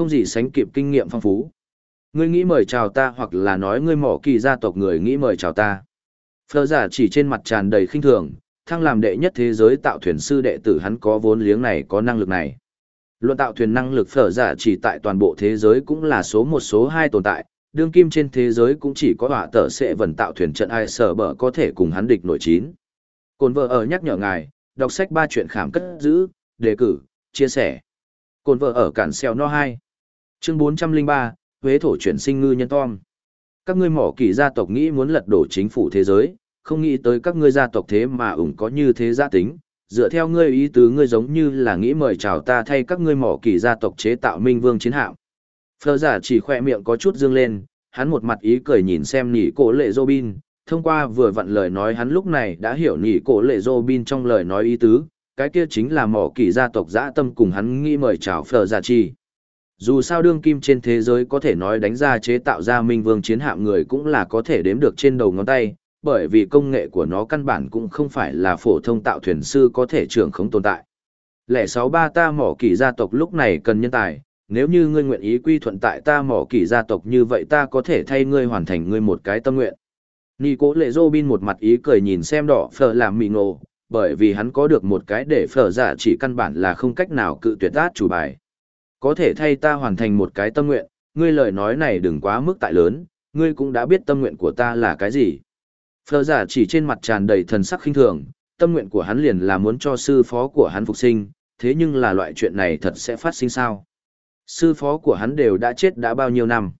không gì sánh kịp kinh nghiệm phong phú. Ngươi nghĩ mời chào ta hoặc là nói ngươi mỏ kỳ gia tộc người nghĩ mời chào ta. phở giả chỉ trên mặt tràn đầy khinh thường, thăng làm đệ nhất thế giới tạo thuyền sư đệ tử hắn có vốn liếng này có năng lực này. Luận tạo thuyền năng lực phở giả chỉ tại toàn bộ thế giới cũng là số một số hai tồn tại, đương kim trên thế giới cũng chỉ có họa tở sẽ vần tạo thuyền trận ai sở bở có thể cùng hắn địch nội chín. Cồn vợ ở nhắc nhở ngài, đọc sách ba chuyện khảm cất giữ, đề cử, chia sẻ. Cồn vợ ở cản xeo no 2. Chương 403, Huế thổ chuyển sinh ngư nhân tom. Các ngươi mỏ kỳ gia tộc nghĩ muốn lật đổ chính phủ thế giới, không nghĩ tới các ngươi gia tộc thế mà ủng có như thế gia tính, dựa theo ngươi ý tứ ngươi giống như là nghĩ mời chào ta thay các ngươi mỏ kỳ gia tộc chế tạo minh vương chiến hạm. Phờ giả chỉ khoe miệng có chút dương lên, hắn một mặt ý cười nhìn xem nỉ cổ lệ Robin, thông qua vừa vặn lời nói hắn lúc này đã hiểu nỉ cổ lệ Robin trong lời nói ý tứ, cái kia chính là mỏ kỳ gia tộc dã tâm cùng hắn nghĩ mời chào phờ giả chỉ. Dù sao đương kim trên thế giới có thể nói đánh ra chế tạo ra minh vương chiến hạm người cũng là có thể đếm được trên đầu ngón tay, bởi vì công nghệ của nó căn bản cũng không phải là phổ thông tạo thuyền sư có thể trưởng không tồn tại. Lẻ sáu ba ta mỏ kỳ gia tộc lúc này cần nhân tài, nếu như ngươi nguyện ý quy thuận tại ta mỏ kỳ gia tộc như vậy ta có thể thay ngươi hoàn thành ngươi một cái tâm nguyện. Nì cố lệ dô bin một mặt ý cười nhìn xem đỏ phở làm mị ngộ, bởi vì hắn có được một cái để phở giả chỉ căn bản là không cách nào cự tuyệt át chủ bài. Có thể thay ta hoàn thành một cái tâm nguyện, ngươi lời nói này đừng quá mức tại lớn, ngươi cũng đã biết tâm nguyện của ta là cái gì. Phở giả chỉ trên mặt tràn đầy thần sắc khinh thường, tâm nguyện của hắn liền là muốn cho sư phó của hắn phục sinh, thế nhưng là loại chuyện này thật sẽ phát sinh sao? Sư phó của hắn đều đã chết đã bao nhiêu năm.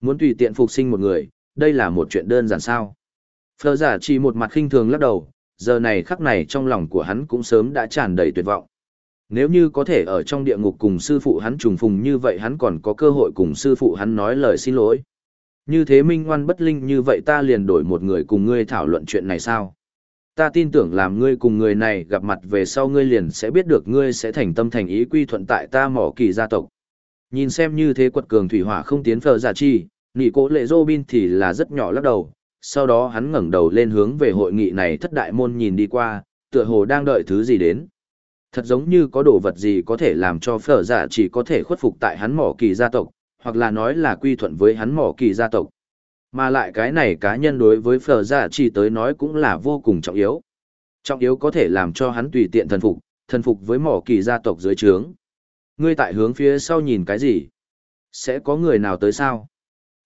Muốn tùy tiện phục sinh một người, đây là một chuyện đơn giản sao? Phở giả chỉ một mặt khinh thường lắc đầu, giờ này khắc này trong lòng của hắn cũng sớm đã tràn đầy tuyệt vọng. Nếu như có thể ở trong địa ngục cùng sư phụ hắn trùng phùng như vậy hắn còn có cơ hội cùng sư phụ hắn nói lời xin lỗi. Như thế minh ngoan bất linh như vậy ta liền đổi một người cùng ngươi thảo luận chuyện này sao? Ta tin tưởng làm ngươi cùng người này gặp mặt về sau ngươi liền sẽ biết được ngươi sẽ thành tâm thành ý quy thuận tại ta mỏ kỳ gia tộc. Nhìn xem như thế quật cường thủy hỏa không tiến phờ giả chi, nị cố lệ robin thì là rất nhỏ lắc đầu, sau đó hắn ngẩng đầu lên hướng về hội nghị này thất đại môn nhìn đi qua, tựa hồ đang đợi thứ gì đến. Thật giống như có đồ vật gì có thể làm cho phở giả chỉ có thể khuất phục tại hắn mỏ kỳ gia tộc, hoặc là nói là quy thuận với hắn mỏ kỳ gia tộc. Mà lại cái này cá nhân đối với phở giả chỉ tới nói cũng là vô cùng trọng yếu. Trọng yếu có thể làm cho hắn tùy tiện thần phục, thần phục với mỏ kỳ gia tộc dưới trướng. Ngươi tại hướng phía sau nhìn cái gì? Sẽ có người nào tới sao?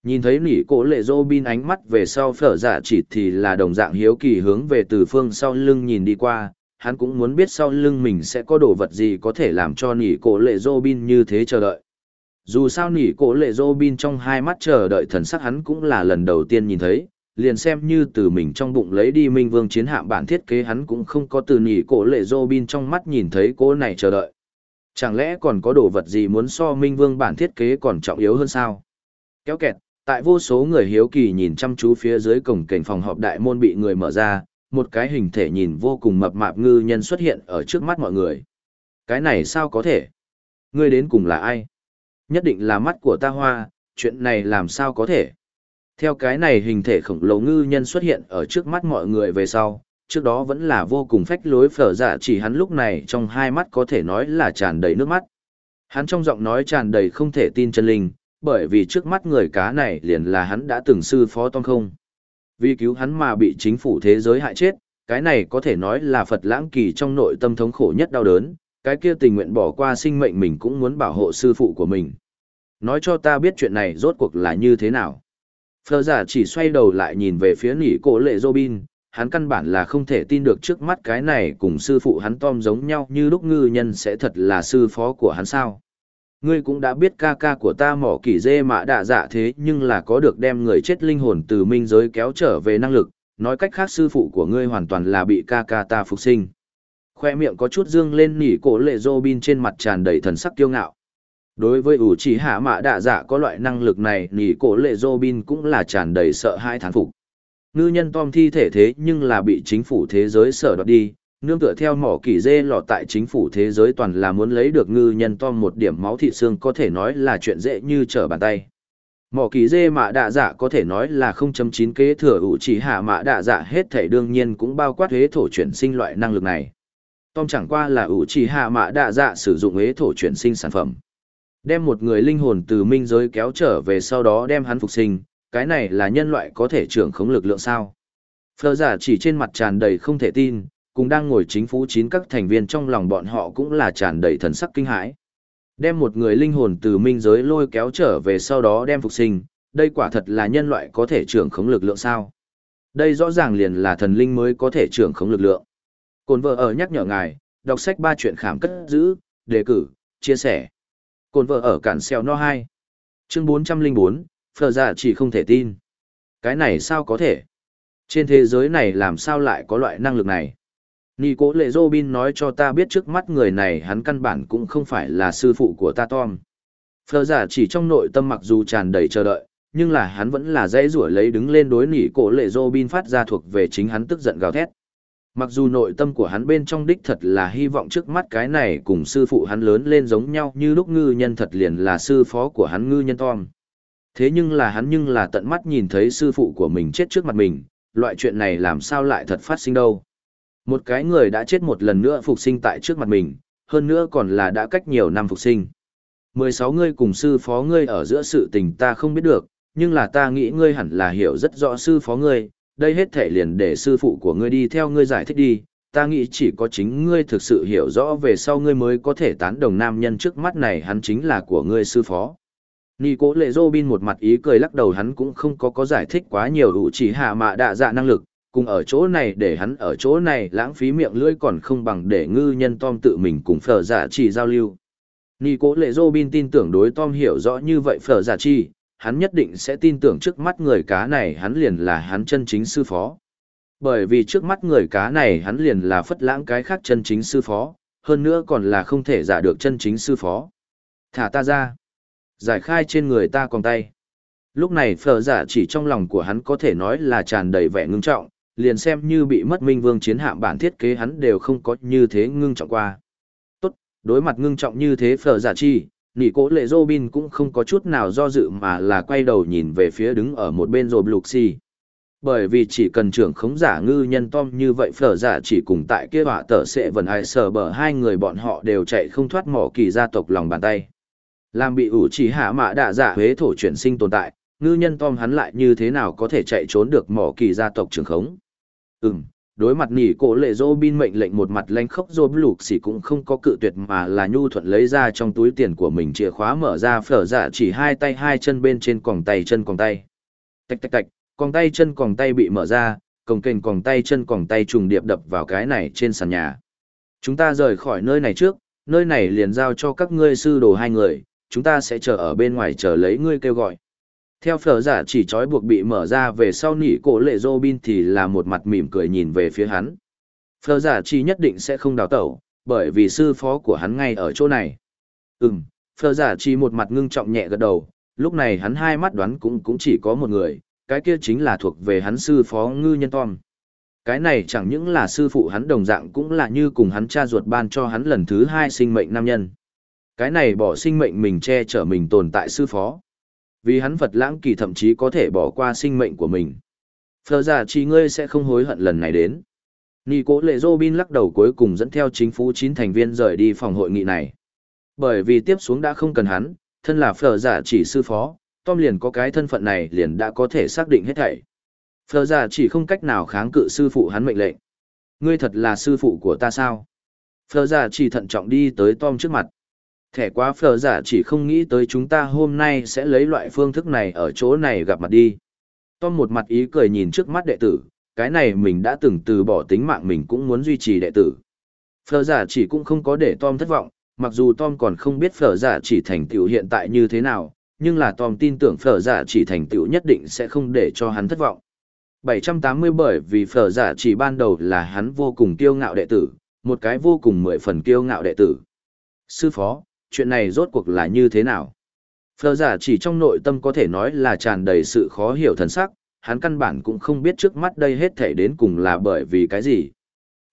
Nhìn thấy nỉ cổ lệ dô bin ánh mắt về sau phở giả chỉ thì là đồng dạng hiếu kỳ hướng về từ phương sau lưng nhìn đi qua, hắn cũng muốn biết sau lưng mình sẽ có đồ vật gì có thể làm cho nỉ cổ lệ dô bin như thế chờ đợi. Dù sao nỉ cổ lệ dô bin trong hai mắt chờ đợi thần sắc hắn cũng là lần đầu tiên nhìn thấy, liền xem như từ mình trong bụng lấy đi minh vương chiến hạm bản thiết kế hắn cũng không có từ nỉ cổ lệ dô bin trong mắt nhìn thấy cô này chờ đợi. Chẳng lẽ còn có đồ vật gì muốn so minh vương bản thiết kế còn trọng yếu hơn sao? Kéo kẹt, tại vô số người hiếu kỳ nhìn chăm chú phía dưới cổng cảnh phòng họp đại môn bị người mở ra, một cái hình thể nhìn vô cùng mập mạp ngư nhân xuất hiện ở trước mắt mọi người. Cái này sao có thể? Ngươi đến cùng là ai? Nhất định là mắt của ta hoa, chuyện này làm sao có thể? Theo cái này hình thể khổng lồ ngư nhân xuất hiện ở trước mắt mọi người về sau, trước đó vẫn là vô cùng phách lối phở dạ chỉ hắn lúc này trong hai mắt có thể nói là tràn đầy nước mắt. Hắn trong giọng nói tràn đầy không thể tin chân linh, bởi vì trước mắt người cá này liền là hắn đã từng sư phó Tom không. Vì cứu hắn mà bị chính phủ thế giới hại chết, cái này có thể nói là Phật lãng kỳ trong nội tâm thống khổ nhất đau đớn, cái kia tình nguyện bỏ qua sinh mệnh mình cũng muốn bảo hộ sư phụ của mình. Nói cho ta biết chuyện này rốt cuộc là như thế nào. Phờ giả chỉ xoay đầu lại nhìn về phía nỉ cổ lệ Robin, hắn căn bản là không thể tin được trước mắt cái này cùng sư phụ hắn Tom giống nhau như lúc ngư nhân sẽ thật là sư phó của hắn sao. Ngươi cũng đã biết ca ca của ta mỏ kỳ dê mã đạ dạ thế nhưng là có được đem người chết linh hồn từ minh giới kéo trở về năng lực, nói cách khác sư phụ của ngươi hoàn toàn là bị ca ca ta phục sinh. Khoe miệng có chút dương lên nỉ cổ lệ dô bin trên mặt tràn đầy thần sắc kiêu ngạo. Đối với ủ chỉ hạ mã đạ dạ có loại năng lực này nỉ cổ lệ dô bin cũng là tràn đầy sợ hãi thán phục. Ngư nhân Tom thi thể thế nhưng là bị chính phủ thế giới sở đoạt đi, nương tựa theo mỏ kỳ dê lọt tại chính phủ thế giới toàn là muốn lấy được ngư nhân to một điểm máu thịt xương có thể nói là chuyện dễ như trở bàn tay. Mỏ kỳ dê mạ đạ dạ có thể nói là 0.9 kế thừa ủ chỉ hạ mạ đạ dạ hết thể đương nhiên cũng bao quát huế thổ chuyển sinh loại năng lực này. Tom chẳng qua là ủ chỉ hạ mạ đạ dạ sử dụng huế thổ chuyển sinh sản phẩm. Đem một người linh hồn từ minh giới kéo trở về sau đó đem hắn phục sinh, cái này là nhân loại có thể trưởng khống lực lượng sao? Phờ giả chỉ trên mặt tràn đầy không thể tin, cùng đang ngồi chính phủ chín các thành viên trong lòng bọn họ cũng là tràn đầy thần sắc kinh hãi. Đem một người linh hồn từ minh giới lôi kéo trở về sau đó đem phục sinh, đây quả thật là nhân loại có thể trưởng khống lực lượng sao? Đây rõ ràng liền là thần linh mới có thể trưởng khống lực lượng. Cồn vợ ở nhắc nhở ngài, đọc sách ba chuyện khảm cất giữ, đề cử, chia sẻ. Cồn vợ ở cản xeo no 2. Chương 404, phở giả chỉ không thể tin. Cái này sao có thể? Trên thế giới này làm sao lại có loại năng lực này? Nì cố lệ Robin nói cho ta biết trước mắt người này hắn căn bản cũng không phải là sư phụ của ta Tom. Phờ giả chỉ trong nội tâm mặc dù tràn đầy chờ đợi, nhưng là hắn vẫn là dãy rủa lấy đứng lên đối nỉ cổ lệ Robin phát ra thuộc về chính hắn tức giận gào thét. Mặc dù nội tâm của hắn bên trong đích thật là hy vọng trước mắt cái này cùng sư phụ hắn lớn lên giống nhau như lúc ngư nhân thật liền là sư phó của hắn ngư nhân Tom. Thế nhưng là hắn nhưng là tận mắt nhìn thấy sư phụ của mình chết trước mặt mình, loại chuyện này làm sao lại thật phát sinh đâu. Một cái người đã chết một lần nữa phục sinh tại trước mặt mình, hơn nữa còn là đã cách nhiều năm phục sinh. 16 ngươi cùng sư phó ngươi ở giữa sự tình ta không biết được, nhưng là ta nghĩ ngươi hẳn là hiểu rất rõ sư phó ngươi, đây hết thể liền để sư phụ của ngươi đi theo ngươi giải thích đi, ta nghĩ chỉ có chính ngươi thực sự hiểu rõ về sau ngươi mới có thể tán đồng nam nhân trước mắt này hắn chính là của ngươi sư phó. Nì cố lệ Robin một mặt ý cười lắc đầu hắn cũng không có có giải thích quá nhiều ủ chỉ hạ mạ đạ dạ năng lực, cùng ở chỗ này để hắn ở chỗ này lãng phí miệng lưỡi còn không bằng để ngư nhân Tom tự mình cùng phở giả chỉ giao lưu. Nì cố lệ Robin tin tưởng đối Tom hiểu rõ như vậy phở giả chi, hắn nhất định sẽ tin tưởng trước mắt người cá này hắn liền là hắn chân chính sư phó. Bởi vì trước mắt người cá này hắn liền là phất lãng cái khác chân chính sư phó, hơn nữa còn là không thể giả được chân chính sư phó. Thả ta ra. Giải khai trên người ta còn tay. Lúc này phở giả chỉ trong lòng của hắn có thể nói là tràn đầy vẻ ngưng trọng, liền xem như bị mất minh vương chiến hạm bản thiết kế hắn đều không có như thế ngưng trọng qua. Tốt, đối mặt ngưng trọng như thế phở giả chi, nỉ cố lệ Robin cũng không có chút nào do dự mà là quay đầu nhìn về phía đứng ở một bên rồi lục xì. Bởi vì chỉ cần trưởng khống giả ngư nhân Tom như vậy phở giả chỉ cùng tại kia họa tở sẽ vần ai sở bờ hai người bọn họ đều chạy không thoát mỏ kỳ gia tộc lòng bàn tay. Làm bị ủ chỉ hạ mạ đạ giả huế thổ chuyển sinh tồn tại, ngư nhân Tom hắn lại như thế nào có thể chạy trốn được mỏ kỳ gia tộc trưởng khống. Ừm, đối mặt nỉ cổ lệ dô bin mệnh lệnh một mặt lanh khốc dô lục xỉ cũng không có cự tuyệt mà là nhu thuận lấy ra trong túi tiền của mình chìa khóa mở ra phở dạ chỉ hai tay hai chân bên trên còng tay chân còng tay. Tạch tạch tạch còng tay chân còng tay bị mở ra còng kềnh còng tay chân còng tay trùng điệp đập vào cái này trên sàn nhà. Chúng ta rời khỏi nơi này trước nơi này liền giao cho các ngươi sư đồ hai người chúng ta sẽ chờ ở bên ngoài chờ lấy ngươi kêu gọi theo phở giả chỉ trói buộc bị mở ra về sau nỉ cổ lệ dô bin thì là một mặt mỉm cười nhìn về phía hắn. Phở giả chỉ nhất định sẽ không đào tẩu, bởi vì sư phó của hắn ngay ở chỗ này. Ừm, phở giả chỉ một mặt ngưng trọng nhẹ gật đầu, lúc này hắn hai mắt đoán cũng cũng chỉ có một người, cái kia chính là thuộc về hắn sư phó ngư nhân Tom. Cái này chẳng những là sư phụ hắn đồng dạng cũng là như cùng hắn cha ruột ban cho hắn lần thứ hai sinh mệnh nam nhân. Cái này bỏ sinh mệnh mình che chở mình tồn tại sư phó vì hắn vật lãng kỳ thậm chí có thể bỏ qua sinh mệnh của mình. Phờ giả chỉ ngươi sẽ không hối hận lần này đến. Nì cố lệ Robin lắc đầu cuối cùng dẫn theo chính phủ 9 thành viên rời đi phòng hội nghị này. Bởi vì tiếp xuống đã không cần hắn, thân là phờ giả chỉ sư phó, Tom liền có cái thân phận này liền đã có thể xác định hết thảy. Phờ giả chỉ không cách nào kháng cự sư phụ hắn mệnh lệnh. Ngươi thật là sư phụ của ta sao? Phờ giả chỉ thận trọng đi tới Tom trước mặt thẻ quá phờ giả chỉ không nghĩ tới chúng ta hôm nay sẽ lấy loại phương thức này ở chỗ này gặp mặt đi. Tom một mặt ý cười nhìn trước mắt đệ tử, cái này mình đã từng từ bỏ tính mạng mình cũng muốn duy trì đệ tử. Phở giả chỉ cũng không có để Tom thất vọng, mặc dù Tom còn không biết phở giả chỉ thành tựu hiện tại như thế nào, nhưng là Tom tin tưởng phở giả chỉ thành tựu nhất định sẽ không để cho hắn thất vọng. 780 bởi vì phở giả chỉ ban đầu là hắn vô cùng kiêu ngạo đệ tử, một cái vô cùng mười phần kiêu ngạo đệ tử. Sư phó, chuyện này rốt cuộc là như thế nào? Phờ giả chỉ trong nội tâm có thể nói là tràn đầy sự khó hiểu thần sắc, hắn căn bản cũng không biết trước mắt đây hết thể đến cùng là bởi vì cái gì.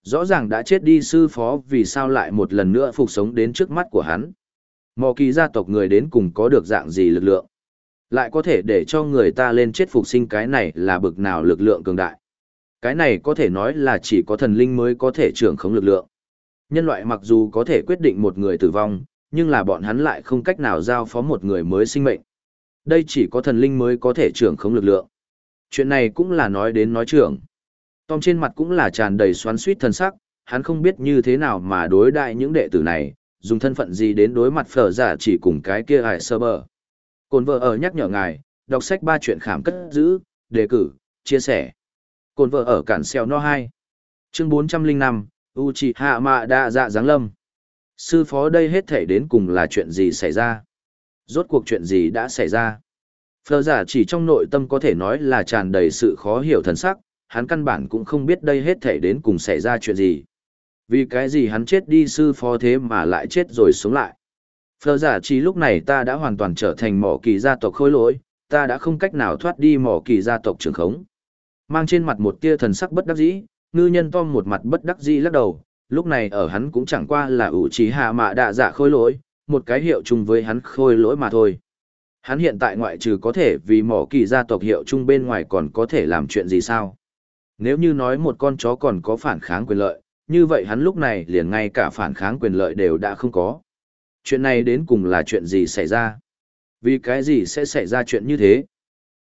Rõ ràng đã chết đi sư phó vì sao lại một lần nữa phục sống đến trước mắt của hắn. Mò kỳ gia tộc người đến cùng có được dạng gì lực lượng. Lại có thể để cho người ta lên chết phục sinh cái này là bực nào lực lượng cường đại. Cái này có thể nói là chỉ có thần linh mới có thể trưởng khống lực lượng. Nhân loại mặc dù có thể quyết định một người tử vong, nhưng là bọn hắn lại không cách nào giao phó một người mới sinh mệnh. Đây chỉ có thần linh mới có thể trưởng không lực lượng. Chuyện này cũng là nói đến nói trưởng. Tom trên mặt cũng là tràn đầy xoắn suýt thần sắc, hắn không biết như thế nào mà đối đại những đệ tử này, dùng thân phận gì đến đối mặt phở giả chỉ cùng cái kia hải sơ bờ. Cồn vợ ở nhắc nhở ngài, đọc sách ba chuyện khảm cất giữ, đề cử, chia sẻ. Cồn vợ ở cản xeo no 2. Chương 405, Uchiha Mạ Đa Dạ Giáng Lâm. Sư phó đây hết thể đến cùng là chuyện gì xảy ra? Rốt cuộc chuyện gì đã xảy ra? Phở giả chỉ trong nội tâm có thể nói là tràn đầy sự khó hiểu thần sắc, hắn căn bản cũng không biết đây hết thể đến cùng xảy ra chuyện gì. Vì cái gì hắn chết đi sư phó thế mà lại chết rồi sống lại. Phở giả chỉ lúc này ta đã hoàn toàn trở thành mỏ kỳ gia tộc khôi lỗi, ta đã không cách nào thoát đi mỏ kỳ gia tộc trường khống. Mang trên mặt một tia thần sắc bất đắc dĩ, ngư nhân Tom một mặt bất đắc dĩ lắc đầu, lúc này ở hắn cũng chẳng qua là ủ trí hạ mạ đạ dạ khôi lỗi, một cái hiệu chung với hắn khôi lỗi mà thôi. Hắn hiện tại ngoại trừ có thể vì mỏ kỳ gia tộc hiệu chung bên ngoài còn có thể làm chuyện gì sao? Nếu như nói một con chó còn có phản kháng quyền lợi, như vậy hắn lúc này liền ngay cả phản kháng quyền lợi đều đã không có. Chuyện này đến cùng là chuyện gì xảy ra? Vì cái gì sẽ xảy ra chuyện như thế?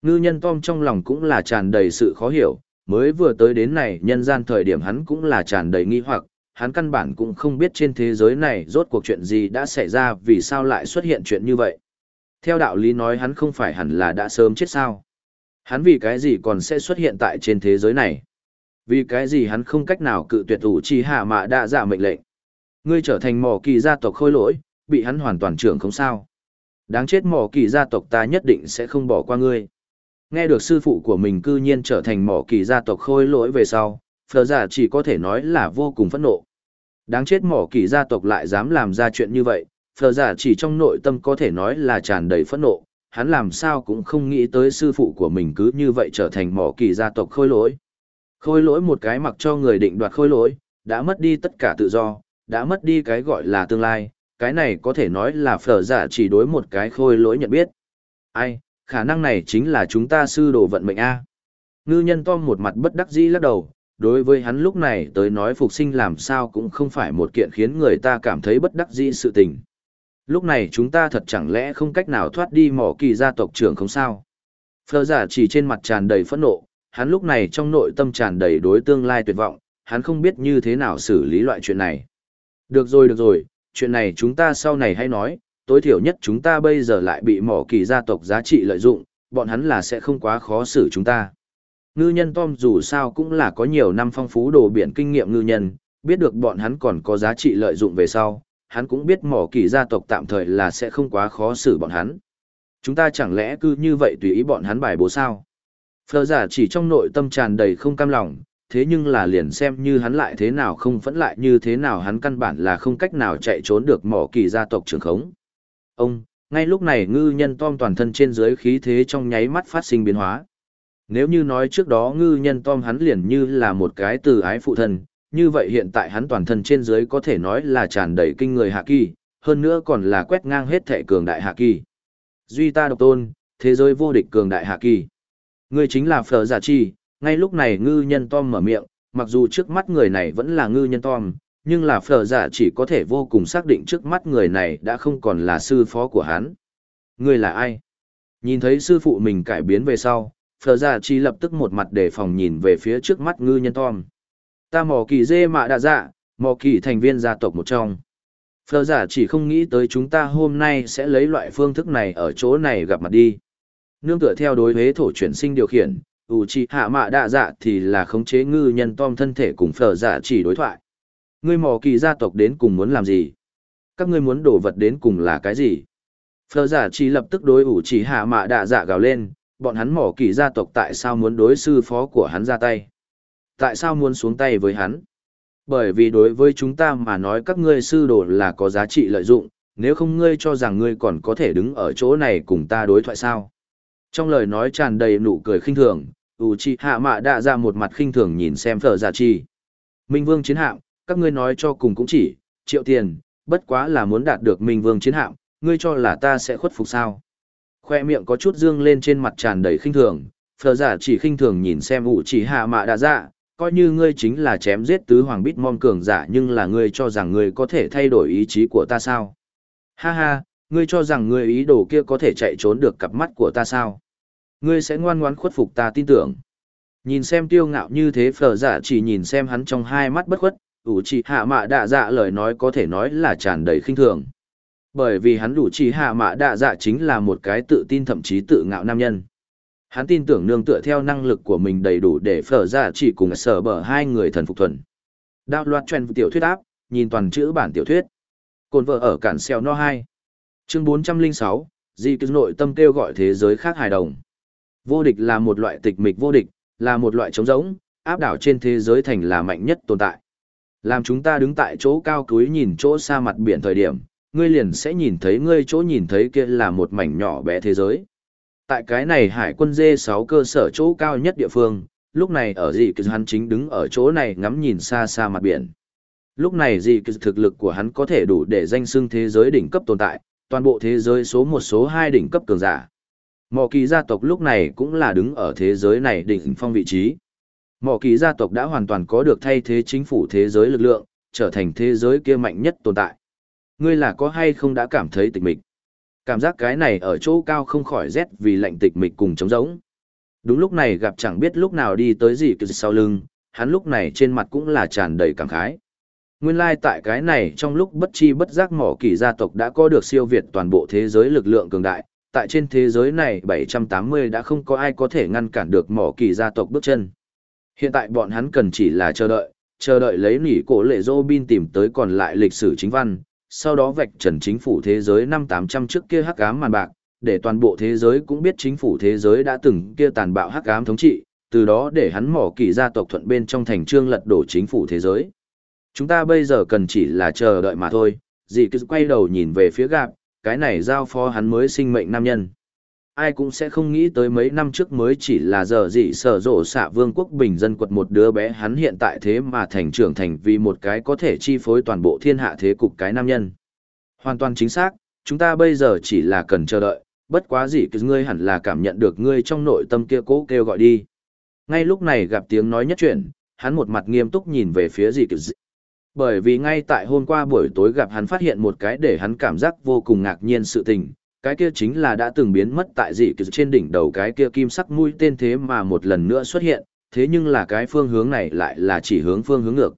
Ngư nhân Tom trong lòng cũng là tràn đầy sự khó hiểu, mới vừa tới đến này nhân gian thời điểm hắn cũng là tràn đầy nghi hoặc, hắn căn bản cũng không biết trên thế giới này rốt cuộc chuyện gì đã xảy ra vì sao lại xuất hiện chuyện như vậy. Theo đạo lý nói hắn không phải hẳn là đã sớm chết sao. Hắn vì cái gì còn sẽ xuất hiện tại trên thế giới này? Vì cái gì hắn không cách nào cự tuyệt ủ chi hạ mạ đã giả dạ mệnh lệnh? Ngươi trở thành mỏ kỳ gia tộc khôi lỗi, bị hắn hoàn toàn trưởng không sao. Đáng chết mỏ kỳ gia tộc ta nhất định sẽ không bỏ qua ngươi. Nghe được sư phụ của mình cư nhiên trở thành mỏ kỳ gia tộc khôi lỗi về sau, phở giả chỉ có thể nói là vô cùng phẫn nộ. Đáng chết mỏ kỳ gia tộc lại dám làm ra chuyện như vậy, phở giả chỉ trong nội tâm có thể nói là tràn đầy phẫn nộ, hắn làm sao cũng không nghĩ tới sư phụ của mình cứ như vậy trở thành mỏ kỳ gia tộc khôi lỗi. Khôi lỗi một cái mặc cho người định đoạt khôi lỗi, đã mất đi tất cả tự do, đã mất đi cái gọi là tương lai, cái này có thể nói là phở giả chỉ đối một cái khôi lỗi nhận biết. Ai, khả năng này chính là chúng ta sư đồ vận mệnh A. Ngư nhân Tom một mặt bất đắc dĩ lắc đầu, đối với hắn lúc này tới nói phục sinh làm sao cũng không phải một kiện khiến người ta cảm thấy bất đắc dĩ sự tình. Lúc này chúng ta thật chẳng lẽ không cách nào thoát đi mỏ kỳ gia tộc trưởng không sao. Phở giả chỉ trên mặt tràn đầy phẫn nộ, hắn lúc này trong nội tâm tràn đầy đối tương lai tuyệt vọng, hắn không biết như thế nào xử lý loại chuyện này. Được rồi được rồi, chuyện này chúng ta sau này hay nói, tối thiểu nhất chúng ta bây giờ lại bị mỏ kỳ gia tộc giá trị lợi dụng, bọn hắn là sẽ không quá khó xử chúng ta. Ngư nhân Tom dù sao cũng là có nhiều năm phong phú đồ biển kinh nghiệm ngư nhân, biết được bọn hắn còn có giá trị lợi dụng về sau, hắn cũng biết mỏ kỳ gia tộc tạm thời là sẽ không quá khó xử bọn hắn. Chúng ta chẳng lẽ cứ như vậy tùy ý bọn hắn bài bố sao? Phờ giả chỉ trong nội tâm tràn đầy không cam lòng, thế nhưng là liền xem như hắn lại thế nào không vẫn lại như thế nào hắn căn bản là không cách nào chạy trốn được mỏ kỳ gia tộc trường khống. Ông, ngay lúc này ngư nhân Tom toàn thân trên dưới khí thế trong nháy mắt phát sinh biến hóa. Nếu như nói trước đó ngư nhân Tom hắn liền như là một cái từ ái phụ thân, như vậy hiện tại hắn toàn thân trên dưới có thể nói là tràn đầy kinh người hạ kỳ, hơn nữa còn là quét ngang hết thể cường đại hạ kỳ. Duy ta độc tôn, thế giới vô địch cường đại hạ kỳ. Ngươi chính là Phở Giả Chi, ngay lúc này ngư nhân Tom mở miệng, mặc dù trước mắt người này vẫn là ngư nhân Tom, nhưng là phở giả chỉ có thể vô cùng xác định trước mắt người này đã không còn là sư phó của hắn. Người là ai? Nhìn thấy sư phụ mình cải biến về sau, phở giả chỉ lập tức một mặt đề phòng nhìn về phía trước mắt ngư nhân Tom. Ta mò kỳ dê mạ đạ dạ, mò kỳ thành viên gia tộc một trong. Phở giả chỉ không nghĩ tới chúng ta hôm nay sẽ lấy loại phương thức này ở chỗ này gặp mặt đi. Nương tựa theo đối huế thổ chuyển sinh điều khiển, ủ trì hạ mạ đạ dạ thì là khống chế ngư nhân Tom thân thể cùng phở giả chỉ đối thoại. Ngươi mỏ kỳ gia tộc đến cùng muốn làm gì? Các ngươi muốn đổ vật đến cùng là cái gì? Phờ giả chỉ lập tức đối ủ chỉ hạ mạ đạ dạ gào lên, bọn hắn mỏ kỳ gia tộc tại sao muốn đối sư phó của hắn ra tay? Tại sao muốn xuống tay với hắn? Bởi vì đối với chúng ta mà nói các ngươi sư đồ là có giá trị lợi dụng, nếu không ngươi cho rằng ngươi còn có thể đứng ở chỗ này cùng ta đối thoại sao? Trong lời nói tràn đầy nụ cười khinh thường, ủ chỉ hạ mạ đã ra một mặt khinh thường nhìn xem phở giả chi. Minh vương chiến hạm, các ngươi nói cho cùng cũng chỉ, triệu tiền, bất quá là muốn đạt được Minh Vương chiến hạm, ngươi cho là ta sẽ khuất phục sao. Khoe miệng có chút dương lên trên mặt tràn đầy khinh thường, phờ giả chỉ khinh thường nhìn xem ủ chỉ hạ mạ đã dạ, coi như ngươi chính là chém giết tứ hoàng bít mom cường giả nhưng là ngươi cho rằng ngươi có thể thay đổi ý chí của ta sao. Ha ha, ngươi cho rằng ngươi ý đồ kia có thể chạy trốn được cặp mắt của ta sao? Ngươi sẽ ngoan ngoãn khuất phục ta tin tưởng. Nhìn xem tiêu ngạo như thế phở giả chỉ nhìn xem hắn trong hai mắt bất khuất, ủ chỉ hạ mạ đạ dạ lời nói có thể nói là tràn đầy khinh thường. Bởi vì hắn đủ chỉ hạ mạ đạ dạ chính là một cái tự tin thậm chí tự ngạo nam nhân. Hắn tin tưởng nương tựa theo năng lực của mình đầy đủ để phở ra chỉ cùng sở bở hai người thần phục thuần. Đạo loạt truyền tiểu thuyết áp, nhìn toàn chữ bản tiểu thuyết. Cồn vợ ở cản xeo no 2. Chương 406, Di cứ nội tâm kêu gọi thế giới khác hài đồng. Vô địch là một loại tịch mịch vô địch, là một loại trống rỗng, áp đảo trên thế giới thành là mạnh nhất tồn tại. Làm chúng ta đứng tại chỗ cao túi nhìn chỗ xa mặt biển thời điểm, ngươi liền sẽ nhìn thấy ngươi chỗ nhìn thấy kia là một mảnh nhỏ bé thế giới. Tại cái này hải quân dê 6 cơ sở chỗ cao nhất địa phương, lúc này ở dị kỳ hắn chính đứng ở chỗ này ngắm nhìn xa xa mặt biển. Lúc này dị kỳ thực lực của hắn có thể đủ để danh xưng thế giới đỉnh cấp tồn tại, toàn bộ thế giới số một số hai đỉnh cấp cường giả. Mỏ kỳ gia tộc lúc này cũng là đứng ở thế giới này đỉnh phong vị trí. Mỏ kỳ gia tộc đã hoàn toàn có được thay thế chính phủ thế giới lực lượng, trở thành thế giới kia mạnh nhất tồn tại. Ngươi là có hay không đã cảm thấy tịch mịch? Cảm giác cái này ở chỗ cao không khỏi rét vì lạnh tịch mịch cùng trống rỗng. Đúng lúc này gặp chẳng biết lúc nào đi tới gì cứ sau lưng, hắn lúc này trên mặt cũng là tràn đầy cảm khái. Nguyên lai like tại cái này trong lúc bất chi bất giác mỏ kỳ gia tộc đã có được siêu việt toàn bộ thế giới lực lượng cường đại, tại trên thế giới này 780 đã không có ai có thể ngăn cản được mỏ kỳ gia tộc bước chân. Hiện tại bọn hắn cần chỉ là chờ đợi, chờ đợi lấy nỉ cổ lệ Robin tìm tới còn lại lịch sử chính văn, sau đó vạch trần chính phủ thế giới năm 800 trước kia hắc ám màn bạc, để toàn bộ thế giới cũng biết chính phủ thế giới đã từng kia tàn bạo hắc ám thống trị, từ đó để hắn mỏ kỳ gia tộc thuận bên trong thành trương lật đổ chính phủ thế giới. Chúng ta bây giờ cần chỉ là chờ đợi mà thôi, dì cứ quay đầu nhìn về phía gạp, cái này giao phó hắn mới sinh mệnh nam nhân. Ai cũng sẽ không nghĩ tới mấy năm trước mới chỉ là giờ dị sở rộ xạ vương quốc bình dân quật một đứa bé hắn hiện tại thế mà thành trưởng thành vì một cái có thể chi phối toàn bộ thiên hạ thế cục cái nam nhân. Hoàn toàn chính xác, chúng ta bây giờ chỉ là cần chờ đợi, bất quá gì cứ ngươi hẳn là cảm nhận được ngươi trong nội tâm kia cố kêu gọi đi. Ngay lúc này gặp tiếng nói nhất chuyện, hắn một mặt nghiêm túc nhìn về phía gì cứ bởi vì ngay tại hôm qua buổi tối gặp hắn phát hiện một cái để hắn cảm giác vô cùng ngạc nhiên sự tình, cái kia chính là đã từng biến mất tại dị kỳ trên đỉnh đầu cái kia kim sắc mũi tên thế mà một lần nữa xuất hiện, thế nhưng là cái phương hướng này lại là chỉ hướng phương hướng ngược.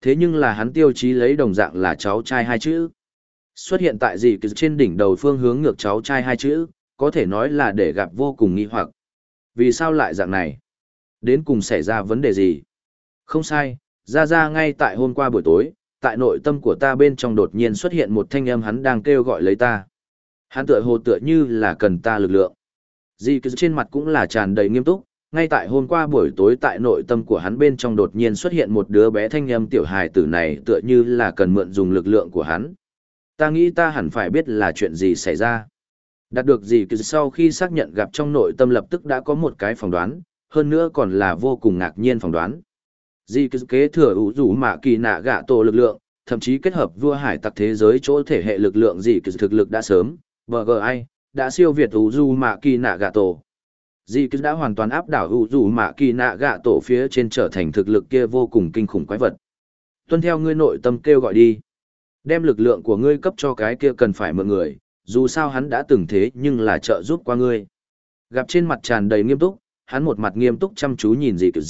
Thế nhưng là hắn tiêu chí lấy đồng dạng là cháu trai hai chữ. Xuất hiện tại dị kỳ trên đỉnh đầu phương hướng ngược cháu trai hai chữ, có thể nói là để gặp vô cùng nghi hoặc. Vì sao lại dạng này? Đến cùng xảy ra vấn đề gì? Không sai, ra ra ngay tại hôm qua buổi tối, tại nội tâm của ta bên trong đột nhiên xuất hiện một thanh âm hắn đang kêu gọi lấy ta. Hắn tựa hồ tựa như là cần ta lực lượng. Di cứ trên mặt cũng là tràn đầy nghiêm túc, ngay tại hôm qua buổi tối tại nội tâm của hắn bên trong đột nhiên xuất hiện một đứa bé thanh âm tiểu hài tử này tựa như là cần mượn dùng lực lượng của hắn. Ta nghĩ ta hẳn phải biết là chuyện gì xảy ra. Đạt được gì cứ sau khi xác nhận gặp trong nội tâm lập tức đã có một cái phỏng đoán, hơn nữa còn là vô cùng ngạc nhiên phỏng đoán di cứ kế thừa ủ rủ mạ kỳ nạ gạ tổ lực lượng thậm chí kết hợp vua hải tặc thế giới chỗ thể hệ lực lượng di cứ thực lực đã sớm bgi đã siêu việt ủ rủ mạ kỳ nạ gạ tổ. Di cứ đã hoàn toàn áp đảo ủ rủ mạ kỳ nạ gạ tổ phía trên trở thành thực lực kia vô cùng kinh khủng quái vật. Tuân theo ngươi nội tâm kêu gọi đi. Đem lực lượng của ngươi cấp cho cái kia cần phải mượn người dù sao hắn đã từng thế nhưng là trợ giúp qua ngươi. Gặp trên mặt tràn đầy nghiêm túc hắn một mặt nghiêm túc chăm chú nhìn gì cứ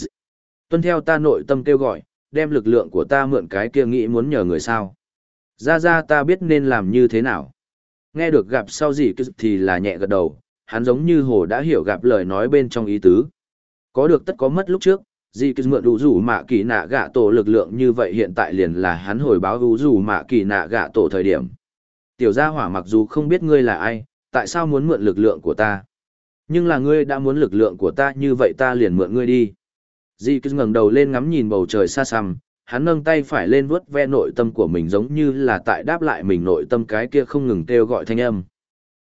tuân theo ta nội tâm kêu gọi, đem lực lượng của ta mượn cái kia nghĩ muốn nhờ người sao. Ra ra ta biết nên làm như thế nào. Nghe được gặp sau gì thì là nhẹ gật đầu, hắn giống như hồ đã hiểu gặp lời nói bên trong ý tứ. Có được tất có mất lúc trước, gì cứ mượn đủ rủ mạ kỳ nạ gạ tổ lực lượng như vậy hiện tại liền là hắn hồi báo đủ rủ mạ kỳ nạ gạ tổ thời điểm. Tiểu gia hỏa mặc dù không biết ngươi là ai, tại sao muốn mượn lực lượng của ta? Nhưng là ngươi đã muốn lực lượng của ta như vậy ta liền mượn ngươi đi. Di cứ ngẩng đầu lên ngắm nhìn bầu trời xa xăm, hắn nâng tay phải lên vuốt ve nội tâm của mình giống như là tại đáp lại mình nội tâm cái kia không ngừng kêu gọi thanh âm.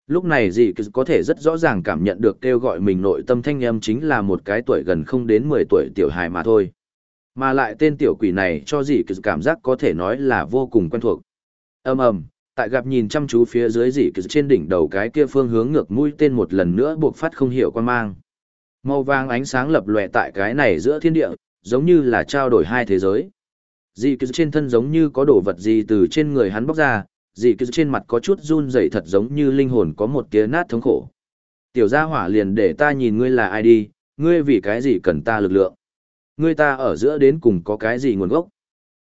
Lúc này dì có thể rất rõ ràng cảm nhận được kêu gọi mình nội tâm thanh âm chính là một cái tuổi gần không đến 10 tuổi tiểu hài mà thôi. Mà lại tên tiểu quỷ này cho dì cảm giác có thể nói là vô cùng quen thuộc. ầm ầm, tại gặp nhìn chăm chú phía dưới dì trên đỉnh đầu cái kia phương hướng ngược mũi tên một lần nữa buộc phát không hiểu quan mang. Màu vàng ánh sáng lập lòe tại cái này giữa thiên địa, giống như là trao đổi hai thế giới. Dị cứ trên thân giống như có đồ vật gì từ trên người hắn bóc ra, dị cứ trên mặt có chút run rẩy thật giống như linh hồn có một tia nát thống khổ. Tiểu gia hỏa liền để ta nhìn ngươi là ai đi, ngươi vì cái gì cần ta lực lượng. Ngươi ta ở giữa đến cùng có cái gì nguồn gốc.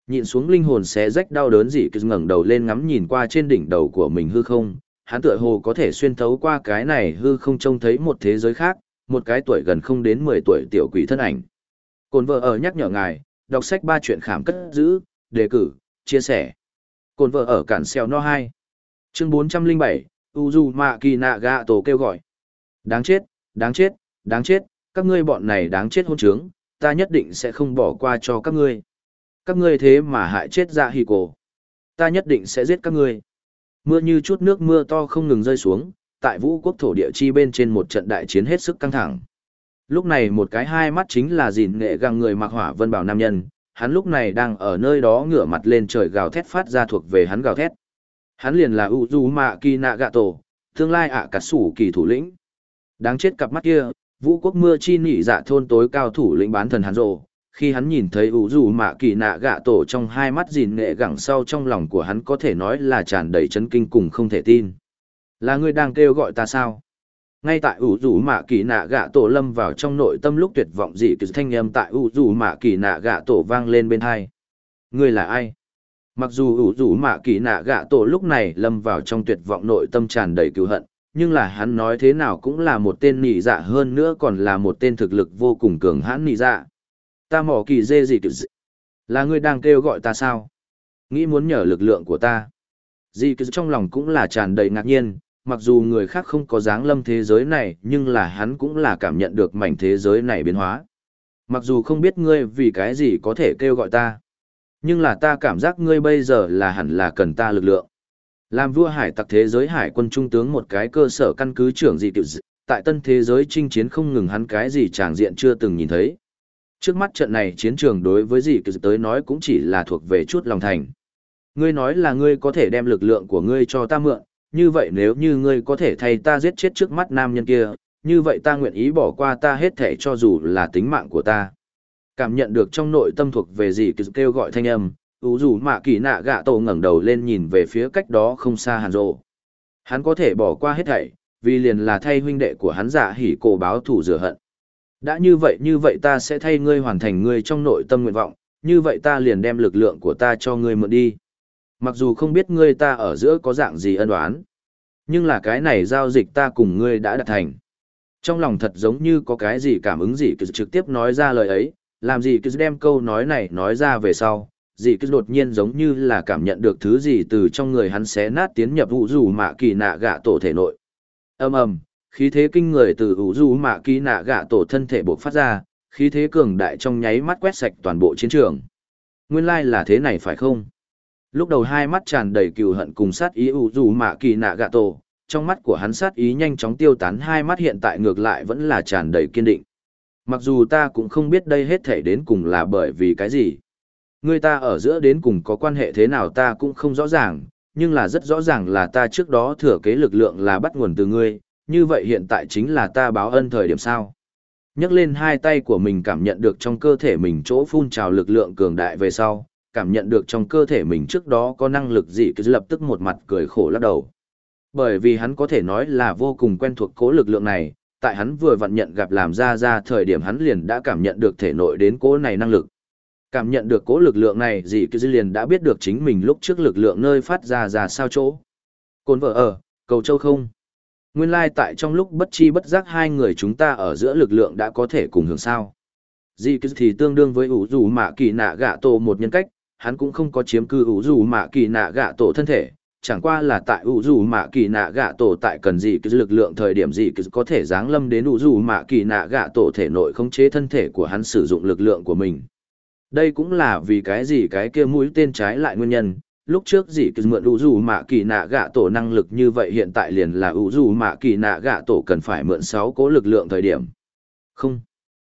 Nhìn xuống linh hồn xé rách đau đớn dị cứ ngẩng đầu lên ngắm nhìn qua trên đỉnh đầu của mình hư không, hắn tựa hồ có thể xuyên thấu qua cái này hư không trông thấy một thế giới khác, một cái tuổi gần không đến 10 tuổi tiểu quỷ thân ảnh. Cồn vợ ở nhắc nhở ngài, đọc sách ba chuyện khảm cất giữ, đề cử, chia sẻ. Cồn vợ ở cản xeo no 2. Chương 407, Uzu Mạ Kỳ Nạ Gạ Tổ kêu gọi. Đáng chết, đáng chết, đáng chết, các ngươi bọn này đáng chết hôn trướng, ta nhất định sẽ không bỏ qua cho các ngươi. Các ngươi thế mà hại chết dạ hì cổ. Ta nhất định sẽ giết các ngươi. Mưa như chút nước mưa to không ngừng rơi xuống, tại vũ quốc thổ địa chi bên trên một trận đại chiến hết sức căng thẳng. Lúc này một cái hai mắt chính là dìn nghệ găng người mặc hỏa vân bảo nam nhân, hắn lúc này đang ở nơi đó ngửa mặt lên trời gào thét phát ra thuộc về hắn gào thét. Hắn liền là Uzuma Kinagato, tương lai ạ à cắt sủ kỳ thủ lĩnh. Đáng chết cặp mắt kia, vũ quốc mưa chi nỉ dạ thôn tối cao thủ lĩnh bán thần hắn rồ. Khi hắn nhìn thấy ủ dù mạ kỳ nạ gạ tổ trong hai mắt dìn nghệ gẳng sau trong lòng của hắn có thể nói là tràn đầy chấn kinh cùng không thể tin. Là ngươi đang kêu gọi ta sao? Ngay tại ủ rủ mạ kỳ nạ gạ tổ lâm vào trong nội tâm lúc tuyệt vọng dị kỳ thanh âm tại ủ rủ mạ kỳ nạ gạ tổ vang lên bên hai. Ngươi là ai? Mặc dù ủ rủ mạ kỳ nạ gạ tổ lúc này lâm vào trong tuyệt vọng nội tâm tràn đầy cựu hận, nhưng là hắn nói thế nào cũng là một tên nị dạ hơn nữa còn là một tên thực lực vô cùng cường hãn nị dạ. Ta mỏ kỳ dê dị kỳ là ngươi đang kêu gọi ta sao? Nghĩ muốn nhờ lực lượng của ta. Dị kỳ trong lòng cũng là tràn đầy ngạc nhiên mặc dù người khác không có dáng lâm thế giới này nhưng là hắn cũng là cảm nhận được mảnh thế giới này biến hóa. Mặc dù không biết ngươi vì cái gì có thể kêu gọi ta, nhưng là ta cảm giác ngươi bây giờ là hẳn là cần ta lực lượng. Làm vua hải tặc thế giới hải quân trung tướng một cái cơ sở căn cứ trưởng gì tiểu dị, tại tân thế giới chinh chiến không ngừng hắn cái gì tràng diện chưa từng nhìn thấy. Trước mắt trận này chiến trường đối với gì kỳ tới nói cũng chỉ là thuộc về chút lòng thành. Ngươi nói là ngươi có thể đem lực lượng của ngươi cho ta mượn, như vậy nếu như ngươi có thể thay ta giết chết trước mắt nam nhân kia, như vậy ta nguyện ý bỏ qua ta hết thể cho dù là tính mạng của ta. Cảm nhận được trong nội tâm thuộc về gì kêu gọi thanh âm, ủ dù mạ kỳ nạ gạ tổ ngẩng đầu lên nhìn về phía cách đó không xa hàn rộ. Hắn có thể bỏ qua hết thảy, vì liền là thay huynh đệ của hắn giả hỉ cổ báo thủ rửa hận. Đã như vậy như vậy ta sẽ thay ngươi hoàn thành ngươi trong nội tâm nguyện vọng, như vậy ta liền đem lực lượng của ta cho ngươi mượn đi. Mặc dù không biết ngươi ta ở giữa có dạng gì ân oán, nhưng là cái này giao dịch ta cùng ngươi đã đạt thành. Trong lòng thật giống như có cái gì cảm ứng gì cứ trực tiếp nói ra lời ấy, làm gì cứ đem câu nói này nói ra về sau, gì cứ đột nhiên giống như là cảm nhận được thứ gì từ trong người hắn xé nát tiến nhập vũ dù mạ kỳ nạ gạ tổ thể nội. ầm ầm, khí thế kinh người từ vũ dù mạ kỳ nạ gạ tổ thân thể bộc phát ra, khí thế cường đại trong nháy mắt quét sạch toàn bộ chiến trường. Nguyên lai like là thế này phải không? Lúc đầu hai mắt tràn đầy cừu hận cùng sát ý ủ dù mạ kỳ nạ gạ tổ, trong mắt của hắn sát ý nhanh chóng tiêu tán hai mắt hiện tại ngược lại vẫn là tràn đầy kiên định. Mặc dù ta cũng không biết đây hết thể đến cùng là bởi vì cái gì. Người ta ở giữa đến cùng có quan hệ thế nào ta cũng không rõ ràng, nhưng là rất rõ ràng là ta trước đó thừa kế lực lượng là bắt nguồn từ ngươi, như vậy hiện tại chính là ta báo ân thời điểm sao. nhấc lên hai tay của mình cảm nhận được trong cơ thể mình chỗ phun trào lực lượng cường đại về sau, cảm nhận được trong cơ thể mình trước đó có năng lực gì cứ lập tức một mặt cười khổ lắc đầu. Bởi vì hắn có thể nói là vô cùng quen thuộc cố lực lượng này, tại hắn vừa vận nhận gặp làm ra ra thời điểm hắn liền đã cảm nhận được thể nội đến cố này năng lực. Cảm nhận được cố lực lượng này gì cứ liền đã biết được chính mình lúc trước lực lượng nơi phát ra ra sao chỗ. Côn vợ ở, cầu châu không. Nguyên lai tại trong lúc bất chi bất giác hai người chúng ta ở giữa lực lượng đã có thể cùng hưởng sao. Dì cứ thì tương đương với ủ dù mạ kỳ nạ gạ tổ một nhân cách, hắn cũng không có chiếm cư ủ dù mạ kỳ nạ gạ tổ thân thể, chẳng qua là tại ủ dù mạ kỳ nạ gạ tổ tại cần gì cái lực lượng thời điểm gì có thể giáng lâm đến ủ dù mạ kỳ nạ gạ tổ thể nội khống chế thân thể của hắn sử dụng lực lượng của mình. Đây cũng là vì cái gì cái kia mũi tên trái lại nguyên nhân, lúc trước gì cứ mượn ủ dù mạ kỳ nạ gạ tổ năng lực như vậy hiện tại liền là ủ dù mạ kỳ nạ gạ tổ cần phải mượn sáu cố lực lượng thời điểm. Không.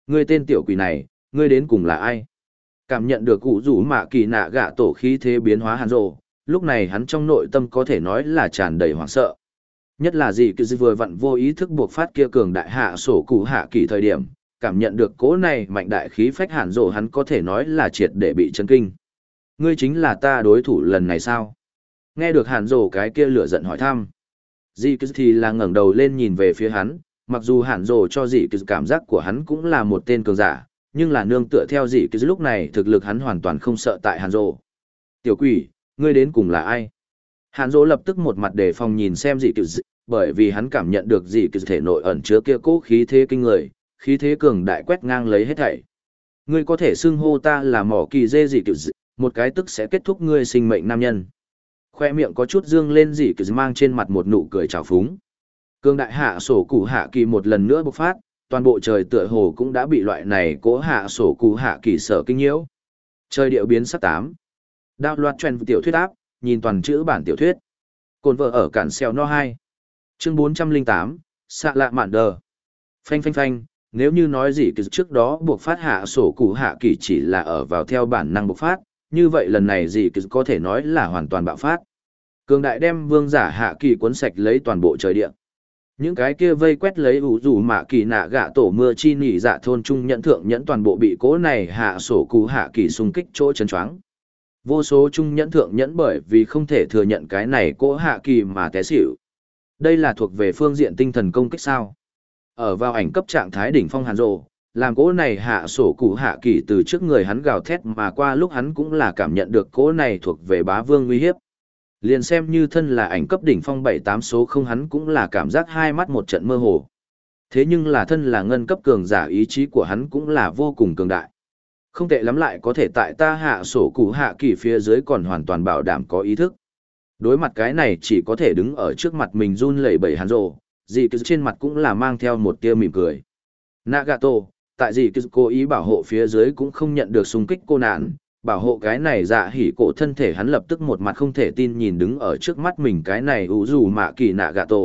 Ngươi tên tiểu quỷ này ngươi đến cùng là ai? Cảm nhận được cụ rủ mạ kỳ nạ gạ tổ khí thế biến hóa hàn rồ lúc này hắn trong nội tâm có thể nói là tràn đầy hoảng sợ nhất là gì cứ vừa vặn vô ý thức buộc phát kia cường đại hạ sổ cụ hạ kỳ thời điểm cảm nhận được cố này mạnh đại khí phách hàn rồ hắn có thể nói là triệt để bị chấn kinh ngươi chính là ta đối thủ lần này sao Nghe được Hàn rồ cái kia lửa giận hỏi thăm. Dì cứ thì là ngẩng đầu lên nhìn về phía hắn, mặc dù Hàn rồ cho dì cứ cảm giác của hắn cũng là một tên cường giả, nhưng là nương tựa theo dị cứ lúc này thực lực hắn hoàn toàn không sợ tại Hàn rộ. Tiểu quỷ, ngươi đến cùng là ai? Hàn rộ lập tức một mặt đề phòng nhìn xem dị cựu bởi vì hắn cảm nhận được dị cựu thể nội ẩn chứa kia cố khí thế kinh người, khí thế cường đại quét ngang lấy hết thảy. Ngươi có thể xưng hô ta là mỏ kỳ dê dị cựu một cái tức sẽ kết thúc ngươi sinh mệnh nam nhân. Khoe miệng có chút dương lên dị cựu mang trên mặt một nụ cười trào phúng. Cường đại hạ sổ cụ hạ kỳ một lần nữa bộc phát, toàn bộ trời tựa hồ cũng đã bị loại này cố hạ sổ cụ hạ kỳ sở kinh nhiễu. Trời điệu biến sắc tám. đạo loạt truyền tiểu thuyết áp, nhìn toàn chữ bản tiểu thuyết. Cồn vợ ở cản xeo no 2. Chương 408, xạ lạ mạn đờ. Phanh phanh phanh, nếu như nói gì kỳ trước đó buộc phát hạ sổ cụ hạ kỳ chỉ là ở vào theo bản năng buộc phát, như vậy lần này gì kỳ có thể nói là hoàn toàn bạo phát. Cường đại đem vương giả hạ kỳ cuốn sạch lấy toàn bộ trời địa. Những cái kia vây quét lấy ủ rủ mạ kỳ nạ gạ tổ mưa chi nỉ dạ thôn trung nhẫn thượng nhẫn toàn bộ bị cố này hạ sổ cú hạ kỳ xung kích chỗ chấn choáng. Vô số trung nhẫn thượng nhẫn bởi vì không thể thừa nhận cái này cỗ hạ kỳ mà té xỉu. Đây là thuộc về phương diện tinh thần công kích sao. Ở vào ảnh cấp trạng thái đỉnh phong hàn rộ, làm cỗ này hạ sổ cụ hạ kỳ từ trước người hắn gào thét mà qua lúc hắn cũng là cảm nhận được cỗ này thuộc về bá vương uy hiếp. Liền xem như thân là ảnh cấp đỉnh phong bảy tám số không hắn cũng là cảm giác hai mắt một trận mơ hồ. Thế nhưng là thân là ngân cấp cường giả ý chí của hắn cũng là vô cùng cường đại. Không tệ lắm lại có thể tại ta hạ sổ cụ hạ kỳ phía dưới còn hoàn toàn bảo đảm có ý thức. Đối mặt cái này chỉ có thể đứng ở trước mặt mình run lẩy bẩy hắn rồ, dì cứ trên mặt cũng là mang theo một tia mỉm cười. Nagato, tại dì cứ cố ý bảo hộ phía dưới cũng không nhận được xung kích cô nạn, bảo hộ cái này dạ hỉ cổ thân thể hắn lập tức một mặt không thể tin nhìn đứng ở trước mắt mình cái này ủ dù mạ kỳ Nagato.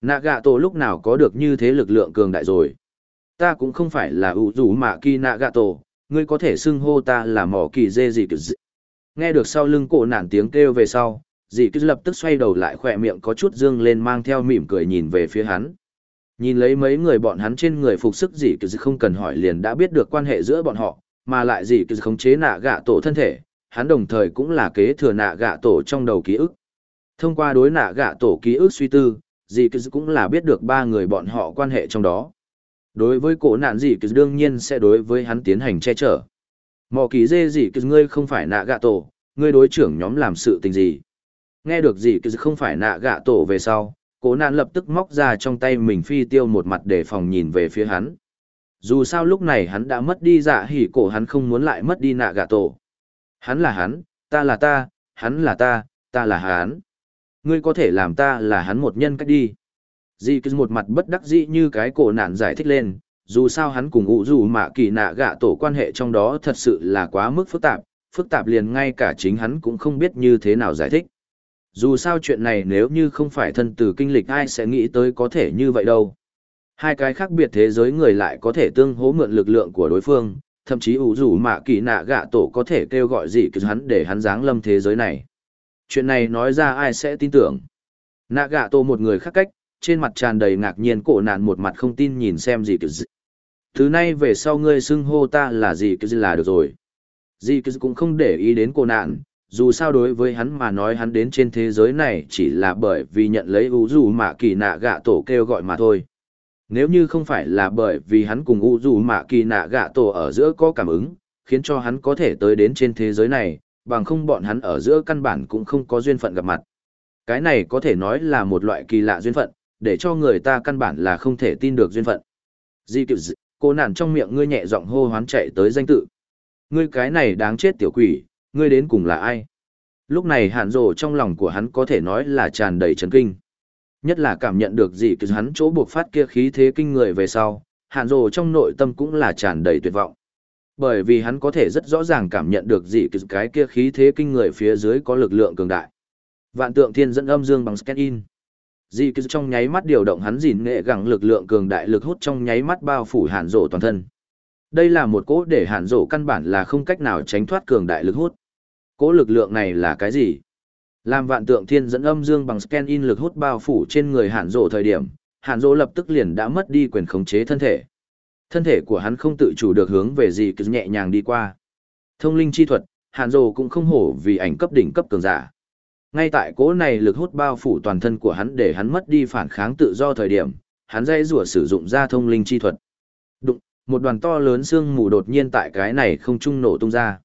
Nagato lúc nào có được như thế lực lượng cường đại rồi. Ta cũng không phải là ủ dù mạ kỳ Nagato, ngươi có thể xưng hô ta là mỏ kỳ dê gì cứ dị. Nghe được sau lưng cổ nản tiếng kêu về sau, dì cứ lập tức xoay đầu lại khỏe miệng có chút dương lên mang theo mỉm cười nhìn về phía hắn. Nhìn lấy mấy người bọn hắn trên người phục sức dì cứ không cần hỏi liền đã biết được quan hệ giữa bọn họ, mà lại gì cứ khống chế nạ gạ tổ thân thể, hắn đồng thời cũng là kế thừa nạ gạ tổ trong đầu ký ức. Thông qua đối nạ gạ tổ ký ức suy tư, dì cứ cũng là biết được ba người bọn họ quan hệ trong đó. Đối với cổ nạn gì cứ đương nhiên sẽ đối với hắn tiến hành che chở. Mò kỳ dê gì cứ ngươi không phải nạ gạ tổ, ngươi đối trưởng nhóm làm sự tình gì. Nghe được gì cứ không phải nạ gạ tổ về sau, cổ nạn lập tức móc ra trong tay mình phi tiêu một mặt để phòng nhìn về phía hắn. Dù sao lúc này hắn đã mất đi dạ hỉ cổ hắn không muốn lại mất đi nạ gạ tổ. Hắn là hắn, ta là ta, hắn là ta, ta là hắn. Ngươi có thể làm ta là hắn một nhân cách đi. Dì cứ một mặt bất đắc dĩ như cái cổ nạn giải thích lên, dù sao hắn cùng ủ dù mạ kỳ nạ gạ tổ quan hệ trong đó thật sự là quá mức phức tạp, phức tạp liền ngay cả chính hắn cũng không biết như thế nào giải thích. Dù sao chuyện này nếu như không phải thân từ kinh lịch ai sẽ nghĩ tới có thể như vậy đâu. Hai cái khác biệt thế giới người lại có thể tương hỗ mượn lực lượng của đối phương, thậm chí ủ rủ mạ kỳ nạ gạ tổ có thể kêu gọi gì cứ hắn để hắn giáng lâm thế giới này. Chuyện này nói ra ai sẽ tin tưởng. Nạ gạ tổ một người khác cách, trên mặt tràn đầy ngạc nhiên cổ nạn một mặt không tin nhìn xem gì cứ. Thứ nay về sau ngươi xưng hô ta là gì cứ là được rồi. gì cứ cũng không để ý đến cổ nạn, dù sao đối với hắn mà nói hắn đến trên thế giới này chỉ là bởi vì nhận lấy ủ dù mạ kỳ nạ gạ tổ kêu gọi mà thôi. Nếu như không phải là bởi vì hắn cùng u dù mạ kỳ nạ gạ tổ ở giữa có cảm ứng, khiến cho hắn có thể tới đến trên thế giới này, bằng không bọn hắn ở giữa căn bản cũng không có duyên phận gặp mặt. Cái này có thể nói là một loại kỳ lạ duyên phận, để cho người ta căn bản là không thể tin được duyên phận. Di cựu dị, cô nản trong miệng ngươi nhẹ giọng hô hoán chạy tới danh tự. Ngươi cái này đáng chết tiểu quỷ, ngươi đến cùng là ai? Lúc này hạn rồ trong lòng của hắn có thể nói là tràn đầy chấn kinh. Nhất là cảm nhận được gì cứ hắn chỗ buộc phát kia khí thế kinh người về sau, hạn rồ trong nội tâm cũng là tràn đầy tuyệt vọng. Bởi vì hắn có thể rất rõ ràng cảm nhận được gì từ cái kia khí thế kinh người phía dưới có lực lượng cường đại. Vạn tượng thiên dẫn âm dương bằng scan in. Di cứ trong nháy mắt điều động hắn dìn nghệ gẳng lực lượng cường đại lực hút trong nháy mắt bao phủ hàn rổ toàn thân. Đây là một cỗ để hàn rổ căn bản là không cách nào tránh thoát cường đại lực hút. Cỗ lực lượng này là cái gì? Làm vạn tượng thiên dẫn âm dương bằng scan in lực hút bao phủ trên người hàn Dỗ thời điểm, hàn Dỗ lập tức liền đã mất đi quyền khống chế thân thể. Thân thể của hắn không tự chủ được hướng về gì cứ nhẹ nhàng đi qua. Thông linh chi thuật, hàn Dỗ cũng không hổ vì ảnh cấp đỉnh cấp cường giả. Ngay tại cỗ này lực hút bao phủ toàn thân của hắn để hắn mất đi phản kháng tự do thời điểm, hắn dây rủa sử dụng ra thông linh chi thuật. Đụng, một đoàn to lớn xương mù đột nhiên tại cái này không trung nổ tung ra.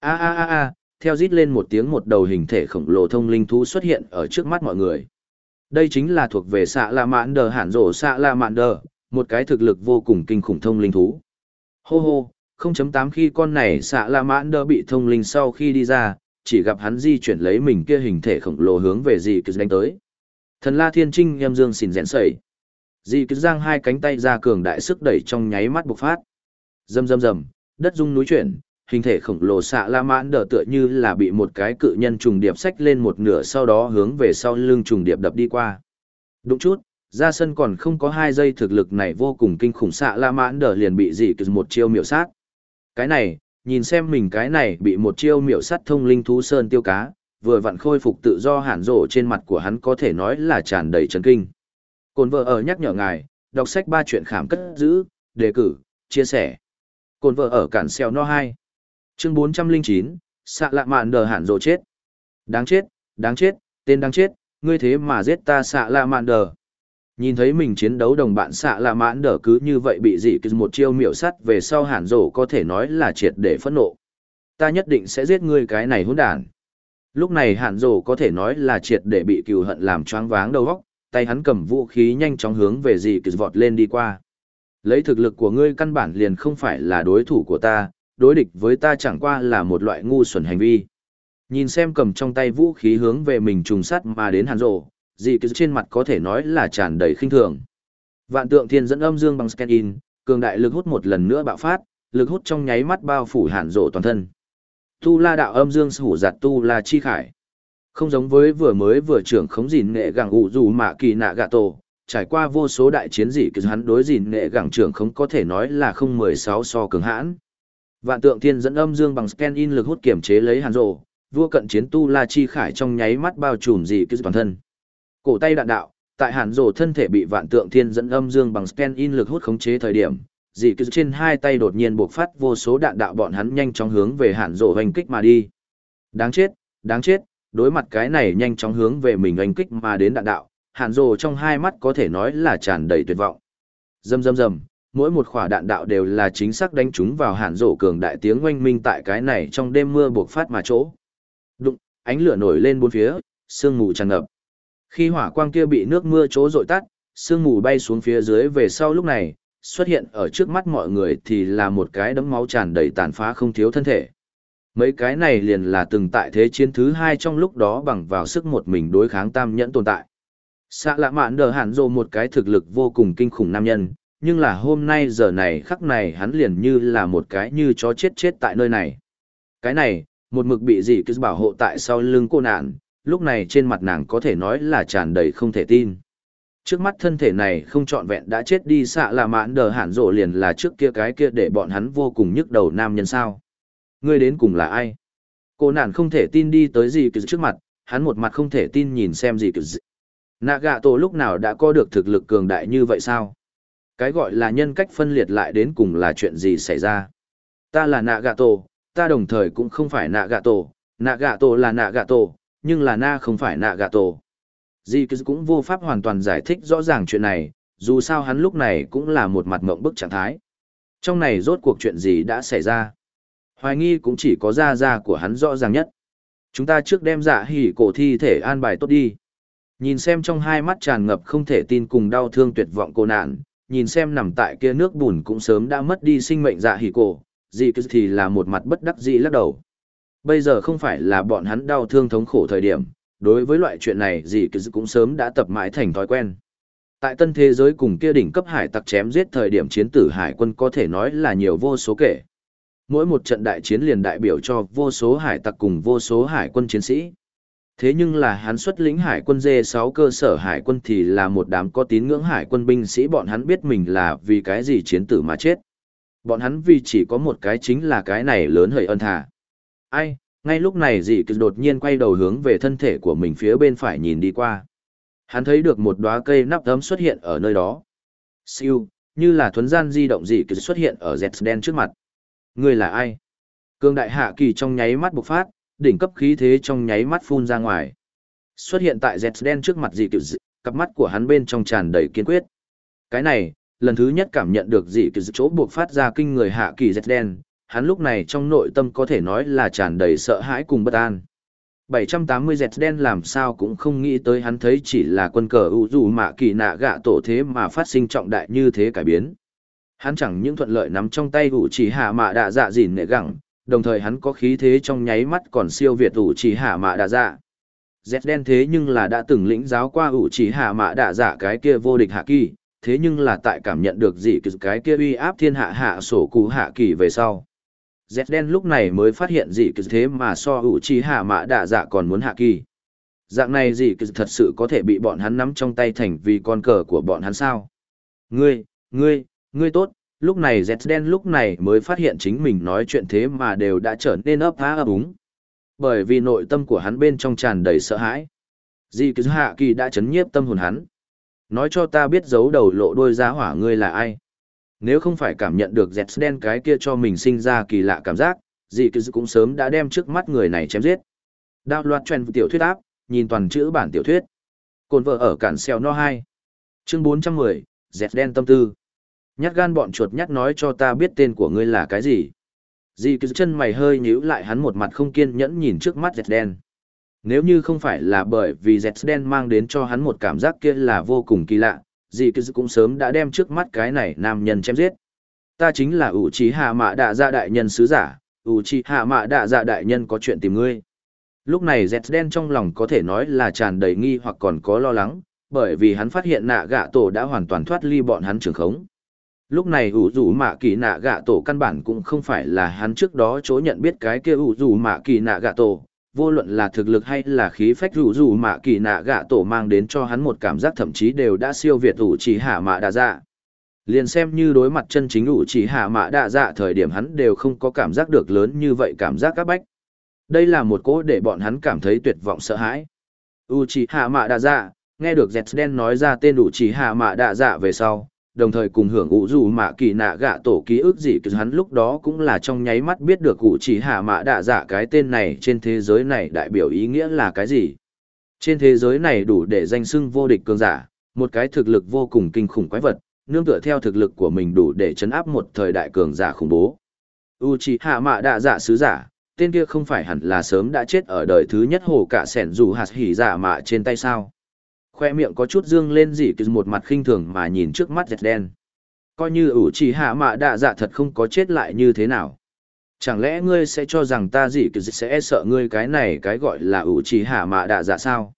A a a a, theo rít lên một tiếng một đầu hình thể khổng lồ thông linh thú xuất hiện ở trước mắt mọi người. Đây chính là thuộc về xạ la mạn đờ hẳn rổ xạ la mạn đờ, một cái thực lực vô cùng kinh khủng thông linh thú. Hô hô, 0.8 khi con này xạ la Mạn Đờ bị thông linh sau khi đi ra, chỉ gặp hắn di chuyển lấy mình kia hình thể khổng lồ hướng về dì cứ đánh tới. Thần la thiên trinh em dương xỉn rẽn sẩy. Dì cứ giang hai cánh tay ra cường đại sức đẩy trong nháy mắt bộc phát. Rầm rầm rầm, đất rung núi chuyển, hình thể khổng lồ xạ la mãn đỡ tựa như là bị một cái cự nhân trùng điệp sách lên một nửa sau đó hướng về sau lưng trùng điệp đập đi qua. Đúng chút, ra sân còn không có hai giây thực lực này vô cùng kinh khủng xạ la mãn đỡ liền bị dì cứ một chiêu miểu sát. Cái này, nhìn xem mình cái này bị một chiêu miểu sát thông linh thú sơn tiêu cá, vừa vặn khôi phục tự do hẳn rộ trên mặt của hắn có thể nói là tràn đầy chấn kinh. Cồn vợ ở nhắc nhở ngài, đọc sách ba chuyện khảm cất giữ, đề cử, chia sẻ. Cồn vợ ở cản xeo no 2. Chương 409, xạ lạ mạn đờ hẳn rộ chết. Đáng chết, đáng chết, tên đáng chết, ngươi thế mà giết ta xạ lạ mạn đờ. Nhìn thấy mình chiến đấu đồng bạn xạ lạ mạn đờ cứ như vậy bị dị cứ một chiêu miểu sắt về sau hẳn rổ có thể nói là triệt để phẫn nộ. Ta nhất định sẽ giết ngươi cái này hỗn đản. Lúc này hẳn rổ có thể nói là triệt để bị cừu hận làm choáng váng đầu óc, tay hắn cầm vũ khí nhanh chóng hướng về dị cứ vọt lên đi qua. Lấy thực lực của ngươi căn bản liền không phải là đối thủ của ta, đối địch với ta chẳng qua là một loại ngu xuẩn hành vi. Nhìn xem cầm trong tay vũ khí hướng về mình trùng sắt mà đến hàn rổ, dị cứ trên mặt có thể nói là tràn đầy khinh thường. Vạn tượng thiên dẫn âm dương bằng scan in, cường đại lực hút một lần nữa bạo phát, lực hút trong nháy mắt bao phủ hàn rộ toàn thân. Tu la đạo âm dương hủ giặt tu la chi khải. Không giống với vừa mới vừa trưởng khống gìn nghệ gẳng ủ dù mạ kỳ nạ gạ tổ, trải qua vô số đại chiến dị cứ hắn đối gìn nghệ gẳng trưởng khống có thể nói là không mười sáu so cường hãn. Vạn tượng thiên dẫn âm dương bằng scan in lực hút kiểm chế lấy hàn Dỗ. vua cận chiến tu la chi khải trong nháy mắt bao trùm dị cứ toàn thân. Cổ tay đạn đạo, tại hàn Dỗ thân thể bị vạn tượng thiên dẫn âm dương bằng scan in lực hút khống chế thời điểm, dị cứ trên hai tay đột nhiên bộc phát vô số đạn đạo bọn hắn nhanh chóng hướng về hàn Dỗ hành kích mà đi. Đáng chết, đáng chết, đối mặt cái này nhanh chóng hướng về mình hành kích mà đến đạn đạo, hàn Dỗ trong hai mắt có thể nói là tràn đầy tuyệt vọng. Rầm rầm rầm, mỗi một quả đạn đạo đều là chính xác đánh trúng vào hàn rổ cường đại tiếng oanh minh tại cái này trong đêm mưa buộc phát mà chỗ. Đụng, ánh lửa nổi lên bốn phía, sương mù tràn ngập. Khi hỏa quang kia bị nước mưa chỗ dội tắt, sương mù bay xuống phía dưới về sau lúc này, xuất hiện ở trước mắt mọi người thì là một cái đấm máu tràn đầy tàn phá không thiếu thân thể. Mấy cái này liền là từng tại thế chiến thứ hai trong lúc đó bằng vào sức một mình đối kháng tam nhẫn tồn tại. Xạ lạ mạn đờ hẳn rộ một cái thực lực vô cùng kinh khủng nam nhân, nhưng là hôm nay giờ này khắc này hắn liền như là một cái như chó chết chết tại nơi này. Cái này, một mực bị gì cứ bảo hộ tại sau lưng cô nạn, lúc này trên mặt nàng có thể nói là tràn đầy không thể tin. Trước mắt thân thể này không trọn vẹn đã chết đi xạ là mãn đờ hẳn rộ liền là trước kia cái kia để bọn hắn vô cùng nhức đầu nam nhân sao. Ngươi đến cùng là ai? Cô nạn không thể tin đi tới gì cứ trước mặt, hắn một mặt không thể tin nhìn xem gì cứ Nạ gạ tổ lúc nào đã có được thực lực cường đại như vậy sao? Cái gọi là nhân cách phân liệt lại đến cùng là chuyện gì xảy ra? Ta là nạ gạ tổ, ta đồng thời cũng không phải nạ gạ tổ, nạ gạ tổ là nạ gạ tổ, nhưng là na không phải nạ gà tổ. Di cũng vô pháp hoàn toàn giải thích rõ ràng chuyện này, dù sao hắn lúc này cũng là một mặt mộng bức trạng thái. Trong này rốt cuộc chuyện gì đã xảy ra? Hoài nghi cũng chỉ có ra ra của hắn rõ ràng nhất. Chúng ta trước đem dạ hỉ cổ thi thể an bài tốt đi. Nhìn xem trong hai mắt tràn ngập không thể tin cùng đau thương tuyệt vọng cô nạn, nhìn xem nằm tại kia nước bùn cũng sớm đã mất đi sinh mệnh dạ hỉ cổ, dị thì là một mặt bất đắc dĩ lắc đầu. Bây giờ không phải là bọn hắn đau thương thống khổ thời điểm, đối với loại chuyện này gì cũng sớm đã tập mãi thành thói quen. Tại tân thế giới cùng kia đỉnh cấp hải tặc chém giết thời điểm chiến tử hải quân có thể nói là nhiều vô số kể. Mỗi một trận đại chiến liền đại biểu cho vô số hải tặc cùng vô số hải quân chiến sĩ. Thế nhưng là hắn xuất lĩnh hải quân dê 6 cơ sở hải quân thì là một đám có tín ngưỡng hải quân binh sĩ bọn hắn biết mình là vì cái gì chiến tử mà chết. Bọn hắn vì chỉ có một cái chính là cái này lớn hời ân thả ai, ngay lúc này dị cực đột nhiên quay đầu hướng về thân thể của mình phía bên phải nhìn đi qua. Hắn thấy được một đóa cây nắp ấm xuất hiện ở nơi đó. Siêu, như là thuấn gian di động dị cực xuất hiện ở dẹt đen trước mặt. Người là ai? Cương đại hạ kỳ trong nháy mắt bộc phát, đỉnh cấp khí thế trong nháy mắt phun ra ngoài. Xuất hiện tại Z đen trước mặt dị kiểu dị, cặp mắt của hắn bên trong tràn đầy kiên quyết. Cái này, lần thứ nhất cảm nhận được dị kiểu dị chỗ buộc phát ra kinh người hạ kỳ Z đen, hắn lúc này trong nội tâm có thể nói là tràn đầy sợ hãi cùng bất an. 780 dẹt đen làm sao cũng không nghĩ tới hắn thấy chỉ là quân cờ ủ dù mạ kỳ nạ gạ tổ thế mà phát sinh trọng đại như thế cải biến. Hắn chẳng những thuận lợi nắm trong tay ủ chỉ hạ mạ đạ dạ dìn nệ gẳng, đồng thời hắn có khí thế trong nháy mắt còn siêu việt ủ chỉ hạ mạ đạ dạ. Dẹt đen thế nhưng là đã từng lĩnh giáo qua ủ chỉ hạ mạ đạ dạ cái kia vô địch hạ kỳ, thế nhưng là tại cảm nhận được gì cái kia uy áp thiên hạ hạ sổ cú hạ kỳ về sau Z đen lúc này mới phát hiện gì cứ thế mà so ủ chỉ hạ mã đạ dạ còn muốn hạ kỳ. Dạng này gì cứ thật sự có thể bị bọn hắn nắm trong tay thành vì con cờ của bọn hắn sao. Ngươi, ngươi, ngươi tốt, lúc này Z đen lúc này mới phát hiện chính mình nói chuyện thế mà đều đã trở nên ấp há ấp úng. Bởi vì nội tâm của hắn bên trong tràn đầy sợ hãi. Dì cứ hạ kỳ đã chấn nhiếp tâm hồn hắn. Nói cho ta biết giấu đầu lộ đôi giá hỏa ngươi là ai. Nếu không phải cảm nhận được z đen cái kia cho mình sinh ra kỳ lạ cảm giác, dì cứ cũng sớm đã đem trước mắt người này chém giết. Đạo loạt trend tiểu thuyết áp, nhìn toàn chữ bản tiểu thuyết. Cồn vợ ở cản xeo no hai, Chương 410, dẹt đen tâm tư. Nhát gan bọn chuột nhát nói cho ta biết tên của ngươi là cái gì. Dì cứ chân mày hơi nhíu lại hắn một mặt không kiên nhẫn nhìn trước mắt dẹt đen. Nếu như không phải là bởi vì dẹt đen mang đến cho hắn một cảm giác kia là vô cùng kỳ lạ, dì cứ cũng sớm đã đem trước mắt cái này nam nhân chém giết. Ta chính là ủ trí hạ mạ đạ dạ đại nhân sứ giả, ủ trí hạ mạ đạ dạ đại nhân có chuyện tìm ngươi. Lúc này dẹt đen trong lòng có thể nói là tràn đầy nghi hoặc còn có lo lắng, bởi vì hắn phát hiện nạ gạ tổ đã hoàn toàn thoát ly bọn hắn trường khống. Lúc này ủ rủ mạ kỳ nạ gạ tổ căn bản cũng không phải là hắn trước đó chỗ nhận biết cái kia ủ rủ mạ kỳ nạ gạ tổ, vô luận là thực lực hay là khí phách rủ rủ mạ kỳ nạ gạ tổ mang đến cho hắn một cảm giác thậm chí đều đã siêu việt ủ chỉ hạ mạ đa dạ. Liền xem như đối mặt chân chính ủ chỉ hạ mạ đa dạ thời điểm hắn đều không có cảm giác được lớn như vậy cảm giác các bách. Đây là một cỗ để bọn hắn cảm thấy tuyệt vọng sợ hãi. U chỉ hạ mạ đa dạ nghe được dẹt đen nói ra tên ủ chỉ hạ mạ đa dạ về sau đồng thời cùng hưởng ủ dù mạ kỳ nạ gạ tổ ký ức gì cứ hắn lúc đó cũng là trong nháy mắt biết được cụ chỉ hạ mạ đạ dạ cái tên này trên thế giới này đại biểu ý nghĩa là cái gì. Trên thế giới này đủ để danh xưng vô địch cường giả, một cái thực lực vô cùng kinh khủng quái vật, nương tựa theo thực lực của mình đủ để chấn áp một thời đại cường giả khủng bố. U chỉ hạ mạ đạ dạ sứ giả, tên kia không phải hẳn là sớm đã chết ở đời thứ nhất hồ cả sẻn dù hạt hỉ giả mạ trên tay sao? Khoe miệng có chút dương lên dị cứ một mặt khinh thường mà nhìn trước mắt dẹt đen. Coi như ủ chỉ hạ mạ đạ dạ thật không có chết lại như thế nào. Chẳng lẽ ngươi sẽ cho rằng ta dị cứ sẽ sợ ngươi cái này cái gọi là ủ chỉ hạ mạ đạ dạ sao?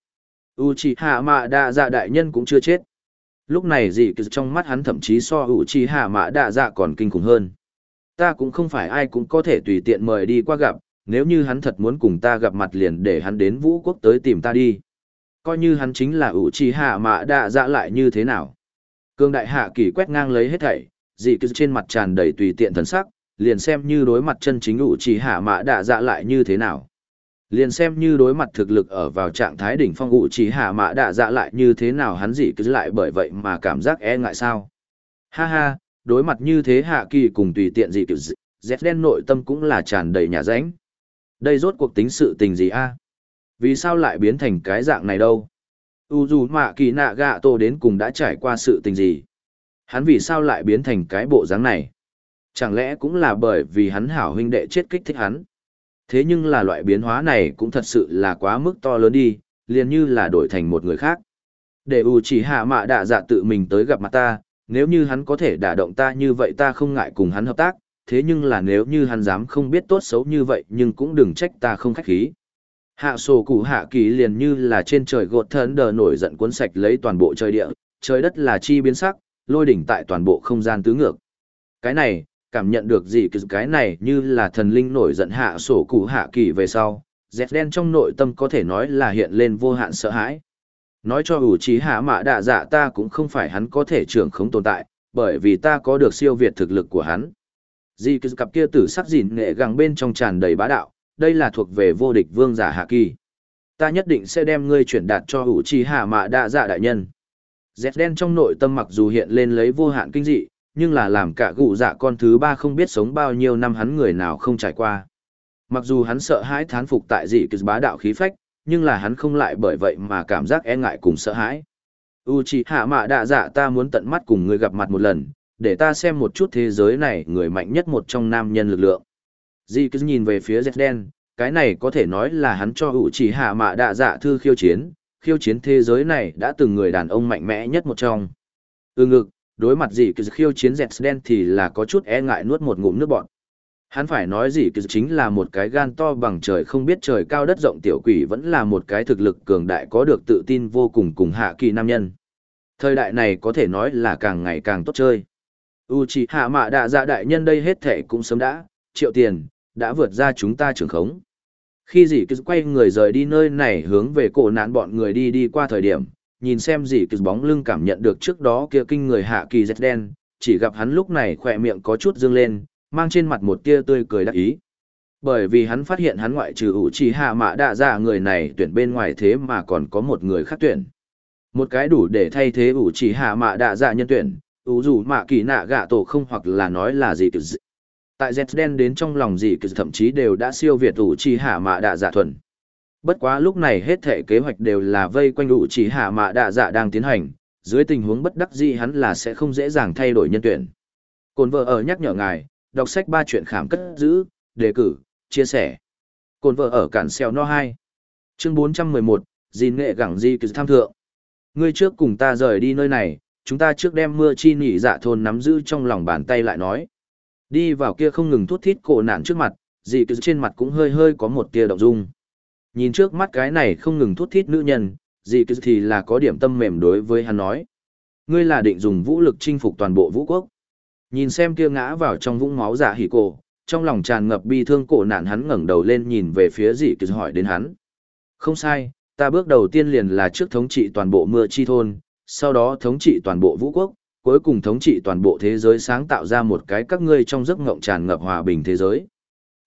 Ủ chỉ hạ mạ đạ dạ đại nhân cũng chưa chết. Lúc này dị cứ trong mắt hắn thậm chí so ủ chỉ hạ mạ đạ dạ còn kinh khủng hơn. Ta cũng không phải ai cũng có thể tùy tiện mời đi qua gặp, nếu như hắn thật muốn cùng ta gặp mặt liền để hắn đến vũ quốc tới tìm ta đi coi như hắn chính là ủ trì hạ mạ đạ dạ lại như thế nào. Cương đại hạ kỳ quét ngang lấy hết thảy, dị cứ trên mặt tràn đầy tùy tiện thần sắc, liền xem như đối mặt chân chính ủ trì hạ mạ đạ dạ lại như thế nào. Liền xem như đối mặt thực lực ở vào trạng thái đỉnh phong ủ trì hạ mạ đạ dạ lại như thế nào hắn dị cứ lại bởi vậy mà cảm giác e ngại sao. Ha ha, đối mặt như thế hạ kỳ cùng tùy tiện dị cứ, dẹt đen nội tâm cũng là tràn đầy nhà ránh. Đây rốt cuộc tính sự tình gì a? Vì sao lại biến thành cái dạng này đâu? U dù mạ kỳ nạ gạ tổ đến cùng đã trải qua sự tình gì? Hắn vì sao lại biến thành cái bộ dáng này? Chẳng lẽ cũng là bởi vì hắn hảo huynh đệ chết kích thích hắn? Thế nhưng là loại biến hóa này cũng thật sự là quá mức to lớn đi, liền như là đổi thành một người khác. Để U chỉ hạ mạ đạ dạ tự mình tới gặp mặt ta, nếu như hắn có thể đả động ta như vậy ta không ngại cùng hắn hợp tác, thế nhưng là nếu như hắn dám không biết tốt xấu như vậy nhưng cũng đừng trách ta không khách khí. Hạ sổ cụ hạ kỳ liền như là trên trời gột thần đờ nổi giận cuốn sạch lấy toàn bộ trời địa, trời đất là chi biến sắc, lôi đỉnh tại toàn bộ không gian tứ ngược. Cái này, cảm nhận được gì cái này như là thần linh nổi giận hạ sổ cụ hạ kỳ về sau, dẹt đen trong nội tâm có thể nói là hiện lên vô hạn sợ hãi. Nói cho ủ trí hạ mạ đạ dạ ta cũng không phải hắn có thể trưởng không tồn tại, bởi vì ta có được siêu việt thực lực của hắn. Dì cặp kia tử sắc dìn nghệ gàng bên trong tràn đầy bá đạo, đây là thuộc về vô địch vương giả hạ kỳ. Ta nhất định sẽ đem ngươi chuyển đạt cho ủ trì hạ mạ đạ dạ đại nhân. Dẹt đen trong nội tâm mặc dù hiện lên lấy vô hạn kinh dị, nhưng là làm cả gụ dạ con thứ ba không biết sống bao nhiêu năm hắn người nào không trải qua. Mặc dù hắn sợ hãi thán phục tại dị kỳ bá đạo khí phách, nhưng là hắn không lại bởi vậy mà cảm giác e ngại cùng sợ hãi. Uchiha Mạ Đạ Dạ ta muốn tận mắt cùng người gặp mặt một lần, để ta xem một chút thế giới này người mạnh nhất một trong nam nhân lực lượng. Di cứ nhìn về phía Zden, cái này có thể nói là hắn cho Uchiha Mạ Đạ Dạ thư khiêu chiến, khiêu chiến thế giới này đã từng người đàn ông mạnh mẽ nhất một trong. Ừ ngực, đối mặt gì cứ khiêu chiến Zden thì là có chút e ngại nuốt một ngụm nước bọt. Hắn phải nói gì cứ chính là một cái gan to bằng trời không biết trời cao đất rộng tiểu quỷ vẫn là một cái thực lực cường đại có được tự tin vô cùng cùng hạ kỳ nam nhân. Thời đại này có thể nói là càng ngày càng tốt chơi. Uchiha Mạ Đạ Dạ đại nhân đây hết thể cũng sớm đã, triệu tiền, đã vượt ra chúng ta trưởng khống. Khi dì cứ quay người rời đi nơi này hướng về cổ nạn bọn người đi đi qua thời điểm, nhìn xem dì cứ bóng lưng cảm nhận được trước đó kia kinh người hạ kỳ rất đen, chỉ gặp hắn lúc này khỏe miệng có chút dương lên, mang trên mặt một tia tươi cười đắc ý. Bởi vì hắn phát hiện hắn ngoại trừ ủ trì hạ mã đạ dạ người này tuyển bên ngoài thế mà còn có một người khác tuyển. Một cái đủ để thay thế ủ trì hạ mã đạ dạ nhân tuyển, ủ dù mạ kỳ nạ gạ tổ không hoặc là nói là gì kiểu tại z đen đến trong lòng gì kỳ thậm chí đều đã siêu việt ủ trì hạ mạ đạ dạ thuần. Bất quá lúc này hết thể kế hoạch đều là vây quanh ủ trì hạ mạ đạ dạ đang tiến hành, dưới tình huống bất đắc dĩ hắn là sẽ không dễ dàng thay đổi nhân tuyển. Cồn vợ ở nhắc nhở ngài, đọc sách ba chuyện khảm cất giữ, đề cử, chia sẻ. Cồn vợ ở cản xèo no hai. Chương bốn trăm mười một, dìn nghệ gẳng di kỳ tham thượng. Ngươi trước cùng ta rời đi nơi này, chúng ta trước đem mưa chi nỉ dạ thôn nắm giữ trong lòng bàn tay lại nói. Đi vào kia không ngừng thút thít cổ nạn trước mặt, dị cứ trên mặt cũng hơi hơi có một tia động dung. Nhìn trước mắt cái này không ngừng thút thít nữ nhân, dị cứ thì là có điểm tâm mềm đối với hắn nói. Ngươi là định dùng vũ lực chinh phục toàn bộ vũ quốc. Nhìn xem kia ngã vào trong vũng máu giả hỉ cổ, trong lòng tràn ngập bi thương cổ nạn hắn ngẩng đầu lên nhìn về phía dị cứ hỏi đến hắn. Không sai, ta bước đầu tiên liền là trước thống trị toàn bộ mưa chi thôn, sau đó thống trị toàn bộ vũ quốc, cuối cùng thống trị toàn bộ thế giới sáng tạo ra một cái các ngươi trong giấc ngộng tràn ngập hòa bình thế giới.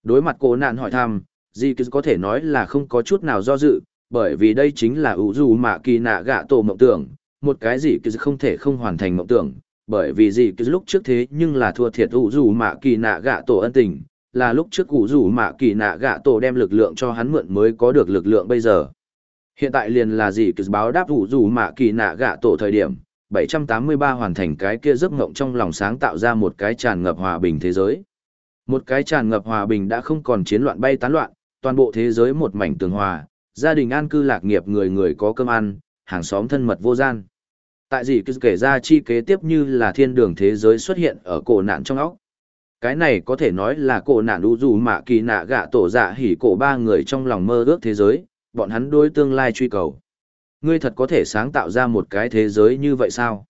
Đối mặt cô nạn hỏi thăm, Di cứ có thể nói là không có chút nào do dự, bởi vì đây chính là ủ dù mà kỳ nạ gạ tổ mộng tưởng, một cái gì cứ không thể không hoàn thành mộng tưởng, bởi vì gì cứ lúc trước thế nhưng là thua thiệt ủ dù mà kỳ nạ gạ tổ ân tình, là lúc trước ủ dù mà kỳ nạ gạ tổ đem lực lượng cho hắn mượn mới có được lực lượng bây giờ. Hiện tại liền là gì cứ báo đáp ủ dù mà kỳ nạ gạ tổ thời điểm, 783 hoàn thành cái kia giấc ngộng trong lòng sáng tạo ra một cái tràn ngập hòa bình thế giới. Một cái tràn ngập hòa bình đã không còn chiến loạn bay tán loạn, toàn bộ thế giới một mảnh tường hòa, gia đình an cư lạc nghiệp người người có cơm ăn, hàng xóm thân mật vô gian. Tại gì cứ kể ra chi kế tiếp như là thiên đường thế giới xuất hiện ở cổ nạn trong óc. Cái này có thể nói là cổ nạn đu dù mạ kỳ nạ gạ tổ dạ hỉ cổ ba người trong lòng mơ ước thế giới, bọn hắn đối tương lai truy cầu. Ngươi thật có thể sáng tạo ra một cái thế giới như vậy sao?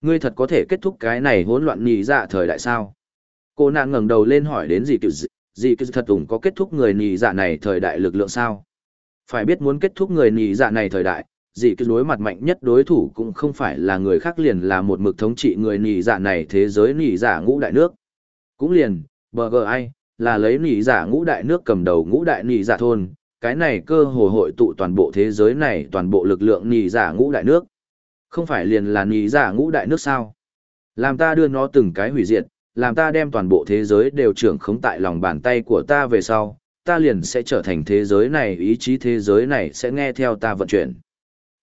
Ngươi thật có thể kết thúc cái này hỗn loạn nhị dạ thời đại sao? Cô nạn ngẩng đầu lên hỏi đến gì kiểu gì kiểu thật ủng có kết thúc người nhị dạ này thời đại lực lượng sao? Phải biết muốn kết thúc người nhị dạ này thời đại, gì cái đối mặt mạnh nhất đối thủ cũng không phải là người khác liền là một mực thống trị người nhị dạ này thế giới nhị dạ ngũ đại nước. Cũng liền, bờ ai là lấy nhị dạ ngũ đại nước cầm đầu ngũ đại nhị dạ thôn, cái này cơ hồ hội tụ toàn bộ thế giới này toàn bộ lực lượng nhì giả ngũ đại nước. Không phải liền là nhì giả ngũ đại nước sao? Làm ta đưa nó từng cái hủy diệt, làm ta đem toàn bộ thế giới đều trưởng khống tại lòng bàn tay của ta về sau, ta liền sẽ trở thành thế giới này, ý chí thế giới này sẽ nghe theo ta vận chuyển.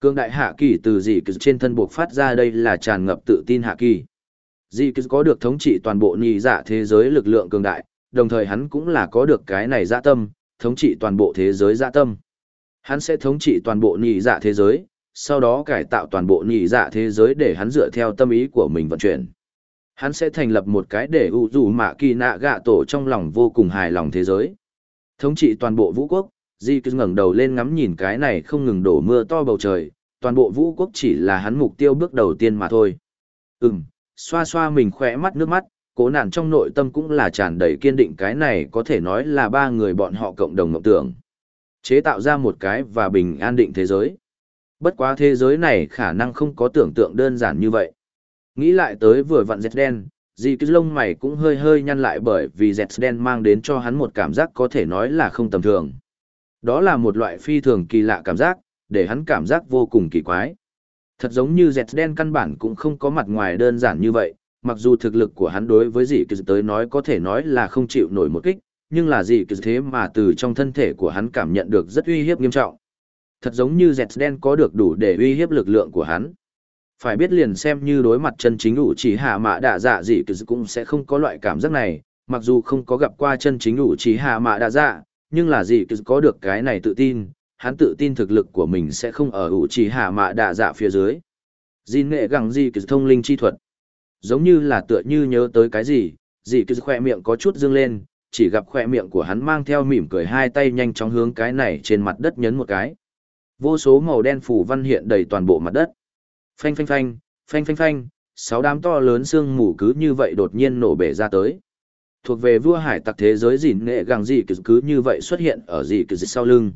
Cương đại hạ kỳ từ dị kỳ trên thân buộc phát ra đây là tràn ngập tự tin hạ kỳ. Dị kỳ có được thống trị toàn bộ nhì giả thế giới lực lượng cường đại, đồng thời hắn cũng là có được cái này dạ tâm, thống trị toàn bộ thế giới dạ tâm. Hắn sẽ thống trị toàn bộ nhị dạ thế giới, sau đó cải tạo toàn bộ nhị dạ thế giới để hắn dựa theo tâm ý của mình vận chuyển. Hắn sẽ thành lập một cái để ủ rủ mạ kỳ nạ gạ tổ trong lòng vô cùng hài lòng thế giới. Thống trị toàn bộ vũ quốc, Di cứ ngẩng đầu lên ngắm nhìn cái này không ngừng đổ mưa to bầu trời, toàn bộ vũ quốc chỉ là hắn mục tiêu bước đầu tiên mà thôi. Ừm, xoa xoa mình khỏe mắt nước mắt, cố nạn trong nội tâm cũng là tràn đầy kiên định cái này có thể nói là ba người bọn họ cộng đồng mộng tưởng. Chế tạo ra một cái và bình an định thế giới. Bất quá thế giới này khả năng không có tưởng tượng đơn giản như vậy. Nghĩ lại tới vừa vặn dẹt đen, dì cứ lông mày cũng hơi hơi nhăn lại bởi vì dẹt đen mang đến cho hắn một cảm giác có thể nói là không tầm thường. Đó là một loại phi thường kỳ lạ cảm giác, để hắn cảm giác vô cùng kỳ quái. Thật giống như dẹt đen căn bản cũng không có mặt ngoài đơn giản như vậy, mặc dù thực lực của hắn đối với dị kỳ tới nói có thể nói là không chịu nổi một kích, nhưng là dị kỳ thế mà từ trong thân thể của hắn cảm nhận được rất uy hiếp nghiêm trọng. Thật giống như dẹt đen có được đủ để uy hiếp lực lượng của hắn. Phải biết liền xem như đối mặt chân chính ủ chỉ hạ mạ đạ dạ dị kỳ cũng sẽ không có loại cảm giác này, mặc dù không có gặp qua chân chính ủ chỉ hạ mạ đạ dạ, nhưng là dị kỳ có được cái này tự tin, hắn tự tin thực lực của mình sẽ không ở ủ chỉ hạ mạ đạ dạ phía dưới. Jin nghệ gẳng gì thông linh chi thuật. Giống như là tựa như nhớ tới cái gì, gì cứ khỏe miệng có chút dương lên, chỉ gặp khỏe miệng của hắn mang theo mỉm cười hai tay nhanh chóng hướng cái này trên mặt đất nhấn một cái. Vô số màu đen phủ văn hiện đầy toàn bộ mặt đất. Phanh phanh phanh, phanh phanh phanh, sáu đám to lớn xương mù cứ như vậy đột nhiên nổ bể ra tới. Thuộc về vua hải tặc thế giới gìn nghệ gàng gì cứ, cứ như vậy xuất hiện ở gì cứ sau lưng.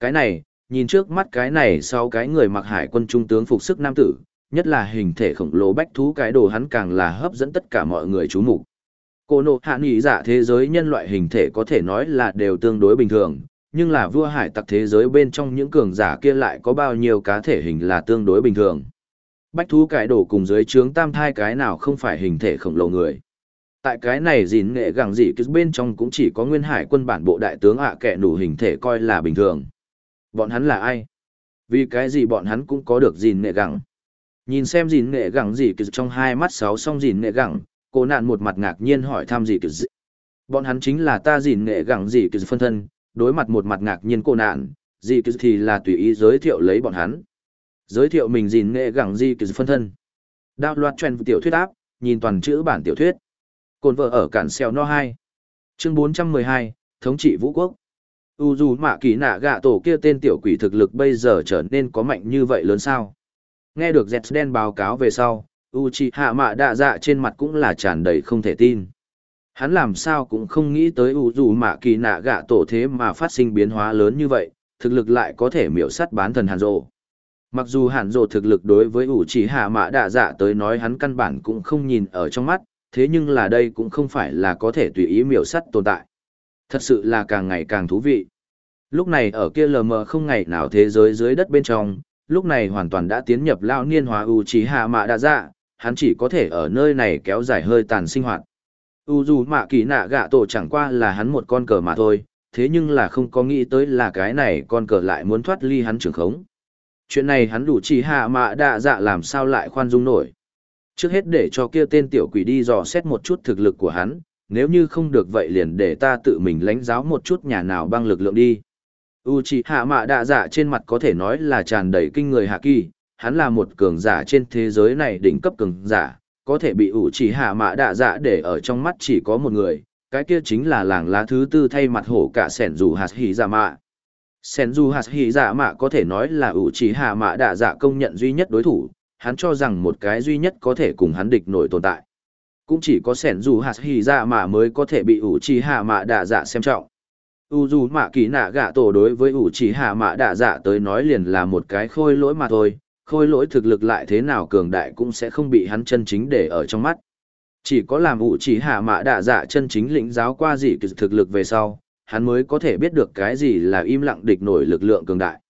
Cái này, nhìn trước mắt cái này sau cái người mặc hải quân trung tướng phục sức nam tử, nhất là hình thể khổng lồ bách thú cái đồ hắn càng là hấp dẫn tất cả mọi người chú mục Cô nộ hạ nghỉ giả thế giới nhân loại hình thể có thể nói là đều tương đối bình thường, nhưng là vua hải tặc thế giới bên trong những cường giả kia lại có bao nhiêu cá thể hình là tương đối bình thường. Bách thú cải đổ cùng dưới trướng tam thai cái nào không phải hình thể khổng lồ người. Tại cái này dìn nghệ gẳng dị cứ bên trong cũng chỉ có nguyên hải quân bản bộ đại tướng ạ à kẻ nủ hình thể coi là bình thường. Bọn hắn là ai? Vì cái gì bọn hắn cũng có được dìn nghệ gẳng? Nhìn xem gìn nghệ gẳng gì cứ trong hai mắt sáu song gìn nghệ gẳng, cô nạn một mặt ngạc nhiên hỏi thăm gì cứ Bọn hắn chính là ta gìn nghệ gẳng gì cứ phân thân, đối mặt một mặt ngạc nhiên cô nạn, gì cứ thì là tùy ý giới thiệu lấy bọn hắn. Giới thiệu mình gìn nghệ gẳng gì cứ phân thân. Đạo loạt truyền tiểu thuyết áp, nhìn toàn chữ bản tiểu thuyết. Cồn vợ ở cản xeo no 2. Chương 412, Thống trị vũ quốc. U dù mạ kỳ nạ gạ tổ kia tên tiểu quỷ thực lực bây giờ trở nên có mạnh như vậy lớn sao. Nghe được Dẹt đen báo cáo về sau, Uchiha hạ mạ đạ dạ trên mặt cũng là tràn đầy không thể tin. Hắn làm sao cũng không nghĩ tới u dù mạ kỳ nạ gạ tổ thế mà phát sinh biến hóa lớn như vậy thực lực lại có thể miểu sắt bán thần hàn rộ mặc dù hàn rộ thực lực đối với u hạ mạ đạ dạ tới nói hắn căn bản cũng không nhìn ở trong mắt thế nhưng là đây cũng không phải là có thể tùy ý miểu sắt tồn tại. Thật sự là càng ngày càng thú vị. Lúc này ở kia lờ mờ không ngày nào thế giới dưới đất bên trong lúc này hoàn toàn đã tiến nhập lao niên hóa u trí hạ mạ đa dạ hắn chỉ có thể ở nơi này kéo dài hơi tàn sinh hoạt. U dù mạ kỳ nạ gạ tổ chẳng qua là hắn một con cờ mà thôi, thế nhưng là không có nghĩ tới là cái này con cờ lại muốn thoát ly hắn trưởng khống. Chuyện này hắn đủ chỉ hạ mạ đa dạ làm sao lại khoan dung nổi. Trước hết để cho kia tên tiểu quỷ đi dò xét một chút thực lực của hắn, nếu như không được vậy liền để ta tự mình lãnh giáo một chút nhà nào băng lực lượng đi. U chỉ hạ mạ đạ dạ trên mặt có thể nói là tràn đầy kinh người hạ kỳ, hắn là một cường giả trên thế giới này đỉnh cấp cường giả, có thể bị ủ chỉ hạ mã đạ dạ để ở trong mắt chỉ có một người, cái kia chính là làng lá thứ tư thay mặt hổ cả sẻn dù hạt hỉ dạ mạ. Sẻn dù hạt hỉ dạ mạ có thể nói là ủ chỉ hạ mã đạ dạ công nhận duy nhất đối thủ, hắn cho rằng một cái duy nhất có thể cùng hắn địch nổi tồn tại. Cũng chỉ có sẻn dù hạt hỉ dạ mạ mới có thể bị ủ chỉ hạ mã đạ dạ xem trọng u dù mạ kỳ nạ gạ tổ đối với ủ chỉ hạ mạ đạ dạ tới nói liền là một cái khôi lỗi mà thôi khôi lỗi thực lực lại thế nào cường đại cũng sẽ không bị hắn chân chính để ở trong mắt. Chỉ có làm ủ chỉ hạ mạ đạ dạ chân chính lĩnh giáo qua gì thực lực về sau, hắn mới có thể biết được cái gì là im lặng địch nổi lực lượng cường đại.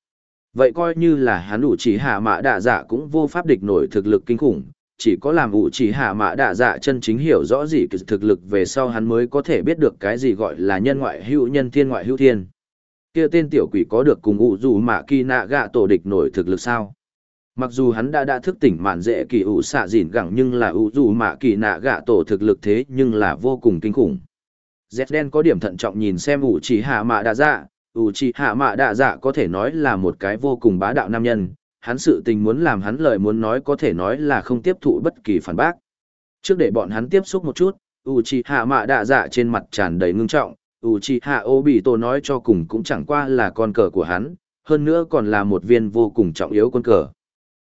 Vậy coi như là hắn ủ chỉ hạ mạ đạ dạ cũng vô pháp địch nổi thực lực kinh khủng, chỉ có làm ủ chỉ hạ mạ đạ dạ chân chính hiểu rõ gì thực lực về sau hắn mới có thể biết được cái gì gọi là nhân ngoại hữu nhân thiên ngoại hữu thiên. Kia tên tiểu quỷ có được cùng ủ dù mạ kỳ nạ gạ tổ địch nổi thực lực sao? mặc dù hắn đã đã thức tỉnh mạn dễ kỳ ủ xạ dìn gẳng nhưng là ủ dù mạ kỳ nạ gạ tổ thực lực thế nhưng là vô cùng kinh khủng z đen có điểm thận trọng nhìn xem ủ chỉ hạ mạ đạ dạ ủ chỉ hạ mạ đạ dạ có thể nói là một cái vô cùng bá đạo nam nhân hắn sự tình muốn làm hắn lời muốn nói có thể nói là không tiếp thụ bất kỳ phản bác trước để bọn hắn tiếp xúc một chút Uchiha hạ mạ đạ dạ trên mặt tràn đầy ngưng trọng Uchiha Obito hạ ô nói cho cùng cũng chẳng qua là con cờ của hắn hơn nữa còn là một viên vô cùng trọng yếu con cờ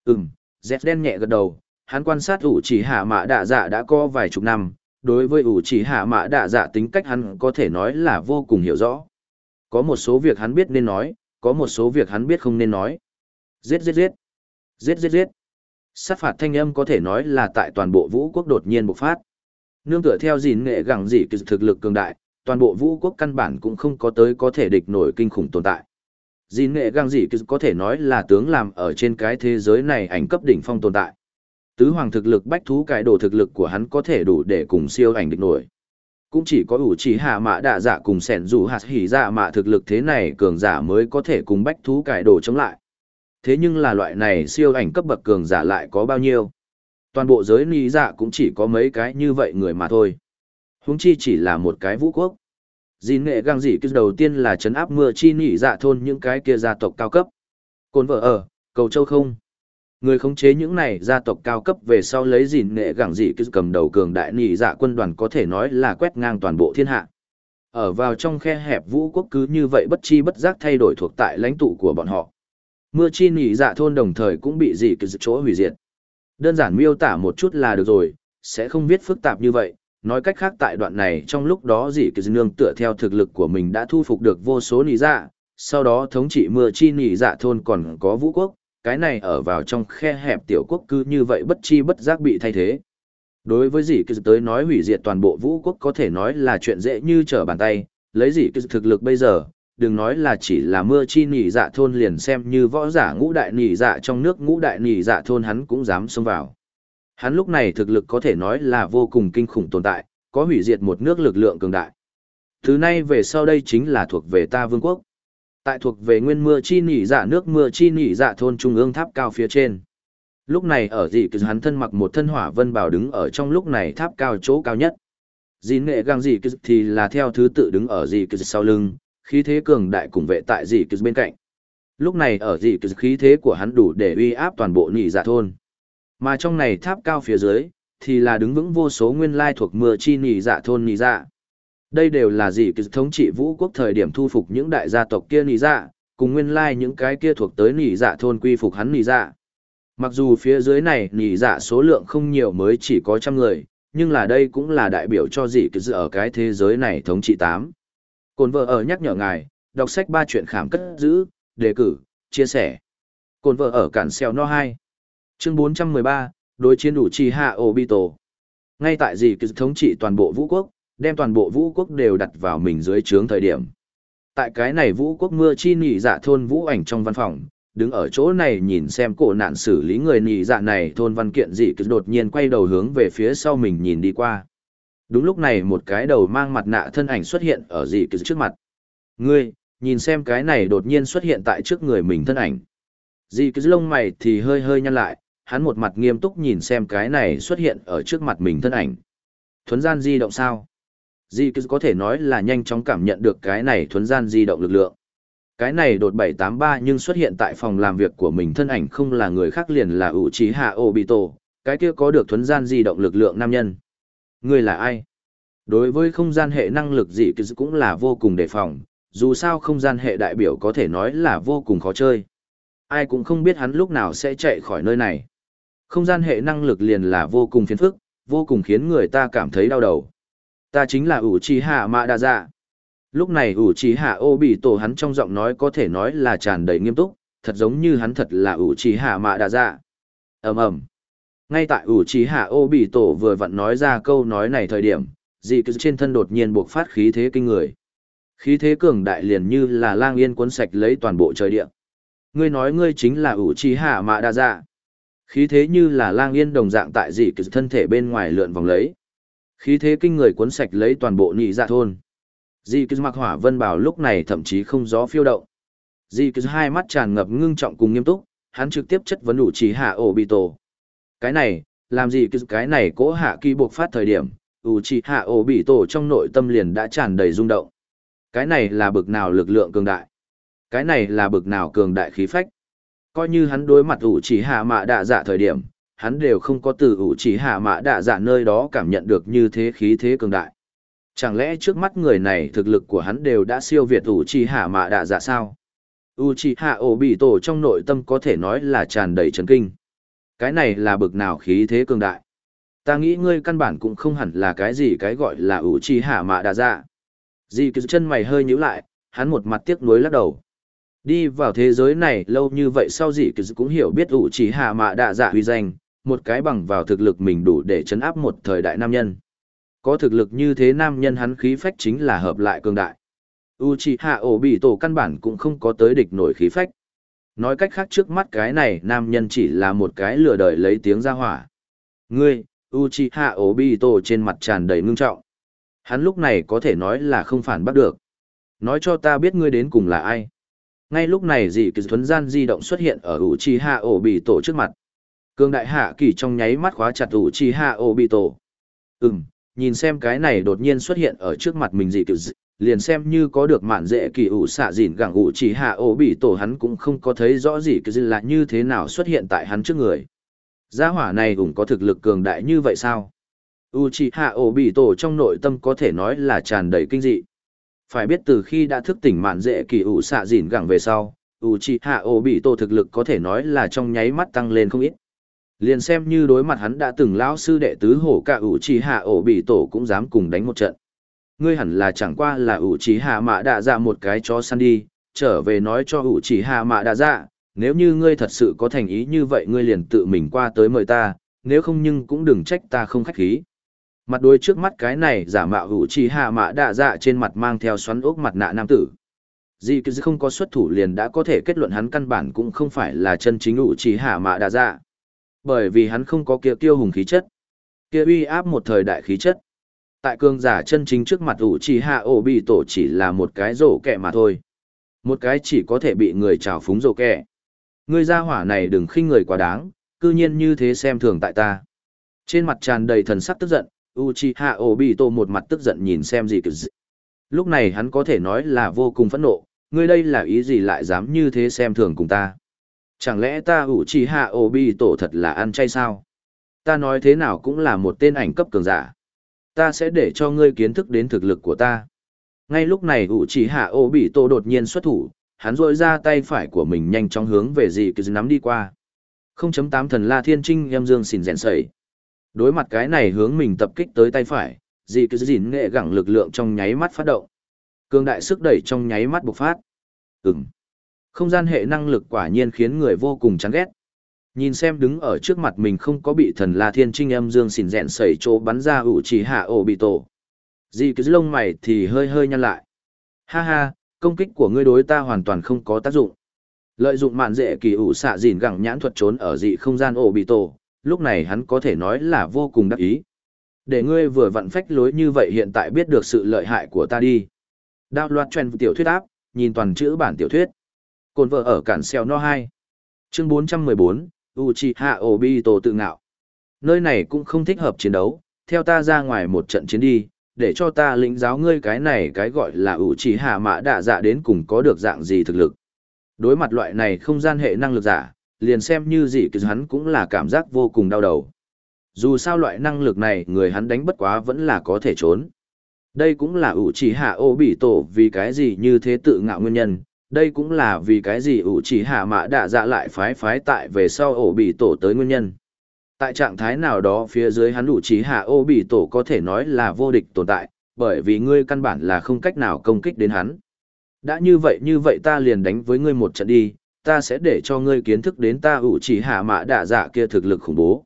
Ừm, dép đen nhẹ gật đầu, hắn quan sát Uchiha Mạ hạ mã đạ dạ đã có vài chục năm, đối với Uchiha Mạ hạ mã đạ dạ tính cách hắn có thể nói là vô cùng hiểu rõ. Có một số việc hắn biết nên nói, có một số việc hắn biết không nên nói. Giết giết giết, giết giết giết. Sát phạt thanh âm có thể nói là tại toàn bộ vũ quốc đột nhiên bộc phát. Nương tựa theo gìn nghệ gẳng dị thực lực cường đại, toàn bộ vũ quốc căn bản cũng không có tới có thể địch nổi kinh khủng tồn tại. Dìn nghệ gang dị có thể nói là tướng làm ở trên cái thế giới này ảnh cấp đỉnh phong tồn tại. Tứ hoàng thực lực bách thú cải đồ thực lực của hắn có thể đủ để cùng siêu ảnh địch nổi. Cũng chỉ có ủ chỉ hạ mạ đạ dạ cùng sẻn dù hạt hỉ dạ mạ thực lực thế này cường giả mới có thể cùng bách thú cải đồ chống lại. Thế nhưng là loại này siêu ảnh cấp bậc cường giả lại có bao nhiêu? Toàn bộ giới lý dạ cũng chỉ có mấy cái như vậy người mà thôi. Huống chi chỉ là một cái vũ quốc. dì nghệ găng dị cứ đầu tiên là chấn áp mưa chi nỉ dạ thôn những cái kia gia tộc cao cấp. Cồn vợ ở, cầu châu không. Người khống chế những này gia tộc cao cấp về sau lấy dì nghệ gẳng dị cứ cầm đầu cường đại nỉ dạ quân đoàn có thể nói là quét ngang toàn bộ thiên hạ. Ở vào trong khe hẹp vũ quốc cứ như vậy bất chi bất giác thay đổi thuộc tại lãnh tụ của bọn họ. Mưa chi nỉ dạ thôn đồng thời cũng bị dị cứ chỗ hủy diệt. Đơn giản miêu tả một chút là được rồi, sẽ không viết phức tạp như vậy, nói cách khác tại đoạn này trong lúc đó dị kỳ nương tựa theo thực lực của mình đã thu phục được vô số nỉ dạ sau đó thống trị mưa chi nỉ dạ thôn còn có vũ quốc cái này ở vào trong khe hẹp tiểu quốc cứ như vậy bất chi bất giác bị thay thế đối với dì kỳ tới nói hủy diệt toàn bộ vũ quốc có thể nói là chuyện dễ như trở bàn tay lấy dì kỳ thực lực bây giờ đừng nói là chỉ là mưa chi nỉ dạ thôn liền xem như võ giả ngũ đại nỉ dạ trong nước ngũ đại nỉ dạ thôn hắn cũng dám xông vào Hắn lúc này thực lực có thể nói là vô cùng kinh khủng tồn tại, có hủy diệt một nước lực lượng cường đại. Thứ nay về sau đây chính là thuộc về ta vương quốc. Tại thuộc về nguyên mưa chi nỉ dạ nước mưa chi nỉ dạ thôn trung ương tháp cao phía trên. Lúc này ở dị cứ hắn thân mặc một thân hỏa vân bào đứng ở trong lúc này tháp cao chỗ cao nhất. Dì nghệ găng dị kỳ thì là theo thứ tự đứng ở dị kỳ sau lưng, khí thế cường đại cùng vệ tại dị kỳ bên cạnh. Lúc này ở dị kỳ khí thế của hắn đủ để uy áp toàn bộ nỉ dạ thôn. Mà trong này tháp cao phía dưới, thì là đứng vững vô số nguyên lai thuộc mưa chi nỉ dạ thôn nỉ dạ. Đây đều là gì kỳ thống trị vũ quốc thời điểm thu phục những đại gia tộc kia nỉ dạ, cùng nguyên lai những cái kia thuộc tới nỉ dạ thôn quy phục hắn nỉ dạ. Mặc dù phía dưới này nỉ dạ số lượng không nhiều mới chỉ có trăm người, nhưng là đây cũng là đại biểu cho gì kỳ ở cái thế giới này thống trị tám. Cồn vợ ở nhắc nhở ngài, đọc sách ba chuyện khám cất giữ, đề cử, chia sẻ. Cồn vợ ở cản xeo no 2. Chương 413, đối chiến đủ trì hạ Obito. Ngay tại gì cứ thống trị toàn bộ vũ quốc, đem toàn bộ vũ quốc đều đặt vào mình dưới trướng thời điểm. Tại cái này vũ quốc mưa chi nỉ dạ thôn vũ ảnh trong văn phòng, đứng ở chỗ này nhìn xem cổ nạn xử lý người nỉ dạ này thôn văn kiện gì cứ đột nhiên quay đầu hướng về phía sau mình nhìn đi qua. Đúng lúc này một cái đầu mang mặt nạ thân ảnh xuất hiện ở dì cứ trước mặt. Ngươi, nhìn xem cái này đột nhiên xuất hiện tại trước người mình thân ảnh. Dì cứ lông mày thì hơi hơi nhăn lại, hắn một mặt nghiêm túc nhìn xem cái này xuất hiện ở trước mặt mình thân ảnh. Thuấn gian di động sao? Di cứ có thể nói là nhanh chóng cảm nhận được cái này thuấn gian di động lực lượng. Cái này đột 783 nhưng xuất hiện tại phòng làm việc của mình thân ảnh không là người khác liền là ủ trí hạ Obito, cái kia có được thuấn gian di động lực lượng nam nhân. Người là ai? Đối với không gian hệ năng lực dị kỳ cũng là vô cùng đề phòng, dù sao không gian hệ đại biểu có thể nói là vô cùng khó chơi. Ai cũng không biết hắn lúc nào sẽ chạy khỏi nơi này. Không gian hệ năng lực liền là vô cùng phiền phức, vô cùng khiến người ta cảm thấy đau đầu. Ta chính là ủ trì hạ mạ đa dạ. Lúc này ủ trì hạ ô tổ hắn trong giọng nói có thể nói là tràn đầy nghiêm túc, thật giống như hắn thật là ủ trì hạ mạ đa dạ. ầm ầm ngay tại ủ trí hạ ô bị tổ vừa vặn nói ra câu nói này thời điểm, dị cứ trên thân đột nhiên buộc phát khí thế kinh người. Khí thế cường đại liền như là lang yên cuốn sạch lấy toàn bộ trời địa. Ngươi nói ngươi chính là ủ trí hạ mạ đa dạ Khí thế như là lang yên đồng dạng tại dị cứ thân thể bên ngoài lượn vòng lấy. Khí thế kinh người cuốn sạch lấy toàn bộ nhị dạ thôn. Dị cứ mặc hỏa vân bảo lúc này thậm chí không gió phiêu động. Dị cứ hai mắt tràn ngập ngưng trọng cùng nghiêm túc, hắn trực tiếp chất vấn ủ trí hạ ô bị tổ. Cái này, làm gì cái này cố hạ kỳ buộc phát thời điểm, ủ chỉ hạ ổ bị tổ trong nội tâm liền đã tràn đầy rung động. Cái này là bực nào lực lượng cường đại. Cái này là bực nào cường đại khí phách coi như hắn đối mặt ủ chỉ hạ mạ đạ dạ thời điểm hắn đều không có từ ủ chỉ hạ mạ đạ dạ nơi đó cảm nhận được như thế khí thế cường đại chẳng lẽ trước mắt người này thực lực của hắn đều đã siêu việt ủ chỉ hạ mạ đạ dạ sao u chỉ hạ ổ bị tổ trong nội tâm có thể nói là tràn đầy trấn kinh cái này là bực nào khí thế cường đại ta nghĩ ngươi căn bản cũng không hẳn là cái gì cái gọi là ủ chỉ hạ mạ đà dạ dì cứ chân mày hơi nhíu lại hắn một mặt tiếc nuối lắc đầu Đi vào thế giới này lâu như vậy sau dì cứ cũng hiểu biết ủ chỉ hạ mạ đà dạ huy danh, một cái bằng vào thực lực mình đủ để chấn áp một thời đại nam nhân. Có thực lực như thế nam nhân hắn khí phách chính là hợp lại cường đại. Uchiha Obito căn bản cũng không có tới địch nổi khí phách. Nói cách khác trước mắt cái này nam nhân chỉ là một cái lừa đời lấy tiếng ra hỏa. Ngươi, Uchiha Obito trên mặt tràn đầy ngưng trọng. Hắn lúc này có thể nói là không phản bắt được. Nói cho ta biết ngươi đến cùng là ai. Ngay lúc này dị kỳ thuấn gian di động xuất hiện ở Uchiha Obito trước mặt. Cương đại hạ kỳ trong nháy mắt khóa chặt Uchiha Obito. Ừm, nhìn xem cái này đột nhiên xuất hiện ở trước mặt mình dị kỳ liền xem như có được mạn dễ kỳ ủ xạ dịn gẳng ủ chỉ hạ ổ bị tổ hắn cũng không có thấy rõ gì cái là như thế nào xuất hiện tại hắn trước người. Gia hỏa này cũng có thực lực cường đại như vậy sao? Uchiha tổ trong nội tâm có thể nói là tràn đầy kinh dị. Phải biết từ khi đã thức tỉnh mạn dễ kỳ ủ xạ dìn gẳng về sau, Uchiha tổ thực lực có thể nói là trong nháy mắt tăng lên không ít. Liền xem như đối mặt hắn đã từng lão sư đệ tứ hổ cả Uchiha tổ cũng dám cùng đánh một trận. Ngươi hẳn là chẳng qua là ủ chỉ hạ Mạ Đạ Dạ một cái chó săn đi, trở về nói cho ủ chỉ hạ Mạ Đạ Dạ, nếu như ngươi thật sự có thành ý như vậy ngươi liền tự mình qua tới mời ta, nếu không nhưng cũng đừng trách ta không khách khí. Mặt đôi trước mắt cái này giả mạo ủ trí hạ mã đạ dạ trên mặt mang theo xoắn ốc mặt nạ nam tử. Di cứ không có xuất thủ liền đã có thể kết luận hắn căn bản cũng không phải là chân chính ủ trí hạ mã đạ dạ. Bởi vì hắn không có kia tiêu hùng khí chất. Kia uy áp một thời đại khí chất. Tại cương giả chân chính trước mặt ủ trì hạ ổ bị tổ chỉ là một cái rổ kẹ mà thôi. Một cái chỉ có thể bị người trào phúng rổ kẹ. Ngươi gia hỏa này đừng khinh người quá đáng, cư nhiên như thế xem thường tại ta. Trên mặt tràn đầy thần sắc tức giận, Uchiha Obito một mặt tức giận nhìn xem gì cực dị. Lúc này hắn có thể nói là vô cùng phẫn nộ, ngươi đây là ý gì lại dám như thế xem thường cùng ta. Chẳng lẽ ta Uchiha Obito thật là ăn chay sao? Ta nói thế nào cũng là một tên ảnh cấp cường giả. Ta sẽ để cho ngươi kiến thức đến thực lực của ta. Ngay lúc này U Chỉ Hạ Ô bị Obito đột nhiên xuất thủ, hắn rội ra tay phải của mình nhanh chóng hướng về gì cứ nắm đi qua. 0.8 thần la thiên trinh em dương xỉn rèn sẩy. Đối mặt cái này hướng mình tập kích tới tay phải, gì cứ dịn nghệ gẳng lực lượng trong nháy mắt phát động. Cương đại sức đẩy trong nháy mắt bộc phát. Ừm. Không gian hệ năng lực quả nhiên khiến người vô cùng chán ghét. Nhìn xem đứng ở trước mặt mình không có bị thần La Thiên Trinh âm dương xỉn rẹn sẩy chỗ bắn ra ủ chỉ hạ ổ bị tổ. Dị cứ lông mày thì hơi hơi nhăn lại. Ha ha, công kích của ngươi đối ta hoàn toàn không có tác dụng. Lợi dụng mạn dễ kỳ ủ xạ dìn gẳng nhãn thuật trốn ở dị không gian ổ bị tổ, lúc này hắn có thể nói là vô cùng đắc ý. Để ngươi vừa vặn phách lối như vậy hiện tại biết được sự lợi hại của ta đi. Đạo loạt truyền tiểu thuyết áp, nhìn toàn chữ bản tiểu thuyết. Cồn vợ ở cản xeo no 2. Chương 414, Uchiha Obito tự ngạo. Nơi này cũng không thích hợp chiến đấu, theo ta ra ngoài một trận chiến đi, để cho ta lĩnh giáo ngươi cái này cái gọi là Uchiha mã đạ dạ đến cùng có được dạng gì thực lực. Đối mặt loại này không gian hệ năng lực giả, liền xem như gì kỳ hắn cũng là cảm giác vô cùng đau đầu. Dù sao loại năng lực này người hắn đánh bất quá vẫn là có thể trốn. Đây cũng là ủ chỉ hạ ô bị tổ vì cái gì như thế tự ngạo nguyên nhân, đây cũng là vì cái gì ủ chỉ hạ mạ đạ dạ lại phái phái tại về sau ổ bị tổ tới nguyên nhân. Tại trạng thái nào đó phía dưới hắn ủ chỉ hạ ô bị tổ có thể nói là vô địch tồn tại, bởi vì ngươi căn bản là không cách nào công kích đến hắn. Đã như vậy như vậy ta liền đánh với ngươi một trận đi, ta sẽ để cho ngươi kiến thức đến ta ủ chỉ hạ mạ đạ dạ kia thực lực khủng bố.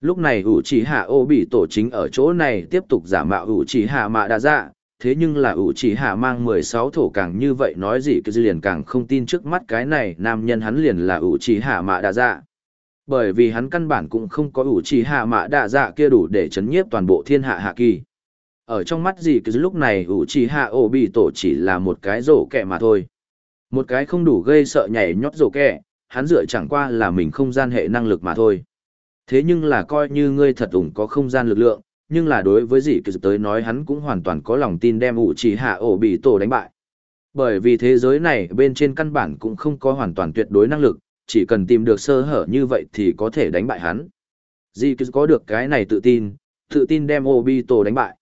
Lúc này ủ chỉ hạ ô bị tổ chính ở chỗ này tiếp tục giả mạo ủ chỉ hạ mạ đạ dạ, thế nhưng là ủ chỉ hạ mang 16 thổ càng như vậy nói gì cứ liền càng không tin trước mắt cái này nam nhân hắn liền là ủ chỉ hạ mã đạ dạ. Bởi vì hắn căn bản cũng không có ủ chỉ hạ mã đạ dạ kia đủ để chấn nhiếp toàn bộ thiên hạ hạ kỳ. Ở trong mắt gì cứ lúc này ủ chỉ hạ ổ bị tổ chỉ là một cái rổ kẹ mà thôi. Một cái không đủ gây sợ nhảy nhót rổ kẹ, hắn dựa chẳng qua là mình không gian hệ năng lực mà thôi. Thế nhưng là coi như ngươi thật ủng có không gian lực lượng, nhưng là đối với gì kỳ tới nói hắn cũng hoàn toàn có lòng tin đem ủ chỉ hạ ổ bị tổ đánh bại. Bởi vì thế giới này bên trên căn bản cũng không có hoàn toàn tuyệt đối năng lực, chỉ cần tìm được sơ hở như vậy thì có thể đánh bại hắn. Dì cứ có được cái này tự tin, tự tin đem ủ bị tổ đánh bại.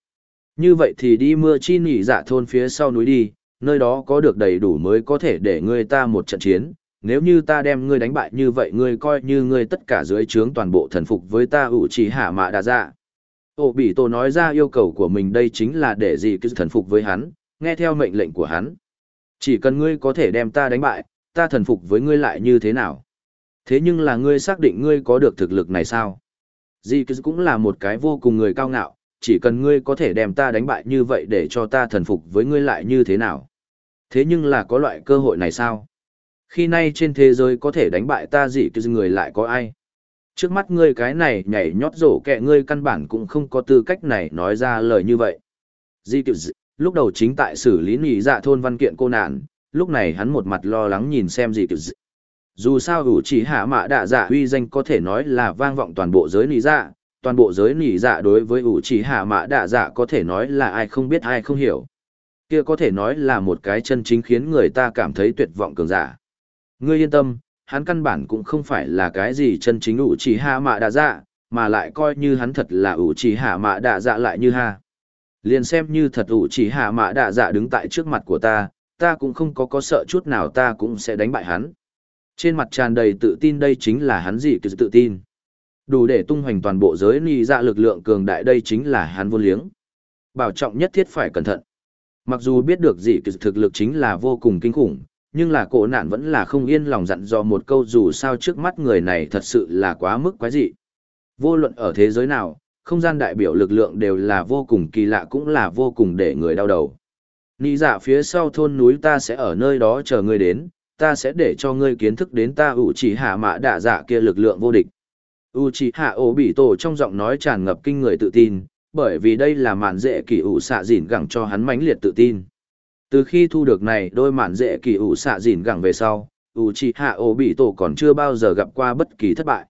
Như vậy thì đi mưa chi nỉ dạ thôn phía sau núi đi, nơi đó có được đầy đủ mới có thể để ngươi ta một trận chiến, nếu như ta đem ngươi đánh bại như vậy ngươi coi như ngươi tất cả dưới trướng toàn bộ thần phục với ta ủ chỉ hạ mạ đà dạ. Ô bị tổ nói ra yêu cầu của mình đây chính là để gì cứ thần phục với hắn, nghe theo mệnh lệnh của hắn. Chỉ cần ngươi có thể đem ta đánh bại, ta thần phục với ngươi lại như thế nào? Thế nhưng là ngươi xác định ngươi có được thực lực này sao? Di cũng là một cái vô cùng người cao ngạo, chỉ cần ngươi có thể đem ta đánh bại như vậy để cho ta thần phục với ngươi lại như thế nào. Thế nhưng là có loại cơ hội này sao? Khi nay trên thế giới có thể đánh bại ta gì cứ người lại có ai? Trước mắt ngươi cái này nhảy nhót rổ kẹ ngươi căn bản cũng không có tư cách này nói ra lời như vậy. Di tiểu dị lúc đầu chính tại xử lý nỉ dạ thôn văn kiện cô nạn, lúc này hắn một mặt lo lắng nhìn xem gì dị. dù sao ủ chỉ hạ mạ đạ dạ uy danh có thể nói là vang vọng toàn bộ giới nỉ dạ toàn bộ giới nỉ dạ đối với ủ chỉ hạ mạ đạ dạ có thể nói là ai không biết ai không hiểu kia có thể nói là một cái chân chính khiến người ta cảm thấy tuyệt vọng cường giả ngươi yên tâm hắn căn bản cũng không phải là cái gì chân chính ủ chỉ hạ mạ đạ dạ mà lại coi như hắn thật là ủ chỉ hạ mạ đạ dạ lại như ha liền xem như thật ủ chỉ hạ mạ đạ dạ đứng tại trước mặt của ta ta cũng không có có sợ chút nào ta cũng sẽ đánh bại hắn trên mặt tràn đầy tự tin đây chính là hắn gì cứ tự tin. Đủ để tung hoành toàn bộ giới ni dạ lực lượng cường đại đây chính là hắn vô liếng. Bảo trọng nhất thiết phải cẩn thận. Mặc dù biết được gì cứ thực lực chính là vô cùng kinh khủng, nhưng là cổ nạn vẫn là không yên lòng dặn dò một câu dù sao trước mắt người này thật sự là quá mức quái dị. Vô luận ở thế giới nào, không gian đại biểu lực lượng đều là vô cùng kỳ lạ cũng là vô cùng để người đau đầu. Nị dạ phía sau thôn núi ta sẽ ở nơi đó chờ ngươi đến, ta sẽ để cho ngươi kiến thức đến ta ủ chỉ hạ mã đạ dạ kia lực lượng vô địch. U chỉ hạ ổ bị tổ trong giọng nói tràn ngập kinh người tự tin, bởi vì đây là màn dễ kỳ ủ xạ dịn gẳng cho hắn mãnh liệt tự tin. Từ khi thu được này đôi mạn dễ kỳ ủ xạ dìn gẳng về sau, ủ chị hạ ổ bị tổ còn chưa bao giờ gặp qua bất kỳ thất bại.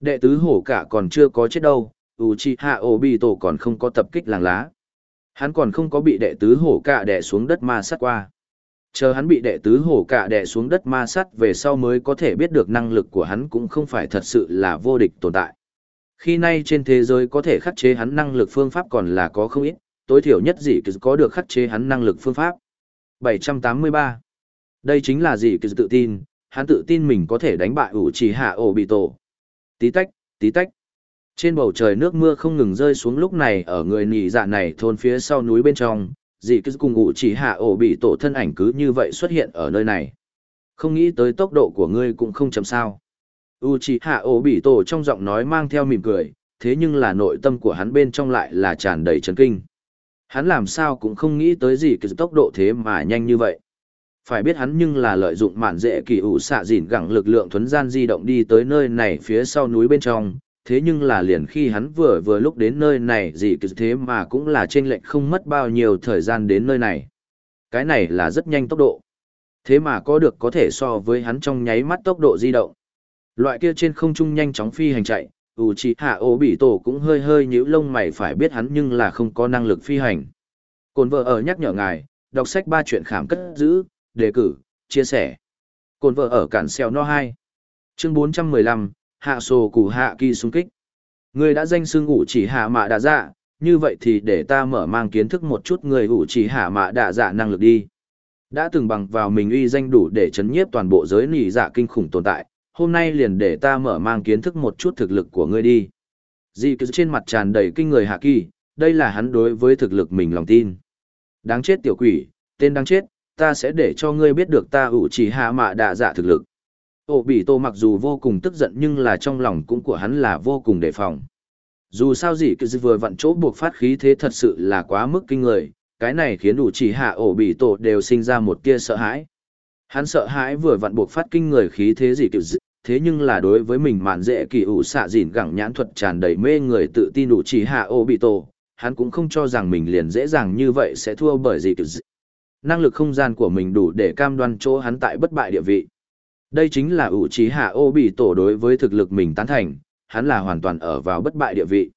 Đệ tứ hổ cả còn chưa có chết đâu, ủ chị hạ ổ bị tổ còn không có tập kích làng lá. Hắn còn không có bị đệ tứ hổ cả đẻ xuống đất ma sát qua. Chờ hắn bị đệ tứ hổ cả đẻ xuống đất ma sát về sau mới có thể biết được năng lực của hắn cũng không phải thật sự là vô địch tồn tại. Khi nay trên thế giới có thể khắc chế hắn năng lực phương pháp còn là có không ít, tối thiểu nhất gì cứ có được khắc chế hắn năng lực phương pháp. 783. Đây chính là gì cứ tự tin, hắn tự tin mình có thể đánh bại ủ Obito. hạ ổ bị tổ. Tí tách, tí tách. Trên bầu trời nước mưa không ngừng rơi xuống lúc này ở người nỉ dạ này thôn phía sau núi bên trong, dì cứ cùng ngụ chỉ hạ ổ bị tổ thân ảnh cứ như vậy xuất hiện ở nơi này. Không nghĩ tới tốc độ của ngươi cũng không chậm sao. U chỉ hạ ổ bị tổ trong giọng nói mang theo mỉm cười, thế nhưng là nội tâm của hắn bên trong lại là tràn đầy chấn kinh. Hắn làm sao cũng không nghĩ tới gì cái tốc độ thế mà nhanh như vậy. Phải biết hắn nhưng là lợi dụng mạn dễ kỳ ủ xạ dịn gẳng lực lượng thuấn gian di động đi tới nơi này phía sau núi bên trong, thế nhưng là liền khi hắn vừa vừa lúc đến nơi này gì cứ thế mà cũng là trên lệnh không mất bao nhiêu thời gian đến nơi này. Cái này là rất nhanh tốc độ. Thế mà có được có thể so với hắn trong nháy mắt tốc độ di động. Loại kia trên không trung nhanh chóng phi hành chạy, ủ chỉ hạ ô bị tổ cũng hơi hơi nhíu lông mày phải biết hắn nhưng là không có năng lực phi hành. Cồn vợ ở nhắc nhở ngài, đọc sách ba chuyện khảm cất giữ, đề cử, chia sẻ. Cồn vợ ở cản xeo no hai Chương 415, hạ sổ củ hạ kỳ xung kích. Người đã danh xưng ủ chỉ hạ mạ đạ dạ, như vậy thì để ta mở mang kiến thức một chút người ủ chỉ hạ mạ đạ dạ năng lực đi. Đã từng bằng vào mình uy danh đủ để chấn nhiếp toàn bộ giới nỉ dạ kinh khủng tồn tại, hôm nay liền để ta mở mang kiến thức một chút thực lực của ngươi đi. Dì cứ trên mặt tràn đầy kinh người hạ kỳ, đây là hắn đối với thực lực mình lòng tin. Đáng chết tiểu quỷ, tên đáng chết, ta sẽ để cho ngươi biết được ta ủ chỉ hạ mạ đạ dạ thực lực. Ổ bị tô mặc dù vô cùng tức giận nhưng là trong lòng cũng của hắn là vô cùng đề phòng. Dù sao gì cứ vừa vặn chỗ buộc phát khí thế thật sự là quá mức kinh người, cái này khiến ủ chỉ hạ ổ bị tổ đều sinh ra một tia sợ hãi. Hắn sợ hãi vừa vặn buộc phát kinh người khí thế gì kiểu dị, thế nhưng là đối với mình mạn dễ kỳ ủ xạ dìn gẳng nhãn thuật tràn đầy mê người tự tin đủ chỉ hạ ô bị tổ, hắn cũng không cho rằng mình liền dễ dàng như vậy sẽ thua bởi gì kiểu. Năng lực không gian của mình đủ để cam đoan chỗ hắn tại bất bại địa vị. Đây chính là ủ trí hạ ô bị tổ đối với thực lực mình tán thành, hắn là hoàn toàn ở vào bất bại địa vị.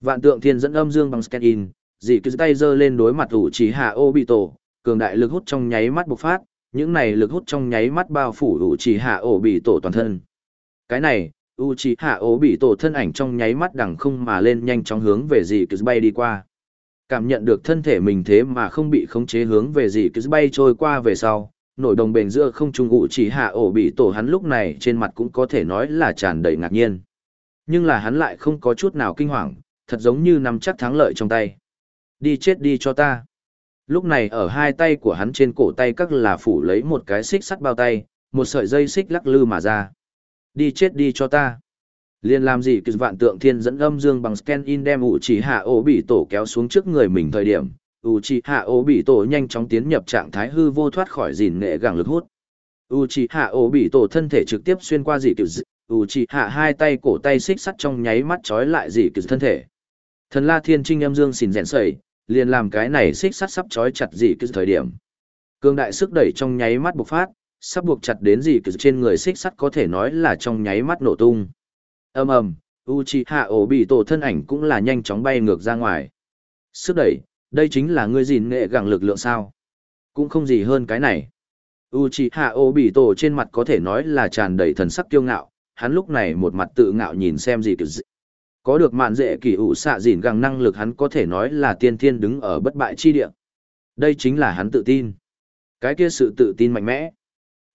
Vạn tượng thiên dẫn âm dương bằng scan in, dị cứ tay giơ lên đối mặt ủ trí hạ ô bị tổ, cường đại lực hút trong nháy mắt bộc phát, những này lực hút trong nháy mắt bao phủ ủ trí hạ ô bị tổ toàn thân. Cái này, ủ trí hạ ô bị tổ thân ảnh trong nháy mắt đằng không mà lên nhanh chóng hướng về dì cứ bay đi qua. Cảm nhận được thân thể mình thế mà không bị khống chế hướng về dì cứ bay trôi qua về sau nổi đồng bền giữa không trung ụ chỉ hạ ổ bị tổ hắn lúc này trên mặt cũng có thể nói là tràn đầy ngạc nhiên. Nhưng là hắn lại không có chút nào kinh hoàng, thật giống như nắm chắc thắng lợi trong tay. Đi chết đi cho ta. Lúc này ở hai tay của hắn trên cổ tay các là phủ lấy một cái xích sắt bao tay, một sợi dây xích lắc lư mà ra. Đi chết đi cho ta. Liên làm gì cứ vạn tượng thiên dẫn âm dương bằng scan in đem ủ chỉ hạ ổ bị tổ kéo xuống trước người mình thời điểm, Uchiha Obito nhanh chóng tiến nhập trạng thái hư vô thoát khỏi gìn nghệ gàng lực hút. Uchiha Obito thân thể trực tiếp xuyên qua dị kiểu dị, Uchiha hai tay cổ tay xích sắt trong nháy mắt trói lại dị kiểu thân thể. Thần La Thiên Trinh âm dương xỉn rèn sẩy, liền làm cái này xích sắt sắp trói chặt dị cứ thời điểm. Cương đại sức đẩy trong nháy mắt bộc phát, sắp buộc chặt đến dị cứ trên người xích sắt có thể nói là trong nháy mắt nổ tung. Ầm ầm, Uchiha Obito thân ảnh cũng là nhanh chóng bay ngược ra ngoài. Sức đẩy, đây chính là ngươi gìn nghệ gẳng lực lượng sao? Cũng không gì hơn cái này. Uchiha Obito trên mặt có thể nói là tràn đầy thần sắc kiêu ngạo, hắn lúc này một mặt tự ngạo nhìn xem gì cứ có được mạn dễ kỳ ủ xạ dìn gẳng năng lực hắn có thể nói là tiên thiên đứng ở bất bại chi địa. Đây chính là hắn tự tin. Cái kia sự tự tin mạnh mẽ.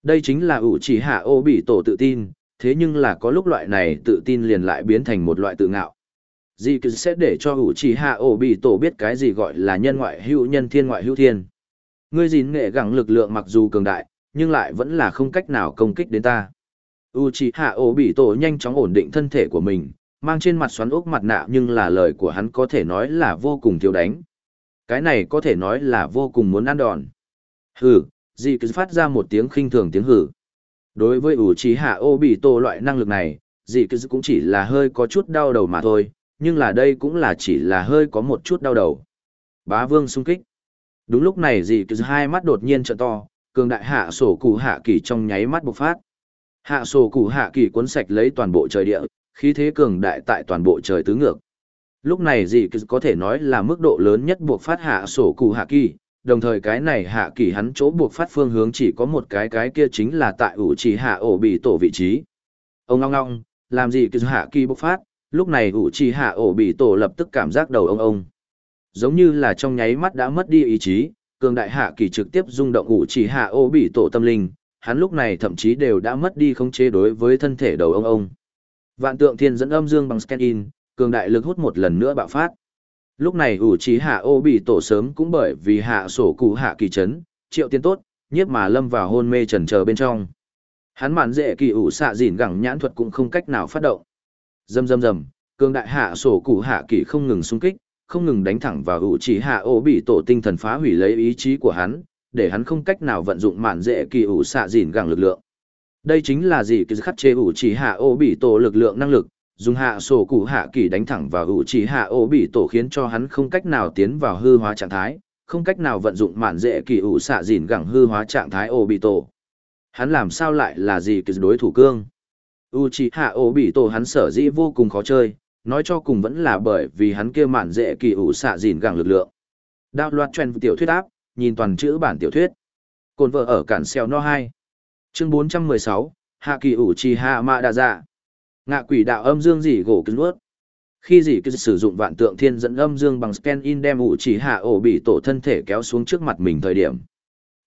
Đây chính là ủ chỉ hạ ô bị tổ tự tin, thế nhưng là có lúc loại này tự tin liền lại biến thành một loại tự ngạo. Dì cứ sẽ để cho ủ chỉ hạ ô bị tổ biết cái gì gọi là nhân ngoại hữu nhân thiên ngoại hữu thiên. Ngươi gìn nghệ gẳng lực lượng mặc dù cường đại, nhưng lại vẫn là không cách nào công kích đến ta. Uchiha Obito nhanh chóng ổn định thân thể của mình, mang trên mặt xoắn ốc mặt nạ nhưng là lời của hắn có thể nói là vô cùng thiếu đánh. Cái này có thể nói là vô cùng muốn ăn đòn. Hừ, dị cứ phát ra một tiếng khinh thường tiếng hừ. Đối với ủ trí hạ ô bị tổ loại năng lực này, dị cứ cũng chỉ là hơi có chút đau đầu mà thôi, nhưng là đây cũng là chỉ là hơi có một chút đau đầu. Bá vương sung kích. Đúng lúc này dị cứ hai mắt đột nhiên trợ to, cường đại hạ sổ cụ hạ kỳ trong nháy mắt bộc phát. Hạ sổ cụ hạ kỳ cuốn sạch lấy toàn bộ trời địa, khí thế cường đại tại toàn bộ trời tứ ngược. Lúc này dị có thể nói là mức độ lớn nhất buộc phát hạ sổ cụ hạ kỳ, đồng thời cái này hạ kỳ hắn chỗ buộc phát phương hướng chỉ có một cái cái kia chính là tại ủ trì hạ ổ bị tổ vị trí. Ông ngong ngong, làm gì kỳ hạ kỳ bộc phát, lúc này ủ trì hạ ổ bị tổ lập tức cảm giác đầu ông ông. Giống như là trong nháy mắt đã mất đi ý chí, cường đại hạ kỳ trực tiếp rung động ủ trì hạ ổ bị tổ tâm linh, hắn lúc này thậm chí đều đã mất đi khống chế đối với thân thể đầu ông ông. Vạn tượng thiên dẫn âm dương bằng scan in, cường đại lực hút một lần nữa bạo phát. Lúc này ủ trí hạ ô bị tổ sớm cũng bởi vì hạ sổ cụ hạ kỳ chấn, triệu tiên tốt, nhiếp mà lâm vào hôn mê trần chờ bên trong. Hắn mạn dễ kỳ ủ xạ dỉn gẳng nhãn thuật cũng không cách nào phát động. Dầm dầm dầm, cường đại hạ sổ cụ hạ kỳ không ngừng xung kích, không ngừng đánh thẳng vào ủ trí hạ ô bị tổ tinh thần phá hủy lấy ý chí của hắn, để hắn không cách nào vận dụng mạn dễ kỳ ủ xạ dỉn gẳng lực lượng. Đây chính là gì cái khắc chế ủ chỉ hạ ô bị tổ lực lượng năng lực, dùng hạ sổ cụ hạ kỳ đánh thẳng vào ủ chỉ hạ ô bị tổ khiến cho hắn không cách nào tiến vào hư hóa trạng thái, không cách nào vận dụng mạn dễ kỳ ủ xạ dìn gẳng hư hóa trạng thái ô bị tổ. Hắn làm sao lại là gì cái đối thủ cương? U chỉ hạ ô bị tổ hắn sở dĩ vô cùng khó chơi, nói cho cùng vẫn là bởi vì hắn kia mạn dễ kỳ ủ xạ dìn gẳng lực lượng. Đạo loạt truyền tiểu thuyết áp, nhìn toàn chữ bản tiểu thuyết. Cồn vợ ở cản xeo no 2 chương 416, hạ kỳ ủ trì hạ mạ đa dạ. Ngạ quỷ đạo âm dương dỉ gỗ cứng ướt khi dỉ cứ sử dụng vạn tượng thiên dẫn âm dương bằng scan in đem ủ trì hạ ổ bị tổ thân thể kéo xuống trước mặt mình thời điểm.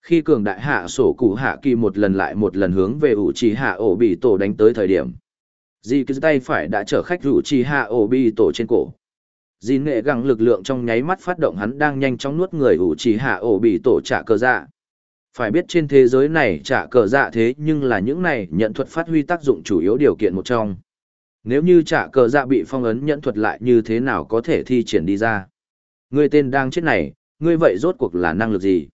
Khi cường đại hạ sổ cụ hạ kỳ một lần lại một lần hướng về ủ trì hạ ổ bị tổ đánh tới thời điểm dì cứ tay phải đã chở khách ủ trì hạ ổ bị tổ trên cổ. Dì nghệ gắng lực lượng trong nháy mắt phát động hắn đang nhanh chóng nuốt người ủ trì hạ ổ bị tổ trả cơ dạ phải biết trên thế giới này trả cờ dạ thế nhưng là những này nhận thuật phát huy tác dụng chủ yếu điều kiện một trong. Nếu như trả cờ dạ bị phong ấn nhận thuật lại như thế nào có thể thi triển đi ra. Người tên đang chết này, ngươi vậy rốt cuộc là năng lực gì?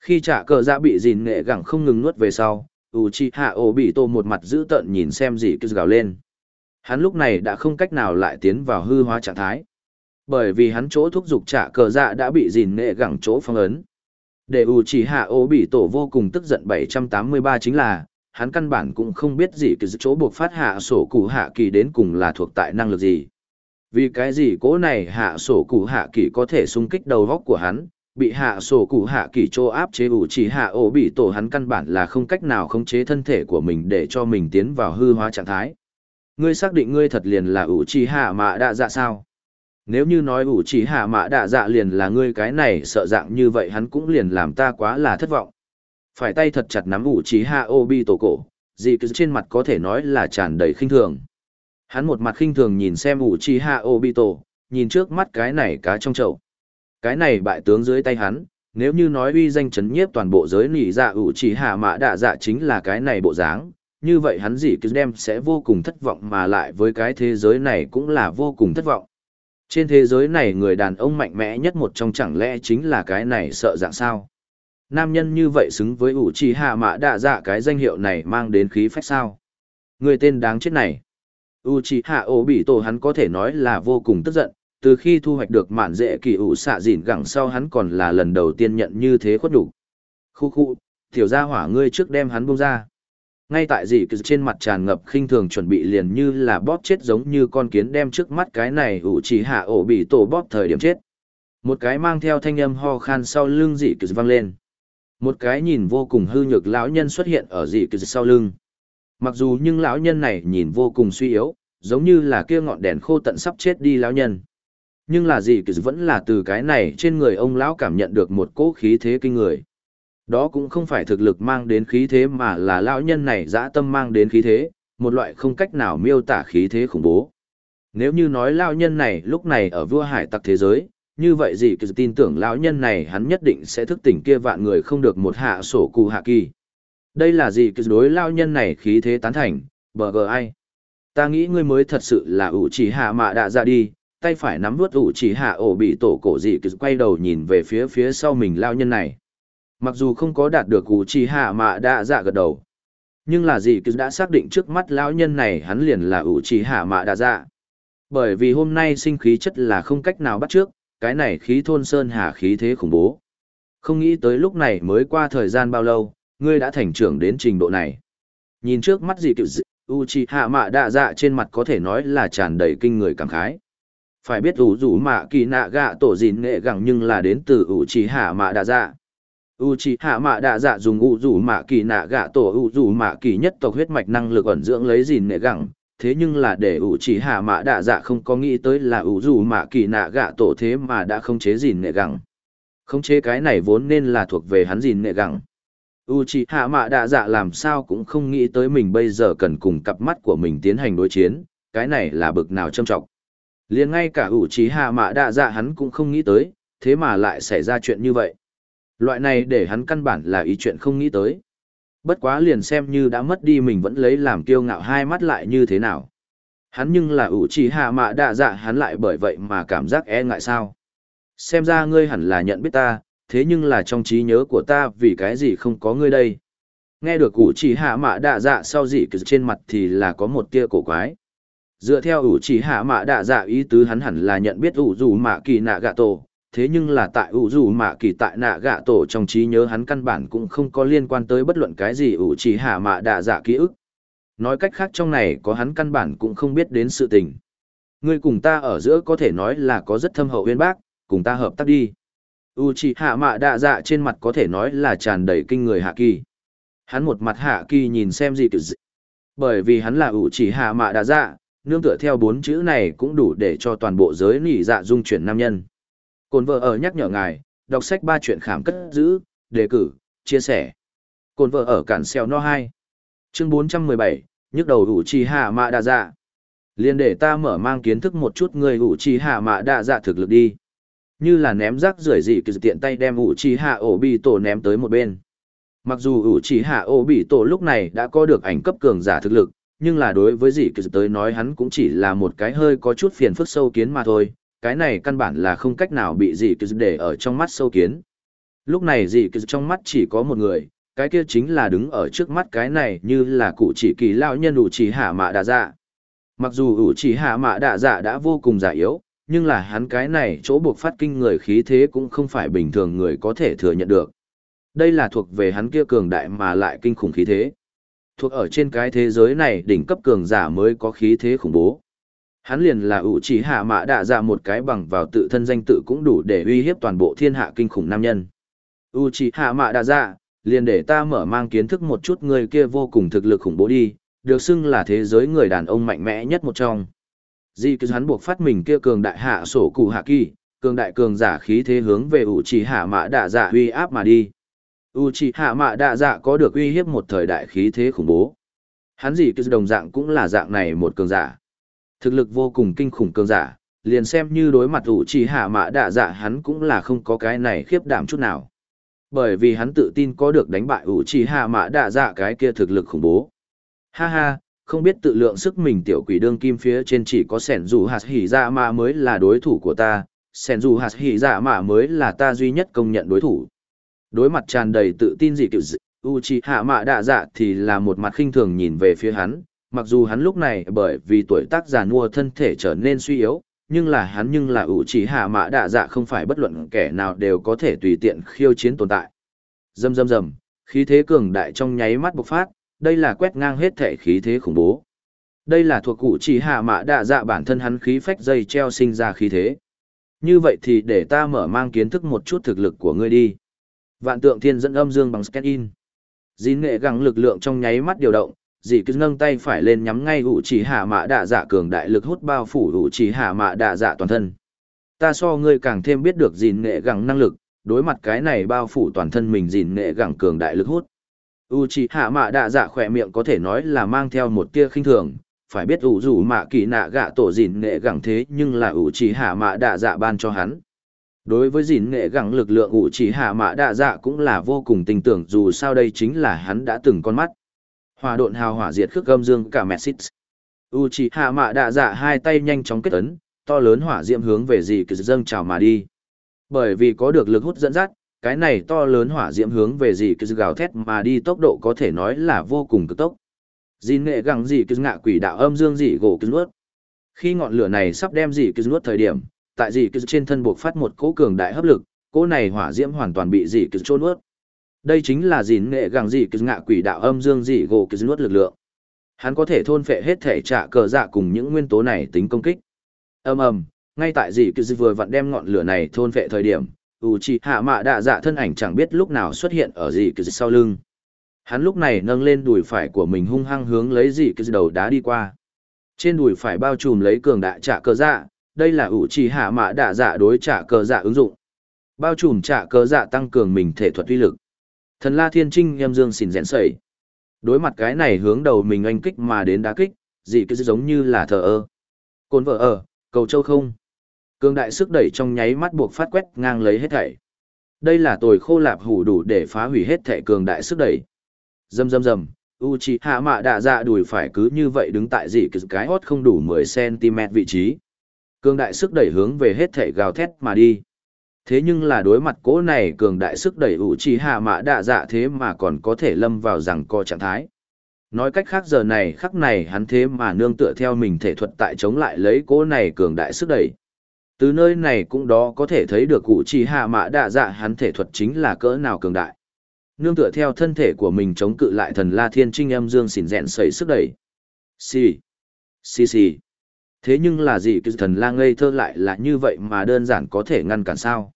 Khi trả cờ dạ bị dìn nghệ gẳng không ngừng nuốt về sau, Uchiha Obito một mặt giữ tợn nhìn xem gì cứ gào lên. Hắn lúc này đã không cách nào lại tiến vào hư hóa trạng thái. Bởi vì hắn chỗ thúc dục trả cờ dạ đã bị dìn nghệ gẳng chỗ phong ấn. Để ủ chỉ hạ ố bị tổ vô cùng tức giận 783 chính là, hắn căn bản cũng không biết gì cái chỗ buộc phát hạ sổ cụ hạ kỳ đến cùng là thuộc tại năng lực gì. Vì cái gì cố này hạ sổ cụ hạ kỳ có thể xung kích đầu góc của hắn, bị hạ sổ cụ hạ kỳ chỗ áp chế ủ chỉ hạ ố bị tổ hắn căn bản là không cách nào khống chế thân thể của mình để cho mình tiến vào hư hóa trạng thái. Ngươi xác định ngươi thật liền là ủ chỉ hạ mà đã dạ sao? Nếu như nói ủ chỉ hạ mã đạ dạ liền là ngươi cái này, sợ dạng như vậy hắn cũng liền làm ta quá là thất vọng. Phải tay thật chặt nắm ủ chỉ hạ ô bi tổ cổ dị cứ trên mặt có thể nói là tràn đầy khinh thường. Hắn một mặt khinh thường nhìn xem ủ chỉ hạ ô bi tổ, nhìn trước mắt cái này cá trong chậu. Cái này bại tướng dưới tay hắn, nếu như nói uy danh chấn nhiếp toàn bộ giới nỉ dạ ủ chỉ hạ mã đạ dạ chính là cái này bộ dáng, như vậy hắn dị cứ đem sẽ vô cùng thất vọng mà lại với cái thế giới này cũng là vô cùng thất vọng trên thế giới này người đàn ông mạnh mẽ nhất một trong chẳng lẽ chính là cái này sợ dạng sao? Nam nhân như vậy xứng với ủ trì hạ mã đạ dạ cái danh hiệu này mang đến khí phách sao? Người tên đáng chết này. U trì hạ ổ bị tổ hắn có thể nói là vô cùng tức giận, từ khi thu hoạch được mạn dễ kỳ ủ xạ dịn gẳng sau hắn còn là lần đầu tiên nhận như thế khuất đủ. Khu khu, tiểu gia hỏa ngươi trước đem hắn buông ra. Ngay tại dị kỳ trên mặt tràn ngập khinh thường chuẩn bị liền như là bóp chết giống như con kiến đem trước mắt cái này ủ chỉ hạ ổ bị tổ bóp thời điểm chết. Một cái mang theo thanh âm ho khan sau lưng dị kỳ vang lên. Một cái nhìn vô cùng hư nhược lão nhân xuất hiện ở dị kỳ sau lưng. Mặc dù nhưng lão nhân này nhìn vô cùng suy yếu, giống như là kia ngọn đèn khô tận sắp chết đi lão nhân. Nhưng là dị kỳ vẫn là từ cái này trên người ông lão cảm nhận được một cỗ khí thế kinh người. Đó cũng không phải thực lực mang đến khí thế mà là lão nhân này dã tâm mang đến khí thế, một loại không cách nào miêu tả khí thế khủng bố. Nếu như nói lão nhân này lúc này ở vua hải tặc thế giới, như vậy gì cứ tin tưởng lão nhân này hắn nhất định sẽ thức tỉnh kia vạn người không được một hạ sổ cụ hạ kỳ. Đây là gì cứ đối lão nhân này khí thế tán thành, bờ gờ ai. Ta nghĩ ngươi mới thật sự là ủ chỉ hạ mạ đã ra dạ đi, tay phải nắm vuốt ủ chỉ hạ ổ bị tổ cổ gì cứ quay đầu nhìn về phía phía sau mình lão nhân này. Mặc dù không có đạt được cụ chỉ hạ mạ Đa dạ gật đầu. Nhưng là gì cứ đã xác định trước mắt lão nhân này hắn liền là ủ chỉ hạ mạ Đa dạ. Bởi vì hôm nay sinh khí chất là không cách nào bắt trước, cái này khí thôn sơn hà khí thế khủng bố. Không nghĩ tới lúc này mới qua thời gian bao lâu, ngươi đã thành trưởng đến trình độ này. Nhìn trước mắt dị kỳ Uchiha Mạ Đạ Dạ trên mặt có thể nói là tràn đầy kinh người cảm khái. Phải biết ủ rủ mạ kỳ nạ gạ tổ dìn nghệ gẳng nhưng là đến từ Uchiha Mạ Đạ Dạ. U trì hạ Mạ Đạ Dạ dùng u rủ mạ kỳ nạ gạ tổ u rủ mạ kỳ nhất tộc huyết mạch năng lực ẩn dưỡng lấy gìn nệ gẳng. Thế nhưng là để u trì hạ Mạ Đạ Dạ không có nghĩ tới là u rủ mạ kỳ nạ gạ tổ thế mà đã không chế gìn nệ gẳng. Không chế cái này vốn nên là thuộc về hắn gìn nệ gẳng u c h hạ mạ đạ dạ làm sao cũng không nghĩ tới mình bây giờ cần cùng cặp mắt của mình tiến hành đối chiến cái này là bực nào trâm trọng liền ngay cả u c h hạ mạ đạ dạ hắn cũng không nghĩ tới, thế mà lại xảy ra chuyện như vậy loại này để hắn căn bản là ý chuyện không nghĩ tới bất quá liền xem như đã mất đi mình vẫn lấy làm kiêu ngạo hai mắt lại như thế nào hắn nhưng là ủ trì hạ mạ đạ dạ hắn lại bởi vậy mà cảm giác e ngại sao xem ra ngươi hẳn là nhận biết ta thế nhưng là trong trí nhớ của ta vì cái gì không có ngươi đây. Nghe được ủ chỉ hạ mạ đạ dạ sau dị kỳ trên mặt thì là có một tia cổ quái. Dựa theo ủ chỉ hạ mạ đạ dạ ý tứ hắn hẳn là nhận biết ủ dù mạ kỳ nạ gạ tổ, thế nhưng là tại ủ dù mạ kỳ tại nạ gạ tổ trong trí nhớ hắn căn bản cũng không có liên quan tới bất luận cái gì ủ chỉ hạ mạ đạ dạ ký ức. Nói cách khác trong này có hắn căn bản cũng không biết đến sự tình. Ngươi cùng ta ở giữa có thể nói là có rất thâm hậu uyên bác, cùng ta hợp tác đi u chỉ hạ mạ đạ dạ trên mặt có thể nói là tràn đầy kinh người hạ kỳ hắn một mặt hạ kỳ nhìn xem gì kiểu gì bởi vì hắn là u chỉ hạ mạ đạ dạ nương tựa theo bốn chữ này cũng đủ để cho toàn bộ giới nỉ dạ dung chuyển nam nhân cồn vợ ở nhắc nhở ngài, đọc sách ba chuyện khám cất giữ, đề cử, chia sẻ. Cồn vợ ở cản xeo no 2. chương bốn trăm mười bảy, nhức đầu u trì hạ mạ đạ dạ. Liền để ta mở mang kiến thức một chút người u trì hạ mạ đạ dạ thực lực đi. Như là ném rác rưởi gì kỳ tiện tay đem ủ trì hạ ổ bị tổ ném tới một bên. Mặc dù ủ trì hạ ổ bị tổ lúc này đã có được ảnh cấp cường giả thực lực, nhưng là đối với dị kỳ tới nói hắn cũng chỉ là một cái hơi có chút phiền phức sâu kiến mà thôi cái này căn bản là không cách nào bị dị kỳ để ở trong mắt sâu kiến lúc này dị kỳ trong mắt chỉ có một người, cái kia chính là đứng ở trước mắt cái này như là cụ chỉ kỳ lao nhân ủ chỉ hạ mạ đạ dạ mặc dù ủ chỉ hạ mạ đạ dạ đã vô cùng giả yếu, nhưng là hắn cái này chỗ buộc phát kinh người khí thế cũng không phải bình thường người có thể thừa nhận được. Đây là thuộc về hắn kia cường đại mà lại kinh khủng khí thế. Thuộc ở trên cái thế giới này đỉnh cấp cường giả mới có khí thế khủng bố. Hắn liền là ủ chỉ hạ mã đạ dạ một cái bằng vào tự thân danh tự cũng đủ để uy hiếp toàn bộ thiên hạ kinh khủng nam nhân. U chỉ hạ mã đạ dạ, liền để ta mở mang kiến thức một chút người kia vô cùng thực lực khủng bố đi, được xưng là thế giới người đàn ông mạnh mẽ nhất một trong. Di cứ hắn buộc phát mình kia cường đại hạ sổ cụ hạ kỳ, cường đại cường giả khí thế hướng về ủ Chỉ hạ mã đạ dạ uy áp mà đi. U Chỉ hạ mã đạ dạ có được uy hiếp một thời đại khí thế khủng bố. Hắn gì cứ đồng dạng cũng là dạng này một cường giả. Thực lực vô cùng kinh khủng cường giả, liền xem như đối mặt ủ trì hạ mã đạ dạ hắn cũng là không có cái này khiếp đảm chút nào. Bởi vì hắn tự tin có được đánh bại ủ trì hạ mã đạ dạ cái kia thực lực khủng bố. Ha ha, không biết tự lượng sức mình tiểu quỷ đương kim phía trên chỉ có sẻn dù hạt hỉ dạ mã mới là đối thủ của ta sẻn dù hạt hỉ dạ mã mới là ta duy nhất công nhận đối thủ đối mặt tràn đầy tự tin dị kiểu dị u chi hạ mạ đạ dạ thì là một mặt khinh thường nhìn về phía hắn mặc dù hắn lúc này bởi vì tuổi tác già nua thân thể trở nên suy yếu nhưng là hắn nhưng là ủ chỉ hạ mã đạ dạ không phải bất luận kẻ nào đều có thể tùy tiện khiêu chiến tồn tại. Dầm dầm dầm, khí thế cường đại trong nháy mắt bộc phát, đây là quét ngang hết thể khí thế khủng bố. Đây là thuộc cụ chỉ hạ mã đạ dạ bản thân hắn khí phách dây treo sinh ra khí thế. Như vậy thì để ta mở mang kiến thức một chút thực lực của ngươi đi. Vạn tượng thiên dẫn âm dương bằng scan in. Dín nghệ gắng lực lượng trong nháy mắt điều động, dì cứ nâng tay phải lên nhắm ngay ủ chỉ hạ mã đạ dạ cường đại lực hút bao phủ ủ chỉ hạ mã đạ dạ toàn thân. Ta so ngươi càng thêm biết được dìn nghệ gẳng năng lực, đối mặt cái này bao phủ toàn thân mình dìn nghệ gẳng cường đại lực hút. U chỉ hạ mã đạ dạ khỏe miệng có thể nói là mang theo một tia khinh thường, phải biết ủ rủ mạ kỳ nạ gạ tổ dìn nghệ gẳng thế nhưng là ủ chỉ hạ mạ đạ dạ ban cho hắn đối với dìn nghệ gẳng lực lượng ủ chỉ hạ mạ đạ dạ cũng là vô cùng tình tưởng dù sao đây chính là hắn đã từng con mắt hòa độn hào hỏa diệt khước gâm dương cả messit u chỉ hạ mạ đạ dạ hai tay nhanh chóng kết ấn to lớn hỏa diễm hướng về dì kỳ dâng trào mà đi bởi vì có được lực hút dẫn dắt cái này to lớn hỏa diễm hướng về dì kỳ gào thét mà đi tốc độ có thể nói là vô cùng cực tốc Dị nghệ gẳng dị kỳ ngạ quỷ đạo âm dương dị gỗ kỳ nuốt. Khi ngọn lửa này sắp đem dị kỳ nuốt thời điểm, tại dị kỳ trên thân buộc phát một cỗ cường đại hấp lực, cỗ này hỏa diễm hoàn toàn bị dị kỳ trôn nuốt. Đây chính là dìn nghệ gàng dị cứ ngạ quỷ đạo âm dương dị gỗ cứ nuốt lực lượng. Hắn có thể thôn phệ hết thể trả cờ dạ cùng những nguyên tố này tính công kích. Ầm ầm, ngay tại dị cứ vừa vặn đem ngọn lửa này thôn phệ thời điểm, u chi hạ mạ đạ dạ thân ảnh chẳng biết lúc nào xuất hiện ở dị cứ sau lưng Hắn lúc này nâng lên đùi phải của mình hung hăng hướng lấy dị cái đầu đá đi qua. Trên đùi phải bao trùm lấy cường đại trả cờ dạ, đây là ủ trì hạ mã đạ dạ đối trả cờ dạ ứng dụng. Bao trùm trả cờ dạ tăng cường mình thể thuật uy lực. Thần La Thiên Trinh em dương xỉn rẽn sẩy. Đối mặt cái này hướng đầu mình anh kích mà đến đá kích, dị cứ giống như là thờ ơ. Côn vợ ở, cầu châu không. Cường đại sức đẩy trong nháy mắt buộc phát quét ngang lấy hết thảy. Đây là tồi khô lạp hủ đủ để phá hủy hết thảy cường đại sức đẩy. Dầm dầm dầm, Uchiha Mạ Đạ Dạ đùi phải cứ như vậy đứng tại dị cái hót không đủ 10cm vị trí. Cường đại sức đẩy hướng về hết thảy gào thét mà đi. Thế nhưng là đối mặt cố này cường đại sức đẩy ủ trì hạ mã Đạ Dạ thế mà còn có thể lâm vào rằng co trạng thái. Nói cách khác giờ này khắc này hắn thế mà nương tựa theo mình thể thuật tại chống lại lấy cố này cường đại sức đẩy. Từ nơi này cũng đó có thể thấy được ủ trì hạ mã đạ dạ hắn thể thuật chính là cỡ nào cường đại nương tựa theo thân thể của mình chống cự lại thần la thiên trinh âm dương xỉn rẽn sẩy sức đẩy xì xì xì thế nhưng là gì cái thần la ngây thơ lại là như vậy mà đơn giản có thể ngăn cản sao?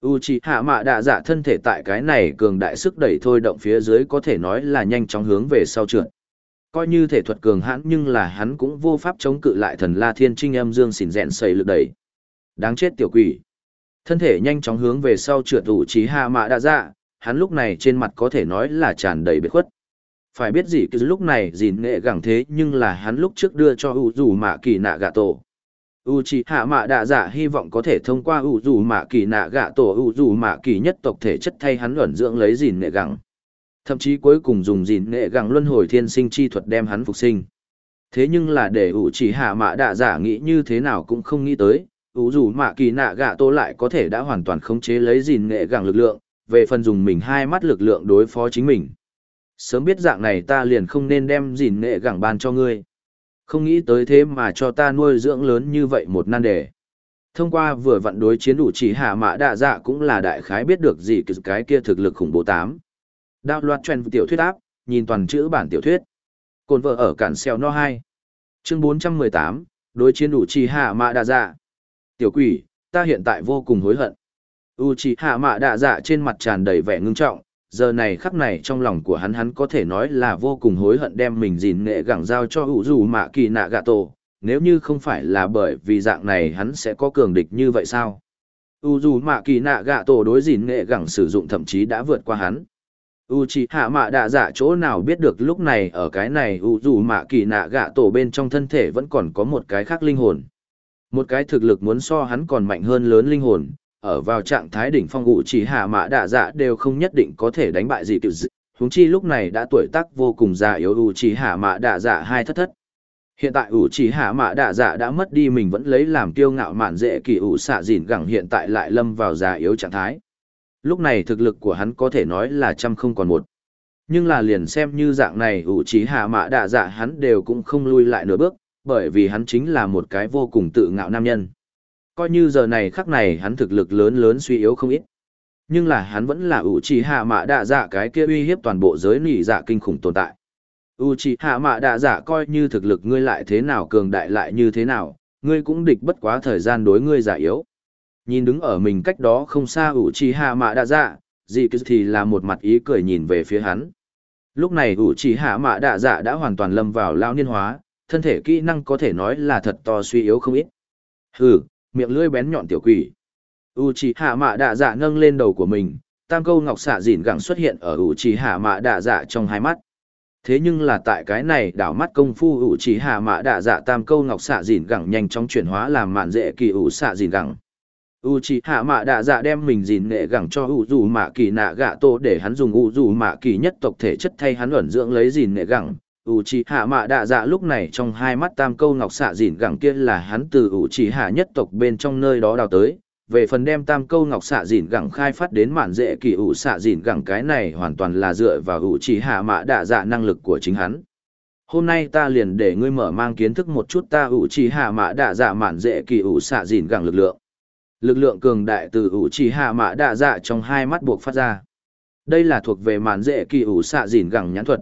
U c h hạ mạ đạ dạ thân thể tại cái này cường đại sức đẩy thôi động phía dưới có thể nói là nhanh chóng hướng về sau trượt. Coi như thể thuật cường hãn nhưng là hắn cũng vô pháp chống cự lại thần la thiên trinh âm dương xỉn rẽn sẩy lực đẩy. Đáng chết tiểu quỷ. Thân thể nhanh chóng hướng về sau trượt u c h hạ mạ đạ dạ hắn lúc này trên mặt có thể nói là tràn đầy biệt khuất. Phải biết gì cứ lúc này gìn nghệ gẳng thế nhưng là hắn lúc trước đưa cho U dù mạ kỳ nạ gạ tổ. U chỉ hạ mạ đạ giả hy vọng có thể thông qua U dù mạ kỳ nạ gạ tổ U dù mạ kỳ nhất tộc thể chất thay hắn luẩn dưỡng lấy gìn nghệ gẳng. Thậm chí cuối cùng dùng gìn nghệ gẳng luân hồi thiên sinh chi thuật đem hắn phục sinh. Thế nhưng là để U chỉ hạ mạ đạ giả nghĩ như thế nào cũng không nghĩ tới, U dù mạ kỳ nạ gạ tổ lại có thể đã hoàn toàn khống chế lấy gìn nghệ gẳng lực lượng, về phần dùng mình hai mắt lực lượng đối phó chính mình. Sớm biết dạng này ta liền không nên đem gìn nghệ gẳng ban cho ngươi. Không nghĩ tới thế mà cho ta nuôi dưỡng lớn như vậy một nan đề. Thông qua vừa vặn đối chiến đủ chỉ hạ mã đạ dạ cũng là đại khái biết được gì cái kia thực lực khủng bố tám. Đạo loạt truyền tiểu thuyết áp, nhìn toàn chữ bản tiểu thuyết. Cồn vợ ở cản xeo no 2. Chương 418, đối chiến đủ chỉ hạ mã đạ dạ. Tiểu quỷ, ta hiện tại vô cùng hối hận u chỉ hạ mạ đạ dạ trên mặt tràn đầy vẻ ngưng trọng giờ này khắc này trong lòng của hắn hắn có thể nói là vô cùng hối hận đem mình dìn nghệ gẳng giao cho u dù mạ kỳ nạ gạ tổ. Nếu như không phải là bởi vì dạng này hắn sẽ có cường địch như vậy sao? U dù mạ kỳ nạ gạ tổ đối dìn nghệ gẳng sử dụng thậm chí đã vượt qua hắn. U c h ị hạ mạ đạ dạ chỗ nào biết được lúc này ở cái này u dù mạ kỳ nạ gạ tổ bên trong thân thể vẫn còn có một cái khác linh hồn. Một cái thực lực muốn so hắn còn mạnh hơn lớn linh hồn ở vào trạng thái đỉnh phong ngụ chỉ hạ mã đạ dạ đều không nhất định có thể đánh bại gì tiểu dị. Huống chi lúc này đã tuổi tác vô cùng già yếu ủ chỉ hạ mã đạ dạ hai thất thất. Hiện tại ủ chỉ hạ mã đạ dạ đã mất đi mình vẫn lấy làm kiêu ngạo mạn dễ kỳ ủ xạ dìn gẳng hiện tại lại lâm vào già yếu trạng thái. Lúc này thực lực của hắn có thể nói là trăm không còn một. Nhưng là liền xem như dạng này ủ chỉ hạ mã đạ dạ hắn đều cũng không lui lại nửa bước, bởi vì hắn chính là một cái vô cùng tự ngạo nam nhân. Coi như giờ này khắc này hắn thực lực lớn lớn suy yếu không ít. Nhưng là hắn vẫn là ủ trì hạ mạ đạ dạ cái kia uy hiếp toàn bộ giới nỉ dạ kinh khủng tồn tại. ủ trì hạ mạ đạ dạ coi như thực lực ngươi lại thế nào cường đại lại như thế nào, ngươi cũng địch bất quá thời gian đối ngươi giả yếu. Nhìn đứng ở mình cách đó không xa ủ trì hạ mạ đạ dạ, dị cứ thì là một mặt ý cười nhìn về phía hắn. Lúc này ủ trì hạ mạ đạ dạ đã hoàn toàn lâm vào lao niên hóa, thân thể kỹ năng có thể nói là thật to suy yếu không ít. Hừ, miệng lưỡi bén nhọn tiểu quỷ. U Chỉ Hạ Mạ Đạ Dạ nâng lên đầu của mình, tam câu ngọc xạ dịn gẳng xuất hiện ở U Chỉ Hạ Mạ Đạ Dạ trong hai mắt. Thế nhưng là tại cái này đảo mắt công phu U Chỉ Hạ Mạ Đạ Dạ tam câu ngọc xạ dịn gẳng nhanh chóng chuyển hóa làm mạn dễ kỳ U xạ dịn gẳng. U Chỉ Hạ Mạ Đạ Dạ đem mình dịn nệ gẳng cho U Dù Mạ Kỳ nạ gạ tô để hắn dùng U Dù Mạ Kỳ nhất tộc thể chất thay hắn ẩn dưỡng lấy dịn nệ gẳng ủ trì hạ mạ đạ dạ lúc này trong hai mắt tam câu ngọc xạ dìn gẳng kia là hắn từ ủ trì hạ nhất tộc bên trong nơi đó đào tới. Về phần đem tam câu ngọc xạ dìn gẳng khai phát đến mạn dễ kỳ ủ xạ dìn gẳng cái này hoàn toàn là dựa vào ủ trì hạ mạ đạ dạ năng lực của chính hắn. Hôm nay ta liền để ngươi mở mang kiến thức một chút ta ủ trì hạ mạ đạ dạ mạn dễ kỳ ủ xạ dìn gẳng lực lượng. Lực lượng cường đại từ ủ trì hạ mạ đạ dạ trong hai mắt buộc phát ra. Đây là thuộc về mạn dễ kỳ ủ xạ dìn gẳng nhãn thuật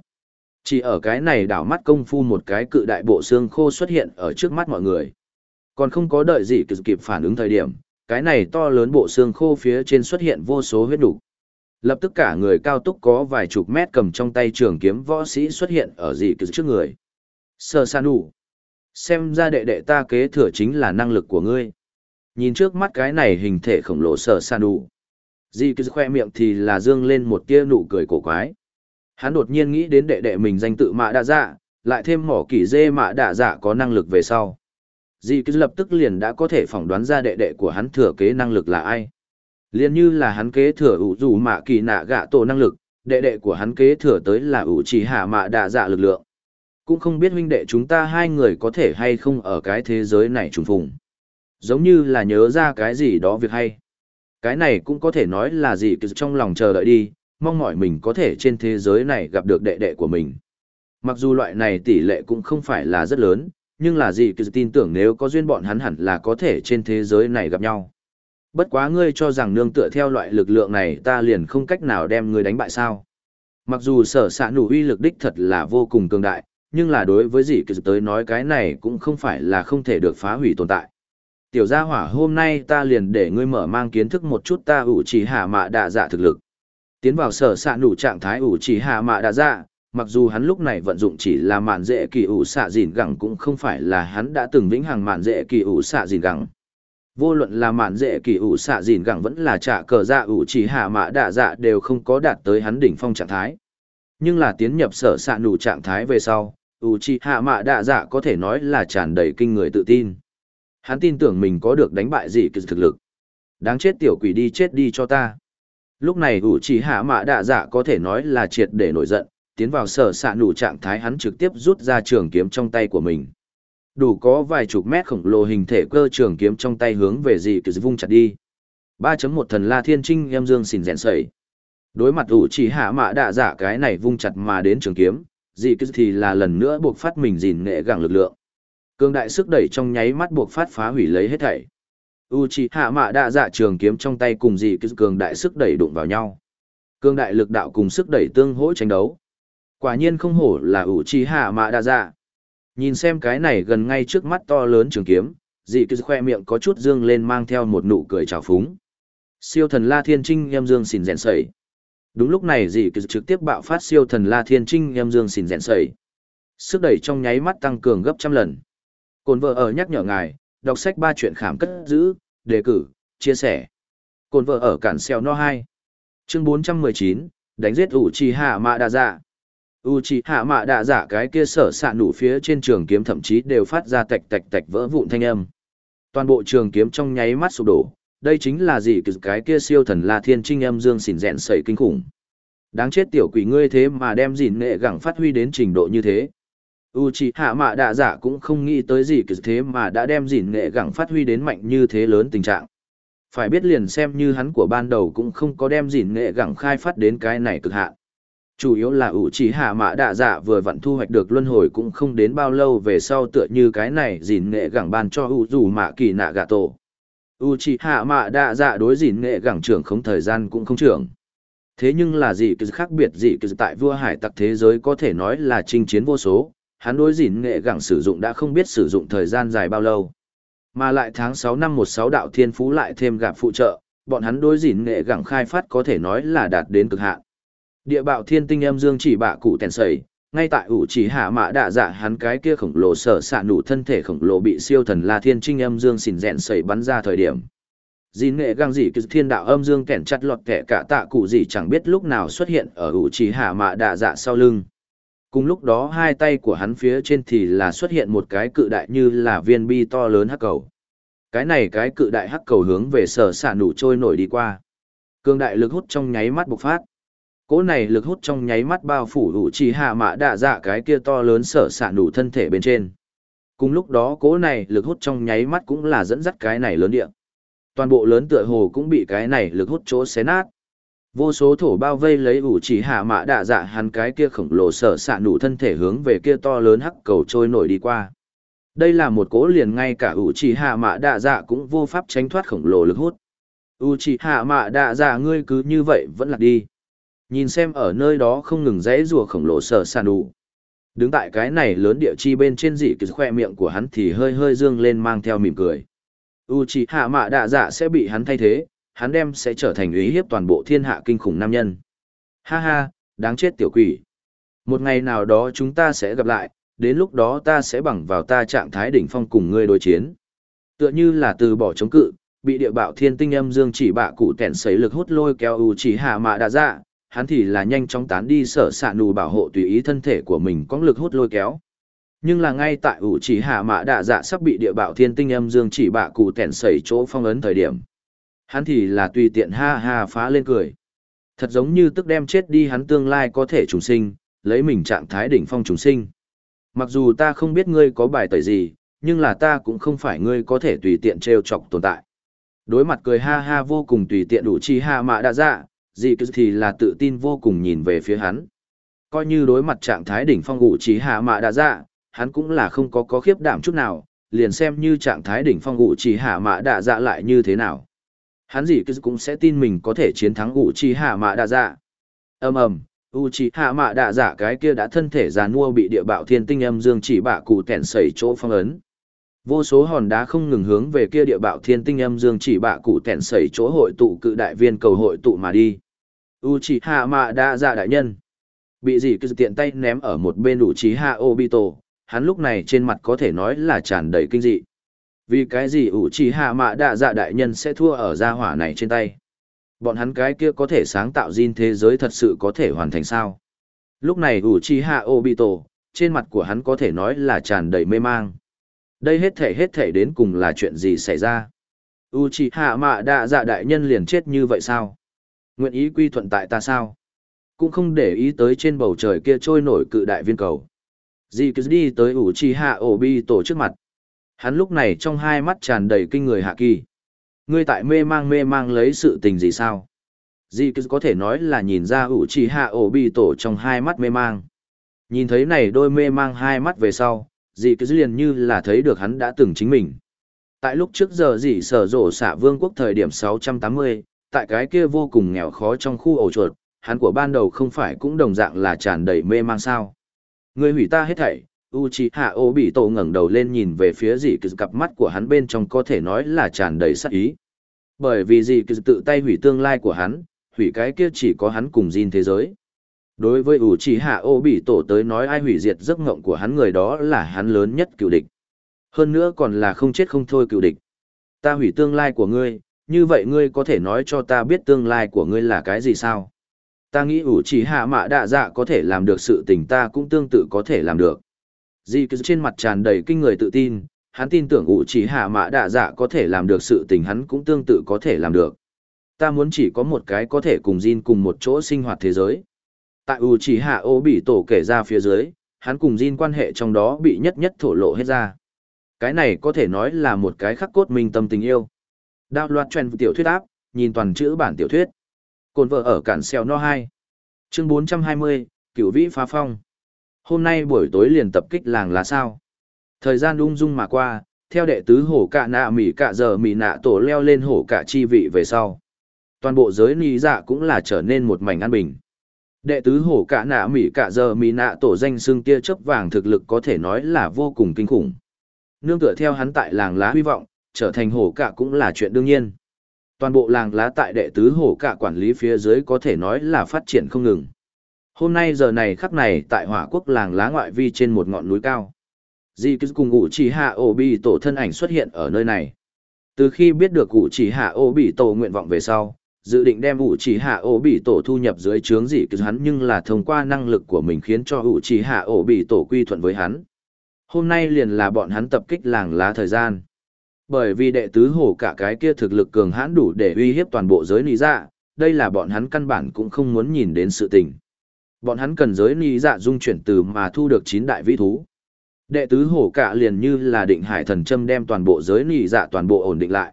chỉ ở cái này đảo mắt công phu một cái cự đại bộ xương khô xuất hiện ở trước mắt mọi người. Còn không có đợi gì kịp phản ứng thời điểm, cái này to lớn bộ xương khô phía trên xuất hiện vô số huyết đủ. Lập tức cả người cao túc có vài chục mét cầm trong tay trường kiếm võ sĩ xuất hiện ở dị kịp trước người. Sơ san đủ. Xem ra đệ đệ ta kế thừa chính là năng lực của ngươi. Nhìn trước mắt cái này hình thể khổng lồ sơ san đủ. Dị kịp khoe miệng thì là dương lên một tia nụ cười cổ quái. Hắn đột nhiên nghĩ đến đệ đệ mình danh tự mạ đạ dạ, lại thêm mỏ kỷ dê mạ đạ dạ có năng lực về sau. Dì cứ lập tức liền đã có thể phỏng đoán ra đệ đệ của hắn thừa kế năng lực là ai. Liên như là hắn kế thừa ủ dù mạ kỳ nạ gạ tổ năng lực, đệ đệ của hắn kế thừa tới là ủ chỉ hạ mạ đạ dạ lực lượng. Cũng không biết huynh đệ chúng ta hai người có thể hay không ở cái thế giới này trùng phùng. Giống như là nhớ ra cái gì đó việc hay. Cái này cũng có thể nói là gì trong lòng chờ đợi đi, mong mỏi mình có thể trên thế giới này gặp được đệ đệ của mình. Mặc dù loại này tỷ lệ cũng không phải là rất lớn, nhưng là gì cứ tin tưởng nếu có duyên bọn hắn hẳn là có thể trên thế giới này gặp nhau. Bất quá ngươi cho rằng nương tựa theo loại lực lượng này ta liền không cách nào đem ngươi đánh bại sao. Mặc dù sở sạ nụ uy lực đích thật là vô cùng cường đại, nhưng là đối với gì cứ tới nói cái này cũng không phải là không thể được phá hủy tồn tại. Tiểu gia hỏa hôm nay ta liền để ngươi mở mang kiến thức một chút ta ủ chỉ hạ mạ đạ dạ thực lực tiến vào sở s ạ nủ trạng thái ủ chỉ hạ mạ đã ra dạ, mặc dù hắn lúc này vận dụng chỉ là mạn dễ kỳ ủ xạ dìn gẳng cũng không phải là hắn đã từng vĩnh hằng mạn dễ kỳ ủ xạ dìn gẳng. Vô luận là mạn dễ kỳ ủ xạ dìn gẳng vẫn là trả cờ dạ ủ chỉ hạ mạ đạ dạ đều không có đạt tới hắn đỉnh phong trạng thái. Nhưng là tiến nhập sở s ạ nủ trạng thái về sau, ủ chỉ hạ mạ đạ dạ có thể nói là tràn đầy kinh người tự tin. Hắn tin tưởng mình có được đánh bại gì thực lực. Đáng chết tiểu quỷ đi chết đi cho ta. Lúc này ủ chỉ hạ mạ đạ dạ có thể nói là triệt để nổi giận, tiến vào sở xạ nụ trạng thái hắn trực tiếp rút ra trường kiếm trong tay của mình. Đủ có vài chục mét khổng lồ hình thể cơ trường kiếm trong tay hướng về dị cứ vung chặt đi. 3.1 thần la thiên trinh em dương xỉn rèn sẩy. Đối mặt ủ chỉ hạ mạ đạ dạ cái này vung chặt mà đến trường kiếm, dị cứ thì là lần nữa buộc phát mình dìn nghệ gẳng lực lượng. Cương đại sức đẩy trong nháy mắt buộc phát phá hủy lấy hết thảy u c hạ mạ đa dạ trường kiếm trong tay cùng dị cường đại sức đẩy đụng vào nhau. Cường đại lực đạo cùng sức đẩy tương hỗ tranh đấu. Quả nhiên không hổ là u c hạ mạ đa dạ. Nhìn xem cái này gần ngay trước mắt to lớn trường kiếm, dị cứ khoe miệng có chút dương lên mang theo một nụ cười trào phúng. Siêu thần la thiên trinh em dương xìn rèn sẩy. Đúng lúc này dị cứ trực tiếp bạo phát siêu thần la thiên trinh em dương xìn rèn sẩy. Sức đẩy trong nháy mắt tăng cường gấp trăm lần. Cồn vợ ở nhắc nhở ngài đọc sách ba chuyện khảm cất giữ, đề cử, chia sẻ. Cồn vợ ở cản xeo no 2. Chương 419, đánh giết ủ trì hạ mạ đạ dạ. U hạ mạ đạ dạ cái kia sở xạ nụ phía trên trường kiếm thậm chí đều phát ra tạch tạch tạch vỡ vụn thanh âm. Toàn bộ trường kiếm trong nháy mắt sụp đổ, đây chính là gì cái kia siêu thần la thiên trinh âm dương xỉn rẹn sẩy kinh khủng. Đáng chết tiểu quỷ ngươi thế mà đem gìn nghệ gẳng phát huy đến trình độ như thế u c h i hạ mạ đạ dạ cũng không nghĩ tới gì cứ thế mà đã đem dìn nghệ gẳng phát huy đến mạnh như thế lớn tình trạng. Phải biết liền xem như hắn của ban đầu cũng không có đem dìn nghệ gẳng khai phát đến cái này cực hạn. Chủ yếu là ủ chỉ hạ mạ đạ dạ vừa vặn thu hoạch được luân hồi cũng không đến bao lâu về sau tựa như cái này dìn nghệ gẳng ban cho ủ dù mạ kỳ nạ gà tổ Uchiha Mạ Đạ Dạ đối dìn nghệ gẳng trưởng không thời gian cũng không trưởng. Thế nhưng là gì cứ khác biệt gì cứ tại vua hải tặc thế giới có thể nói là chinh chiến vô số, hắn đối dìn nghệ gẳng sử dụng đã không biết sử dụng thời gian dài bao lâu. Mà lại tháng 6 năm 16 đạo thiên phú lại thêm gặp phụ trợ, bọn hắn đối dìn nghệ gẳng khai phát có thể nói là đạt đến cực hạn. Địa bạo thiên tinh âm dương chỉ bạ cụ tèn sầy, ngay tại ủ chỉ hạ mã đạ dạ hắn cái kia khổng lồ sở xạ nụ thân thể khổng lồ bị siêu thần la thiên trinh âm dương xỉn rẹn sầy bắn ra thời điểm dìn nghệ găng dị cứ thiên đạo âm dương kẻn chặt lọt kẻ cả tạ cụ gì chẳng biết lúc nào xuất hiện ở ủ chỉ hạ mạ đạ dạ sau lưng cùng lúc đó hai tay của hắn phía trên thì là xuất hiện một cái cự đại như là viên bi to lớn hắc cầu. Cái này cái cự đại hắc cầu hướng về sở xạ nụ trôi nổi đi qua. Cương đại lực hút trong nháy mắt bộc phát. Cỗ này lực hút trong nháy mắt bao phủ đủ chỉ hạ mạ đạ dạ cái kia to lớn sở xạ nụ thân thể bên trên. Cùng lúc đó cỗ này lực hút trong nháy mắt cũng là dẫn dắt cái này lớn điện toàn bộ lớn tựa hồ cũng bị cái này lực hút chỗ xé nát vô số thổ bao vây lấy ủ chỉ hạ mã đạ dạ hắn cái kia khổng lồ sở s ạ nụ thân thể hướng về kia to lớn hắc cầu trôi nổi đi qua. Đây là một cỗ liền ngay cả ủ chỉ hạ mã đạ dạ cũng vô pháp tránh thoát khổng lồ lực hút. Ủ chỉ hạ mã đạ dạ ngươi cứ như vậy vẫn lạc đi. Nhìn xem ở nơi đó không ngừng rẽ rùa khổng lồ sở s ạ nụ đứng tại cái này lớn địa chi bên trên dị cứ khoe miệng của hắn thì hơi hơi dương lên mang theo mỉm cười. U chỉ hạ mạ đạ dạ sẽ bị hắn thay thế hắn đem sẽ trở thành ý hiếp toàn bộ thiên hạ kinh khủng nam nhân. Ha ha, đáng chết tiểu quỷ. Một ngày nào đó chúng ta sẽ gặp lại, đến lúc đó ta sẽ bằng vào ta trạng thái đỉnh phong cùng ngươi đối chiến. Tựa như là từ bỏ chống cự, bị địa bạo thiên tinh âm dương chỉ bạ cụ tẻn sấy lực hút lôi kéo u chỉ hạ mạ đã dạ hắn thì là nhanh chóng tán đi sở xạ nù bảo hộ tùy ý thân thể của mình có lực hút lôi kéo. Nhưng là ngay tại ủ chỉ hạ mã đạ dạ sắp bị địa bạo thiên tinh âm dương chỉ bạ cụ tẻn sẩy chỗ phong ấn thời điểm hắn thì là tùy tiện ha ha phá lên cười. Thật giống như tức đem chết đi hắn tương lai có thể trùng sinh lấy mình trạng thái đỉnh phong trùng sinh. Mặc dù ta không biết ngươi có bài tẩy gì nhưng là ta cũng không phải ngươi có thể tùy tiện t r e o chọc tồn tại. Đối mặt cười ha ha vô cùng tùy tiện đủ chi hạ mã đã dạ dị cứ thì là tự tin vô cùng nhìn về phía hắn. Coi như đối mặt trạng thái đỉnh phong ủ trí hạ mã đã dạ hắn cũng là không có có khiếp đảm chút nào, liền xem như trạng thái đỉnh phong ủ trí hạ mã đã dạ lại như thế nào. Hắn gì cũng sẽ tin mình có thể chiến thắng Uchiha Mạ hạ đạ dạ. ầm ầm u Mạ hạ đạ dạ cái kia đã thân thể già nua bị địa bạo thiên tinh âm dương chỉ bạ cụ tẻn sẩy chỗ phong ấn. Vô số hòn đá không ngừng hướng về kia địa bạo thiên tinh âm dương chỉ bạ cụ tẻn sẩy chỗ hội tụ cự đại viên cầu hội tụ mà đi. u hạ mã đạ dạ đại nhân bị gì cứ tiện tay ném ở một bên Uchiha hạ Obito, hắn lúc này trên mặt có thể nói là tràn đầy kinh dị. Vì cái gì ủ trì hạ mạ đạ dạ đại nhân sẽ thua ở gia hỏa này trên tay? Bọn hắn cái kia có thể sáng tạo Jin thế giới thật sự có thể hoàn thành sao? Lúc này ủ trì hạ Obito, trên mặt của hắn có thể nói là tràn đầy mê mang. Đây hết thể hết thể đến cùng là chuyện gì xảy ra? Uchiha Mạ Đạ Dạ đại nhân liền chết như vậy sao? Nguyện ý quy thuận tại ta sao? Cũng không để ý tới trên bầu trời kia trôi nổi cự đại viên cầu. Dì cứ đi tới ủ trì hạ ổ bi tổ trước mặt. Hắn lúc này trong hai mắt tràn đầy kinh người hạ kỳ. Ngươi tại mê mang mê mang lấy sự tình gì sao? Dì cứ có thể nói là nhìn ra ủ trì hạ ổ bi tổ trong hai mắt mê mang. Nhìn thấy này đôi mê mang hai mắt về sau, dì cứ liền như là thấy được hắn đã từng chính mình. Tại lúc trước giờ dì sở rổ xạ vương quốc thời điểm 680, tại cái kia vô cùng nghèo khó trong khu ổ chuột, hắn của ban đầu không phải cũng đồng dạng là tràn đầy mê mang sao. Người hủy ta hết thảy, Uchiha Obito ngẩng đầu lên nhìn về phía dì kỳ cặp mắt của hắn bên trong có thể nói là tràn đầy sát ý. Bởi vì dì kỳ tự tay hủy tương lai của hắn, hủy cái kia chỉ có hắn cùng Jin thế giới. Đối với Uchiha Obito tới nói ai hủy diệt giấc ngộng của hắn người đó là hắn lớn nhất cựu địch. Hơn nữa còn là không chết không thôi cựu địch. Ta hủy tương lai của ngươi, như vậy ngươi có thể nói cho ta biết tương lai của ngươi là cái gì sao? ta nghĩ ủ chỉ hạ mạ đạ dạ có thể làm được sự tình ta cũng tương tự có thể làm được Dì cứ trên mặt tràn đầy kinh người tự tin hắn tin tưởng ủ chỉ hạ mã đạ dạ có thể làm được sự tình hắn cũng tương tự có thể làm được. Ta muốn chỉ có một cái có thể cùng Jin cùng một chỗ sinh hoạt thế giới. Tại ủ chỉ hạ ô bị tổ kể ra phía dưới hắn cùng Jin quan hệ trong đó bị nhất nhất thổ lộ hết ra. Cái này có thể nói là một cái khắc cốt minh tâm tình yêu. Đạo loạt truyền tiểu thuyết áp nhìn toàn chữ bản tiểu thuyết. Cồn vợ ở cản xeo no 2. Chương 420, cửu vĩ phá phong. Hôm nay buổi tối liền tập kích làng là sao. Thời gian ung dung mà qua, theo đệ tứ hổ cả nạ mỉ cả giờ mỉ nạ tổ leo lên hổ cả chi vị về sau. Toàn bộ giới nì dạ cũng là trở nên một mảnh an bình. Đệ tứ hổ cả nạ mỉ cả giờ mỉ nạ tổ danh xương tia chớp vàng thực lực có thể nói là vô cùng kinh khủng. Nương tựa theo hắn tại làng lá hy vọng, trở thành hổ cả cũng là chuyện đương nhiên. Toàn bộ làng lá tại đệ tứ hổ cả quản lý phía dưới có thể nói là phát triển không ngừng. Hôm nay giờ này khắc này tại hỏa quốc làng lá ngoại vi trên một ngọn núi cao. Di cứ cùng ngụ chỉ hạ ổ bị tổ thân ảnh xuất hiện ở nơi này. Từ khi biết được ngụ chỉ hạ ổ bị tổ nguyện vọng về sau, dự định đem ngụ chỉ hạ ổ bị tổ thu nhập dưới trướng gì cứ hắn nhưng là thông qua năng lực của mình khiến cho ngụ chỉ hạ ổ bị tổ quy thuận với hắn. Hôm nay liền là bọn hắn tập kích làng lá thời gian. Bởi vì đệ tứ hổ cả cái kia thực lực cường hãn đủ để uy hiếp toàn bộ giới lý dạ, đây là bọn hắn căn bản cũng không muốn nhìn đến sự tình. Bọn hắn cần giới ni dạ dung chuyển từ mà thu được chín đại vĩ thú. Đệ tứ hổ cả liền như là định hải thần châm đem toàn bộ giới ni dạ toàn bộ ổn định lại.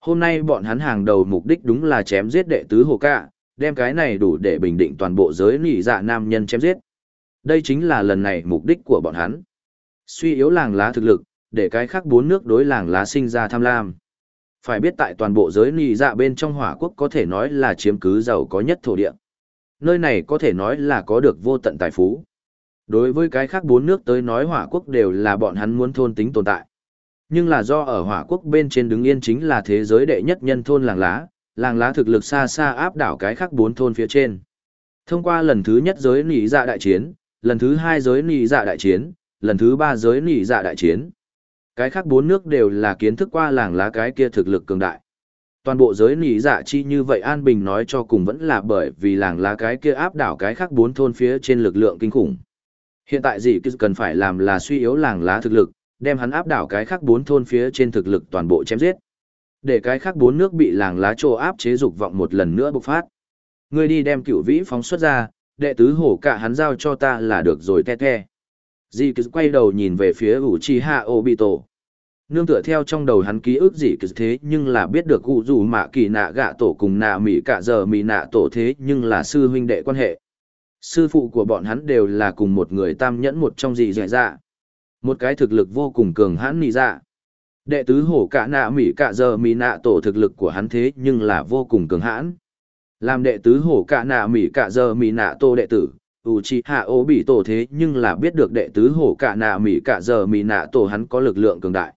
Hôm nay bọn hắn hàng đầu mục đích đúng là chém giết đệ tứ hổ cả, đem cái này đủ để bình định toàn bộ giới ni dạ nam nhân chém giết. Đây chính là lần này mục đích của bọn hắn. Suy yếu làng lá thực lực, để cái khác bốn nước đối làng lá sinh ra tham lam. Phải biết tại toàn bộ giới nì dạ bên trong hỏa quốc có thể nói là chiếm cứ giàu có nhất thổ địa. Nơi này có thể nói là có được vô tận tài phú. Đối với cái khác bốn nước tới nói hỏa quốc đều là bọn hắn muốn thôn tính tồn tại. Nhưng là do ở hỏa quốc bên trên đứng yên chính là thế giới đệ nhất nhân thôn làng lá, làng lá thực lực xa xa áp đảo cái khác bốn thôn phía trên. Thông qua lần thứ nhất giới nỉ dạ đại chiến, lần thứ hai giới nỉ dạ đại chiến, lần thứ ba giới nỉ dạ đại chiến. Cái khác bốn nước đều là kiến thức qua làng lá cái kia thực lực cường đại. Toàn bộ giới nỉ dạ chi như vậy An Bình nói cho cùng vẫn là bởi vì làng lá cái kia áp đảo cái khác bốn thôn phía trên lực lượng kinh khủng. Hiện tại gì cần phải làm là suy yếu làng lá thực lực, đem hắn áp đảo cái khác bốn thôn phía trên thực lực toàn bộ chém giết. Để cái khác bốn nước bị làng lá trô áp chế dục vọng một lần nữa bộc phát. Ngươi đi đem cửu vĩ phóng xuất ra, đệ tứ hổ cả hắn giao cho ta là được rồi te te. Dì cứ quay đầu nhìn về phía Uchiha Obito. Nương tựa theo trong đầu hắn ký ức gì cứ thế nhưng là biết được cụ dù mạ kỳ nạ gạ tổ cùng nạ mỉ cả giờ mỉ nạ tổ thế nhưng là sư huynh đệ quan hệ. Sư phụ của bọn hắn đều là cùng một người tam nhẫn một trong gì dạy dạ. Một cái thực lực vô cùng cường hãn nị dạ. Đệ tứ hổ cả nạ mỉ cả giờ mỉ nạ tổ thực lực của hắn thế nhưng là vô cùng cường hãn. Làm đệ tứ hổ cả nạ mỉ cả giờ mỉ nạ tổ đệ tử, uchi hạ ố bị tổ thế nhưng là biết được đệ tứ hổ cả nạ mỉ cả giờ mỉ nạ tổ hắn có lực lượng cường đại.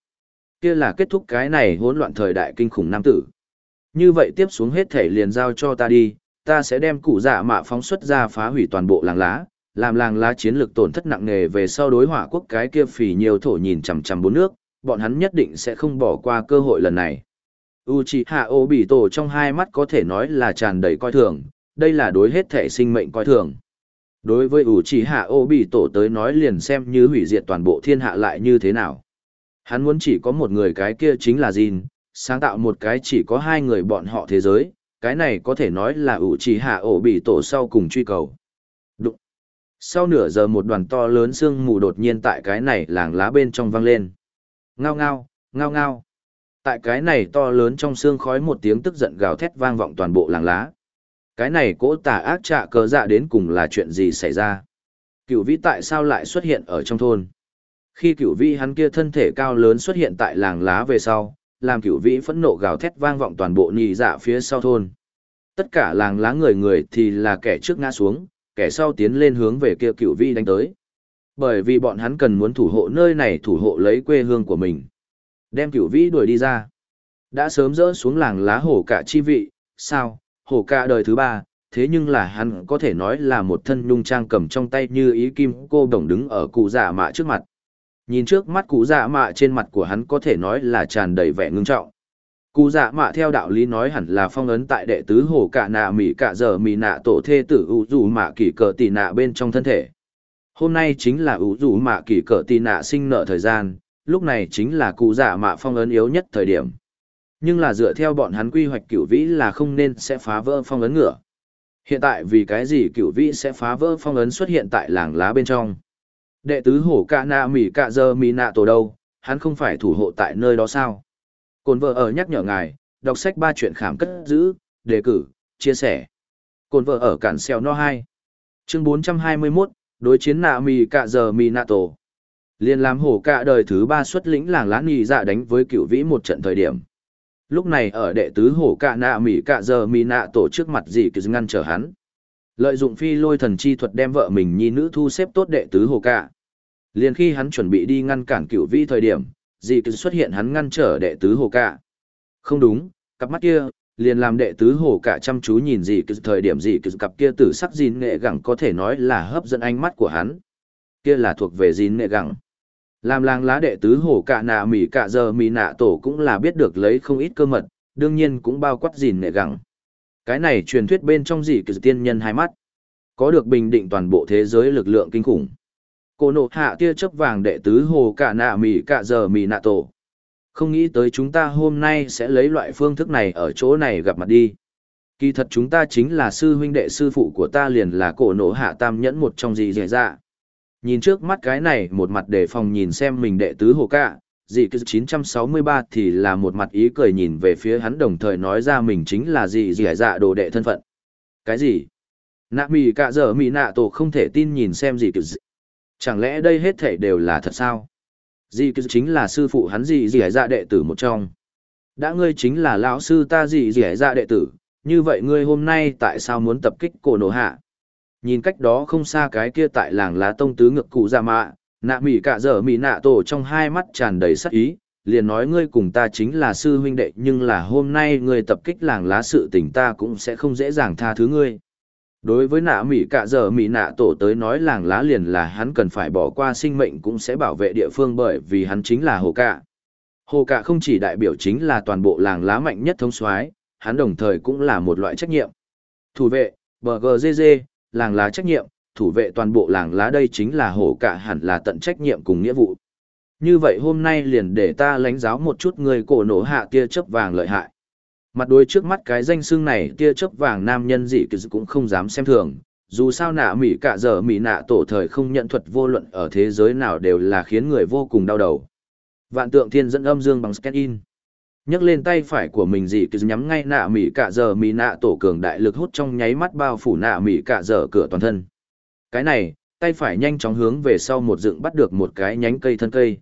Kia là kết thúc cái này hỗn loạn thời đại kinh khủng nam tử. Như vậy tiếp xuống hết thể liền giao cho ta đi, ta sẽ đem cụ dạ mạ phóng xuất ra phá hủy toàn bộ làng lá, làm làng lá chiến lược tổn thất nặng nề về sau đối hỏa quốc cái kia phỉ nhiều thổ nhìn chằm chằm bốn nước, bọn hắn nhất định sẽ không bỏ qua cơ hội lần này. Uchiha Obito trong hai mắt có thể nói là tràn đầy coi thường, đây là đối hết thể sinh mệnh coi thường. Đối với Uchiha Obito hạ ô tổ tới nói liền xem như hủy diệt toàn bộ thiên hạ lại như thế nào. Hắn muốn chỉ có một người cái kia chính là Jin, sáng tạo một cái chỉ có hai người bọn họ thế giới, cái này có thể nói là ủ chỉ hạ ổ bị tổ sau cùng truy cầu. Đụng. Sau nửa giờ một đoàn to lớn sương mù đột nhiên tại cái này làng lá bên trong vang lên. Ngao ngao, ngao ngao. Tại cái này to lớn trong sương khói một tiếng tức giận gào thét vang vọng toàn bộ làng lá. Cái này cỗ tà ác trạ cờ dạ đến cùng là chuyện gì xảy ra? Cửu vĩ tại sao lại xuất hiện ở trong thôn? Khi cửu vĩ hắn kia thân thể cao lớn xuất hiện tại làng lá về sau, làm cửu vĩ phẫn nộ gào thét vang vọng toàn bộ nhị dạ phía sau thôn. Tất cả làng lá người người thì là kẻ trước ngã xuống, kẻ sau tiến lên hướng về kia cửu vĩ đánh tới. Bởi vì bọn hắn cần muốn thủ hộ nơi này thủ hộ lấy quê hương của mình. Đem cửu vĩ đuổi đi ra. Đã sớm rỡ xuống làng lá hổ cả chi vị, sao, hổ ca đời thứ ba, thế nhưng là hắn có thể nói là một thân nhung trang cầm trong tay như ý kim cô đồng đứng ở cụ dạ mạ trước mặt. Nhìn trước mắt cụ dạ mạ trên mặt của hắn có thể nói là tràn đầy vẻ ngưng trọng. Cụ dạ mạ theo đạo lý nói hẳn là phong ấn tại đệ tứ hồ cả nạ mỉ cả giờ mỉ nạ tổ thê tử ủ dù mạ kỳ cờ tì nạ bên trong thân thể. Hôm nay chính là ủ dù mạ kỳ cờ tì nạ sinh nợ thời gian, lúc này chính là cụ dạ mạ phong ấn yếu nhất thời điểm nhưng là dựa theo bọn hắn quy hoạch cửu vĩ là không nên sẽ phá vỡ phong ấn ngựa. Hiện tại vì cái gì cửu vĩ sẽ phá vỡ phong ấn xuất hiện tại làng lá bên trong. Đệ tứ hổ cạ nạ mỉ cạ giờ mỉ nạ tổ đâu, hắn không phải thủ hộ tại nơi đó sao. Cồn vợ ở nhắc nhở ngài, đọc sách ba chuyện khảm cất giữ, đề cử, chia sẻ. Cồn vợ ở cản xeo no 2. Chương 421, đối chiến nạ mỉ cạ giờ mỉ nạ tổ. Liên làm hổ cả đời thứ ba xuất lĩnh làng lá nì dạ đánh với cựu vĩ một trận thời điểm. Lúc này ở đệ tứ hổ cả nạ mỉ cả giờ mỉ nạ tổ trước mặt gì cứ ngăn trở hắn. Lợi dụng phi lôi thần chi thuật đem vợ mình nhi nữ thu xếp tốt đệ tứ hồ cả. Liền khi hắn chuẩn bị đi ngăn cản cửu vi thời điểm, dị cứ xuất hiện hắn ngăn trở đệ tứ hồ cả. Không đúng, cặp mắt kia, liền làm đệ tứ hồ cả chăm chú nhìn dị cứ thời điểm dị cứ cặp kia tử sắc gìn nghệ gẳng có thể nói là hấp dẫn ánh mắt của hắn. Kia là thuộc về gìn nghệ gẳng. Làm làng lá đệ tứ hồ cả nạ mỉ cả giờ mỉ nạ tổ cũng là biết được lấy không ít cơ mật, đương nhiên cũng bao quát gìn nghệ gẳng. Cái này truyền thuyết bên trong gì kỳ tiên nhân hai mắt. Có được bình định toàn bộ thế giới lực lượng kinh khủng. Cô nộ hạ tia chớp vàng đệ tứ hồ cả nạ mỉ cả giờ mỉ nạ tổ. Không nghĩ tới chúng ta hôm nay sẽ lấy loại phương thức này ở chỗ này gặp mặt đi. Kỳ thật chúng ta chính là sư huynh đệ sư phụ của ta liền là cổ nộ hạ tam nhẫn một trong gì dễ dạ. Nhìn trước mắt cái này một mặt để phòng nhìn xem mình đệ tứ hồ cả, dị cứ 963 thì là một mặt ý cười nhìn về phía hắn đồng thời nói ra mình chính là dị dẻ dạ đồ đệ thân phận. Cái gì? Nạ mì cả giờ mì nạ tổ không thể tin nhìn xem gì cứ Chẳng lẽ đây hết thể đều là thật sao? Dị cứ chính là sư phụ hắn dị dẻ dạ đệ tử một trong. Đã ngươi chính là lão sư ta dị dẻ dạ đệ tử, như vậy ngươi hôm nay tại sao muốn tập kích cổ nổ hạ? Nhìn cách đó không xa cái kia tại làng lá tông tứ ngực cụ ra mạ, nạ mỉ cả giờ mỉ nạ tổ trong hai mắt tràn đầy sắc ý, liền nói ngươi cùng ta chính là sư huynh đệ nhưng là hôm nay ngươi tập kích làng lá sự tình ta cũng sẽ không dễ dàng tha thứ ngươi. Đối với nạ mỉ cả giờ mỉ nạ tổ tới nói làng lá liền là hắn cần phải bỏ qua sinh mệnh cũng sẽ bảo vệ địa phương bởi vì hắn chính là hồ cạ. Hồ cạ không chỉ đại biểu chính là toàn bộ làng lá mạnh nhất thống soái hắn đồng thời cũng là một loại trách nhiệm. Thủ vệ, BGGG, làng lá trách nhiệm, thủ vệ toàn bộ làng lá đây chính là hổ cả hẳn là tận trách nhiệm cùng nghĩa vụ. Như vậy hôm nay liền để ta lãnh giáo một chút người cổ nổ hạ tia chớp vàng lợi hại. Mặt đôi trước mắt cái danh xưng này tia chớp vàng nam nhân dị kỳ cũng không dám xem thường, dù sao nạ mỉ cả giờ mỉ nạ tổ thời không nhận thuật vô luận ở thế giới nào đều là khiến người vô cùng đau đầu. Vạn tượng thiên dẫn âm dương bằng scan in nhấc lên tay phải của mình dị cứ nhắm ngay nạ mỉ cả giờ mỉ nạ tổ cường đại lực hút trong nháy mắt bao phủ nạ mỉ cả giờ cửa toàn thân cái này tay phải nhanh chóng hướng về sau một dựng bắt được một cái nhánh cây thân cây.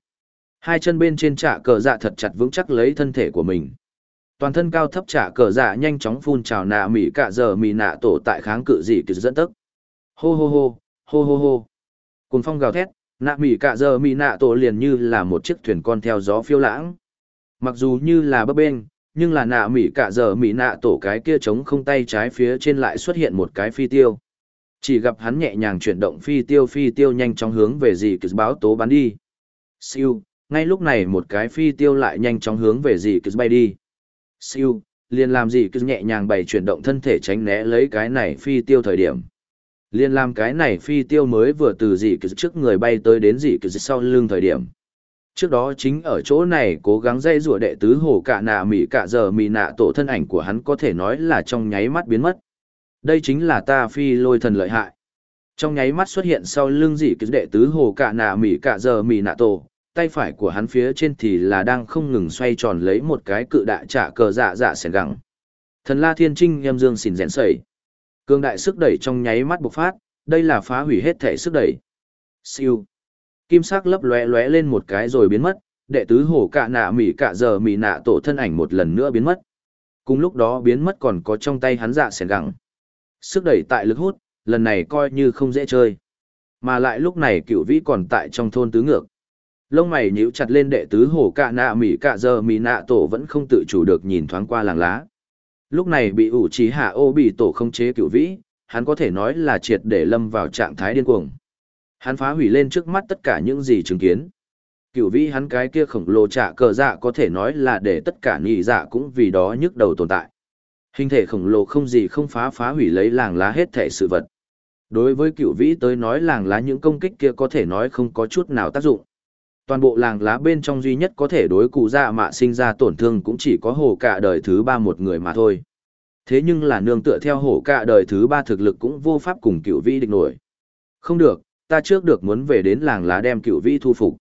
Hai chân bên trên trạ cờ dạ thật chặt vững chắc lấy thân thể của mình. Toàn thân cao thấp trạ cờ dạ nhanh chóng phun trào nạ mỉ cả giờ mỉ nạ tổ tại kháng cự dị cứ dẫn tức hô hô hô hô hô hô. Cồn phong gào thét nạ mỉ cả giờ mỉ nạ tổ liền như là một chiếc thuyền con theo gió phiêu lãng. Mặc dù như là bấp bênh, nhưng là nạ mỉ cả giờ mỉ nạ tổ cái kia chống không tay trái phía trên lại xuất hiện một cái phi tiêu. Chỉ gặp hắn nhẹ nhàng chuyển động phi tiêu phi tiêu nhanh chóng hướng về gì cứ báo tố bắn đi. Siêu, ngay lúc này một cái phi tiêu lại nhanh chóng hướng về gì cứ bay đi. Siêu, liền làm gì cứ nhẹ nhàng bày chuyển động thân thể tránh né lấy cái này phi tiêu thời điểm. Liên làm cái này phi tiêu mới vừa từ dị cứ trước người bay tới đến dị cứ sau lưng thời điểm. Trước đó chính ở chỗ này cố gắng dây rùa đệ tứ hồ cả nạ mỹ cả giờ mỹ nạ tổ thân ảnh của hắn có thể nói là trong nháy mắt biến mất. Đây chính là ta phi lôi thần lợi hại. Trong nháy mắt xuất hiện sau lưng dị cứ đệ tứ hồ cả nạ mỉ cả giờ mỉ nạ tổ, tay phải của hắn phía trên thì là đang không ngừng xoay tròn lấy một cái cự đại trả cờ dạ dạ sẻn gẳng. Thần La Thiên Trinh em dương xỉn rẽn sẩy. Cương đại sức đẩy trong nháy mắt bộc phát, đây là phá hủy hết thể sức đẩy. Siêu kim sắc lấp lóe lóe lên một cái rồi biến mất, đệ tứ hổ cạ nạ mỉ cạ giờ mỉ nạ tổ thân ảnh một lần nữa biến mất. Cùng lúc đó biến mất còn có trong tay hắn dạ sẻn gẳng. Sức đẩy tại lực hút, lần này coi như không dễ chơi. Mà lại lúc này cựu vĩ còn tại trong thôn tứ ngược. Lông mày nhíu chặt lên đệ tứ hổ cạ nạ mỉ cạ giờ mỉ nạ tổ vẫn không tự chủ được nhìn thoáng qua làng lá. Lúc này bị ủ trí hạ ô bị tổ không chế cựu vĩ, hắn có thể nói là triệt để lâm vào trạng thái điên cuồng. Hắn phá hủy lên trước mắt tất cả những gì chứng kiến. Cựu vĩ hắn cái kia khổng lồ trả cờ dạ có thể nói là để tất cả nhị dạ cũng vì đó nhức đầu tồn tại. Hình thể khổng lồ không gì không phá phá hủy lấy làng lá hết thể sự vật. Đối với cựu vĩ tới nói làng lá những công kích kia có thể nói không có chút nào tác dụng. Toàn bộ làng lá bên trong duy nhất có thể đối cụ dạ mạ sinh ra tổn thương cũng chỉ có hồ cả đời thứ ba một người mà thôi. Thế nhưng là nương tựa theo hồ cả đời thứ ba thực lực cũng vô pháp cùng cựu vĩ địch nổi. Không được, ta trước được muốn về đến làng lá đem cựu vĩ thu phục.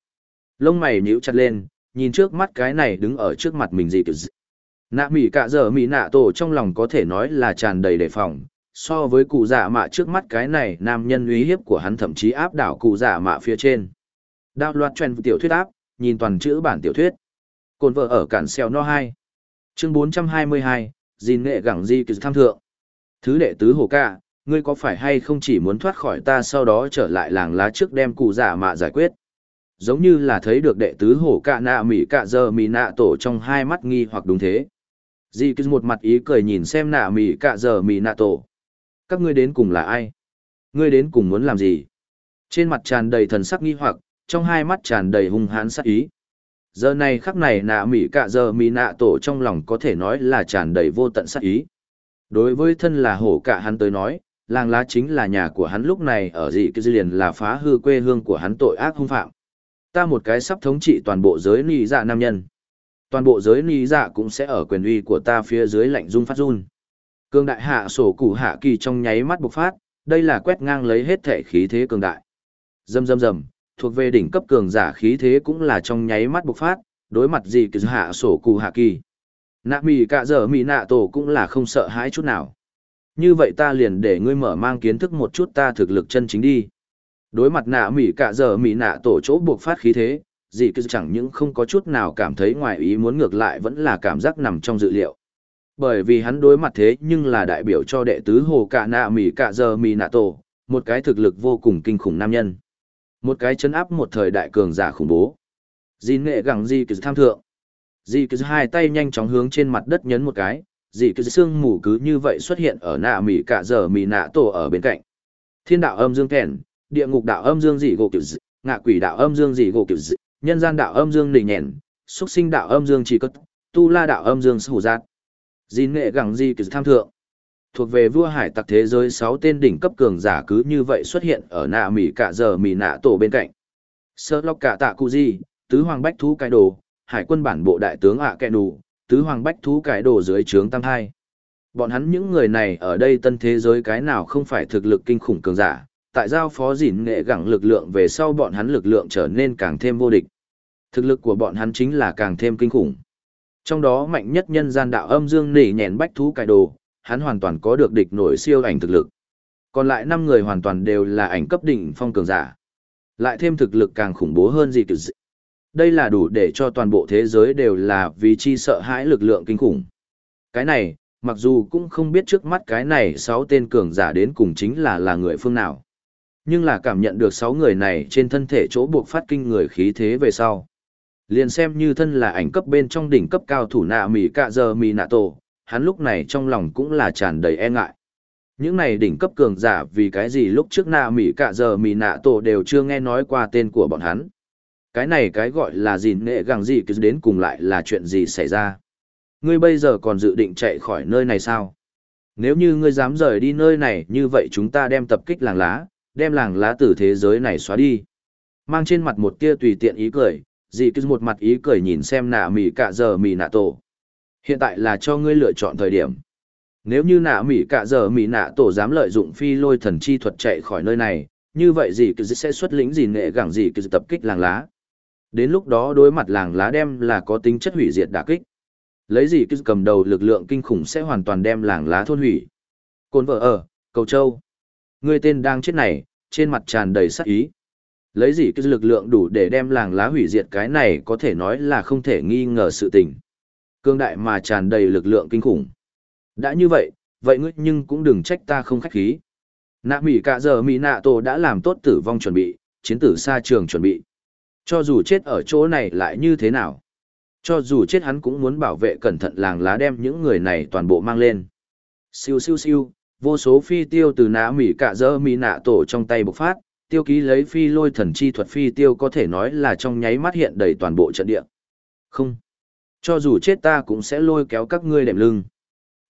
Lông mày nhíu chặt lên, nhìn trước mắt cái này đứng ở trước mặt mình gì kiểu gì. Nạ mỉ cả giờ mỉ nạ tổ trong lòng có thể nói là tràn đầy đề phòng, so với cụ dạ mạ trước mắt cái này nam nhân uy hiếp của hắn thậm chí áp đảo cụ dạ mạ phía trên. Đạo loạt truyền tiểu thuyết áp, nhìn toàn chữ bản tiểu thuyết. Cồn vợ ở cản xeo no hai Chương 422, dìn nghệ gẳng di kỳ tham thượng. Thứ đệ tứ hồ ca, ngươi có phải hay không chỉ muốn thoát khỏi ta sau đó trở lại làng lá trước đem cụ giả mạ giải quyết. Giống như là thấy được đệ tứ hổ cạ nạ mỉ cạ giờ mỉ nạ tổ trong hai mắt nghi hoặc đúng thế dì cứ một mặt ý cười nhìn xem nạ mỉ cạ giờ mỉ nạ tổ. Các ngươi đến cùng là ai? Ngươi đến cùng muốn làm gì? Trên mặt tràn đầy thần sắc nghi hoặc, trong hai mắt tràn đầy hung hãn sắc ý. Giờ này khắc này nạ mỉ cạ giờ mỉ nạ tổ trong lòng có thể nói là tràn đầy vô tận sắc ý. Đối với thân là hổ cạ hắn tới nói, làng lá chính là nhà của hắn lúc này ở dị cứ liền là phá hư quê hương của hắn tội ác hung phạm. Ta một cái sắp thống trị toàn bộ giới nì dạ nam nhân. Toàn bộ giới ni dạ cũng sẽ ở quyền uy của ta phía dưới lạnh dung phát run. Cường đại hạ sổ củ hạ kỳ trong nháy mắt bộc phát, đây là quét ngang lấy hết thể khí thế cường đại. Dầm dầm dầm, thuộc về đỉnh cấp cường giả khí thế cũng là trong nháy mắt bộc phát, đối mặt gì cứ hạ sổ củ hạ kỳ. Nạ mì cả giờ mì nạ tổ cũng là không sợ hãi chút nào. Như vậy ta liền để ngươi mở mang kiến thức một chút ta thực lực chân chính đi. Đối mặt nạ mỉ cả giờ mỉ nạ tổ chỗ buộc phát khí thế, dì cứ chẳng những không có chút nào cảm thấy ngoài ý muốn ngược lại vẫn là cảm giác nằm trong dự liệu. Bởi vì hắn đối mặt thế nhưng là đại biểu cho đệ tứ hồ cả nạ mỉ cả giờ mỉ nạ tổ, một cái thực lực vô cùng kinh khủng nam nhân. Một cái chấn áp một thời đại cường giả khủng bố. Dì nghệ gẳng dì cứ tham thượng. Dì cứ hai tay nhanh chóng hướng trên mặt đất nhấn một cái, dì cứ xương mù cứ như vậy xuất hiện ở nạ mỉ cả giờ mỉ nạ tổ ở bên cạnh. Thiên đạo âm dương kèn, địa ngục đạo âm dương dị gỗ kiểu dị, ngạ quỷ đạo âm dương dị gỗ kiểu dị, nhân gian đạo âm dương nỉ nhẹn, xuất sinh đạo âm dương chỉ cất, tu la đạo âm dương sủ giác. Dìn nghệ gẳng di kỳ tham thượng. Thuộc về vua hải tặc thế giới sáu tên đỉnh cấp cường giả cứ như vậy xuất hiện ở nạ mỉ cả giờ mỉ nạ tổ bên cạnh. Sơ lọc cả tạ cụ di, tứ hoàng bách thú cái đồ, hải quân bản bộ đại tướng ạ à kẹ đủ, tứ hoàng bách thú cái đồ dưới trướng tam hai. Bọn hắn những người này ở đây tân thế giới cái nào không phải thực lực kinh khủng cường giả, tại giao phó dỉn nghệ gẳng lực lượng về sau bọn hắn lực lượng trở nên càng thêm vô địch. Thực lực của bọn hắn chính là càng thêm kinh khủng. Trong đó mạnh nhất nhân gian đạo âm dương nỉ nhẹn bách thú cải đồ, hắn hoàn toàn có được địch nổi siêu ảnh thực lực. Còn lại 5 người hoàn toàn đều là ảnh cấp đỉnh phong cường giả. Lại thêm thực lực càng khủng bố hơn gì kiểu dị. Đây là đủ để cho toàn bộ thế giới đều là vì chi sợ hãi lực lượng kinh khủng. Cái này, mặc dù cũng không biết trước mắt cái này 6 tên cường giả đến cùng chính là là người phương nào nhưng là cảm nhận được sáu người này trên thân thể chỗ buộc phát kinh người khí thế về sau. Liền xem như thân là ảnh cấp bên trong đỉnh cấp cao thủ nạ mì cạ giờ mì nạ tổ, hắn lúc này trong lòng cũng là tràn đầy e ngại. Những này đỉnh cấp cường giả vì cái gì lúc trước nạ mì cạ giờ mì nạ tổ đều chưa nghe nói qua tên của bọn hắn. Cái này cái gọi là gì nệ gàng gì cứ đến cùng lại là chuyện gì xảy ra. Ngươi bây giờ còn dự định chạy khỏi nơi này sao? Nếu như ngươi dám rời đi nơi này như vậy chúng ta đem tập kích làng lá, đem làng lá từ thế giới này xóa đi. Mang trên mặt một tia tùy tiện ý cười, dì cứ một mặt ý cười nhìn xem nạ mỉ cả giờ mỉ nạ tổ. Hiện tại là cho ngươi lựa chọn thời điểm. Nếu như nạ mỉ cả giờ mỉ nạ tổ dám lợi dụng phi lôi thần chi thuật chạy khỏi nơi này, như vậy dì cứ sẽ xuất lĩnh dì nệ gẳng dì cứ tập kích làng lá. Đến lúc đó đối mặt làng lá đem là có tính chất hủy diệt đả kích. Lấy dì cứ cầm đầu lực lượng kinh khủng sẽ hoàn toàn đem làng lá thôn hủy. Côn vợ ở, cầu châu. Người tên đang chết này, trên mặt tràn đầy sát ý. Lấy gì cái lực lượng đủ để đem làng lá hủy diệt cái này có thể nói là không thể nghi ngờ sự tình. Cương đại mà tràn đầy lực lượng kinh khủng. Đã như vậy, vậy ngươi nhưng cũng đừng trách ta không khách khí. Nạ mỉ cả giờ mỉ nạ tổ đã làm tốt tử vong chuẩn bị, chiến tử xa trường chuẩn bị. Cho dù chết ở chỗ này lại như thế nào. Cho dù chết hắn cũng muốn bảo vệ cẩn thận làng lá đem những người này toàn bộ mang lên. Siêu siêu siêu, vô số phi tiêu từ nã mỉ cả dơ mỉ nạ tổ trong tay bộc phát, tiêu ký lấy phi lôi thần chi thuật phi tiêu có thể nói là trong nháy mắt hiện đầy toàn bộ trận địa. Không. Cho dù chết ta cũng sẽ lôi kéo các ngươi đệm lưng.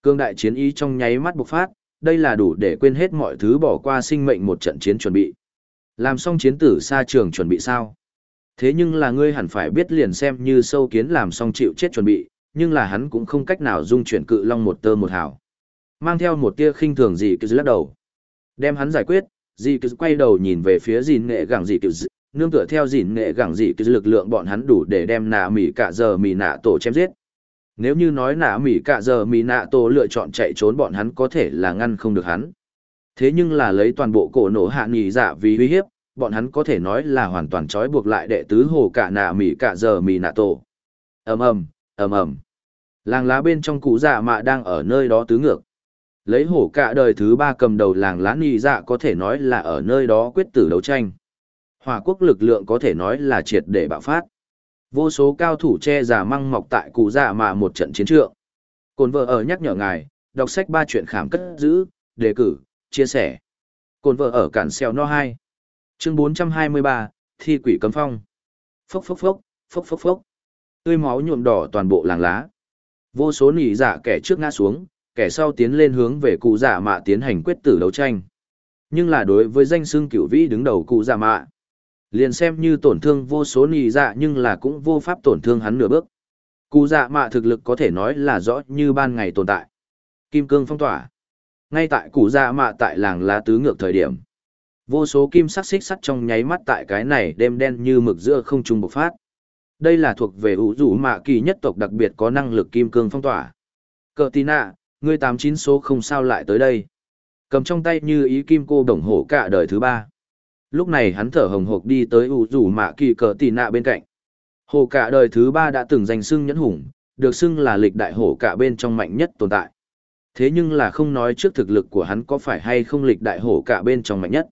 Cương đại chiến ý trong nháy mắt bộc phát, đây là đủ để quên hết mọi thứ bỏ qua sinh mệnh một trận chiến chuẩn bị. Làm xong chiến tử xa trường chuẩn bị sao? Thế nhưng là ngươi hẳn phải biết liền xem như sâu kiến làm xong chịu chết chuẩn bị, nhưng là hắn cũng không cách nào dung chuyển cự long một tơ một hào. Mang theo một tia khinh thường gì cứ lắc đầu. Đem hắn giải quyết, dì cứ quay đầu nhìn về phía dìn nghệ gẳng dì cứ nương tựa theo dìn nghệ gẳng dì cứ lực lượng bọn hắn đủ để đem nạ mỉ cả giờ mỉ nạ tổ chém giết. Nếu như nói nạ mỉ cả giờ mỉ nạ tổ lựa chọn chạy trốn bọn hắn có thể là ngăn không được hắn. Thế nhưng là lấy toàn bộ cổ nổ hạ nghỉ giả dạ vì uy hiếp, bọn hắn có thể nói là hoàn toàn trói buộc lại đệ tứ hồ cả nạ mỉ cả giờ mỉ nạ tổ. ầm ầm ầm ầm Làng lá bên trong cụ dạ mạ đang ở nơi đó tứ ngược. Lấy hổ cả đời thứ ba cầm đầu làng lá nì dạ có thể nói là ở nơi đó quyết tử đấu tranh. Hòa quốc lực lượng có thể nói là triệt để bạo phát. Vô số cao thủ che giả măng mọc tại cụ dạ mà một trận chiến trượng. Cồn vợ ở nhắc nhở ngài, đọc sách ba chuyện khám cất giữ, đề cử, chia sẻ. Cồn vợ ở cản xeo no 2. Chương 423, Thi quỷ cấm phong. Phốc phốc phốc, phốc phốc phốc. Tươi máu nhuộm đỏ toàn bộ làng lá. Vô số nỉ dạ kẻ trước ngã xuống, kẻ sau tiến lên hướng về cụ dạ mạ tiến hành quyết tử đấu tranh. Nhưng là đối với danh xưng cửu vĩ đứng đầu cụ dạ mạ. Liền xem như tổn thương vô số nị dạ nhưng là cũng vô pháp tổn thương hắn nửa bước. Cụ dạ mạ thực lực có thể nói là rõ như ban ngày tồn tại. Kim cương phong tỏa. Ngay tại cụ dạ mạ tại làng lá tứ ngược thời điểm. Vô số kim sắc xích sắt trong nháy mắt tại cái này đêm đen như mực giữa không trung bộc phát. Đây là thuộc về ủ rủ mạ kỳ nhất tộc đặc biệt có năng lực kim cương phong tỏa. Cờ tì nạ, ngươi tám chín số không sao lại tới đây. Cầm trong tay như ý kim cô đồng hổ cả đời thứ ba. Lúc này hắn thở hồng hộc đi tới ủ rủ mạ kỳ cờ tì nạ bên cạnh. Hổ cả đời thứ ba đã từng giành xưng nhẫn hùng, được xưng là lịch đại hổ cả bên trong mạnh nhất tồn tại. Thế nhưng là không nói trước thực lực của hắn có phải hay không lịch đại hổ cả bên trong mạnh nhất.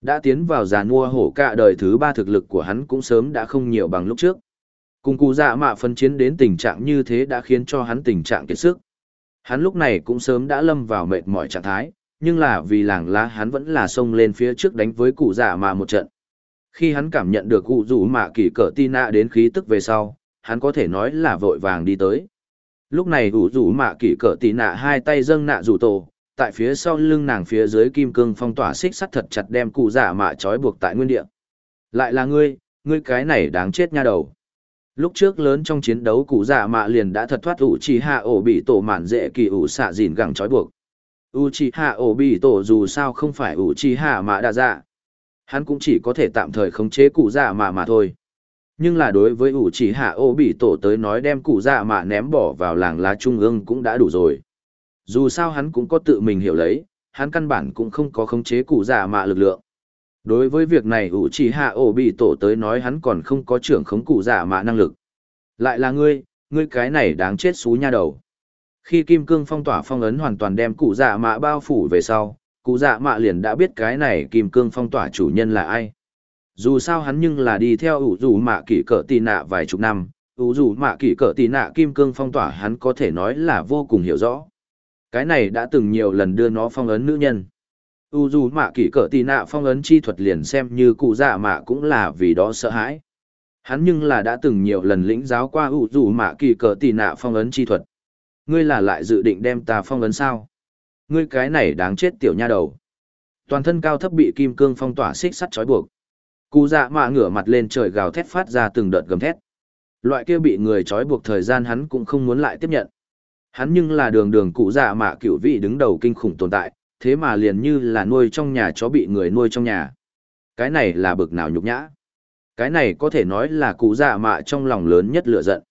Đã tiến vào già nua hổ cả đời thứ ba thực lực của hắn cũng sớm đã không nhiều bằng lúc trước. Cùng cụ dạ mạ phân chiến đến tình trạng như thế đã khiến cho hắn tình trạng kiệt sức. Hắn lúc này cũng sớm đã lâm vào mệt mỏi trạng thái, nhưng là vì làng lá hắn vẫn là xông lên phía trước đánh với cụ dạ mạ một trận. Khi hắn cảm nhận được cụ rủ mạ kỳ cỡ tin nạ đến khí tức về sau, hắn có thể nói là vội vàng đi tới. Lúc này cụ rủ mạ kỳ cỡ tì nạ hai tay dâng nạ rủ tổ, tại phía sau lưng nàng phía dưới kim cương phong tỏa xích sắt thật chặt đem cụ dạ mạ trói buộc tại nguyên địa. Lại là ngươi, ngươi cái này đáng chết nha đầu. Lúc trước lớn trong chiến đấu cụ dạ mạ liền đã thật thoát ủ trì hạ ổ bị tổ mạn dễ kỳ ủ xạ dìn gẳng trói buộc. U trì hạ ổ bị tổ dù sao không phải ủ trì hạ mạ đa dạ. Hắn cũng chỉ có thể tạm thời khống chế cụ dạ mạ mà thôi. Nhưng là đối với ủ trì hạ ổ bị tổ tới nói đem cụ dạ mạ ném bỏ vào làng lá trung ương cũng đã đủ rồi. Dù sao hắn cũng có tự mình hiểu lấy, hắn căn bản cũng không có khống chế cụ dạ mạ lực lượng. Đối với việc này ủ chỉ hạ ổ bị tổ tới nói hắn còn không có trưởng khống cụ giả mạ năng lực. Lại là ngươi, ngươi cái này đáng chết xú nha đầu. Khi kim cương phong tỏa phong ấn hoàn toàn đem cụ dạ mạ bao phủ về sau, cụ dạ mạ liền đã biết cái này kim cương phong tỏa chủ nhân là ai. Dù sao hắn nhưng là đi theo ủ dù mạ kỷ cỡ tì nạ vài chục năm, ủ dù mạ kỷ cỡ tì nạ kim cương phong tỏa hắn có thể nói là vô cùng hiểu rõ. Cái này đã từng nhiều lần đưa nó phong ấn nữ nhân u dù mạ kỷ cỡ tì nạ phong ấn chi thuật liền xem như cụ dạ mạ cũng là vì đó sợ hãi. Hắn nhưng là đã từng nhiều lần lĩnh giáo qua u dù mạ kỷ cỡ tì nạ phong ấn chi thuật. Ngươi là lại dự định đem ta phong ấn sao? Ngươi cái này đáng chết tiểu nha đầu. Toàn thân cao thấp bị kim cương phong tỏa xích sắt trói buộc. Cụ dạ mạ ngửa mặt lên trời gào thét phát ra từng đợt gầm thét. Loại kia bị người trói buộc thời gian hắn cũng không muốn lại tiếp nhận. Hắn nhưng là đường đường cụ dạ mạ cựu vị đứng đầu kinh khủng tồn tại thế mà liền như là nuôi trong nhà chó bị người nuôi trong nhà. Cái này là bực nào nhục nhã. Cái này có thể nói là cụ dạ mạ trong lòng lớn nhất lửa giận.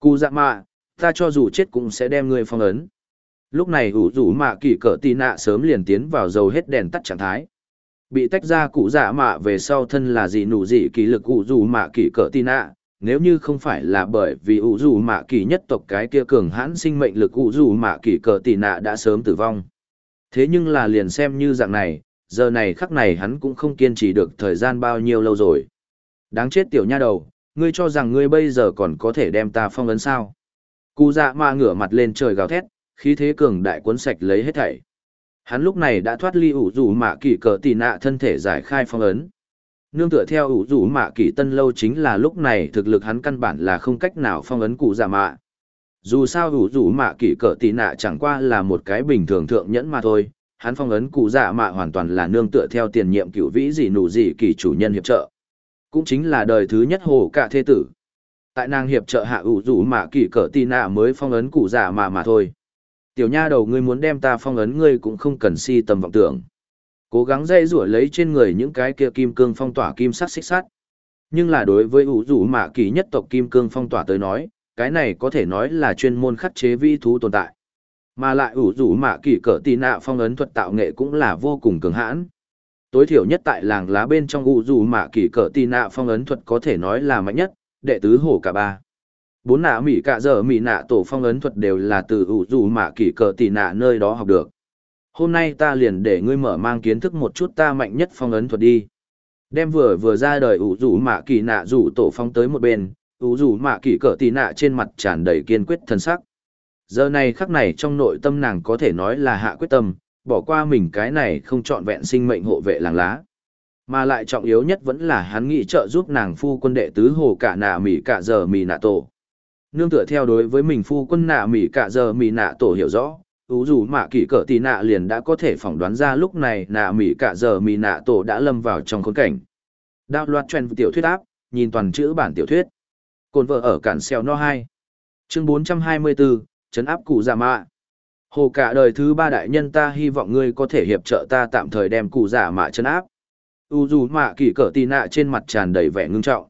Cụ dạ mạ, ta cho dù chết cũng sẽ đem ngươi phong ấn. Lúc này ủ rủ mạ kỳ cỡ tì nạ sớm liền tiến vào dầu hết đèn tắt trạng thái. Bị tách ra cụ dạ mạ về sau thân là gì nụ gì kỳ lực ủ rủ mạ kỳ cỡ tì nạ, nếu như không phải là bởi vì ủ rủ mạ kỳ nhất tộc cái kia cường hãn sinh mệnh lực ủ rủ mạ kỳ cỡ tì nạ đã sớm tử vong Thế nhưng là liền xem như dạng này, giờ này khắc này hắn cũng không kiên trì được thời gian bao nhiêu lâu rồi. Đáng chết tiểu nha đầu, ngươi cho rằng ngươi bây giờ còn có thể đem ta phong ấn sao. Cụ dạ ma ngửa mặt lên trời gào thét, khí thế cường đại cuốn sạch lấy hết thảy. Hắn lúc này đã thoát ly ủ rủ mạ kỳ cờ tì nạ thân thể giải khai phong ấn. Nương tựa theo ủ rủ mạ kỳ tân lâu chính là lúc này thực lực hắn căn bản là không cách nào phong ấn cụ dạ mạ dù sao ủ rủ mạ kỷ cỡ tì nạ chẳng qua là một cái bình thường thượng nhẫn mà thôi. Hắn phong ấn cụ dạ mạ hoàn toàn là nương tựa theo tiền nhiệm cựu vĩ dị nụ dị kỳ chủ nhân hiệp trợ. Cũng chính là đời thứ nhất hồ cả thế tử. Tại nàng hiệp trợ hạ ủ rủ mạ kỷ cỡ tì nạ mới phong ấn cụ dạ mạ mà thôi. Tiểu nha đầu ngươi muốn đem ta phong ấn ngươi cũng không cần si tầm vọng tưởng. Cố gắng dây rủa lấy trên người những cái kia kim cương phong tỏa kim sắc xích sắt. Nhưng là đối với ủ rủ mạ kỳ nhất tộc kim cương phong tỏa tới nói cái này có thể nói là chuyên môn khắc chế vi thú tồn tại. Mà lại ủ rủ mạ kỳ cỡ tì nạ phong ấn thuật tạo nghệ cũng là vô cùng cường hãn. Tối thiểu nhất tại làng lá bên trong ủ rủ mạ kỳ cỡ tì nạ phong ấn thuật có thể nói là mạnh nhất, đệ tứ hổ cả ba. Bốn nạ mỉ cả giờ mỉ nạ tổ phong ấn thuật đều là từ ủ rủ mạ kỳ cỡ tì nạ nơi đó học được. Hôm nay ta liền để ngươi mở mang kiến thức một chút ta mạnh nhất phong ấn thuật đi. Đem vừa vừa ra đời ủ rủ mạ kỳ nạ rủ tổ phong tới một bên, ủ rủ mạ kỳ cỡ tì nạ trên mặt tràn đầy kiên quyết thân sắc. Giờ này khắc này trong nội tâm nàng có thể nói là hạ quyết tâm, bỏ qua mình cái này không chọn vẹn sinh mệnh hộ vệ làng lá. Mà lại trọng yếu nhất vẫn là hắn nghĩ trợ giúp nàng phu quân đệ tứ hồ cả nạ mỉ cả giờ mỉ nạ tổ. Nương tựa theo đối với mình phu quân nạ mỉ cả giờ mỉ nạ tổ hiểu rõ, ú dù mạ kỷ cỡ tì nạ liền đã có thể phỏng đoán ra lúc này nạ mỉ cả giờ mỉ nạ tổ đã lâm vào trong khốn cảnh. Đạo loạt trend tiểu thuyết áp, nhìn toàn chữ bản tiểu thuyết. Cồn vợ ở cản xeo no 2. Chương 424, chấn áp cụ giả mạ. Hồ cả đời thứ ba đại nhân ta hy vọng ngươi có thể hiệp trợ ta tạm thời đem cụ giả mạ chấn áp. U dù mạ kỳ cỡ tì nạ trên mặt tràn đầy vẻ ngưng trọng.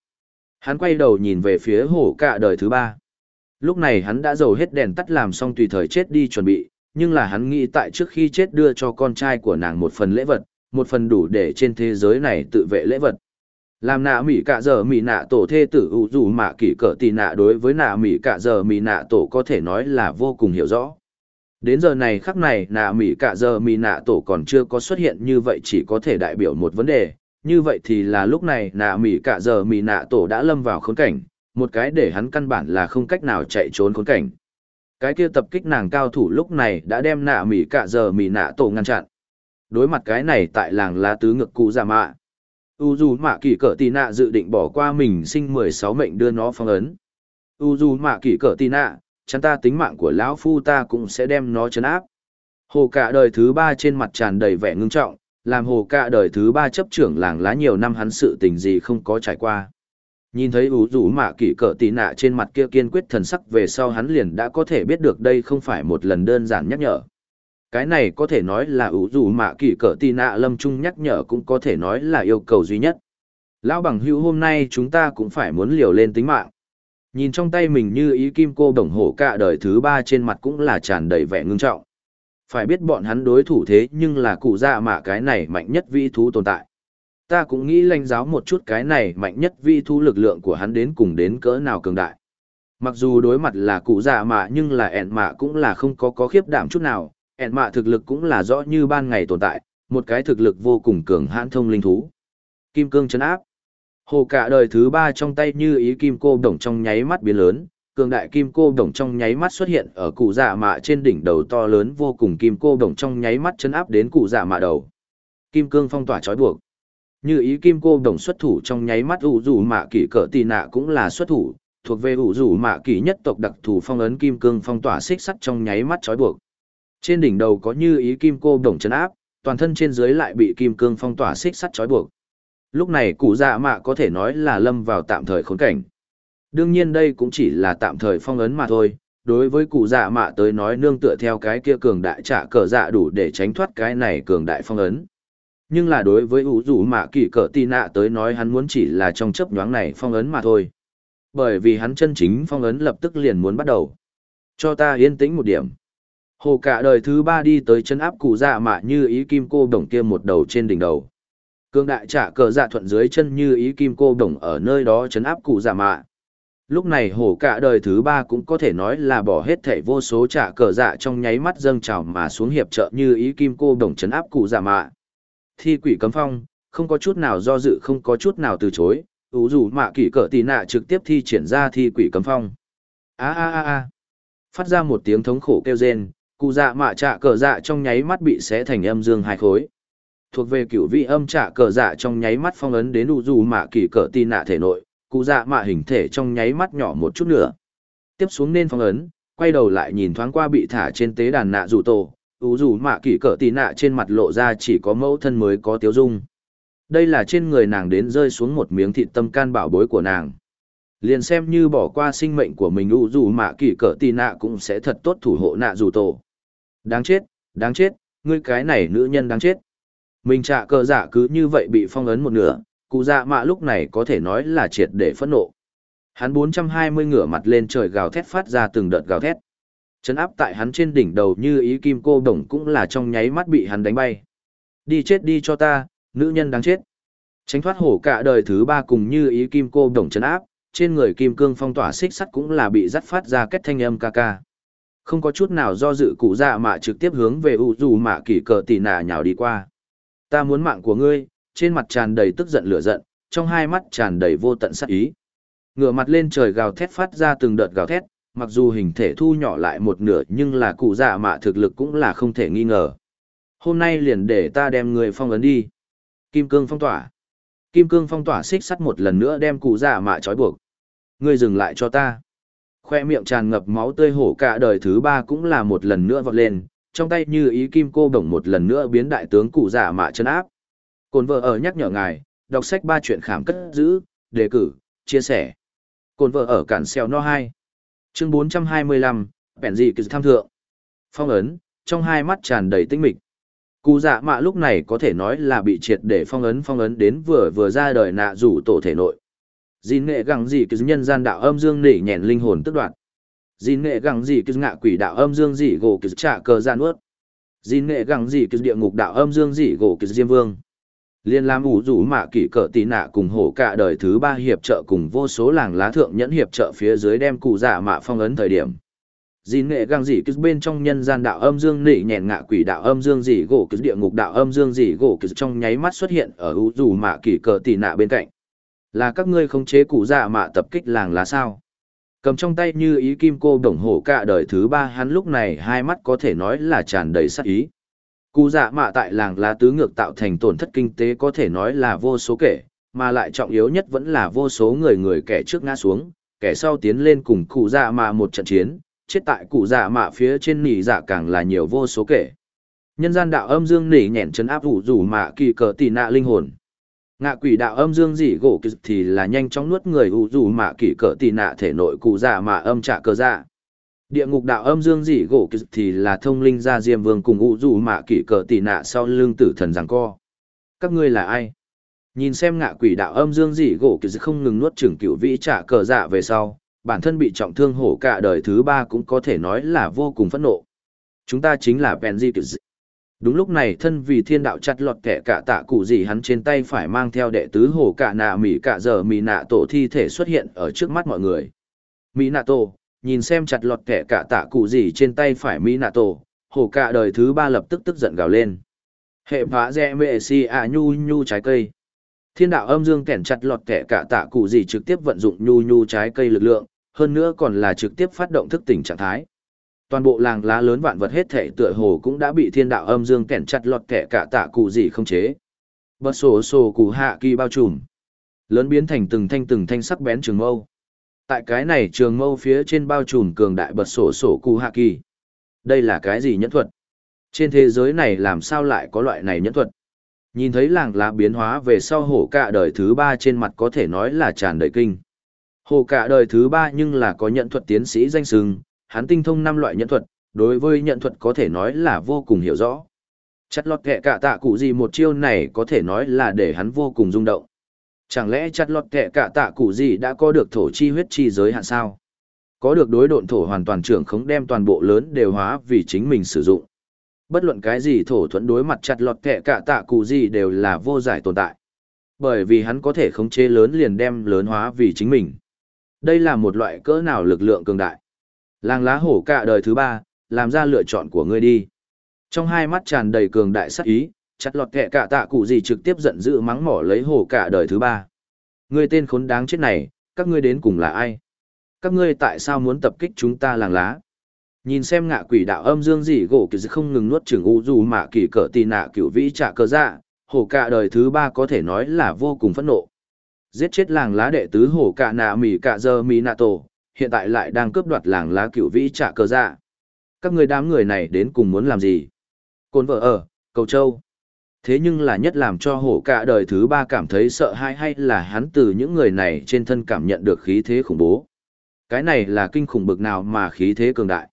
Hắn quay đầu nhìn về phía hồ cả đời thứ ba. Lúc này hắn đã dầu hết đèn tắt làm xong tùy thời chết đi chuẩn bị, nhưng là hắn nghĩ tại trước khi chết đưa cho con trai của nàng một phần lễ vật, một phần đủ để trên thế giới này tự vệ lễ vật. Làm nạ mỉ cả giờ mỉ nạ tổ thê tử ủ dù mạ kỷ cỡ tì nạ đối với nạ mỉ cả giờ mỉ nạ tổ có thể nói là vô cùng hiểu rõ. Đến giờ này khắc này nạ mỉ cả giờ mỉ nạ tổ còn chưa có xuất hiện như vậy chỉ có thể đại biểu một vấn đề. Như vậy thì là lúc này nạ mỉ cả giờ mỉ nạ tổ đã lâm vào khốn cảnh, một cái để hắn căn bản là không cách nào chạy trốn khốn cảnh. Cái kia tập kích nàng cao thủ lúc này đã đem nạ mỉ cả giờ mỉ nạ tổ ngăn chặn. Đối mặt cái này tại làng lá tứ ngực cụ giả mạ u dù mạ kỷ cỡ tì nạ dự định bỏ qua mình sinh mười sáu mệnh đưa nó phong ấn. U dù mạ kỷ cỡ tì nạ, chắn ta tính mạng của lão phu ta cũng sẽ đem nó chấn áp. Hồ cả đời thứ ba trên mặt tràn đầy vẻ ngưng trọng, làm hồ cả đời thứ ba chấp trưởng làng lá nhiều năm hắn sự tình gì không có trải qua. Nhìn thấy u rủ mạ kỷ cỡ tì nạ trên mặt kia kiên quyết thần sắc về sau hắn liền đã có thể biết được đây không phải một lần đơn giản nhắc nhở cái này có thể nói là ủ dù mạ kỳ cỡ tì nạ lâm trung nhắc nhở cũng có thể nói là yêu cầu duy nhất. Lão bằng hữu hôm nay chúng ta cũng phải muốn liều lên tính mạng. Nhìn trong tay mình như ý kim cô đồng hổ cả đời thứ ba trên mặt cũng là tràn đầy vẻ ngưng trọng. Phải biết bọn hắn đối thủ thế nhưng là cụ dạ mạ cái này mạnh nhất vi thú tồn tại. Ta cũng nghĩ lanh giáo một chút cái này mạnh nhất vi thú lực lượng của hắn đến cùng đến cỡ nào cường đại. Mặc dù đối mặt là cụ dạ mạ nhưng là ẹn mạ cũng là không có có khiếp đảm chút nào ẹn mạ thực lực cũng là rõ như ban ngày tồn tại, một cái thực lực vô cùng cường hãn thông linh thú. Kim cương chấn áp. Hồ cả đời thứ ba trong tay như ý kim cô đồng trong nháy mắt biến lớn, cường đại kim cô đồng trong nháy mắt xuất hiện ở cụ dạ mạ trên đỉnh đầu to lớn vô cùng kim cô đồng trong nháy mắt chấn áp đến cụ dạ mạ đầu. Kim cương phong tỏa trói buộc. Như ý kim cô đồng xuất thủ trong nháy mắt ủ rủ mạ kỷ cỡ tì nạ cũng là xuất thủ, thuộc về ủ rủ mạ kỷ nhất tộc đặc thù phong ấn kim cương phong tỏa xích sắt trong nháy mắt trói buộc. Trên đỉnh đầu có như ý kim cô đồng chấn áp, toàn thân trên dưới lại bị kim cương phong tỏa xích sắt trói buộc. Lúc này cụ dạ mạ có thể nói là lâm vào tạm thời khốn cảnh. Đương nhiên đây cũng chỉ là tạm thời phong ấn mà thôi, đối với cụ dạ mạ tới nói nương tựa theo cái kia cường đại trả cờ dạ đủ để tránh thoát cái này cường đại phong ấn. Nhưng là đối với ủ rủ mạ kỳ cờ tì nạ tới nói hắn muốn chỉ là trong chấp nhoáng này phong ấn mà thôi. Bởi vì hắn chân chính phong ấn lập tức liền muốn bắt đầu. Cho ta yên tĩnh một điểm. Hồ cả đời thứ ba đi tới chân áp cụ dạ mạ như ý kim cô đồng kia một đầu trên đỉnh đầu. Cương đại trả cờ dạ thuận dưới chân như ý kim cô đồng ở nơi đó chấn áp cụ dạ mạ. Lúc này hổ cả đời thứ ba cũng có thể nói là bỏ hết thể vô số trả cờ dạ trong nháy mắt dâng trào mà xuống hiệp trợ như ý kim cô đồng chấn áp cụ dạ mạ. Thi quỷ cấm phong, không có chút nào do dự không có chút nào từ chối, ủ dù mạ kỷ cỡ tì nạ trực tiếp thi triển ra thi quỷ cấm phong. a a a a phát ra một tiếng thống khổ kêu rên cụ dạ mạ trạ cờ dạ trong nháy mắt bị xé thành âm dương hai khối. Thuộc về cửu vị âm trạ cờ dạ trong nháy mắt phong ấn đến u dù mạ kỳ cờ tì nạ thể nội, cụ dạ mạ hình thể trong nháy mắt nhỏ một chút nữa. Tiếp xuống nên phong ấn, quay đầu lại nhìn thoáng qua bị thả trên tế đàn nạ dù tổ u dù mạ kỳ cờ tì nạ trên mặt lộ ra chỉ có mẫu thân mới có tiếu dung. Đây là trên người nàng đến rơi xuống một miếng thịt tâm can bảo bối của nàng. Liền xem như bỏ qua sinh mệnh của mình u dù mạ kỳ cờ tì nạ cũng sẽ thật tốt thủ hộ nạ dù tổ. Đáng chết, đáng chết, ngươi cái này nữ nhân đáng chết. Mình trả cờ giả cứ như vậy bị phong ấn một nửa, cụ dạ mạ lúc này có thể nói là triệt để phẫn nộ. Hắn 420 ngửa mặt lên trời gào thét phát ra từng đợt gào thét. Chấn áp tại hắn trên đỉnh đầu như ý kim cô đồng cũng là trong nháy mắt bị hắn đánh bay. Đi chết đi cho ta, Nữ nhân đáng chết. Tránh thoát hổ cả đời thứ ba cùng như ý kim cô đồng chấn áp, trên người kim cương phong tỏa xích sắt cũng là bị dắt phát ra kết thanh âm ca ca. Không có chút nào do dự cụ dạ mạ trực tiếp hướng về u dù mạ kỳ cờ tỷ nà nhào đi qua. Ta muốn mạng của ngươi, trên mặt tràn đầy tức giận lửa giận, trong hai mắt tràn đầy vô tận sát ý. Ngửa mặt lên trời gào thét phát ra từng đợt gào thét, mặc dù hình thể thu nhỏ lại một nửa nhưng là cụ dạ mạ thực lực cũng là không thể nghi ngờ. Hôm nay liền để ta đem người phong ấn đi. Kim cương phong tỏa. Kim cương phong tỏa xích sắt một lần nữa đem cụ dạ mạ trói buộc. Ngươi dừng lại cho ta. Khoe miệng tràn ngập máu tươi hổ cả đời thứ ba cũng là một lần nữa vọt lên, trong tay như ý kim cô đồng một lần nữa biến đại tướng cụ dạ mạ chân áp. Cồn vợ ở nhắc nhở ngài, đọc sách ba chuyện khảm cất giữ, đề cử, chia sẻ. Cồn vợ ở cản xeo no hai Chương 425, bèn gì kýt tham thượng. Phong ấn, trong hai mắt tràn đầy tinh mịch. Cụ dạ mạ lúc này có thể nói là bị triệt để phong ấn phong ấn đến vừa vừa ra đời nạ rủ tổ thể nội. Dìn nghệ gẳng dị cứ nhân gian đạo âm dương nỉ nhẹn linh hồn tức đoạn. Dìn nghệ gẳng dị cứ ngạ quỷ đạo âm dương dị gỗ cứ trả cờ gian ướt. Dìn nghệ gẳng dị cứ địa ngục đạo âm dương dị gỗ cứ diêm vương. Liên lam ủ rủ mạ kỷ cỡ tì nạ cùng hổ cả đời thứ ba hiệp trợ cùng vô số làng lá thượng nhẫn hiệp trợ phía dưới đem cụ giả mạ phong ấn thời điểm dìn nghệ găng dị cứ bên trong nhân gian đạo âm dương nỉ nhẹn ngạ quỷ đạo âm dương dị gỗ cứ địa ngục đạo âm dương dị gỗ cứ trong nháy mắt xuất hiện ở ủ rủ mạ kỷ cỡ tì nạ bên cạnh là các ngươi khống chế cụ dạ mạ tập kích làng lá sao? Cầm trong tay như ý kim cô đồng hổ cả đời thứ ba, hắn lúc này hai mắt có thể nói là tràn đầy sắc ý. Cụ dạ mạ tại làng lá tứ ngược tạo thành tổn thất kinh tế có thể nói là vô số kể, mà lại trọng yếu nhất vẫn là vô số người người kẻ trước ngã xuống, kẻ sau tiến lên cùng cụ dạ mạ một trận chiến, chết tại cụ dạ mạ phía trên nỉ dạ càng là nhiều vô số kể. Nhân gian đạo âm dương nỉ nhẹn chấn áp ủ rủ mạ kỳ cờ tì nạ linh hồn ngạ quỷ đạo âm dương dị gỗ kỳ thì là nhanh chóng nuốt người u dù mạ kỳ cỡ tì nạ thể nội cụ dạ mà âm trả cờ dạ địa ngục đạo âm dương dị gỗ kỳ thì là thông linh gia diêm vương cùng u dù mạ kỳ cỡ tì nạ sau lưng tử thần giằng co các ngươi là ai nhìn xem ngạ quỷ đạo âm dương dị gỗ kỳ không ngừng nuốt trưởng cựu vĩ trả cờ dạ về sau, bản thân bị trọng thương hổ cả đời thứ ba cũng có thể nói là vô cùng phẫn nộ. Chúng ta chính là Benji Kiz. Đúng lúc này thân vì thiên đạo chặt lọt kẻ cả tạ cụ gì hắn trên tay phải mang theo đệ tứ hồ cả nạ mỉ cả giờ mỉ nạ tổ thi thể xuất hiện ở trước mắt mọi người. Mỹ nạ tổ, nhìn xem chặt lọt kẻ cả tạ cụ gì trên tay phải Mỹ nạ tổ, hồ cả đời thứ ba lập tức tức giận gào lên. Hệ vã rẽ mệ si à nhu nhu trái cây. Thiên đạo âm dương kẻn chặt lọt kẻ cả tạ cụ gì trực tiếp vận dụng nhu nhu trái cây lực lượng, hơn nữa còn là trực tiếp phát động thức tỉnh trạng thái. Toàn bộ làng lá lớn vạn vật hết thể tựa hồ cũng đã bị thiên đạo âm dương kẻn chặt lọt kẻ cả tạ cụ gì không chế. Bật sổ sổ cụ hạ kỳ bao trùm. Lớn biến thành từng thanh từng thanh sắc bén trường mâu. Tại cái này trường mâu phía trên bao trùm cường đại bật sổ sổ cụ hạ kỳ. Đây là cái gì nhẫn thuật? Trên thế giới này làm sao lại có loại này nhẫn thuật? Nhìn thấy làng lá biến hóa về sau hổ cả đời thứ ba trên mặt có thể nói là tràn đầy kinh. Hồ cả đời thứ ba nhưng là có nhận thuật tiến sĩ danh sừng, hắn tinh thông năm loại nhận thuật, đối với nhận thuật có thể nói là vô cùng hiểu rõ. Chặt lọt kẹ cả tạ cụ gì một chiêu này có thể nói là để hắn vô cùng rung động. Chẳng lẽ chặt lọt kẹ cả tạ cụ gì đã có được thổ chi huyết chi giới hạn sao? Có được đối độn thổ hoàn toàn trưởng khống đem toàn bộ lớn đều hóa vì chính mình sử dụng. Bất luận cái gì thổ thuẫn đối mặt chặt lọt kẹ cả tạ cụ gì đều là vô giải tồn tại. Bởi vì hắn có thể khống chế lớn liền đem lớn hóa vì chính mình. Đây là một loại cỡ nào lực lượng cường đại. Làng lá hổ cả đời thứ ba, làm ra lựa chọn của ngươi đi. Trong hai mắt tràn đầy cường đại sắc ý, chặt lọt kẹ cả tạ cụ gì trực tiếp giận dữ mắng mỏ lấy hổ cả đời thứ ba. Ngươi tên khốn đáng chết này, các ngươi đến cùng là ai? Các ngươi tại sao muốn tập kích chúng ta làng lá? Nhìn xem ngạ quỷ đạo âm dương gì gỗ kỳ không ngừng nuốt chửng u dù mà kỳ cỡ tì nạ cửu vĩ trả cờ dạ, hổ cả đời thứ ba có thể nói là vô cùng phẫn nộ giết chết làng lá đệ tứ hổ cả nạ mỉ cả giờ mỉ nạ tổ hiện tại lại đang cướp đoạt làng lá cựu vĩ trả cờ dạ. Các người đám người này đến cùng muốn làm gì? Côn vợ ở, cầu châu. Thế nhưng là nhất làm cho hổ cả đời thứ ba cảm thấy sợ hãi hay là hắn từ những người này trên thân cảm nhận được khí thế khủng bố. Cái này là kinh khủng bực nào mà khí thế cường đại.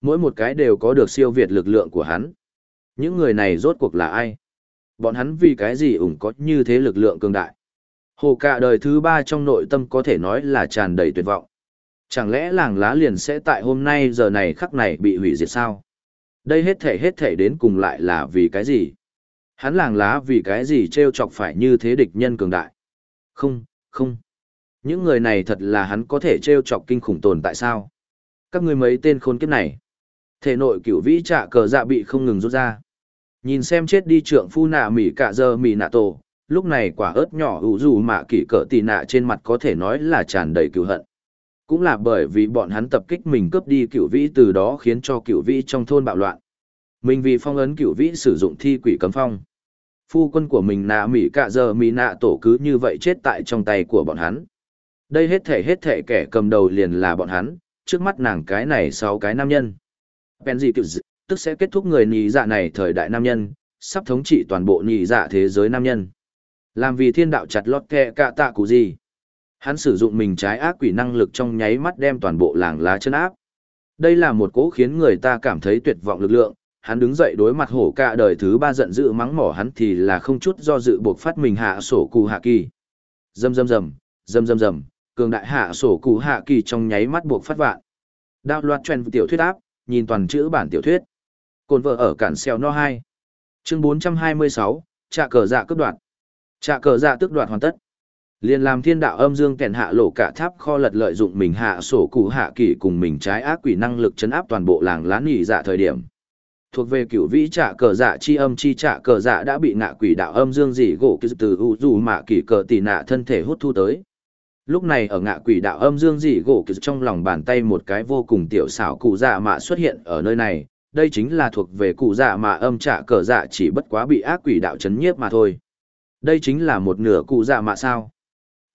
Mỗi một cái đều có được siêu việt lực lượng của hắn. Những người này rốt cuộc là ai? Bọn hắn vì cái gì ủng có như thế lực lượng cường đại? Hồ cả đời thứ ba trong nội tâm có thể nói là tràn đầy tuyệt vọng. Chẳng lẽ làng lá liền sẽ tại hôm nay giờ này khắc này bị hủy diệt sao? Đây hết thể hết thể đến cùng lại là vì cái gì? Hắn làng lá vì cái gì treo chọc phải như thế địch nhân cường đại. Không, không. Những người này thật là hắn có thể treo chọc kinh khủng tồn tại sao? Các ngươi mấy tên khốn kiếp này. Thể nội cửu vĩ trạ cờ dạ bị không ngừng rút ra. Nhìn xem chết đi trượng phu nạ mỉ cả giờ mỉ nạ tổ, lúc này quả ớt nhỏ ủ dù mạ kỷ cỡ tì nạ trên mặt có thể nói là tràn đầy cựu hận. Cũng là bởi vì bọn hắn tập kích mình cướp đi cựu vĩ từ đó khiến cho cựu vĩ trong thôn bạo loạn. Mình vì phong ấn cựu vĩ sử dụng thi quỷ cấm phong. Phu quân của mình nạ mỹ cả giờ mỹ nạ tổ cứ như vậy chết tại trong tay của bọn hắn. Đây hết thể hết thể kẻ cầm đầu liền là bọn hắn, trước mắt nàng cái này sau cái nam nhân. Penzi cựu tức sẽ kết thúc người nhì dạ này thời đại nam nhân, sắp thống trị toàn bộ nhì dạ thế giới nam nhân. Làm vì thiên đạo chặt lót kẹ cạ tạ cụ gì. Hắn sử dụng mình trái ác quỷ năng lực trong nháy mắt đem toàn bộ làng lá chân áp. Đây là một cỗ khiến người ta cảm thấy tuyệt vọng lực lượng, hắn đứng dậy đối mặt hổ cả đời thứ ba giận dữ mắng mỏ hắn thì là không chút do dự buộc phát mình hạ sổ cụ hạ kỳ. Dầm dầm dầm, dầm dầm dầm, cường đại hạ sổ cụ hạ kỳ trong nháy mắt buộc phát vạn. Đạo loạt truyền tiểu thuyết áp, nhìn toàn chữ bản tiểu thuyết. Cồn vợ ở cản xeo no hai, Chương 426, trạ cờ dạ cướp đoạt. Trạ cờ dạ tước đoạt hoàn tất liền làm thiên đạo âm dương kèn hạ lộ cả tháp kho lật lợi dụng mình hạ sổ cụ hạ kỳ cùng mình trái ác quỷ năng lực chấn áp toàn bộ làng lán nghỉ dạ thời điểm. Thuộc về cửu vĩ trạ cờ dạ chi âm chi trạ cờ dạ đã bị ngạ quỷ đạo âm dương dị gỗ từ u dù mạ kỳ cờ tỷ nạ thân thể hút thu tới. Lúc này ở ngạ quỷ đạo âm dương dị gỗ trong lòng bàn tay một cái vô cùng tiểu xảo cụ dạ mạ xuất hiện ở nơi này, đây chính là thuộc về cụ dạ mạ âm trạ cờ dạ chỉ bất quá bị ác quỷ đạo chấn nhiếp mà thôi. Đây chính là một nửa cụ dạ mạ sao.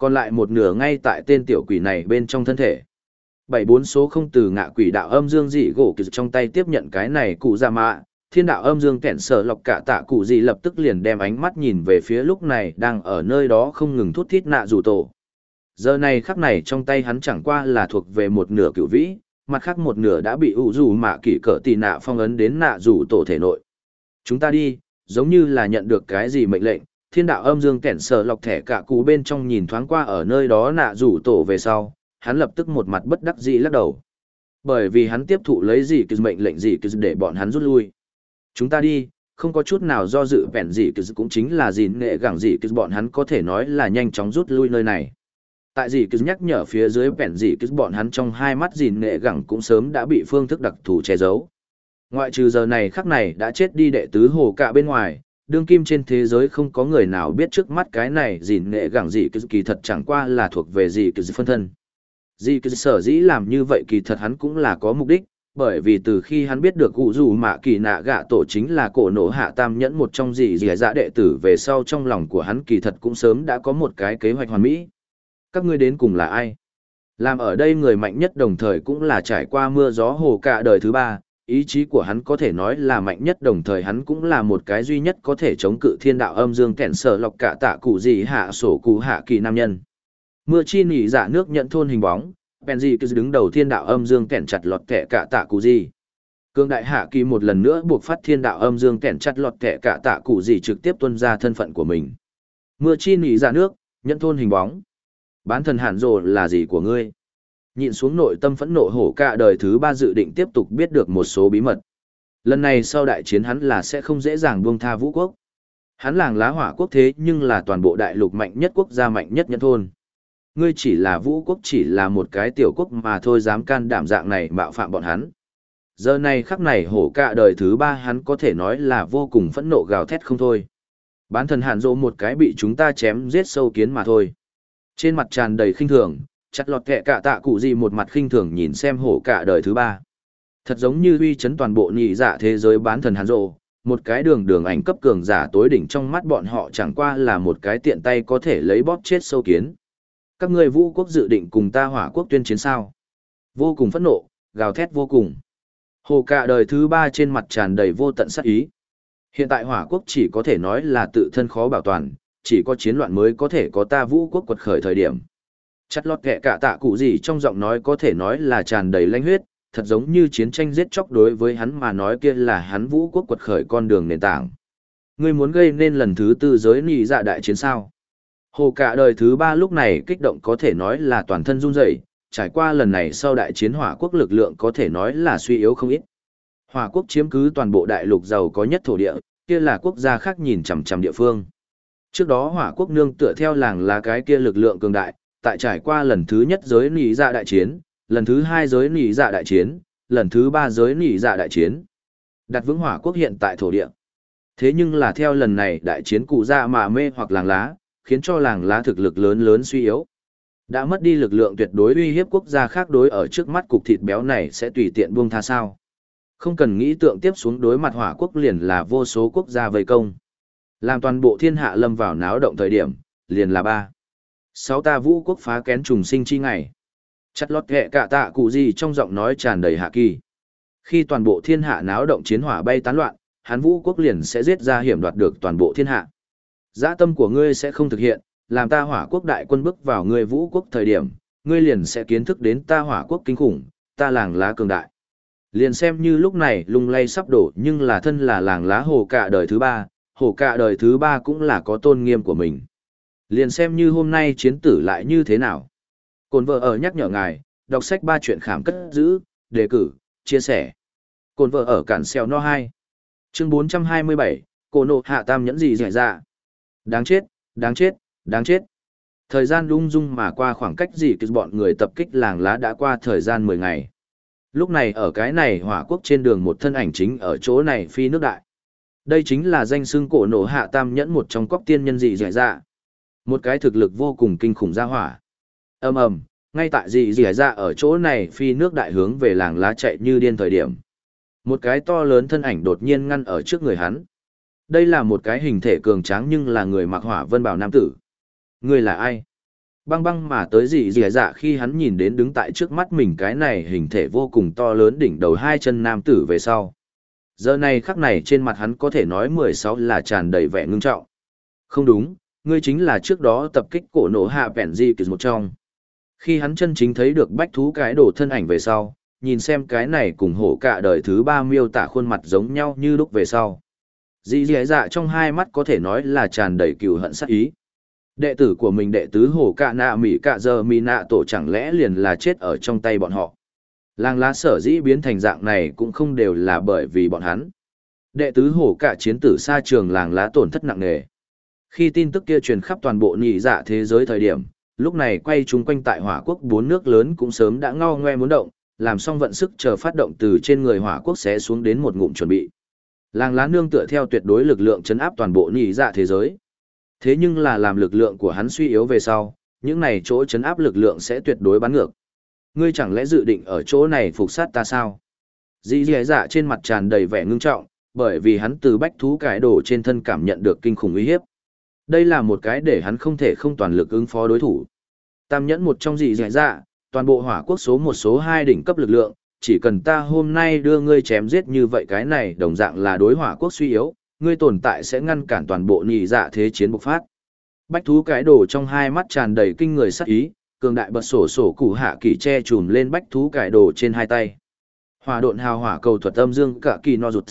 Còn lại một nửa ngay tại tên tiểu quỷ này bên trong thân thể. Bảy bốn số không từ ngạ quỷ đạo âm dương dị gỗ kỳ trong tay tiếp nhận cái này cụ ra mạ. Thiên đạo âm dương kẹn sở lọc cả tạ cụ dị lập tức liền đem ánh mắt nhìn về phía lúc này đang ở nơi đó không ngừng thút thít nạ rủ tổ. Giờ này khắc này trong tay hắn chẳng qua là thuộc về một nửa cựu vĩ, mặt khác một nửa đã bị ủ rủ mạ kỷ cỡ tì nạ phong ấn đến nạ rủ tổ thể nội. Chúng ta đi, giống như là nhận được cái gì mệnh lệnh, thiên đạo âm dương kẻn sở lọc thẻ cả cú bên trong nhìn thoáng qua ở nơi đó nạ rủ tổ về sau, hắn lập tức một mặt bất đắc dĩ lắc đầu. Bởi vì hắn tiếp thụ lấy gì cứ mệnh lệnh gì cứ để bọn hắn rút lui. Chúng ta đi, không có chút nào do dự vẹn gì cứ cũng chính là gì nghệ gẳng gì cứ bọn hắn có thể nói là nhanh chóng rút lui nơi này. Tại gì cứ nhắc nhở phía dưới vẹn gì cứ bọn hắn trong hai mắt gì nghệ gẳng cũng sớm đã bị phương thức đặc thù che giấu. Ngoại trừ giờ này khắc này đã chết đi đệ tứ hồ cả bên ngoài, đương kim trên thế giới không có người nào biết trước mắt cái này gì nghệ gẳng gì kỳ thật chẳng qua là thuộc về gì kỳ phân thân. Gì kỳ sở dĩ làm như vậy kỳ thật hắn cũng là có mục đích, bởi vì từ khi hắn biết được cụ dù mạ kỳ nạ gạ tổ chính là cổ nổ hạ tam nhẫn một trong gì gì dạ đệ tử về sau trong lòng của hắn kỳ thật cũng sớm đã có một cái kế hoạch hoàn mỹ. Các ngươi đến cùng là ai? Làm ở đây người mạnh nhất đồng thời cũng là trải qua mưa gió hồ cả đời thứ ba, ý chí của hắn có thể nói là mạnh nhất đồng thời hắn cũng là một cái duy nhất có thể chống cự thiên đạo âm dương kẹn sở lọc cả tạ cụ gì hạ sổ cụ hạ kỳ nam nhân. Mưa chi nỉ giả nước nhận thôn hình bóng, Benji cứ đứng đầu thiên đạo âm dương kẹn chặt lọt kẻ cả tạ cụ gì. Cương đại hạ kỳ một lần nữa buộc phát thiên đạo âm dương kẹn chặt lọt kẻ cả tạ cụ gì trực tiếp tuân ra thân phận của mình. Mưa chi nỉ giả nước, nhận thôn hình bóng. Bán thần hạn rồ là gì của ngươi? Nhịn xuống nội tâm phẫn nộ hổ cả đời thứ ba dự định tiếp tục biết được một số bí mật. Lần này sau đại chiến hắn là sẽ không dễ dàng buông tha vũ quốc. Hắn làng lá hỏa quốc thế nhưng là toàn bộ đại lục mạnh nhất quốc gia mạnh nhất nhân thôn. Ngươi chỉ là vũ quốc chỉ là một cái tiểu quốc mà thôi dám can đảm dạng này mạo phạm bọn hắn. Giờ này khắc này hổ cả đời thứ ba hắn có thể nói là vô cùng phẫn nộ gào thét không thôi. Bán thần hàn dỗ một cái bị chúng ta chém giết sâu kiến mà thôi. Trên mặt tràn đầy khinh thường, chặt lọt kẹ cả tạ cụ gì một mặt khinh thường nhìn xem hổ cả đời thứ ba. Thật giống như uy chấn toàn bộ nhị dạ thế giới bán thần hàn rộ một cái đường đường ảnh cấp cường giả tối đỉnh trong mắt bọn họ chẳng qua là một cái tiện tay có thể lấy bóp chết sâu kiến. Các ngươi vũ quốc dự định cùng ta hỏa quốc tuyên chiến sao? Vô cùng phẫn nộ, gào thét vô cùng. Hồ cả đời thứ ba trên mặt tràn đầy vô tận sắc ý. Hiện tại hỏa quốc chỉ có thể nói là tự thân khó bảo toàn, chỉ có chiến loạn mới có thể có ta vũ quốc quật khởi thời điểm. Chặt lọt kẹ cả tạ cụ gì trong giọng nói có thể nói là tràn đầy lanh huyết, thật giống như chiến tranh giết chóc đối với hắn mà nói kia là hắn vũ quốc quật khởi con đường nền tảng. Ngươi muốn gây nên lần thứ tư giới nị dạ đại chiến sao. Hồ cả đời thứ ba lúc này kích động có thể nói là toàn thân run rẩy, trải qua lần này sau đại chiến hỏa quốc lực lượng có thể nói là suy yếu không ít. Hỏa quốc chiếm cứ toàn bộ đại lục giàu có nhất thổ địa, kia là quốc gia khác nhìn chằm chằm địa phương. Trước đó hỏa quốc nương tựa theo làng là cái kia lực lượng cường đại, tại trải qua lần thứ nhất giới nỉ dạ đại chiến, lần thứ hai giới nỉ dạ đại chiến, lần thứ ba giới nỉ dạ đại chiến. Đặt vững hỏa quốc hiện tại thổ địa. Thế nhưng là theo lần này đại chiến cụ dạ mà mê hoặc làng lá, khiến cho làng lá thực lực lớn lớn suy yếu. Đã mất đi lực lượng tuyệt đối uy hiếp quốc gia khác đối ở trước mắt cục thịt béo này sẽ tùy tiện buông tha sao. Không cần nghĩ tượng tiếp xuống đối mặt hỏa quốc liền là vô số quốc gia vây công. Làm toàn bộ thiên hạ lâm vào náo động thời điểm, liền là ba. Sáu ta vũ quốc phá kén trùng sinh chi ngày. Chặt lót ghẹ cả tạ cụ gì trong giọng nói tràn đầy hạ kỳ. Khi toàn bộ thiên hạ náo động chiến hỏa bay tán loạn, hán vũ quốc liền sẽ giết ra hiểm đoạt được toàn bộ thiên hạ. dã tâm của ngươi sẽ không thực hiện, làm ta hỏa quốc đại quân bước vào ngươi vũ quốc thời điểm, ngươi liền sẽ kiến thức đến ta hỏa quốc kinh khủng, ta làng lá cường đại. Liền xem như lúc này lung lay sắp đổ nhưng là thân là làng lá hồ cả đời thứ ba, hồ cả đời thứ ba cũng là có tôn nghiêm của mình. Liền xem như hôm nay chiến tử lại như thế nào. Cồn vợ ở nhắc nhở ngài, đọc sách ba chuyện khảm cất giữ, đề cử, chia sẻ. Cồn vợ ở cản xeo no 2. Chương 427, cổ nộ hạ tam nhẫn gì rẻ ra. Dạ. Đáng chết, đáng chết, đáng chết. Thời gian lung dung mà qua khoảng cách gì cứ bọn người tập kích làng lá đã qua thời gian 10 ngày. Lúc này ở cái này hỏa quốc trên đường một thân ảnh chính ở chỗ này phi nước đại. Đây chính là danh xưng cổ nổ hạ tam nhẫn một trong cóc tiên nhân dị dẻ dạ. Một cái thực lực vô cùng kinh khủng ra hỏa. ầm ầm ngay tại dị dẻ dạ ở chỗ này phi nước đại hướng về làng lá chạy như điên thời điểm. Một cái to lớn thân ảnh đột nhiên ngăn ở trước người hắn. Đây là một cái hình thể cường tráng nhưng là người mặc hỏa vân bảo nam tử. Người là ai? Băng băng mà tới dị dì dạ khi hắn nhìn đến đứng tại trước mắt mình cái này hình thể vô cùng to lớn đỉnh đầu hai chân nam tử về sau. Giờ này khắc này trên mặt hắn có thể nói mười sáu là tràn đầy vẻ ngưng trọng. Không đúng, ngươi chính là trước đó tập kích cổ nổ hạ vẹn di kỳ một trong. Khi hắn chân chính thấy được bách thú cái đồ thân ảnh về sau, nhìn xem cái này cùng hổ cả đời thứ ba miêu tả khuôn mặt giống nhau như lúc về sau. Dì dì dạ trong hai mắt có thể nói là tràn đầy cừu hận sát ý. Đệ tử của mình đệ tứ hổ cả nạ mỉ cả giờ mi nạ tổ chẳng lẽ liền là chết ở trong tay bọn họ. Làng lá sở dĩ biến thành dạng này cũng không đều là bởi vì bọn hắn. Đệ tứ hổ cả chiến tử xa trường làng lá tổn thất nặng nề. Khi tin tức kia truyền khắp toàn bộ nhị dạ thế giới thời điểm, lúc này quay chung quanh tại hỏa quốc bốn nước lớn cũng sớm đã ngao ngoe muốn động, làm xong vận sức chờ phát động từ trên người hỏa quốc sẽ xuống đến một ngụm chuẩn bị. Làng lá nương tựa theo tuyệt đối lực lượng chấn áp toàn bộ nhị dạ thế giới. Thế nhưng là làm lực lượng của hắn suy yếu về sau, những này chỗ chấn áp lực lượng sẽ tuyệt đối bắn ngược. Ngươi chẳng lẽ dự định ở chỗ này phục sát ta sao? Dĩ dì dạ trên mặt tràn đầy vẻ ngưng trọng, bởi vì hắn từ bách thú cải đổ trên thân cảm nhận được kinh khủng uy hiếp. Đây là một cái để hắn không thể không toàn lực ứng phó đối thủ. Tam nhẫn một trong dị dì dạ, toàn bộ hỏa quốc số một số hai đỉnh cấp lực lượng, chỉ cần ta hôm nay đưa ngươi chém giết như vậy cái này đồng dạng là đối hỏa quốc suy yếu, ngươi tồn tại sẽ ngăn cản toàn bộ nhị dạ thế chiến bộc phát. Bách thú cái đồ trong hai mắt tràn đầy kinh người sắc ý, cường đại bật sổ sổ củ hạ kỳ che chùm lên bách thú cải đồ trên hai tay. hòa độn hào hỏa cầu thuật âm dương cả kỳ no rụt.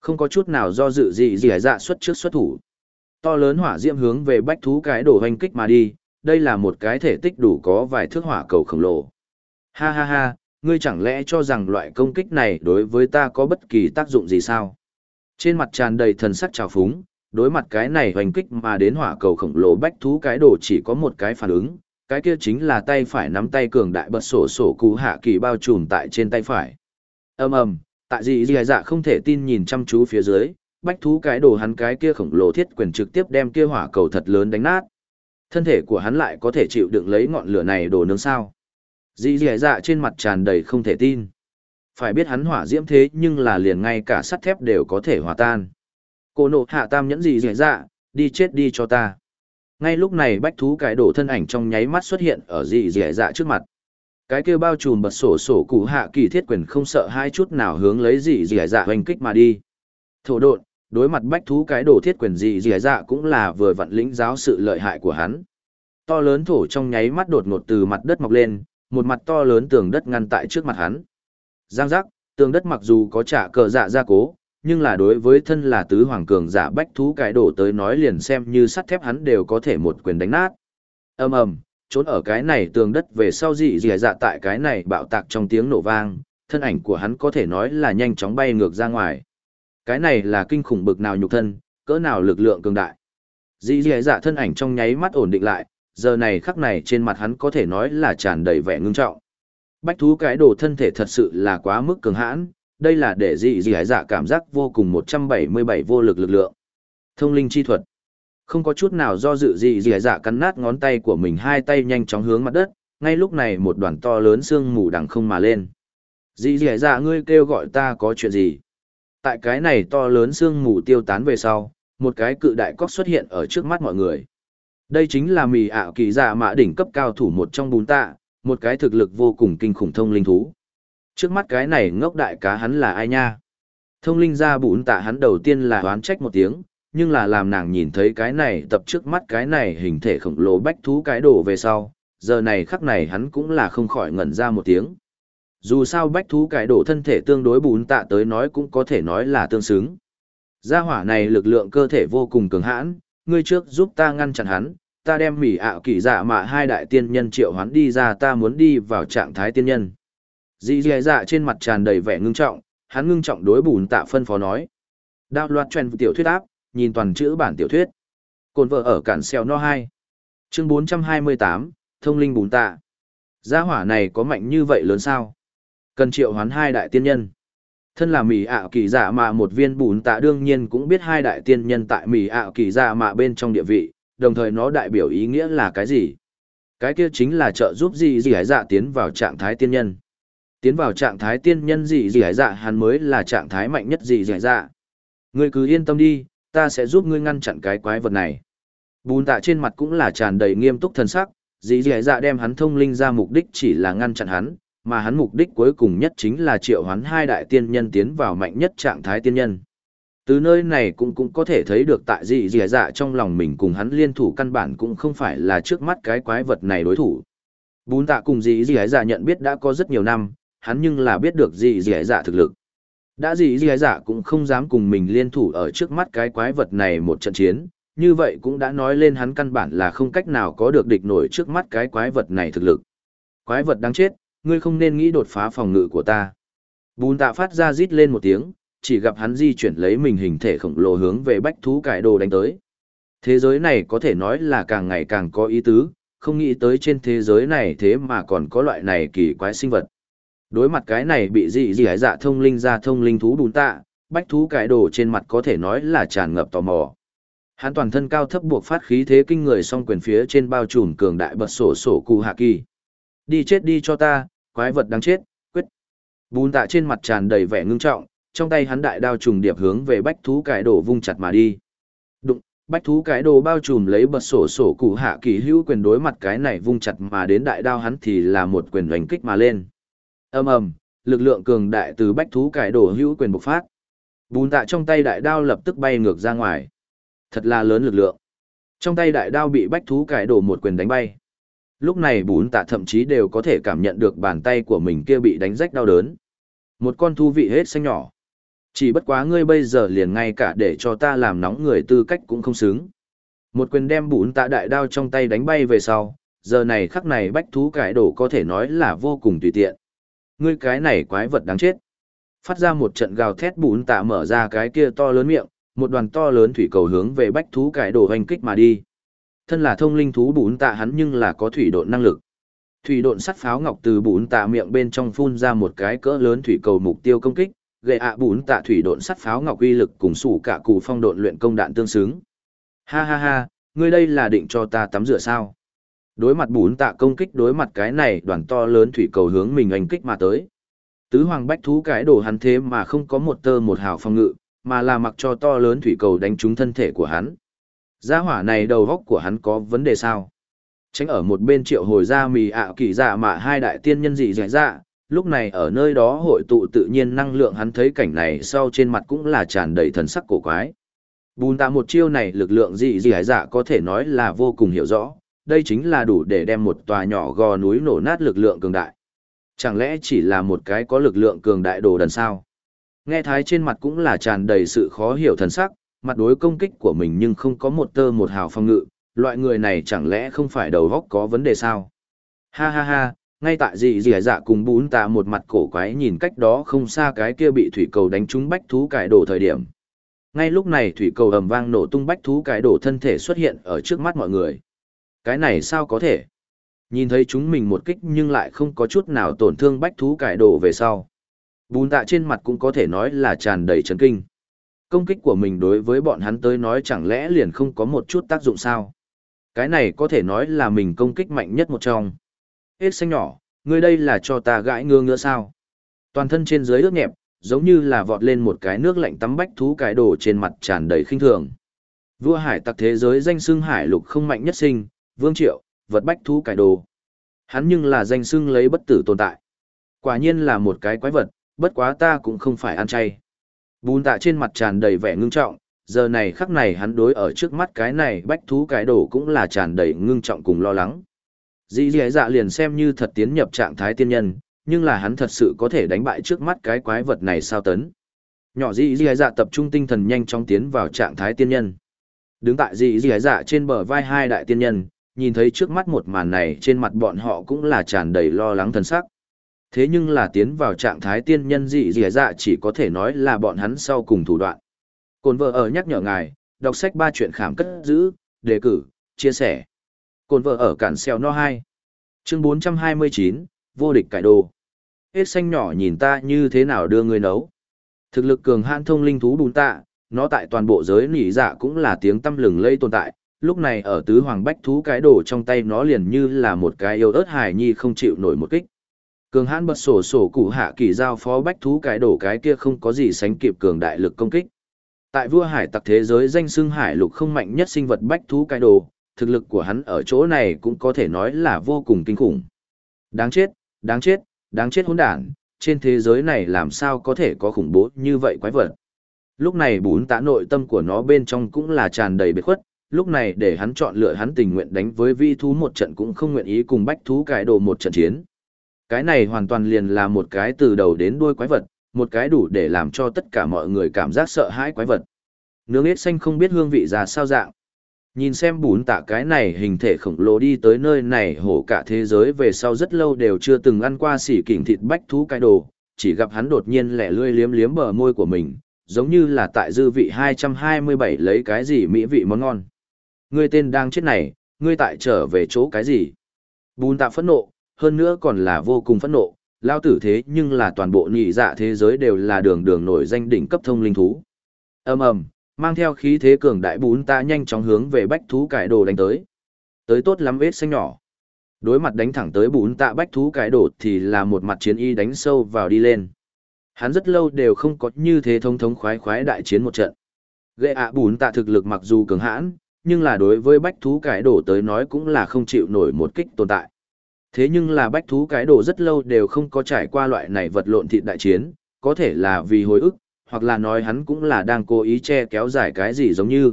Không có chút nào do dự gì gì dạ, dạ xuất trước xuất thủ. To lớn hỏa diễm hướng về bách thú cái đổ hoành kích mà đi, đây là một cái thể tích đủ có vài thước hỏa cầu khổng lồ. Ha ha ha, ngươi chẳng lẽ cho rằng loại công kích này đối với ta có bất kỳ tác dụng gì sao? Trên mặt tràn đầy thần sắc trào phúng, đối mặt cái này hoành kích mà đến hỏa cầu khổng lồ bách thú cái đồ chỉ có một cái phản ứng, cái kia chính là tay phải nắm tay cường đại bật sổ sổ cú hạ kỳ bao trùm tại trên tay phải. ầm ầm, tại gì gì dạ không thể tin nhìn chăm chú phía dưới, bách thú cái đồ hắn cái kia khổng lồ thiết quyền trực tiếp đem kia hỏa cầu thật lớn đánh nát. Thân thể của hắn lại có thể chịu đựng lấy ngọn lửa này đồ nướng sao. Dì dì dạ trên mặt tràn đầy không thể tin phải biết hắn hỏa diễm thế nhưng là liền ngay cả sắt thép đều có thể hòa tan. Cô nộ hạ tam nhẫn dì dì dạ, đi chết đi cho ta. Ngay lúc này bách thú cái đổ thân ảnh trong nháy mắt xuất hiện ở dị dì dạ trước mặt. Cái kia bao trùm bật sổ sổ cụ hạ kỳ thiết quyền không sợ hai chút nào hướng lấy dị dẻ dạ hoành kích mà đi. Thổ độn, đối mặt bách thú cái đổ thiết quyền gì dẻ dạ cũng là vừa vặn lĩnh giáo sự lợi hại của hắn. To lớn thổ trong nháy mắt đột ngột từ mặt đất mọc lên, một mặt to lớn tường đất ngăn tại trước mặt hắn. Giang giác, tường đất mặc dù có trả cờ dạ gia cố, nhưng là đối với thân là tứ hoàng cường giả bách thú cái đổ tới nói liền xem như sắt thép hắn đều có thể một quyền đánh nát. ầm ầm, trốn ở cái này tường đất về sau dị dị dạ tại cái này bạo tạc trong tiếng nổ vang, thân ảnh của hắn có thể nói là nhanh chóng bay ngược ra ngoài. Cái này là kinh khủng bực nào nhục thân, cỡ nào lực lượng cường đại. Dĩ dì dạ thân ảnh trong nháy mắt ổn định lại, giờ này khắc này trên mặt hắn có thể nói là tràn đầy vẻ ngưng trọng. Bách thú cái đồ thân thể thật sự là quá mức cường hãn, đây là để dị dị dạ cảm giác vô cùng 177 vô lực lực lượng. Thông linh chi thuật. Không có chút nào do dự dị dị dạ cắn nát ngón tay của mình hai tay nhanh chóng hướng mặt đất, ngay lúc này một đoàn to lớn xương mù đằng không mà lên. Dị dị dạ ngươi kêu gọi ta có chuyện gì? Tại cái này to lớn sương mù tiêu tán về sau, một cái cự đại cóc xuất hiện ở trước mắt mọi người. Đây chính là mì ảo kỳ dạ giả mã đỉnh cấp cao thủ một trong bún tạ, một cái thực lực vô cùng kinh khủng thông linh thú. Trước mắt cái này ngốc đại cá hắn là ai nha? Thông linh ra bún tạ hắn đầu tiên là oán trách một tiếng, nhưng là làm nàng nhìn thấy cái này tập trước mắt cái này hình thể khổng lồ bách thú cái đổ về sau, giờ này khắc này hắn cũng là không khỏi ngẩn ra một tiếng. Dù sao bách thú cải đổ thân thể tương đối bùn tạ tới nói cũng có thể nói là tương xứng. Gia hỏa này lực lượng cơ thể vô cùng cường hãn, ngươi trước giúp ta ngăn chặn hắn, ta đem mỉ ảo kỳ dạ mạ hai đại tiên nhân triệu hắn đi ra ta muốn đi vào trạng thái tiên nhân. Dì dì dạ trên mặt tràn đầy vẻ ngưng trọng, hắn ngưng trọng đối bùn tạ phân phó nói. Đạo loạt truyền tiểu thuyết áp, nhìn toàn chữ bản tiểu thuyết. Cồn vợ ở cản xeo no 2. Chương 428, thông linh bùn tạ. Gia hỏa này có mạnh như vậy lớn sao? Cần triệu hoán hai đại tiên nhân. Thân là mỉ ảo kỳ giả mạ một viên bùn tạ đương nhiên cũng biết hai đại tiên nhân tại mỉ ảo kỳ giả mạ bên trong địa vị, đồng thời nó đại biểu ý nghĩa là cái gì? Cái kia chính là trợ giúp gì gì hải dạ tiến vào trạng thái tiên nhân. Tiến vào trạng thái tiên nhân gì gì hải dạ hắn mới là trạng thái mạnh nhất gì gì hải dạ. Ngươi cứ yên tâm đi, ta sẽ giúp ngươi ngăn chặn cái quái vật này. Bùn tạ trên mặt cũng là tràn đầy nghiêm túc thần sắc, dì dì dạ đem hắn thông linh ra mục đích chỉ là ngăn chặn hắn, mà hắn mục đích cuối cùng nhất chính là triệu hoán hai đại tiên nhân tiến vào mạnh nhất trạng thái tiên nhân. Từ nơi này cũng cũng có thể thấy được tại dị dị dạ trong lòng mình cùng hắn liên thủ căn bản cũng không phải là trước mắt cái quái vật này đối thủ. Bún tạ cùng dị dị dạ nhận biết đã có rất nhiều năm, hắn nhưng là biết được dị dị dạ thực lực. Đã dị dị dạ cũng không dám cùng mình liên thủ ở trước mắt cái quái vật này một trận chiến, như vậy cũng đã nói lên hắn căn bản là không cách nào có được địch nổi trước mắt cái quái vật này thực lực. Quái vật đáng chết, ngươi không nên nghĩ đột phá phòng ngự của ta. Bùn tạ phát ra rít lên một tiếng, chỉ gặp hắn di chuyển lấy mình hình thể khổng lồ hướng về bách thú cải đồ đánh tới. Thế giới này có thể nói là càng ngày càng có ý tứ, không nghĩ tới trên thế giới này thế mà còn có loại này kỳ quái sinh vật. Đối mặt cái này bị dị dị dạ thông linh ra thông linh thú bùn tạ, bách thú cải đồ trên mặt có thể nói là tràn ngập tò mò. Hắn toàn thân cao thấp buộc phát khí thế kinh người song quyền phía trên bao trùm cường đại bật sổ sổ cụ hạ kỳ. Đi chết đi cho ta, quái vật đáng chết, quyết. Bùn tạ trên mặt tràn đầy vẻ ngưng trọng, trong tay hắn đại đao trùng điệp hướng về bách thú cải đồ vung chặt mà đi. Đụng, bách thú cái đồ bao trùm lấy bật sổ sổ cụ hạ kỳ hữu quyền đối mặt cái này vung chặt mà đến đại đao hắn thì là một quyền đánh kích mà lên. ầm ầm, lực lượng cường đại từ bách thú cải đồ hữu quyền bộc phát. Bùn tạ trong tay đại đao lập tức bay ngược ra ngoài. Thật là lớn lực lượng. Trong tay đại đao bị bách thú cải đổ một quyền đánh bay. Lúc này bún tạ thậm chí đều có thể cảm nhận được bàn tay của mình kia bị đánh rách đau đớn. Một con thú vị hết xanh nhỏ. Chỉ bất quá ngươi bây giờ liền ngay cả để cho ta làm nóng người tư cách cũng không xứng. Một quyền đem bún tạ đại đao trong tay đánh bay về sau, giờ này khắc này bách thú cải đổ có thể nói là vô cùng tùy tiện. Ngươi cái này quái vật đáng chết. Phát ra một trận gào thét bún tạ mở ra cái kia to lớn miệng, một đoàn to lớn thủy cầu hướng về bách thú cải đổ hoành kích mà đi. Thân là thông linh thú bùn tạ hắn nhưng là có thủy độn năng lực. Thủy độn sắt pháo ngọc từ bùn tạ miệng bên trong phun ra một cái cỡ lớn thủy cầu mục tiêu công kích, gậy ạ bùn tạ thủy độn sắt pháo ngọc uy lực cùng sủ cả cụ phong độn luyện công đạn tương xứng. Ha ha ha, ngươi đây là định cho ta tắm rửa sao? Đối mặt bùn tạ công kích đối mặt cái này đoàn to lớn thủy cầu hướng mình anh kích mà tới. Tứ hoàng bách thú cái đồ hắn thế mà không có một tơ một hào phong ngự, mà là mặc cho to lớn thủy cầu đánh trúng thân thể của hắn. Gia hỏa này đầu góc của hắn có vấn đề sao? Tránh ở một bên triệu hồi ra mì ạ kỳ dạ mà hai đại tiên nhân dị dạy dạ, lúc này ở nơi đó hội tụ tự nhiên năng lượng hắn thấy cảnh này sau trên mặt cũng là tràn đầy thần sắc cổ quái. Bùn tạ một chiêu này lực lượng dị dị dạ có thể nói là vô cùng hiểu rõ, đây chính là đủ để đem một tòa nhỏ gò núi nổ nát lực lượng cường đại. Chẳng lẽ chỉ là một cái có lực lượng cường đại đồ đần sao? Nghe thái trên mặt cũng là tràn đầy sự khó hiểu thần sắc, mặt đối công kích của mình nhưng không có một tơ một hào phong ngự, loại người này chẳng lẽ không phải đầu góc có vấn đề sao? Ha ha ha, ngay tại dị dị dạ cùng bún tạ một mặt cổ quái nhìn cách đó không xa cái kia bị thủy cầu đánh trúng bách thú cải đổ thời điểm. Ngay lúc này thủy cầu ầm vang nổ tung bách thú cải đổ thân thể xuất hiện ở trước mắt mọi người. Cái này sao có thể? Nhìn thấy chúng mình một kích nhưng lại không có chút nào tổn thương bách thú cải đổ về sau. Bún tạ trên mặt cũng có thể nói là tràn đầy chấn kinh. Công kích của mình đối với bọn hắn tới nói chẳng lẽ liền không có một chút tác dụng sao? Cái này có thể nói là mình công kích mạnh nhất một trong. Hết xanh nhỏ, ngươi đây là cho ta gãi ngơ ngỡ sao? Toàn thân trên dưới ướt nhẹp, giống như là vọt lên một cái nước lạnh tắm bách thú cái đổ trên mặt tràn đầy khinh thường. Vua hải tặc thế giới danh xưng hải lục không mạnh nhất sinh, vương triệu, vật bách thú cải đồ. Hắn nhưng là danh xưng lấy bất tử tồn tại. Quả nhiên là một cái quái vật, bất quá ta cũng không phải ăn chay. Bùn tạ trên mặt tràn đầy vẻ ngưng trọng, giờ này khắc này hắn đối ở trước mắt cái này bách thú cái đổ cũng là tràn đầy ngưng trọng cùng lo lắng. Dĩ dĩ dạ liền xem như thật tiến nhập trạng thái tiên nhân, nhưng là hắn thật sự có thể đánh bại trước mắt cái quái vật này sao tấn. Nhỏ dĩ dĩ dạ tập trung tinh thần nhanh chóng tiến vào trạng thái tiên nhân. Đứng tại dĩ dĩ dạ trên bờ vai hai đại tiên nhân, nhìn thấy trước mắt một màn này trên mặt bọn họ cũng là tràn đầy lo lắng thần sắc. Thế nhưng là tiến vào trạng thái tiên nhân dị dị dạ chỉ có thể nói là bọn hắn sau cùng thủ đoạn. Cồn vợ ở nhắc nhở ngài, đọc sách ba chuyện khảm cất giữ, đề cử, chia sẻ. Cồn vợ ở cản xeo no 2. Chương 429, vô địch cải đồ. Hết xanh nhỏ nhìn ta như thế nào đưa người nấu. Thực lực cường hãn thông linh thú bùn tạ, nó tại toàn bộ giới nỉ dạ cũng là tiếng tâm lừng lây tồn tại. Lúc này ở tứ hoàng bách thú cái đồ trong tay nó liền như là một cái yêu ớt hài nhi không chịu nổi một kích. Cường hãn bật sổ sổ cụ hạ kỳ giao phó bách thú cái đổ cái kia không có gì sánh kịp cường đại lực công kích. Tại vua hải tặc thế giới danh xưng hải lục không mạnh nhất sinh vật bách thú cái đồ, thực lực của hắn ở chỗ này cũng có thể nói là vô cùng kinh khủng. Đáng chết, đáng chết, đáng chết hỗn đản, trên thế giới này làm sao có thể có khủng bố như vậy quái vật. Lúc này bún tạ nội tâm của nó bên trong cũng là tràn đầy bế khuất, lúc này để hắn chọn lựa hắn tình nguyện đánh với vi thú một trận cũng không nguyện ý cùng bách thú cái đồ một trận chiến. Cái này hoàn toàn liền là một cái từ đầu đến đuôi quái vật, một cái đủ để làm cho tất cả mọi người cảm giác sợ hãi quái vật. Nướng ếch xanh không biết hương vị ra sao dạng. Nhìn xem bún tạ cái này hình thể khổng lồ đi tới nơi này hổ cả thế giới về sau rất lâu đều chưa từng ăn qua xỉ kỉnh thịt bách thú cái đồ, chỉ gặp hắn đột nhiên lẻ lươi liếm liếm bờ môi của mình, giống như là tại dư vị 227 lấy cái gì mỹ vị món ngon. Ngươi tên đang chết này, ngươi tại trở về chỗ cái gì? Bún tạ phẫn nộ, hơn nữa còn là vô cùng phẫn nộ, lao tử thế nhưng là toàn bộ nhị dạ thế giới đều là đường đường nổi danh đỉnh cấp thông linh thú. ầm ầm, mang theo khí thế cường đại bún ta nhanh chóng hướng về bách thú cải đồ đánh tới. Tới tốt lắm vết xanh nhỏ. Đối mặt đánh thẳng tới bún tạ bách thú cải đồ thì là một mặt chiến y đánh sâu vào đi lên. Hắn rất lâu đều không có như thế thông thống khoái khoái đại chiến một trận. Ghệ ạ bún tạ thực lực mặc dù cường hãn, nhưng là đối với bách thú cải đồ tới nói cũng là không chịu nổi một kích tồn tại. Thế nhưng là bách thú cái đồ rất lâu đều không có trải qua loại này vật lộn thịt đại chiến, có thể là vì hồi ức, hoặc là nói hắn cũng là đang cố ý che kéo dài cái gì giống như.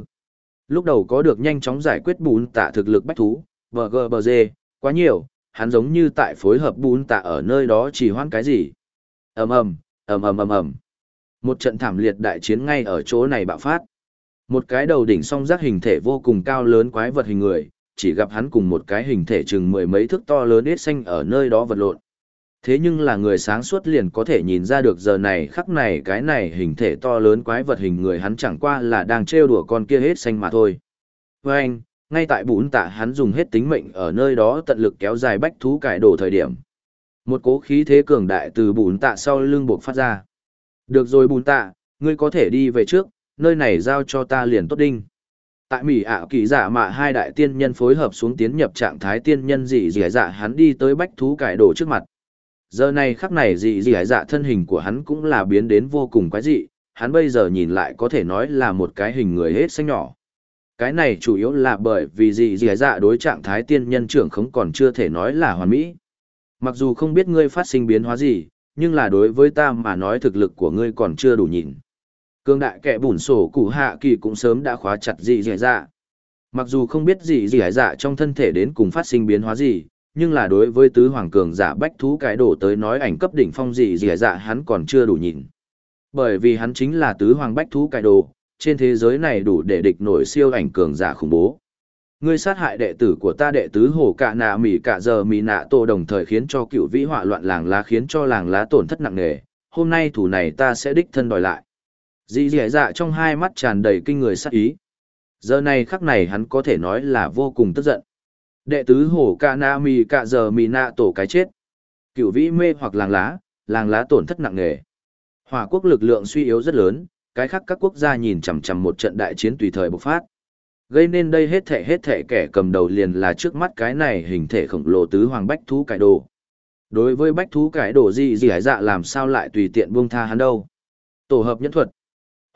Lúc đầu có được nhanh chóng giải quyết bún tạ thực lực bách thú, bờ gờ bờ dê, quá nhiều, hắn giống như tại phối hợp bún tạ ở nơi đó chỉ hoãn cái gì. ầm ầm ầm ầm ầm ầm Một trận thảm liệt đại chiến ngay ở chỗ này bạo phát. Một cái đầu đỉnh song giác hình thể vô cùng cao lớn quái vật hình người, chỉ gặp hắn cùng một cái hình thể chừng mười mấy thước to lớn ít xanh ở nơi đó vật lộn. Thế nhưng là người sáng suốt liền có thể nhìn ra được giờ này khắc này cái này hình thể to lớn quái vật hình người hắn chẳng qua là đang trêu đùa con kia hết xanh mà thôi. Với anh, ngay tại bún tạ hắn dùng hết tính mệnh ở nơi đó tận lực kéo dài bách thú cải đổ thời điểm. Một cố khí thế cường đại từ bún tạ sau lưng buộc phát ra. Được rồi bún tạ, ngươi có thể đi về trước, nơi này giao cho ta liền tốt đinh tại mỹ ảo kỳ giả mạ hai đại tiên nhân phối hợp xuống tiến nhập trạng thái tiên nhân dị dị dạ hắn đi tới bách thú cải đồ trước mặt. Giờ này khắc này dị dị dạ thân hình của hắn cũng là biến đến vô cùng quái dị, hắn bây giờ nhìn lại có thể nói là một cái hình người hết xanh nhỏ. Cái này chủ yếu là bởi vì dị dị dạ đối trạng thái tiên nhân trưởng không còn chưa thể nói là hoàn mỹ. Mặc dù không biết ngươi phát sinh biến hóa gì, nhưng là đối với ta mà nói thực lực của ngươi còn chưa đủ nhìn. Cương đại kẻ bùn sổ cụ hạ kỳ cũng sớm đã khóa chặt dị dị dạ. Mặc dù không biết dị dị dạ trong thân thể đến cùng phát sinh biến hóa gì, nhưng là đối với tứ hoàng cường giả bách thú cái đổ tới nói ảnh cấp đỉnh phong dị dị dạ hắn còn chưa đủ nhìn. Bởi vì hắn chính là tứ hoàng bách thú cái đồ, trên thế giới này đủ để địch nổi siêu ảnh cường giả khủng bố. Ngươi sát hại đệ tử của ta đệ tứ hồ cả nạ mỉ cả giờ mỉ nạ tổ đồng thời khiến cho cựu vĩ họa loạn làng lá khiến cho làng lá tổn thất nặng nề, hôm nay thủ này ta sẽ đích thân đòi lại. Dì dì dạ trong hai mắt tràn đầy kinh người sát ý. Giờ này khắc này hắn có thể nói là vô cùng tức giận. Đệ tứ hổ ca na mi cả giờ mi nạ tổ cái chết. Cựu vĩ mê hoặc làng lá, làng lá tổn thất nặng nề. Hòa quốc lực lượng suy yếu rất lớn, cái khác các quốc gia nhìn chằm chằm một trận đại chiến tùy thời bộc phát. Gây nên đây hết thể hết thể kẻ cầm đầu liền là trước mắt cái này hình thể khổng lồ tứ hoàng bách thú cải đồ. Đối với bách thú cải đồ gì gì hải dạ làm sao lại tùy tiện buông tha hắn đâu. Tổ hợp nhân thuật.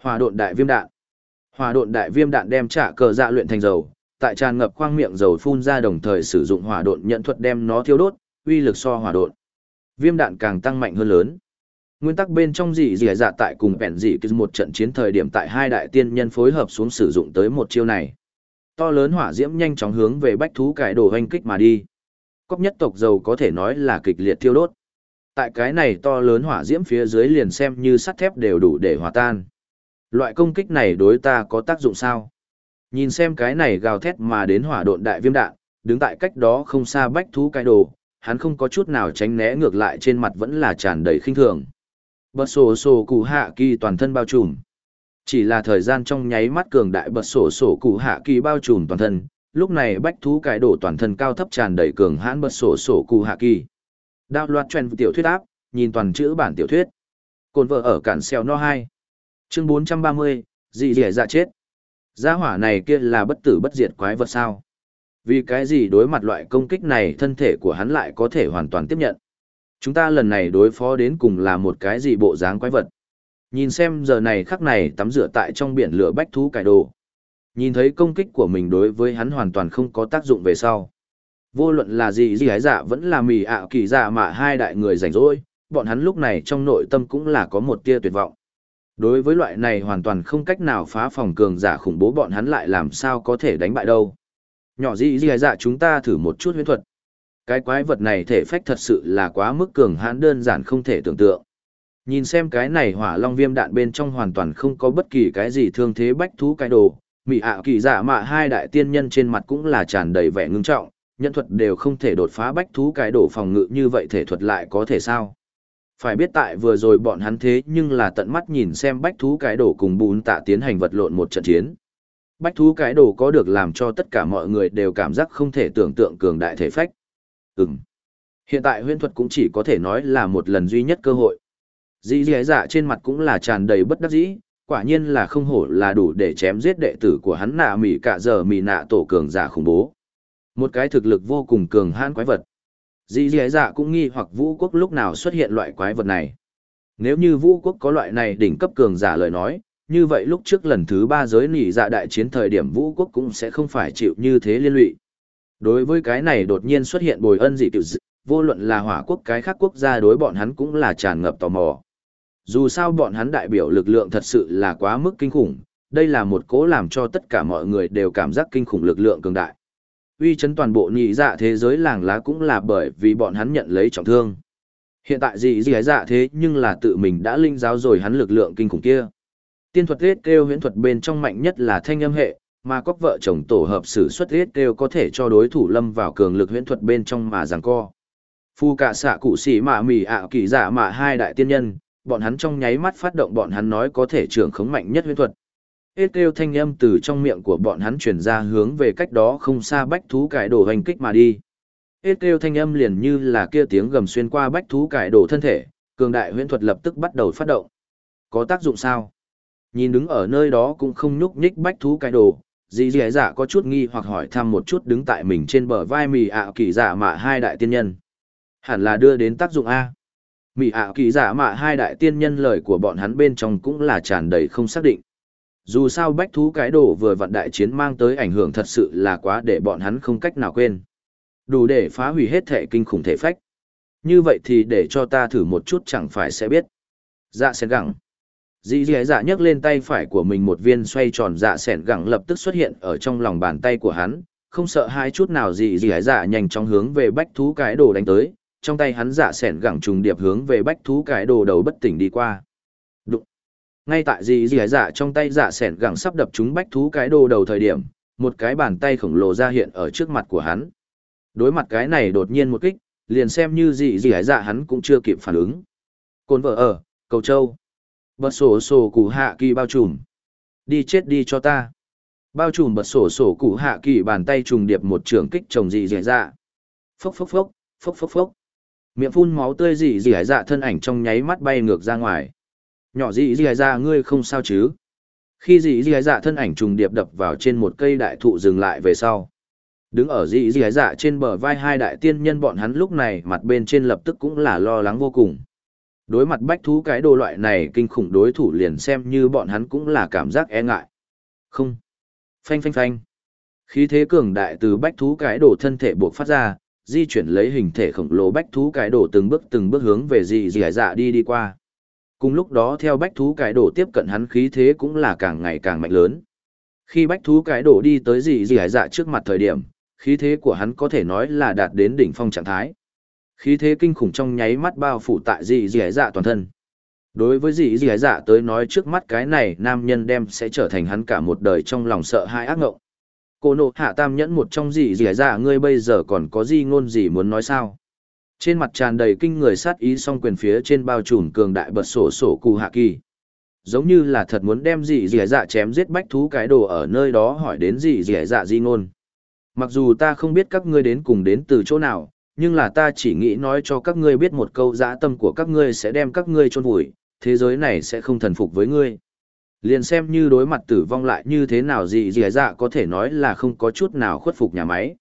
Hòa độn đại viêm đạn. Hòa độn đại viêm đạn đem trả cờ dạ luyện thành dầu, tại tràn ngập khoang miệng dầu phun ra đồng thời sử dụng hỏa độn nhận thuật đem nó thiêu đốt, uy lực so hỏa độn. Viêm đạn càng tăng mạnh hơn lớn. Nguyên tắc bên trong dị dị dạ tại cùng bèn dị một trận chiến thời điểm tại hai đại tiên nhân phối hợp xuống sử dụng tới một chiêu này. To lớn hỏa diễm nhanh chóng hướng về bách thú cải đồ hoanh kích mà đi. Cốc nhất tộc dầu có thể nói là kịch liệt thiêu đốt. Tại cái này to lớn hỏa diễm phía dưới liền xem như sắt thép đều đủ để hòa tan. Loại công kích này đối ta có tác dụng sao? Nhìn xem cái này gào thét mà đến hỏa độn đại viêm đạn, đứng tại cách đó không xa bách thú cái đồ, hắn không có chút nào tránh né ngược lại trên mặt vẫn là tràn đầy khinh thường. Bật sổ sổ cụ hạ kỳ toàn thân bao trùm. Chỉ là thời gian trong nháy mắt cường đại bật sổ sổ cụ hạ kỳ bao trùm toàn thân, lúc này bách thú cái đồ toàn thân cao thấp tràn đầy cường hãn bật sổ sổ cụ hạ kỳ. Đạo loạt truyền tiểu thuyết áp, nhìn toàn chữ bản tiểu thuyết. Cồn vợ ở cản xeo no 2. Chương 430, dị dẻ dạ chết. Gia hỏa này kia là bất tử bất diệt quái vật sao? Vì cái gì đối mặt loại công kích này thân thể của hắn lại có thể hoàn toàn tiếp nhận? Chúng ta lần này đối phó đến cùng là một cái gì bộ dáng quái vật? Nhìn xem giờ này khắc này tắm rửa tại trong biển lửa bách thú cải đồ. Nhìn thấy công kích của mình đối với hắn hoàn toàn không có tác dụng về sau. Vô luận là gì gì hái dạ vẫn là mì ạ kỳ dạ mà hai đại người rảnh rỗi, bọn hắn lúc này trong nội tâm cũng là có một tia tuyệt vọng. Đối với loại này hoàn toàn không cách nào phá phòng cường giả khủng bố bọn hắn lại làm sao có thể đánh bại đâu. Nhỏ gì gì dạ chúng ta thử một chút huyễn thuật. Cái quái vật này thể phách thật sự là quá mức cường hãn đơn giản không thể tưởng tượng. Nhìn xem cái này hỏa long viêm đạn bên trong hoàn toàn không có bất kỳ cái gì thương thế bách thú cái đồ. Mị ạ kỳ giả mạ hai đại tiên nhân trên mặt cũng là tràn đầy vẻ ngưng trọng, nhân thuật đều không thể đột phá bách thú cái đồ phòng ngự như vậy thể thuật lại có thể sao. Phải biết tại vừa rồi bọn hắn thế nhưng là tận mắt nhìn xem bách thú cái đồ cùng Bùn tạ tiến hành vật lộn một trận chiến. Bách thú cái đồ có được làm cho tất cả mọi người đều cảm giác không thể tưởng tượng cường đại thể phách. Ừm. Hiện tại huyễn thuật cũng chỉ có thể nói là một lần duy nhất cơ hội. Dĩ dĩ dạ trên mặt cũng là tràn đầy bất đắc dĩ, quả nhiên là không hổ là đủ để chém giết đệ tử của hắn nạ mỉ cả giờ mỉ nạ tổ cường giả khủng bố. Một cái thực lực vô cùng cường hãn quái vật. Dĩ dì dạ, dạ cũng nghi hoặc vũ quốc lúc nào xuất hiện loại quái vật này. Nếu như vũ quốc có loại này đỉnh cấp cường giả lời nói, như vậy lúc trước lần thứ ba giới nỉ dạ đại chiến thời điểm vũ quốc cũng sẽ không phải chịu như thế liên lụy. Đối với cái này đột nhiên xuất hiện bồi ân dị tiểu dị, vô luận là hỏa quốc cái khác quốc gia đối bọn hắn cũng là tràn ngập tò mò. Dù sao bọn hắn đại biểu lực lượng thật sự là quá mức kinh khủng, đây là một cố làm cho tất cả mọi người đều cảm giác kinh khủng lực lượng cường đại uy chấn toàn bộ nhị dạ thế giới làng lá cũng là bởi vì bọn hắn nhận lấy trọng thương. Hiện tại gì gì dạ thế nhưng là tự mình đã linh giáo rồi hắn lực lượng kinh khủng kia. Tiên thuật riết kêu huyễn thuật bên trong mạnh nhất là thanh âm hệ, mà cóc vợ chồng tổ hợp sử xuất riết kêu có thể cho đối thủ lâm vào cường lực huyễn thuật bên trong mà giằng co. Phu cả xạ cụ sĩ mạ mì ạ kỳ dạ mạ hai đại tiên nhân, bọn hắn trong nháy mắt phát động bọn hắn nói có thể trưởng khống mạnh nhất huyễn thuật ê kêu thanh âm từ trong miệng của bọn hắn truyền ra hướng về cách đó không xa bách thú cải đổ hành kích mà đi. Ê kêu thanh âm liền như là kia tiếng gầm xuyên qua bách thú cải đổ thân thể, cường đại huyễn thuật lập tức bắt đầu phát động. Có tác dụng sao? Nhìn đứng ở nơi đó cũng không nhúc nhích bách thú cải đổ, dì dì dạ có chút nghi hoặc hỏi thăm một chút đứng tại mình trên bờ vai mì ạ kỳ giả mạ hai đại tiên nhân. Hẳn là đưa đến tác dụng A. Mì ạ kỳ giả mạ hai đại tiên nhân lời của bọn hắn bên trong cũng là tràn đầy không xác định. Dù sao bách thú cái đồ vừa vặn đại chiến mang tới ảnh hưởng thật sự là quá để bọn hắn không cách nào quên. Đủ để phá hủy hết thể kinh khủng thể phách. Như vậy thì để cho ta thử một chút chẳng phải sẽ biết. Dạ sẻn gẳng. Dì dì dạ nhấc lên tay phải của mình một viên xoay tròn dạ sẻn gẳng lập tức xuất hiện ở trong lòng bàn tay của hắn. Không sợ hai chút nào dì dì dạ nhanh chóng hướng về bách thú cái đồ đánh tới. Trong tay hắn dạ sẻn gẳng trùng điệp hướng về bách thú cái đồ đầu bất tỉnh đi qua. Ngay tại gì dì dạ trong tay dạ sẻn gẳng sắp đập chúng bách thú cái đồ đầu thời điểm Một cái bàn tay khổng lồ ra hiện ở trước mặt của hắn. Đối mặt cái này đột nhiên một kích, liền xem như gì gì hải dạ hắn cũng chưa kịp phản ứng. Côn vợ ở, cầu châu. Bật sổ sổ củ hạ kỳ bao trùm. Đi chết đi cho ta. Bao trùm bật sổ sổ củ hạ kỳ bàn tay trùng điệp một trường kích chồng dì dì dạ. Phốc phốc phốc, phốc phốc phốc. Miệng phun máu tươi dì dì dạ thân ảnh trong nháy mắt bay ngược ra ngoài. Nhỏ dị dị dạ ngươi không sao chứ? Khi dị dị dạ thân ảnh trùng điệp đập vào trên một cây đại thụ dừng lại về sau. Đứng ở dị dị dạ trên bờ vai hai đại tiên nhân bọn hắn lúc này mặt bên trên lập tức cũng là lo lắng vô cùng. Đối mặt bách thú cái đồ loại này kinh khủng đối thủ liền xem như bọn hắn cũng là cảm giác e ngại. Không. Phanh phanh phanh. Khí thế cường đại từ bách thú cái đồ thân thể buộc phát ra, di chuyển lấy hình thể khổng lồ bách thú cái đồ từng bước từng bước hướng về dị dị dạ đi đi qua. Cùng lúc đó theo bách thú cái đổ tiếp cận hắn khí thế cũng là càng ngày càng mạnh lớn. Khi bách thú cái đổ đi tới dì dì hải dạ trước mặt thời điểm, khí thế của hắn có thể nói là đạt đến đỉnh phong trạng thái. Khí thế kinh khủng trong nháy mắt bao phủ tại dì dì hải dạ toàn thân. Đối với dì dì hải dạ tới nói trước mắt cái này nam nhân đem sẽ trở thành hắn cả một đời trong lòng sợ hãi ác ngộng. Cô nộ hạ tam nhẫn một trong dì dì hải dạ ngươi bây giờ còn có gì ngôn gì muốn nói sao? Trên mặt tràn đầy kinh người sát ý song quyền phía trên bao trùm cường đại bật sổ sổ cù hạ kỳ. Giống như là thật muốn đem dị dị dạ chém giết bách thú cái đồ ở nơi đó hỏi đến dị dị dạ di ngôn. Mặc dù ta không biết các ngươi đến cùng đến từ chỗ nào, nhưng là ta chỉ nghĩ nói cho các ngươi biết một câu dã tâm của các ngươi sẽ đem các ngươi chôn vùi, thế giới này sẽ không thần phục với ngươi. Liền xem như đối mặt tử vong lại như thế nào gì gì dạ có thể nói là không có chút nào khuất phục nhà máy.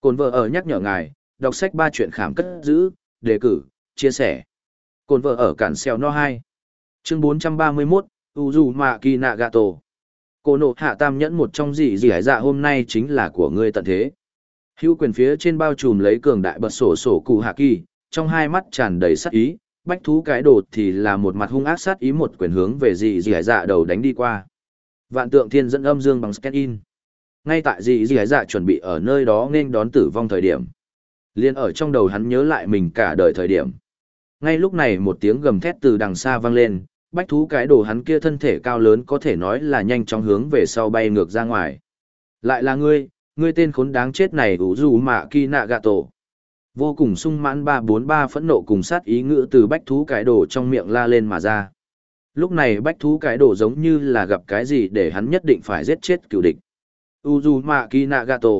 Cồn vợ ở nhắc nhở ngài, đọc sách ba chuyện khảm cất giữ, đề cử, chia sẻ. Cồn vợ ở cản xeo no 2. Chương 431, Uzumaki Nagato. Cô nộ hạ tam nhẫn một trong dị dị dạ hôm nay chính là của ngươi tận thế. Hữu quyền phía trên bao trùm lấy cường đại bật sổ sổ cụ hạ kỳ, trong hai mắt tràn đầy sát ý, bách thú cái đột thì là một mặt hung ác sát ý một quyền hướng về dị dị hải dạ đầu đánh đi qua. Vạn tượng thiên dẫn âm dương bằng scan in. Ngay tại dị dị hải dạ chuẩn bị ở nơi đó nên đón tử vong thời điểm. Liên ở trong đầu hắn nhớ lại mình cả đời thời điểm. Ngay lúc này một tiếng gầm thét từ đằng xa vang lên, bách thú cái đồ hắn kia thân thể cao lớn có thể nói là nhanh chóng hướng về sau bay ngược ra ngoài. Lại là ngươi, ngươi tên khốn đáng chết này ủ dù mạ kỳ nạ gạ tổ. Vô cùng sung mãn ba bốn ba phẫn nộ cùng sát ý ngữ từ bách thú cái đồ trong miệng la lên mà ra. Lúc này bách thú cái đồ giống như là gặp cái gì để hắn nhất định phải giết chết cựu địch. Uzumaki Nagato.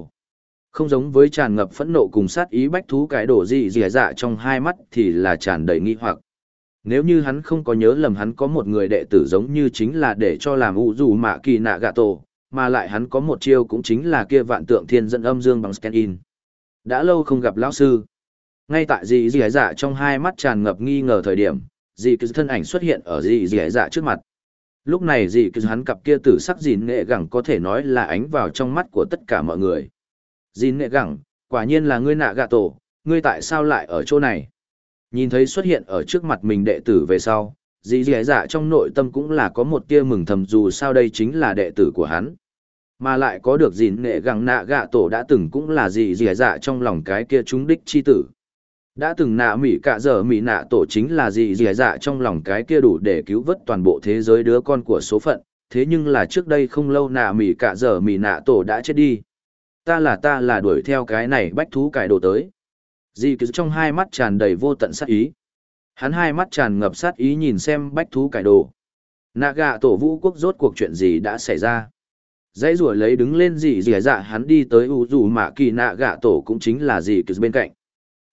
Không giống với tràn ngập phẫn nộ cùng sát ý bách thú cái đổ gì dì dạ trong hai mắt thì là tràn đầy nghi hoặc. Nếu như hắn không có nhớ lầm hắn có một người đệ tử giống như chính là để cho làm Uzumaki Nagato, mà lại hắn có một chiêu cũng chính là kia vạn tượng thiên dẫn âm dương bằng scan in. Đã lâu không gặp lão sư. Ngay tại dì dì dạ trong hai mắt tràn ngập nghi ngờ thời điểm, dì cứ thân ảnh xuất hiện ở dì dì dạ trước mặt. Lúc này dì cứ hắn cặp kia tử sắc dìn nghệ gẳng có thể nói là ánh vào trong mắt của tất cả mọi người. Dìn nghệ gẳng, quả nhiên là ngươi nạ gạ tổ, ngươi tại sao lại ở chỗ này? Nhìn thấy xuất hiện ở trước mặt mình đệ tử về sau, dì dì dạ trong nội tâm cũng là có một tia mừng thầm dù sao đây chính là đệ tử của hắn. Mà lại có được dìn nghệ gẳng nạ gạ tổ đã từng cũng là dì dì dạ trong lòng cái kia trúng đích chi tử. Đã từng nạ mỉ cả dở mỉ nạ tổ chính là dì dì dạ trong lòng cái kia đủ để cứu vớt toàn bộ thế giới đứa con của số phận thế nhưng là trước đây không lâu nạ mỉ cả dở mỉ nạ tổ đã chết đi ta là ta là đuổi theo cái này bách thú cải đồ tới. Dì cứ trong hai mắt tràn đầy vô tận sát ý. Hắn hai mắt tràn ngập sát ý nhìn xem bách thú cải đồ. Nạ gạ tổ vũ quốc rốt cuộc chuyện gì đã xảy ra? Dãy rủa lấy đứng lên dì dì dạ hắn đi tới u rủ mạ kỳ nạ gạ tổ cũng chính là dì cứ bên cạnh.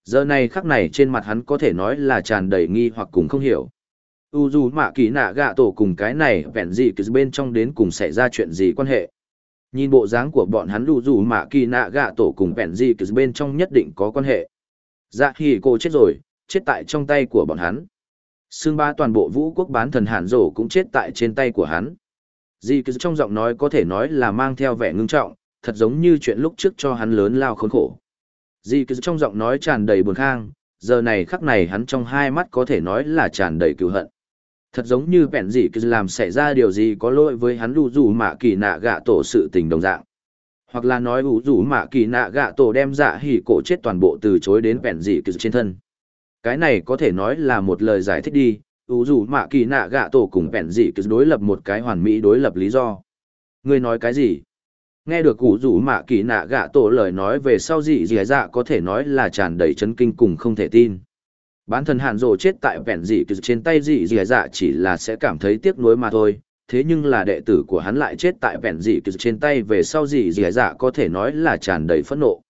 Giờ này khắc này trên mặt hắn có thể nói là tràn đầy nghi hoặc cùng không hiểu. U dù mạ kỳ nạ gạ tổ cùng cái này vẹn gì cứ bên trong đến cùng xảy ra chuyện gì quan hệ? Nhìn bộ dáng của bọn hắn đủ dù mạ kỳ nạ gạ tổ cùng vẹn Di cứ bên trong nhất định có quan hệ dạ khi cô chết rồi chết tại trong tay của bọn hắn xương ba toàn bộ vũ quốc bán thần hàn rổ cũng chết tại trên tay của hắn Dì cứ trong giọng nói có thể nói là mang theo vẻ ngưng trọng, thật giống như chuyện lúc trước cho hắn lớn lao khốn khổ. Dì cứ trong giọng nói tràn đầy buồn khang, giờ này khắc này hắn trong hai mắt có thể nói là tràn đầy cựu hận. Thật giống như bẹn gì cứ làm xảy ra điều gì có lỗi với hắn đủ rủ mạ kỳ nạ gạ tổ sự tình đồng dạng. Hoặc là nói đủ rủ mạ kỳ nạ gạ tổ đem dạ hỉ cổ chết toàn bộ từ chối đến bẹn gì cứ trên thân. Cái này có thể nói là một lời giải thích đi, ủ rủ mạ kỳ nạ gạ tổ cùng bẹn dị cứ đối lập một cái hoàn mỹ đối lập lý do ngươi nói cái gì Nghe được cụ rủ mạ kỳ nạ gạ tổ lời nói về sau dị dị dạ có thể nói là tràn đầy chấn kinh cùng không thể tin. Bán thần Hàn rồ chết tại vẹn dị trên tay dị dị dạ chỉ là sẽ cảm thấy tiếc nuối mà thôi, thế nhưng là đệ tử của hắn lại chết tại vẹn dị trên tay về sau dị dị dạ có thể nói là tràn đầy phẫn nộ.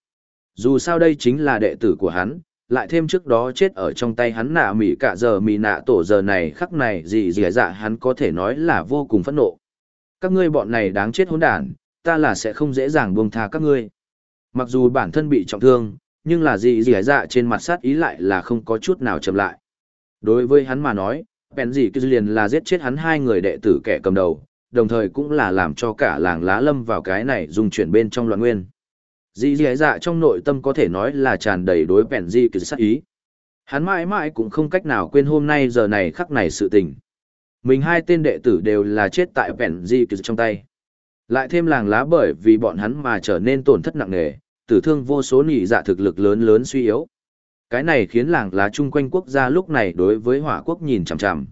Dù sao đây chính là đệ tử của hắn, lại thêm trước đó chết ở trong tay hắn nạ mỉ cả giờ mỉ nạ tổ giờ này khắc này dị dị dạ hắn có thể nói là vô cùng phẫn nộ. Các ngươi bọn này đáng chết hỗn đản, ta là sẽ không dễ dàng buông tha các ngươi. Mặc dù bản thân bị trọng thương, nhưng là gì gì dạ trên mặt sát ý lại là không có chút nào chậm lại. Đối với hắn mà nói, bèn gì cứ liền là giết chết hắn hai người đệ tử kẻ cầm đầu, đồng thời cũng là làm cho cả làng lá lâm vào cái này dùng chuyển bên trong loạn nguyên. Dì dì dạ trong nội tâm có thể nói là tràn đầy đối bèn gì cứ sát ý. Hắn mãi mãi cũng không cách nào quên hôm nay giờ này khắc này sự tình. Mình hai tên đệ tử đều là chết tại bèn gì cứ trong tay. Lại thêm làng lá bởi vì bọn hắn mà trở nên tổn thất nặng nề, tử thương vô số nỉ dạ thực lực lớn lớn suy yếu. Cái này khiến làng lá chung quanh quốc gia lúc này đối với hỏa quốc nhìn chằm chằm.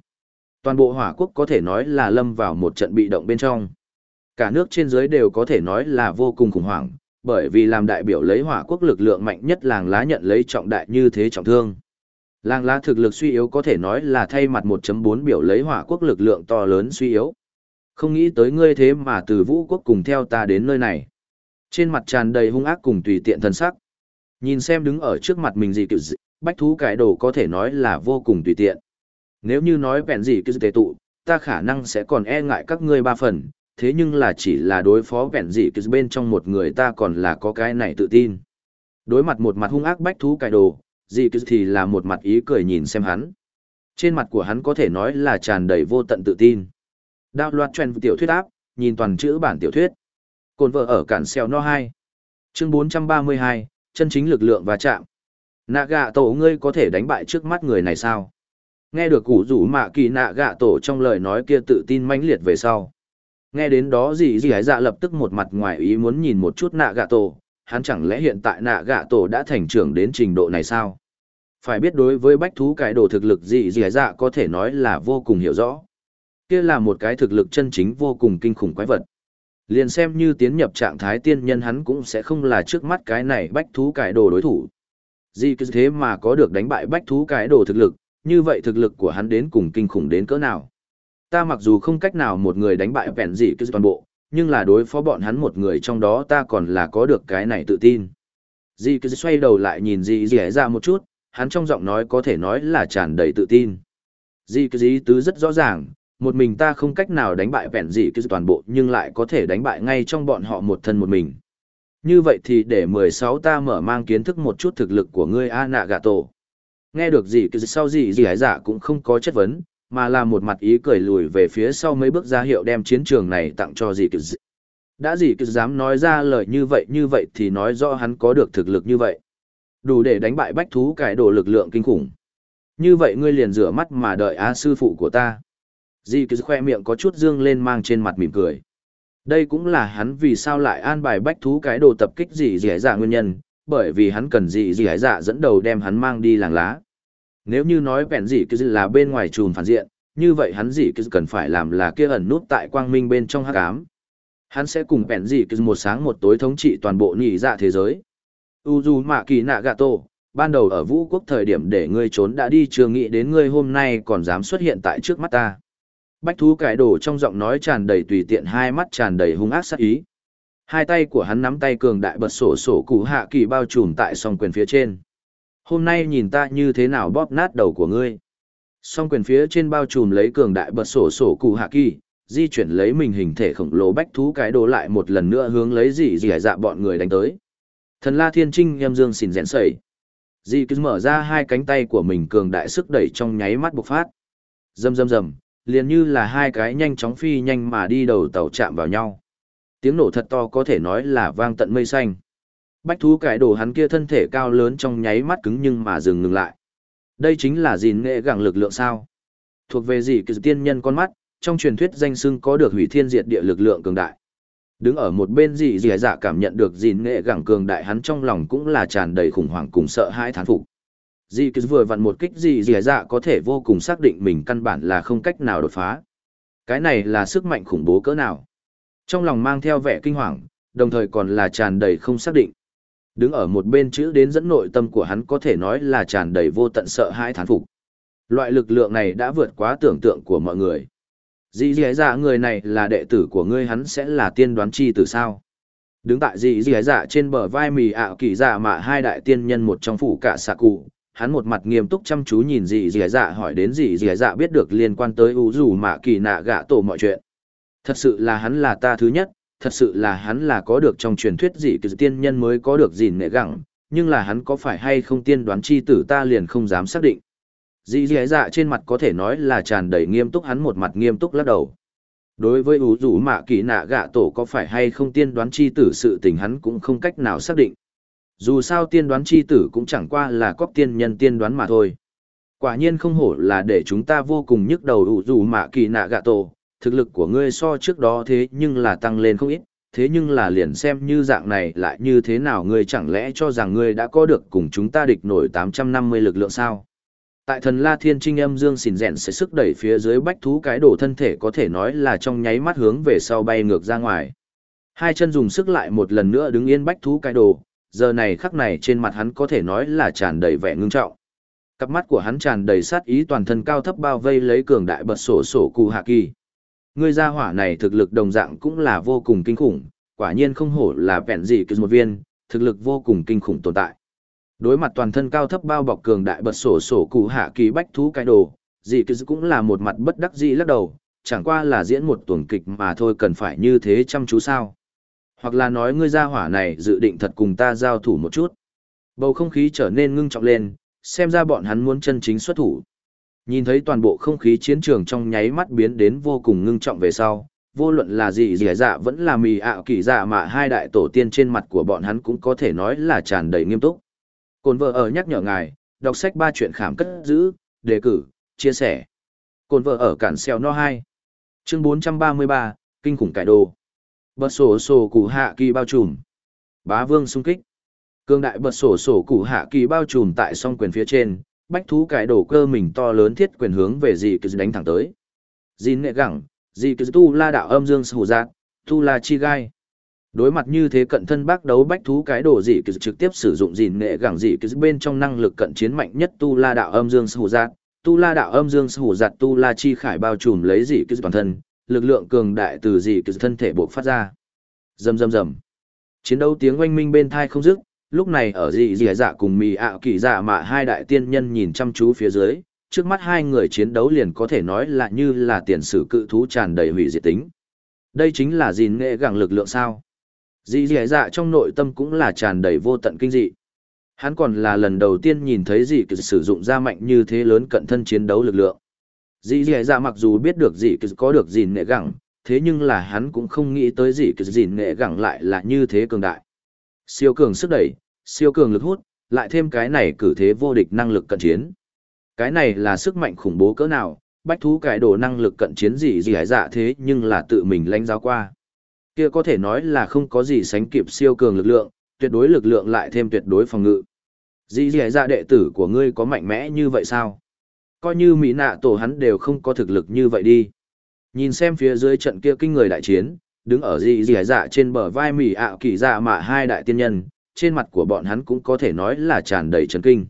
Toàn bộ hỏa quốc có thể nói là lâm vào một trận bị động bên trong. Cả nước trên dưới đều có thể nói là vô cùng khủng hoảng, bởi vì làm đại biểu lấy hỏa quốc lực lượng mạnh nhất làng lá nhận lấy trọng đại như thế trọng thương. Làng lá thực lực suy yếu có thể nói là thay mặt 1.4 biểu lấy hỏa quốc lực lượng to lớn suy yếu. Không nghĩ tới ngươi thế mà từ vũ quốc cùng theo ta đến nơi này. Trên mặt tràn đầy hung ác cùng tùy tiện thân sắc. Nhìn xem đứng ở trước mặt mình gì kiểu gì, bách thú cải đồ có thể nói là vô cùng tùy tiện. Nếu như nói vẹn gì cứ tề tụ, ta khả năng sẽ còn e ngại các ngươi ba phần, thế nhưng là chỉ là đối phó vẹn gì cứ bên trong một người ta còn là có cái này tự tin. Đối mặt một mặt hung ác bách thú cải đồ, gì cứ thì là một mặt ý cười nhìn xem hắn. Trên mặt của hắn có thể nói là tràn đầy vô tận tự tin. Đạo loạt truyền tiểu thuyết áp, nhìn toàn chữ bản tiểu thuyết. Cồn vợ ở cản xèo no 2. Chương 432, chân chính lực lượng và chạm. Nạ gạ tổ ngươi có thể đánh bại trước mắt người này sao? Nghe được củ rủ mạ kỳ nạ gạ tổ trong lời nói kia tự tin mãnh liệt về sau. Nghe đến đó gì gì hái dạ lập tức một mặt ngoài ý muốn nhìn một chút nạ gạ tổ, hắn chẳng lẽ hiện tại nạ gạ tổ đã thành trưởng đến trình độ này sao? Phải biết đối với bách thú cải đồ thực lực gì gì hái dạ có thể nói là vô cùng hiểu rõ kia là một cái thực lực chân chính vô cùng kinh khủng quái vật. Liền xem như tiến nhập trạng thái tiên nhân hắn cũng sẽ không là trước mắt cái này bách thú cải đồ đối thủ. Gì cứ thế mà có được đánh bại bách thú cải đồ thực lực, như vậy thực lực của hắn đến cùng kinh khủng đến cỡ nào. Ta mặc dù không cách nào một người đánh bại vẹn gì cứ toàn bộ, nhưng là đối phó bọn hắn một người trong đó ta còn là có được cái này tự tin. Dì cứ xoay đầu lại nhìn dì dì ra một chút, hắn trong giọng nói có thể nói là tràn đầy tự tin. Dì cứ dì tứ rất rõ ràng, một mình ta không cách nào đánh bại vẹn gì cứ toàn bộ nhưng lại có thể đánh bại ngay trong bọn họ một thân một mình. Như vậy thì để 16 ta mở mang kiến thức một chút thực lực của ngươi A nạ gà tổ. Nghe được gì cứ sau gì gì hải giả cũng không có chất vấn, mà là một mặt ý cười lùi về phía sau mấy bước ra hiệu đem chiến trường này tặng cho gì cứ Đã gì cứ dám nói ra lời như vậy như vậy thì nói rõ hắn có được thực lực như vậy. Đủ để đánh bại bách thú cải đồ lực lượng kinh khủng. Như vậy ngươi liền rửa mắt mà đợi á sư phụ của ta. Di cứ khoe miệng có chút dương lên mang trên mặt mỉm cười. Đây cũng là hắn vì sao lại an bài bách thú cái đồ tập kích gì dị dạ, dạ nguyên nhân, bởi vì hắn cần gì dị dạ, dạ dẫn đầu đem hắn mang đi làng lá. Nếu như nói vẹn gì cứ là bên ngoài trùm phản diện, như vậy hắn gì cứ cần phải làm là kia ẩn nút tại quang minh bên trong hắc ám. Hắn sẽ cùng vẹn gì cứ một sáng một tối thống trị toàn bộ nhị dạ thế giới. Uzu Mạ Kỳ Nạ Gà Tô, ban đầu ở vũ quốc thời điểm để ngươi trốn đã đi chưa nghĩ đến ngươi hôm nay còn dám xuất hiện tại trước mắt ta. Bách thú cải đồ trong giọng nói tràn đầy tùy tiện hai mắt tràn đầy hung ác sát ý. Hai tay của hắn nắm tay cường đại bật sổ sổ cụ hạ kỳ bao trùm tại song quyền phía trên. Hôm nay nhìn ta như thế nào bóp nát đầu của ngươi. Song quyền phía trên bao trùm lấy cường đại bật sổ sổ cụ hạ kỳ, di chuyển lấy mình hình thể khổng lồ bách thú cái đồ lại một lần nữa hướng lấy dị dị dạ bọn người đánh tới. Thần la thiên trinh em dương xỉn rẽn sẩy. Dị cứ mở ra hai cánh tay của mình cường đại sức đẩy trong nháy mắt bộc phát. Rầm rầm rầm, liền như là hai cái nhanh chóng phi nhanh mà đi đầu tàu chạm vào nhau. Tiếng nổ thật to có thể nói là vang tận mây xanh. Bách thú cải đồ hắn kia thân thể cao lớn trong nháy mắt cứng nhưng mà dừng ngừng lại. Đây chính là gìn nghệ gẳng lực lượng sao. Thuộc về gì kỳ tiên nhân con mắt, trong truyền thuyết danh xưng có được hủy thiên diệt địa lực lượng cường đại. Đứng ở một bên gì dị dạ cảm nhận được gìn nghệ gẳng cường đại hắn trong lòng cũng là tràn đầy khủng hoảng cùng sợ hãi thán phục. Dì cứ vừa vặn một kích gì dì dạ có thể vô cùng xác định mình căn bản là không cách nào đột phá. Cái này là sức mạnh khủng bố cỡ nào. Trong lòng mang theo vẻ kinh hoàng, đồng thời còn là tràn đầy không xác định. Đứng ở một bên chữ đến dẫn nội tâm của hắn có thể nói là tràn đầy vô tận sợ hãi thán phục. Loại lực lượng này đã vượt quá tưởng tượng của mọi người. Dì dì dạ người này là đệ tử của ngươi hắn sẽ là tiên đoán chi từ sao? Đứng tại dì dì dạ trên bờ vai mì ảo kỳ dạ mà hai đại tiên nhân một trong phủ cả xạ cụ, hắn một mặt nghiêm túc chăm chú nhìn dì dì dạ hỏi đến dì dì dạ biết được liên quan tới u dù mạ kỳ nạ gạ tổ mọi chuyện. Thật sự là hắn là ta thứ nhất, thật sự là hắn là có được trong truyền thuyết dị kỳ tiên nhân mới có được gì nệ gẳng, nhưng là hắn có phải hay không tiên đoán chi tử ta liền không dám xác định. Dì dì dạ trên mặt có thể nói là tràn đầy nghiêm túc, hắn một mặt nghiêm túc lắc đầu. Đối với ủ rủ mạ kỳ nạ gạ tổ có phải hay không tiên đoán chi tử sự tình hắn cũng không cách nào xác định dù sao tiên đoán chi tử cũng chẳng qua là cóc tiên nhân tiên đoán mà thôi. Quả nhiên không hổ là để chúng ta vô cùng nhức đầu ủ dù mạ kỳ nạ gạ tổ, thực lực của ngươi so trước đó thế nhưng là tăng lên không ít, thế nhưng là liền xem như dạng này lại như thế nào ngươi chẳng lẽ cho rằng ngươi đã có được cùng chúng ta địch nổi 850 lực lượng sao? Tại thần La Thiên Trinh âm dương xỉn rèn sẽ sức đẩy phía dưới bách thú cái đổ thân thể có thể nói là trong nháy mắt hướng về sau bay ngược ra ngoài. Hai chân dùng sức lại một lần nữa đứng yên bách thú cái đồ, giờ này khắc này trên mặt hắn có thể nói là tràn đầy vẻ ngưng trọng. Cặp mắt của hắn tràn đầy sát ý toàn thân cao thấp bao vây lấy cường đại bật sổ sổ cụ hạ kỳ. Người gia hỏa này thực lực đồng dạng cũng là vô cùng kinh khủng, quả nhiên không hổ là vẹn gì cứ một viên, thực lực vô cùng kinh khủng tồn tại. Đối mặt toàn thân cao thấp bao bọc cường đại bật sổ sổ cụ hạ kỳ bách thú cái đồ, dị cứ cũng là một mặt bất đắc dĩ lắc đầu, chẳng qua là diễn một tuần kịch mà thôi cần phải như thế chăm chú sao. Hoặc là nói ngươi gia hỏa này dự định thật cùng ta giao thủ một chút. Bầu không khí trở nên ngưng trọng lên, xem ra bọn hắn muốn chân chính xuất thủ. Nhìn thấy toàn bộ không khí chiến trường trong nháy mắt biến đến vô cùng ngưng trọng về sau, vô luận là gì dẻ dạ vẫn là mì ạo kỳ dạ mà hai đại tổ tiên trên mặt của bọn hắn cũng có thể nói là tràn đầy nghiêm túc. Cồn vợ ở nhắc nhở ngài, đọc sách ba chuyện khảm cất giữ, đề cử, chia sẻ. Cồn vợ ở cản xeo no 2. Chương 433, Kinh khủng cải đồ. Bật sổ sổ cụ hạ kỳ bao trùm. Bá vương sung kích. Cương đại bật sổ sổ cụ hạ kỳ bao trùm tại song quyền phía trên, bách thú cải đổ cơ mình to lớn thiết quyền hướng về dì cứ đánh thẳng tới. dì nệ gẳng, dì cứ tu la đạo âm dương sù giác, tu la chi gai. Đối mặt như thế cận thân bác đấu bách thú cái đổ dị cứ trực tiếp sử dụng dì nệ gẳng dì cứ bên trong năng lực cận chiến mạnh nhất tu la đạo âm dương sù giác, tu la đạo âm dương sù giặt tu la chi khải bao trùm lấy dị cứ toàn thân, lực lượng cường đại từ dị kỳ thân thể buộc phát ra. Rầm rầm rầm. Chiến đấu tiếng oanh minh bên thai không dứt, lúc này ở dị dị dạ cùng mì ạ kỳ dạ mà hai đại tiên nhân nhìn chăm chú phía dưới, trước mắt hai người chiến đấu liền có thể nói là như là tiền sử cự thú tràn đầy hủy diệt tính. Đây chính là gìn nghệ gẳng lực lượng sao. Dị dị dạ trong nội tâm cũng là tràn đầy vô tận kinh dị. Hắn còn là lần đầu tiên nhìn thấy dị sử dụng ra mạnh như thế lớn cận thân chiến đấu lực lượng. Dì dì dạ mặc dù biết được dì có được gìn nệ gẳng, thế nhưng là hắn cũng không nghĩ tới dì gìn nệ gẳng lại là như thế cường đại. Siêu cường sức đẩy, siêu cường lực hút, lại thêm cái này cử thế vô địch năng lực cận chiến. Cái này là sức mạnh khủng bố cỡ nào, bách thú cải đồ năng lực cận chiến gì gì hải dạ thế nhưng là tự mình lãnh giáo qua. Kia có thể nói là không có gì sánh kịp siêu cường lực lượng, tuyệt đối lực lượng lại thêm tuyệt đối phòng ngự. Dì dì dạ đệ tử của ngươi có mạnh mẽ như vậy sao? Coi như Mỹ nạ tổ hắn đều không có thực lực như vậy đi. Nhìn xem phía dưới trận kia kinh người đại chiến, đứng ở dị dị dạ trên bờ vai Mỹ ạ kỳ dạ mạ hai đại tiên nhân, trên mặt của bọn hắn cũng có thể nói là tràn đầy chấn kinh.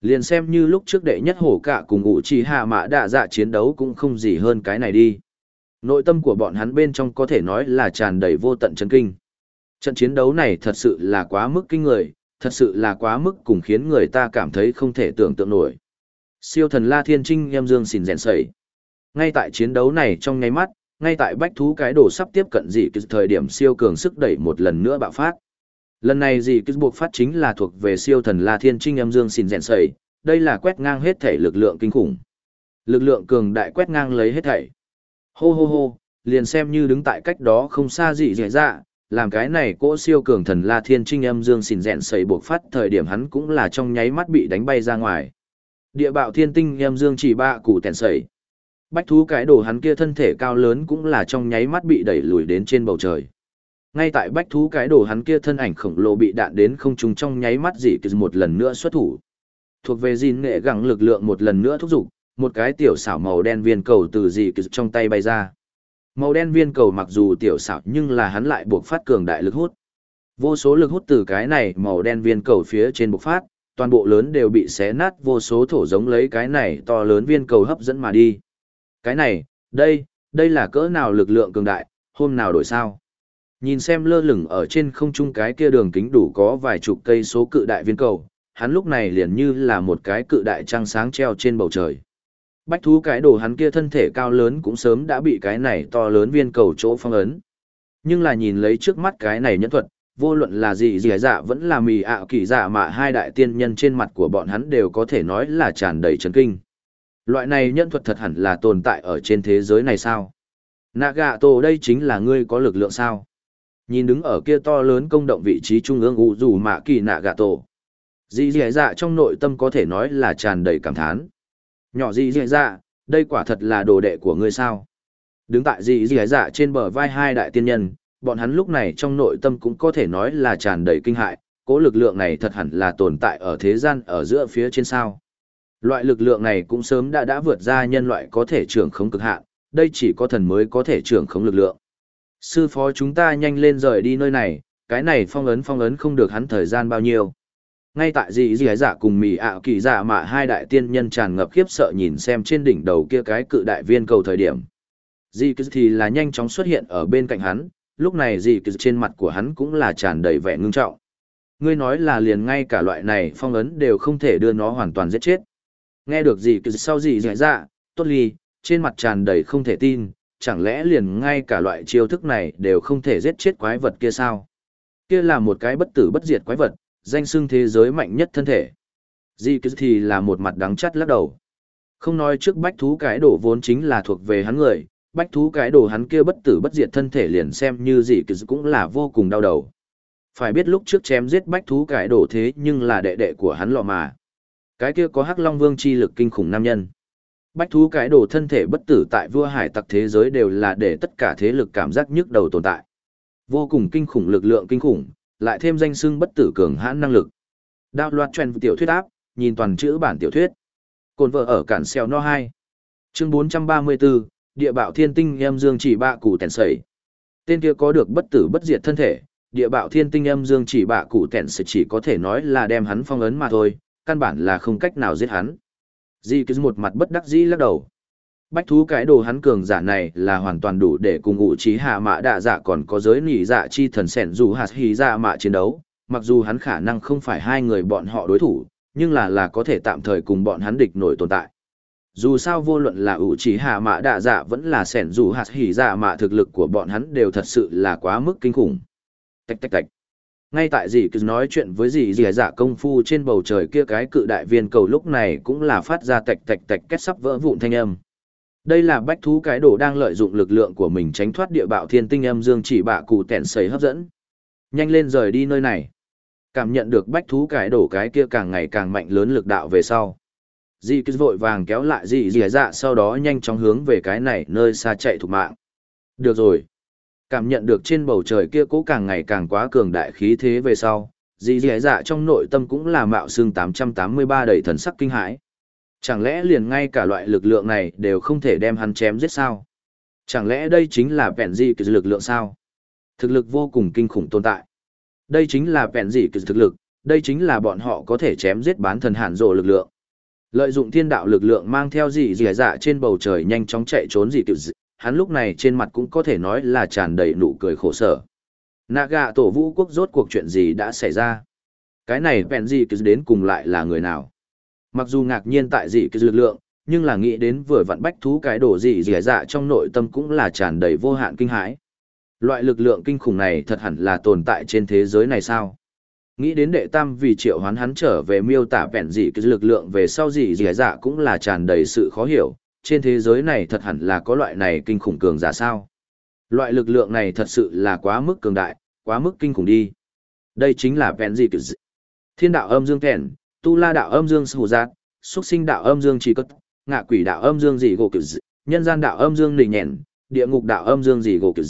Liền xem như lúc trước đệ nhất hổ cả cùng ngụ trì hạ mạ đạ dạ chiến đấu cũng không gì hơn cái này đi. Nội tâm của bọn hắn bên trong có thể nói là tràn đầy vô tận chấn kinh. Trận chiến đấu này thật sự là quá mức kinh người, thật sự là quá mức cùng khiến người ta cảm thấy không thể tưởng tượng nổi. Siêu thần La Thiên Trinh em dương xỉn rèn sẩy. Ngay tại chiến đấu này trong nháy mắt, ngay tại bách thú cái đồ sắp tiếp cận dị cứ thời điểm siêu cường sức đẩy một lần nữa bạo phát. Lần này dị cứ buộc phát chính là thuộc về siêu thần La Thiên Trinh em dương xỉn rèn sẩy, đây là quét ngang hết thể lực lượng kinh khủng. Lực lượng cường đại quét ngang lấy hết thảy. Hô hô hô, liền xem như đứng tại cách đó không xa dị dẻ dạ, làm cái này cỗ siêu cường thần La Thiên Trinh âm dương xỉn rèn sẩy buộc phát thời điểm hắn cũng là trong nháy mắt bị đánh bay ra ngoài. Địa bạo thiên tinh em dương chỉ ba củ tèn sẩy. Bách thú cái đồ hắn kia thân thể cao lớn cũng là trong nháy mắt bị đẩy lùi đến trên bầu trời. Ngay tại bách thú cái đồ hắn kia thân ảnh khổng lồ bị đạn đến không trung trong nháy mắt dị kỳ một lần nữa xuất thủ. Thuộc về gìn nghệ gẳng lực lượng một lần nữa thúc giục, một cái tiểu xảo màu đen viên cầu từ dị kỳ trong tay bay ra. Màu đen viên cầu mặc dù tiểu xảo nhưng là hắn lại buộc phát cường đại lực hút. Vô số lực hút từ cái này màu đen viên cầu phía trên bộc phát, toàn bộ lớn đều bị xé nát vô số thổ giống lấy cái này to lớn viên cầu hấp dẫn mà đi. Cái này, đây, đây là cỡ nào lực lượng cường đại, hôm nào đổi sao. Nhìn xem lơ lửng ở trên không trung cái kia đường kính đủ có vài chục cây số cự đại viên cầu, hắn lúc này liền như là một cái cự đại trăng sáng treo trên bầu trời. Bách thú cái đồ hắn kia thân thể cao lớn cũng sớm đã bị cái này to lớn viên cầu chỗ phong ấn. Nhưng là nhìn lấy trước mắt cái này nhẫn thuật, vô luận là gì gì dạ vẫn là mì ạ kỳ dạ mà hai đại tiên nhân trên mặt của bọn hắn đều có thể nói là tràn đầy chấn kinh. Loại này nhân thuật thật hẳn là tồn tại ở trên thế giới này sao? Nagato đây chính là ngươi có lực lượng sao? Nhìn đứng ở kia to lớn công động vị trí trung ương ủ dù mạ kỳ Nagato. Dì dì dạ trong nội tâm có thể nói là tràn đầy cảm thán. Nhỏ dì dì dạ, đây quả thật là đồ đệ của ngươi sao? Đứng tại dì dì dạ trên bờ vai hai đại tiên nhân, bọn hắn lúc này trong nội tâm cũng có thể nói là tràn đầy kinh hại, cố lực lượng này thật hẳn là tồn tại ở thế gian ở giữa phía trên sao. Loại lực lượng này cũng sớm đã đã vượt ra nhân loại có thể trưởng khống cực hạn, đây chỉ có thần mới có thể trưởng khống lực lượng. Sư phó chúng ta nhanh lên rời đi nơi này, cái này phong ấn phong ấn không được hắn thời gian bao nhiêu. Ngay tại dị dị giả cùng mì ảo kỳ giả mà hai đại tiên nhân tràn ngập khiếp sợ nhìn xem trên đỉnh đầu kia cái cự đại viên cầu thời điểm. Dị thì là nhanh chóng xuất hiện ở bên cạnh hắn, lúc này dị trên mặt của hắn cũng là tràn đầy vẻ ngưng trọng. Ngươi nói là liền ngay cả loại này phong ấn đều không thể đưa nó hoàn toàn giết chết. Nghe được gì kỳ sau gì dạy dạ, tốt ly, trên mặt tràn đầy không thể tin, chẳng lẽ liền ngay cả loại chiêu thức này đều không thể giết chết quái vật kia sao? Kia là một cái bất tử bất diệt quái vật, danh xưng thế giới mạnh nhất thân thể. Gì cứ thì là một mặt đắng chắt lắc đầu. Không nói trước bách thú cái đổ vốn chính là thuộc về hắn người, bách thú cái đồ hắn kia bất tử bất diệt thân thể liền xem như gì cũng là vô cùng đau đầu. Phải biết lúc trước chém giết bách thú cái đồ thế nhưng là đệ đệ của hắn lọ mà. Cái kia có hắc long vương chi lực kinh khủng nam nhân. Bách thú cái đồ thân thể bất tử tại vua hải tặc thế giới đều là để tất cả thế lực cảm giác nhức đầu tồn tại. Vô cùng kinh khủng lực lượng kinh khủng, lại thêm danh xưng bất tử cường hãn năng lực. Đạo loạt truyền tiểu thuyết áp, nhìn toàn chữ bản tiểu thuyết. Cồn vợ ở cản xeo no 2. Chương 434, địa bạo thiên tinh âm dương chỉ bạ cụ tèn sẩy. Tên kia có được bất tử bất diệt thân thể, địa bạo thiên tinh âm dương chỉ bạ cụ tèn sẩy chỉ có thể nói là đem hắn phong ấn mà thôi, căn bản là không cách nào giết hắn. Di cứ một mặt bất đắc dĩ lắc đầu. Bách thú cái đồ hắn cường giả này là hoàn toàn đủ để cùng ngụ trí hạ mạ đạ dạ còn có giới nỉ dạ chi thần sẻn dù hạt hì dạ mạ chiến đấu, mặc dù hắn khả năng không phải hai người bọn họ đối thủ, nhưng là là có thể tạm thời cùng bọn hắn địch nổi tồn tại dù sao vô luận là ủ chỉ hạ mạ đạ dạ vẫn là sẻn dù hạt hỉ dạ mạ thực lực của bọn hắn đều thật sự là quá mức kinh khủng. Tạch tạch tạch. Ngay tại dì cứ nói chuyện với dì dì dạ công phu trên bầu trời kia cái cự đại viên cầu lúc này cũng là phát ra tạch tạch tạch kết sắp vỡ vụn thanh âm. Đây là bách thú cái đồ đang lợi dụng lực lượng của mình tránh thoát địa bạo thiên tinh âm dương chỉ bạ cụ tẻn sấy hấp dẫn. Nhanh lên rời đi nơi này. Cảm nhận được bách thú cái đổ cái kia càng ngày càng mạnh lớn lực đạo về sau. Di cứ vội vàng kéo lại dì dì dạ sau đó nhanh chóng hướng về cái này nơi xa chạy thục mạng. Được rồi. Cảm nhận được trên bầu trời kia cố càng ngày càng quá cường đại khí thế về sau, dì dì dạ trong nội tâm cũng là mạo xương 883 đầy thần sắc kinh hãi. Chẳng lẽ liền ngay cả loại lực lượng này đều không thể đem hắn chém giết sao? Chẳng lẽ đây chính là vẹn Di cứ lực lượng sao? Thực lực vô cùng kinh khủng tồn tại. Đây chính là vẹn Di cứ thực lực, đây chính là bọn họ có thể chém giết bán thần hạn rộ lực lượng. Lợi dụng thiên đạo lực lượng mang theo dị dị dạ trên bầu trời nhanh chóng chạy trốn dị kiểu dị, hắn lúc này trên mặt cũng có thể nói là tràn đầy nụ cười khổ sở. Naga tổ vũ quốc rốt cuộc chuyện gì đã xảy ra? Cái này bèn dị kiểu đến cùng lại là người nào? Mặc dù ngạc nhiên tại dị kiểu lực lượng, nhưng là nghĩ đến vừa vặn bách thú cái đổ dị dị dạ trong nội tâm cũng là tràn đầy vô hạn kinh hãi. Loại lực lượng kinh khủng này thật hẳn là tồn tại trên thế giới này sao? Nghĩ đến đệ tam vì triệu hoán hắn trở về miêu tả vẹn dị cái lực lượng về sau dị dị dạ cũng là tràn đầy sự khó hiểu, trên thế giới này thật hẳn là có loại này kinh khủng cường giả sao. Loại lực lượng này thật sự là quá mức cường đại, quá mức kinh khủng đi. Đây chính là vẹn dị cái Thiên đạo âm dương kèn, tu la đạo âm dương sù dạ, giác, xuất sinh đạo âm dương trì cất, ngạ quỷ đạo âm dương dị gỗ kiểu nhân gian đạo âm dương nỉ nhẹn, địa ngục đạo âm dương dị gỗ kiểu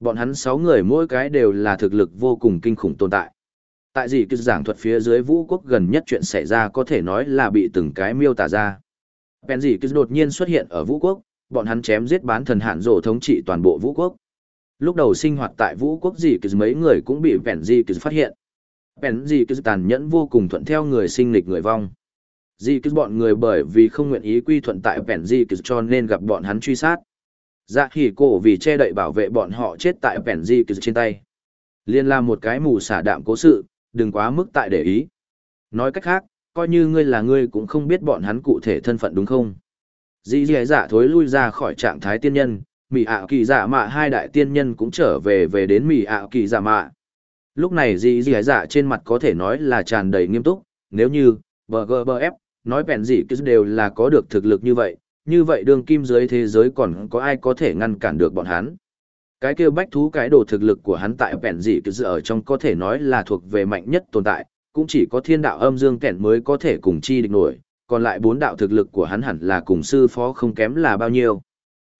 Bọn hắn sáu người mỗi cái đều là thực lực vô cùng kinh khủng tồn tại tại gì cứ giảng thuật phía dưới vũ quốc gần nhất chuyện xảy ra có thể nói là bị từng cái miêu tả ra. Bèn gì cứ đột nhiên xuất hiện ở vũ quốc, bọn hắn chém giết bán thần hạn rổ thống trị toàn bộ vũ quốc. Lúc đầu sinh hoạt tại vũ quốc gì cứ mấy người cũng bị bèn gì cứ phát hiện. Bèn gì cứ tàn nhẫn vô cùng thuận theo người sinh lịch người vong. Gì cứ bọn người bởi vì không nguyện ý quy thuận tại bèn gì cứ cho nên gặp bọn hắn truy sát. Dạ khỉ cổ vì che đậy bảo vệ bọn họ chết tại bèn gì cứ trên tay. Liên là một cái mù xả đạm cố sự, đừng quá mức tại để ý. Nói cách khác, coi như ngươi là ngươi cũng không biết bọn hắn cụ thể thân phận đúng không? Dĩ dì dạ thối lui ra khỏi trạng thái tiên nhân, Mị ạ kỳ dạ mạ hai đại tiên nhân cũng trở về về đến Mị ạ kỳ dạ mạ. Lúc này dĩ dì dạ trên mặt có thể nói là tràn đầy nghiêm túc, nếu như, BGBF, nói bèn gì cứ đều là có được thực lực như vậy, như vậy đường kim dưới thế giới còn có ai có thể ngăn cản được bọn hắn. Cái kêu bách thú cái đồ thực lực của hắn tại vẹn dị cứ ở trong có thể nói là thuộc về mạnh nhất tồn tại, cũng chỉ có thiên đạo âm dương kẹn mới có thể cùng chi địch nổi, còn lại bốn đạo thực lực của hắn hẳn là cùng sư phó không kém là bao nhiêu.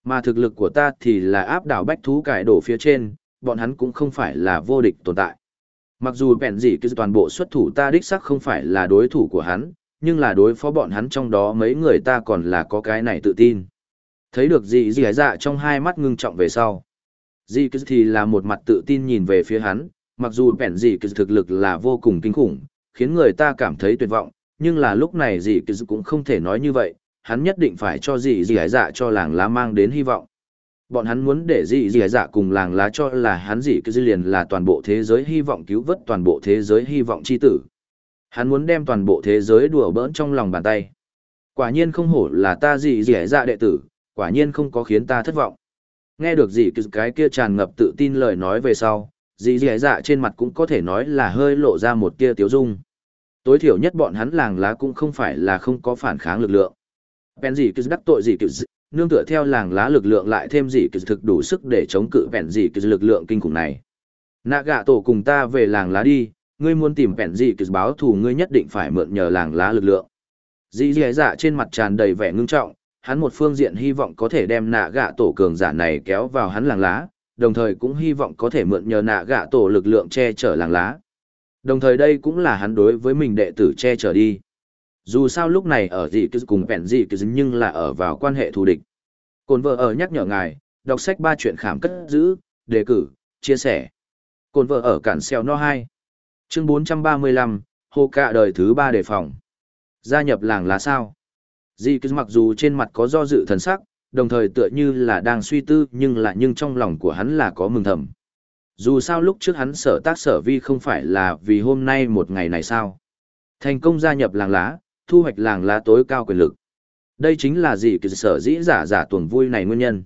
Mà thực lực của ta thì là áp đảo bách thú cải đổ phía trên, bọn hắn cũng không phải là vô địch tồn tại. Mặc dù bèn gì cứ toàn bộ xuất thủ ta đích sắc không phải là đối thủ của hắn, nhưng là đối phó bọn hắn trong đó mấy người ta còn là có cái này tự tin. Thấy được gì gì dạ trong hai mắt ngưng trọng về sau. Dì cứ thì là một mặt tự tin nhìn về phía hắn, mặc dù bẻn gì cứ thực lực là vô cùng kinh khủng, khiến người ta cảm thấy tuyệt vọng, nhưng là lúc này dì cứ cũng không thể nói như vậy, hắn nhất định phải cho dì dì dạ cho làng lá mang đến hy vọng. Bọn hắn muốn để dì dì dạ cùng làng lá cho là hắn dì cứ liền là toàn bộ thế giới hy vọng cứu vớt toàn bộ thế giới hy vọng chi tử. Hắn muốn đem toàn bộ thế giới đùa bỡn trong lòng bàn tay. Quả nhiên không hổ là ta dì dì dạ đệ tử, quả nhiên không có khiến ta thất vọng. Nghe được gì cái kia tràn ngập tự tin lời nói về sau, dì dì dạ trên mặt cũng có thể nói là hơi lộ ra một tia tiếu dung. Tối thiểu nhất bọn hắn làng lá cũng không phải là không có phản kháng lực lượng. Bèn gì cứ đắc tội gì cứ nương tựa theo làng lá lực lượng lại thêm gì cứ thực đủ sức để chống cự bèn gì cứ lực lượng kinh khủng này. Nạ gạ tổ cùng ta về làng lá đi, ngươi muốn tìm bèn gì cứ báo thù ngươi nhất định phải mượn nhờ làng lá lực lượng. Dì dì dạ trên mặt tràn đầy vẻ ngưng trọng, hắn một phương diện hy vọng có thể đem nạ gạ tổ cường giả này kéo vào hắn làng lá, đồng thời cũng hy vọng có thể mượn nhờ nạ gạ tổ lực lượng che chở làng lá. Đồng thời đây cũng là hắn đối với mình đệ tử che chở đi. Dù sao lúc này ở gì cứ cùng bèn gì cứ nhưng là ở vào quan hệ thù địch. Cồn vợ ở nhắc nhở ngài, đọc sách ba chuyện khảm cất giữ, đề cử, chia sẻ. Cồn vợ ở cản xeo no 2. Chương 435, hồ cạ đời thứ ba đề phòng. Gia nhập làng lá sao. Dì cứ mặc dù trên mặt có do dự thần sắc, đồng thời tựa như là đang suy tư nhưng là nhưng trong lòng của hắn là có mừng thầm. Dù sao lúc trước hắn sở tác sở vi không phải là vì hôm nay một ngày này sao. Thành công gia nhập làng lá, thu hoạch làng lá tối cao quyền lực. Đây chính là gì kỳ sở dĩ giả giả tuần vui này nguyên nhân.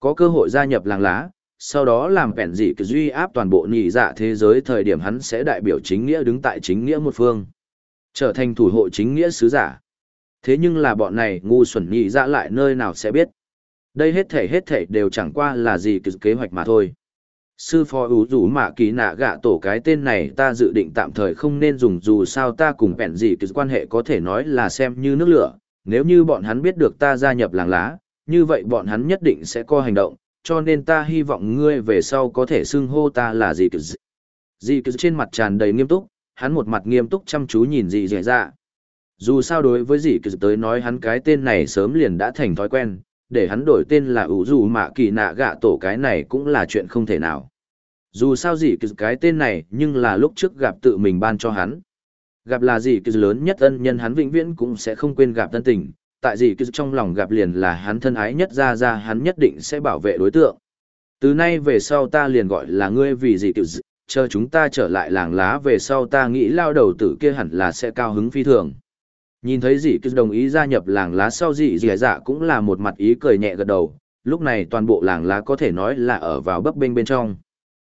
Có cơ hội gia nhập làng lá, sau đó làm vẹn gì kỳ duy áp toàn bộ nhị dạ thế giới thời điểm hắn sẽ đại biểu chính nghĩa đứng tại chính nghĩa một phương. Trở thành thủ hộ chính nghĩa sứ giả. Thế nhưng là bọn này ngu xuẩn nhị dạ lại nơi nào sẽ biết. Đây hết thể hết thể đều chẳng qua là gì kế hoạch mà thôi. Sư phó ủ rủ mạ kỳ nạ gạ tổ cái tên này ta dự định tạm thời không nên dùng dù sao ta cùng bẹn gì kỳ quan hệ có thể nói là xem như nước lửa. Nếu như bọn hắn biết được ta gia nhập làng lá, như vậy bọn hắn nhất định sẽ có hành động, cho nên ta hy vọng ngươi về sau có thể xưng hô ta là gì kỳ. Dì kỳ trên mặt tràn đầy nghiêm túc, hắn một mặt nghiêm túc chăm chú nhìn dì dì dạ. Dù sao đối với dì kỳ tới nói hắn cái tên này sớm liền đã thành thói quen, để hắn đổi tên là ủ dù mạ kỳ nạ gạ tổ cái này cũng là chuyện không thể nào. Dù sao gì cái tên này nhưng là lúc trước gặp tự mình ban cho hắn. Gặp là gì kỳ lớn nhất ân nhân hắn vĩnh viễn cũng sẽ không quên gặp thân tình, tại gì kỳ trong lòng gặp liền là hắn thân ái nhất ra ra hắn nhất định sẽ bảo vệ đối tượng. Từ nay về sau ta liền gọi là ngươi vì gì kỳ chờ chúng ta trở lại làng lá về sau ta nghĩ lao đầu tử kia hẳn là sẽ cao hứng phi thường. Nhìn thấy dì cứ đồng ý gia nhập làng lá sau dì dì dạ cũng là một mặt ý cười nhẹ gật đầu, lúc này toàn bộ làng lá có thể nói là ở vào bấp bênh bên trong.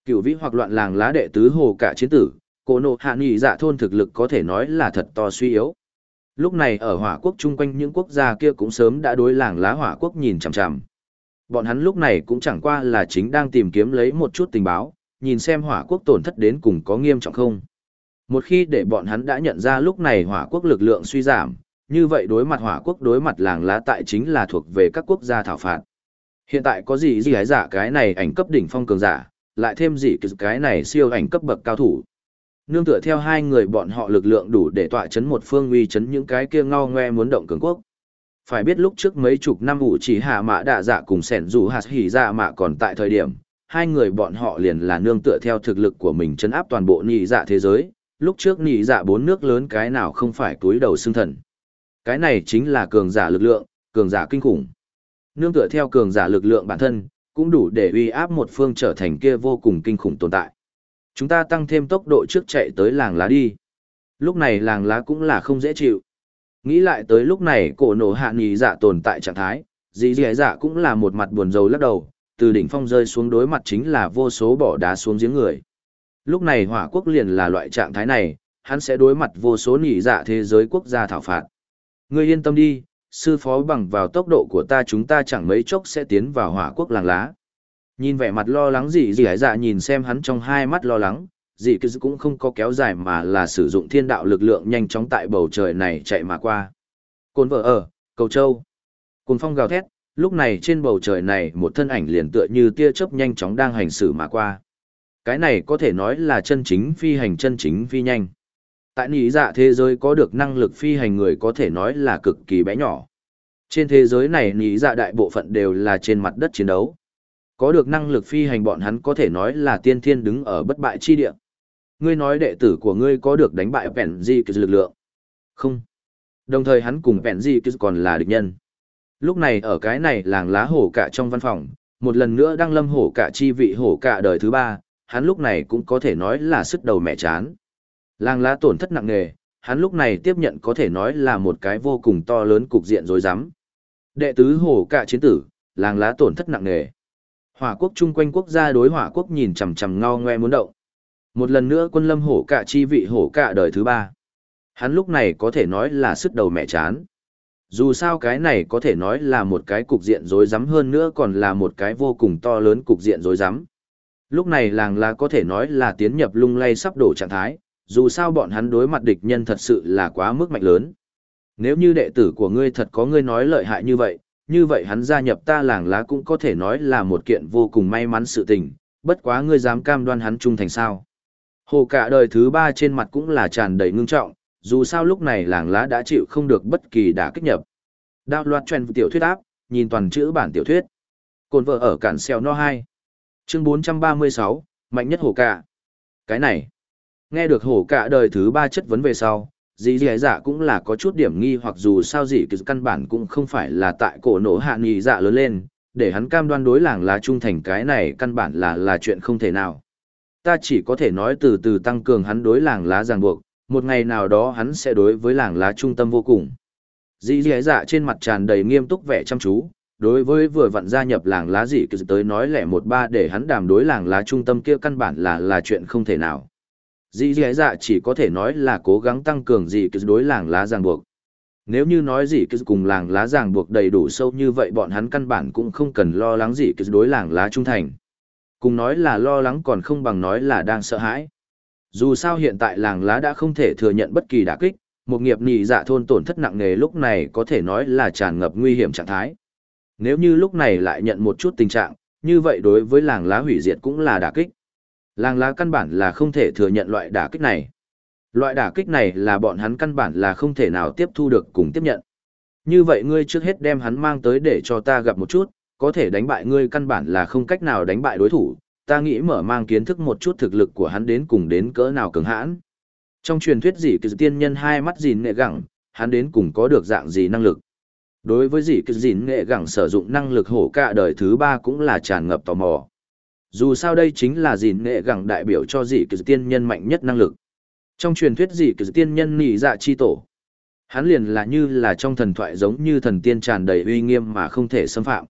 Cựu vĩ hoặc loạn làng lá đệ tứ hồ cả chiến tử, cổ nộ hạ nghị dạ thôn thực lực có thể nói là thật to suy yếu. Lúc này ở hỏa quốc chung quanh những quốc gia kia cũng sớm đã đối làng lá hỏa quốc nhìn chằm chằm. Bọn hắn lúc này cũng chẳng qua là chính đang tìm kiếm lấy một chút tình báo, nhìn xem hỏa quốc tổn thất đến cùng có nghiêm trọng không. Một khi để bọn hắn đã nhận ra lúc này hỏa quốc lực lượng suy giảm, như vậy đối mặt hỏa quốc đối mặt làng lá tại chính là thuộc về các quốc gia thảo phạt. Hiện tại có gì gì hái giả cái này ảnh cấp đỉnh phong cường giả, lại thêm gì cái này siêu ảnh cấp bậc cao thủ. Nương tựa theo hai người bọn họ lực lượng đủ để tọa chấn một phương uy chấn những cái kia ngao ngoe muốn động cường quốc. Phải biết lúc trước mấy chục năm ủ chỉ hạ mã đạ dạ cùng sẻn dù hạt hỉ dạ mạ còn tại thời điểm, hai người bọn họ liền là nương tựa theo thực lực của mình chấn áp toàn bộ nhị dạ thế giới, lúc trước nhị dạ bốn nước lớn cái nào không phải túi đầu xương thần. Cái này chính là cường giả lực lượng, cường giả kinh khủng. Nương tựa theo cường giả lực lượng bản thân, cũng đủ để uy áp một phương trở thành kia vô cùng kinh khủng tồn tại. Chúng ta tăng thêm tốc độ trước chạy tới làng lá đi. Lúc này làng lá cũng là không dễ chịu. Nghĩ lại tới lúc này cổ nổ hạ nhị dạ tồn tại trạng thái, dì dì dạ cũng là một mặt buồn rầu lắc đầu, từ đỉnh phong rơi xuống đối mặt chính là vô số bỏ đá xuống giếng người. Lúc này hỏa quốc liền là loại trạng thái này, hắn sẽ đối mặt vô số nỉ dạ thế giới quốc gia thảo phạt. Ngươi yên tâm đi, sư phó bằng vào tốc độ của ta chúng ta chẳng mấy chốc sẽ tiến vào hỏa quốc làng lá. Nhìn vẻ mặt lo lắng gì gì dạ nhìn xem hắn trong hai mắt lo lắng, dị cứ cũng không có kéo dài mà là sử dụng thiên đạo lực lượng nhanh chóng tại bầu trời này chạy mà qua. Côn vợ ở, cầu châu. Côn phong gào thét, lúc này trên bầu trời này một thân ảnh liền tựa như tia chớp nhanh chóng đang hành xử mà qua. Cái này có thể nói là chân chính phi hành chân chính phi nhanh. Tại nỉ dạ thế giới có được năng lực phi hành người có thể nói là cực kỳ bé nhỏ. Trên thế giới này nỉ dạ đại bộ phận đều là trên mặt đất chiến đấu. Có được năng lực phi hành bọn hắn có thể nói là tiên thiên đứng ở bất bại chi địa. Ngươi nói đệ tử của ngươi có được đánh bại Vẹn Di lực lượng. Không. Đồng thời hắn cùng Vẹn Di còn là địch nhân. Lúc này ở cái này làng lá hổ cả trong văn phòng, một lần nữa đang lâm hổ cả chi vị hổ cả đời thứ ba, hắn lúc này cũng có thể nói là sức đầu mẹ chán. Làng lá tổn thất nặng nề, hắn lúc này tiếp nhận có thể nói là một cái vô cùng to lớn cục diện rối rắm. Đệ tứ hổ cả chiến tử, làng lá tổn thất nặng nề. Hỏa quốc chung quanh quốc gia đối hỏa quốc nhìn chằm chằm ngao ngoe muốn động. Một lần nữa quân lâm hổ cả chi vị hổ cả đời thứ ba. Hắn lúc này có thể nói là sức đầu mẹ chán. Dù sao cái này có thể nói là một cái cục diện rối rắm hơn nữa còn là một cái vô cùng to lớn cục diện rối rắm. Lúc này làng là có thể nói là tiến nhập lung lay sắp đổ trạng thái, dù sao bọn hắn đối mặt địch nhân thật sự là quá mức mạnh lớn. Nếu như đệ tử của ngươi thật có ngươi nói lợi hại như vậy, như vậy hắn gia nhập ta làng lá cũng có thể nói là một kiện vô cùng may mắn sự tình, bất quá ngươi dám cam đoan hắn trung thành sao. Hồ cả đời thứ ba trên mặt cũng là tràn đầy ngưng trọng, dù sao lúc này làng lá đã chịu không được bất kỳ đả kích nhập. Đao loạt truyền tiểu thuyết áp, nhìn toàn chữ bản tiểu thuyết. Cồn vợ ở cản xeo no 2. Chương 436, mạnh nhất hồ cả. Cái này, nghe được hồ cả đời thứ ba chất vấn về sau, dì dì dạ cũng là có chút điểm nghi hoặc dù sao dì kỳ căn bản cũng không phải là tại cổ nổ hạ nghị dạ lớn lên, để hắn cam đoan đối làng lá trung thành cái này căn bản là là chuyện không thể nào. Ta chỉ có thể nói từ từ tăng cường hắn đối làng lá ràng buộc, một ngày nào đó hắn sẽ đối với làng lá trung tâm vô cùng. Dì dì dạ trên mặt tràn đầy nghiêm túc vẻ chăm chú, đối với vừa vặn gia nhập làng lá dị cứ tới nói lẻ một ba để hắn đàm đối làng lá trung tâm kia căn bản là là chuyện không thể nào. Dì dì dạ chỉ có thể nói là cố gắng tăng cường dị cứ đối làng lá ràng buộc. Nếu như nói dị cứ cùng làng lá ràng buộc đầy đủ sâu như vậy bọn hắn căn bản cũng không cần lo lắng dị cứ đối làng lá trung thành. Cùng nói là lo lắng còn không bằng nói là đang sợ hãi. Dù sao hiện tại làng lá đã không thể thừa nhận bất kỳ đả kích, một nghiệp nị dạ thôn tổn thất nặng nề lúc này có thể nói là tràn ngập nguy hiểm trạng thái. Nếu như lúc này lại nhận một chút tình trạng, như vậy đối với làng lá hủy diệt cũng là đả kích. Làng lá căn bản là không thể thừa nhận loại đả kích này. Loại đả kích này là bọn hắn căn bản là không thể nào tiếp thu được cùng tiếp nhận. Như vậy ngươi trước hết đem hắn mang tới để cho ta gặp một chút, có thể đánh bại ngươi căn bản là không cách nào đánh bại đối thủ, ta nghĩ mở mang kiến thức một chút thực lực của hắn đến cùng đến cỡ nào cường hãn. Trong truyền thuyết gì kỳ tiên nhân hai mắt gìn nghệ gẳng, hắn đến cùng có được dạng gì năng lực. Đối với dị kỳ gìn nghệ gẳng sử dụng năng lực hổ cả đời thứ ba cũng là tràn ngập tò mò. Dù sao đây chính là gìn nghệ gẳng đại biểu cho dị kỳ tiên nhân mạnh nhất năng lực. Trong truyền thuyết dị kỳ tiên nhân nị dạ chi tổ. Hắn liền là như là trong thần thoại giống như thần tiên tràn đầy uy nghiêm mà không thể xâm phạm.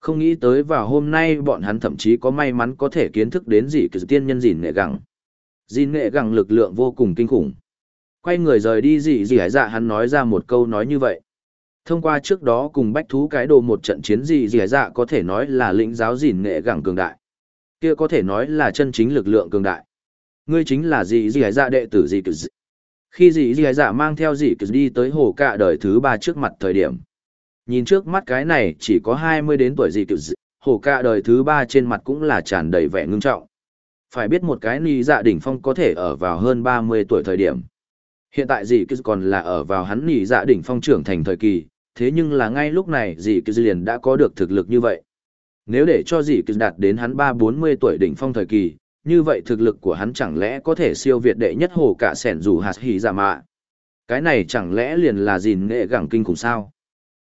Không nghĩ tới vào hôm nay bọn hắn thậm chí có may mắn có thể kiến thức đến dị kỳ tiên nhân gìn nghệ gẳng. Gìn nghệ gẳng lực lượng vô cùng kinh khủng. Quay người rời đi dị dị hải dạ hắn nói ra một câu nói như vậy. Thông qua trước đó cùng bách thú cái đồ một trận chiến gì dì dạ có thể nói là lĩnh giáo gìn nghệ gẳng cường đại. Kia có thể nói là chân chính lực lượng cường đại. Ngươi chính là gì dì dạ đệ tử gì dì. Khi gì dì dạ mang theo gì kỳ đi tới hồ cạ đời thứ ba trước mặt thời điểm Nhìn trước mắt cái này chỉ có 20 đến tuổi gì kiểu dì, hồ cạ đời thứ ba trên mặt cũng là tràn đầy vẻ ngưng trọng. Phải biết một cái nì dạ đỉnh phong có thể ở vào hơn 30 tuổi thời điểm. Hiện tại gì cứ còn là ở vào hắn nì dạ đỉnh phong trưởng thành thời kỳ, thế nhưng là ngay lúc này dì cứ liền đã có được thực lực như vậy. Nếu để cho dì cứ đạt đến hắn ba bốn mươi tuổi đỉnh phong thời kỳ, như vậy thực lực của hắn chẳng lẽ có thể siêu việt đệ nhất hồ cả sẻn dù hạt hỉ giả dạ mạ. Cái này chẳng lẽ liền là gìn nghệ gẳng kinh khủng sao?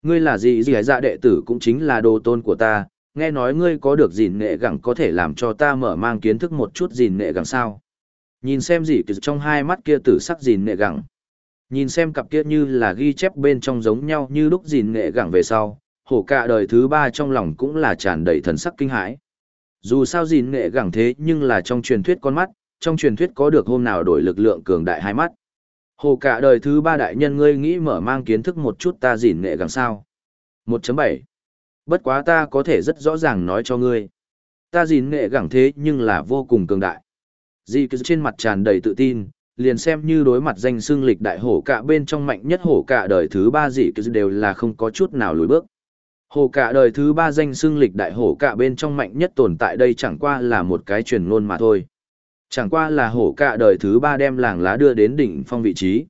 Ngươi là gì gì dạ đệ tử cũng chính là đồ tôn của ta, nghe nói ngươi có được gìn nghệ gẳng có thể làm cho ta mở mang kiến thức một chút gìn nghệ gẳng sao? Nhìn xem gì trong hai mắt kia tử sắc gìn nghệ gẳng. Nhìn xem cặp kia như là ghi chép bên trong giống nhau như lúc gìn nghệ gẳng về sau, hổ cả đời thứ ba trong lòng cũng là tràn đầy thần sắc kinh hãi. Dù sao gìn nghệ gẳng thế nhưng là trong truyền thuyết con mắt, trong truyền thuyết có được hôm nào đổi lực lượng cường đại hai mắt. Hồ cả đời thứ ba đại nhân ngươi nghĩ mở mang kiến thức một chút ta gìn nghệ gẳng sao. 1.7 Bất quá ta có thể rất rõ ràng nói cho ngươi. Ta gìn nghệ gẳng thế nhưng là vô cùng cường đại. Dì cứ trên mặt tràn đầy tự tin, liền xem như đối mặt danh xương lịch đại hổ cả bên trong mạnh nhất hổ cả đời thứ ba dị cứ đều là không có chút nào lùi bước. Hổ cả đời thứ ba danh xương lịch đại hổ cả bên trong mạnh nhất tồn tại đây chẳng qua là một cái truyền ngôn mà thôi. Chẳng qua là hổ cả đời thứ ba đem làng lá đưa đến đỉnh phong vị trí.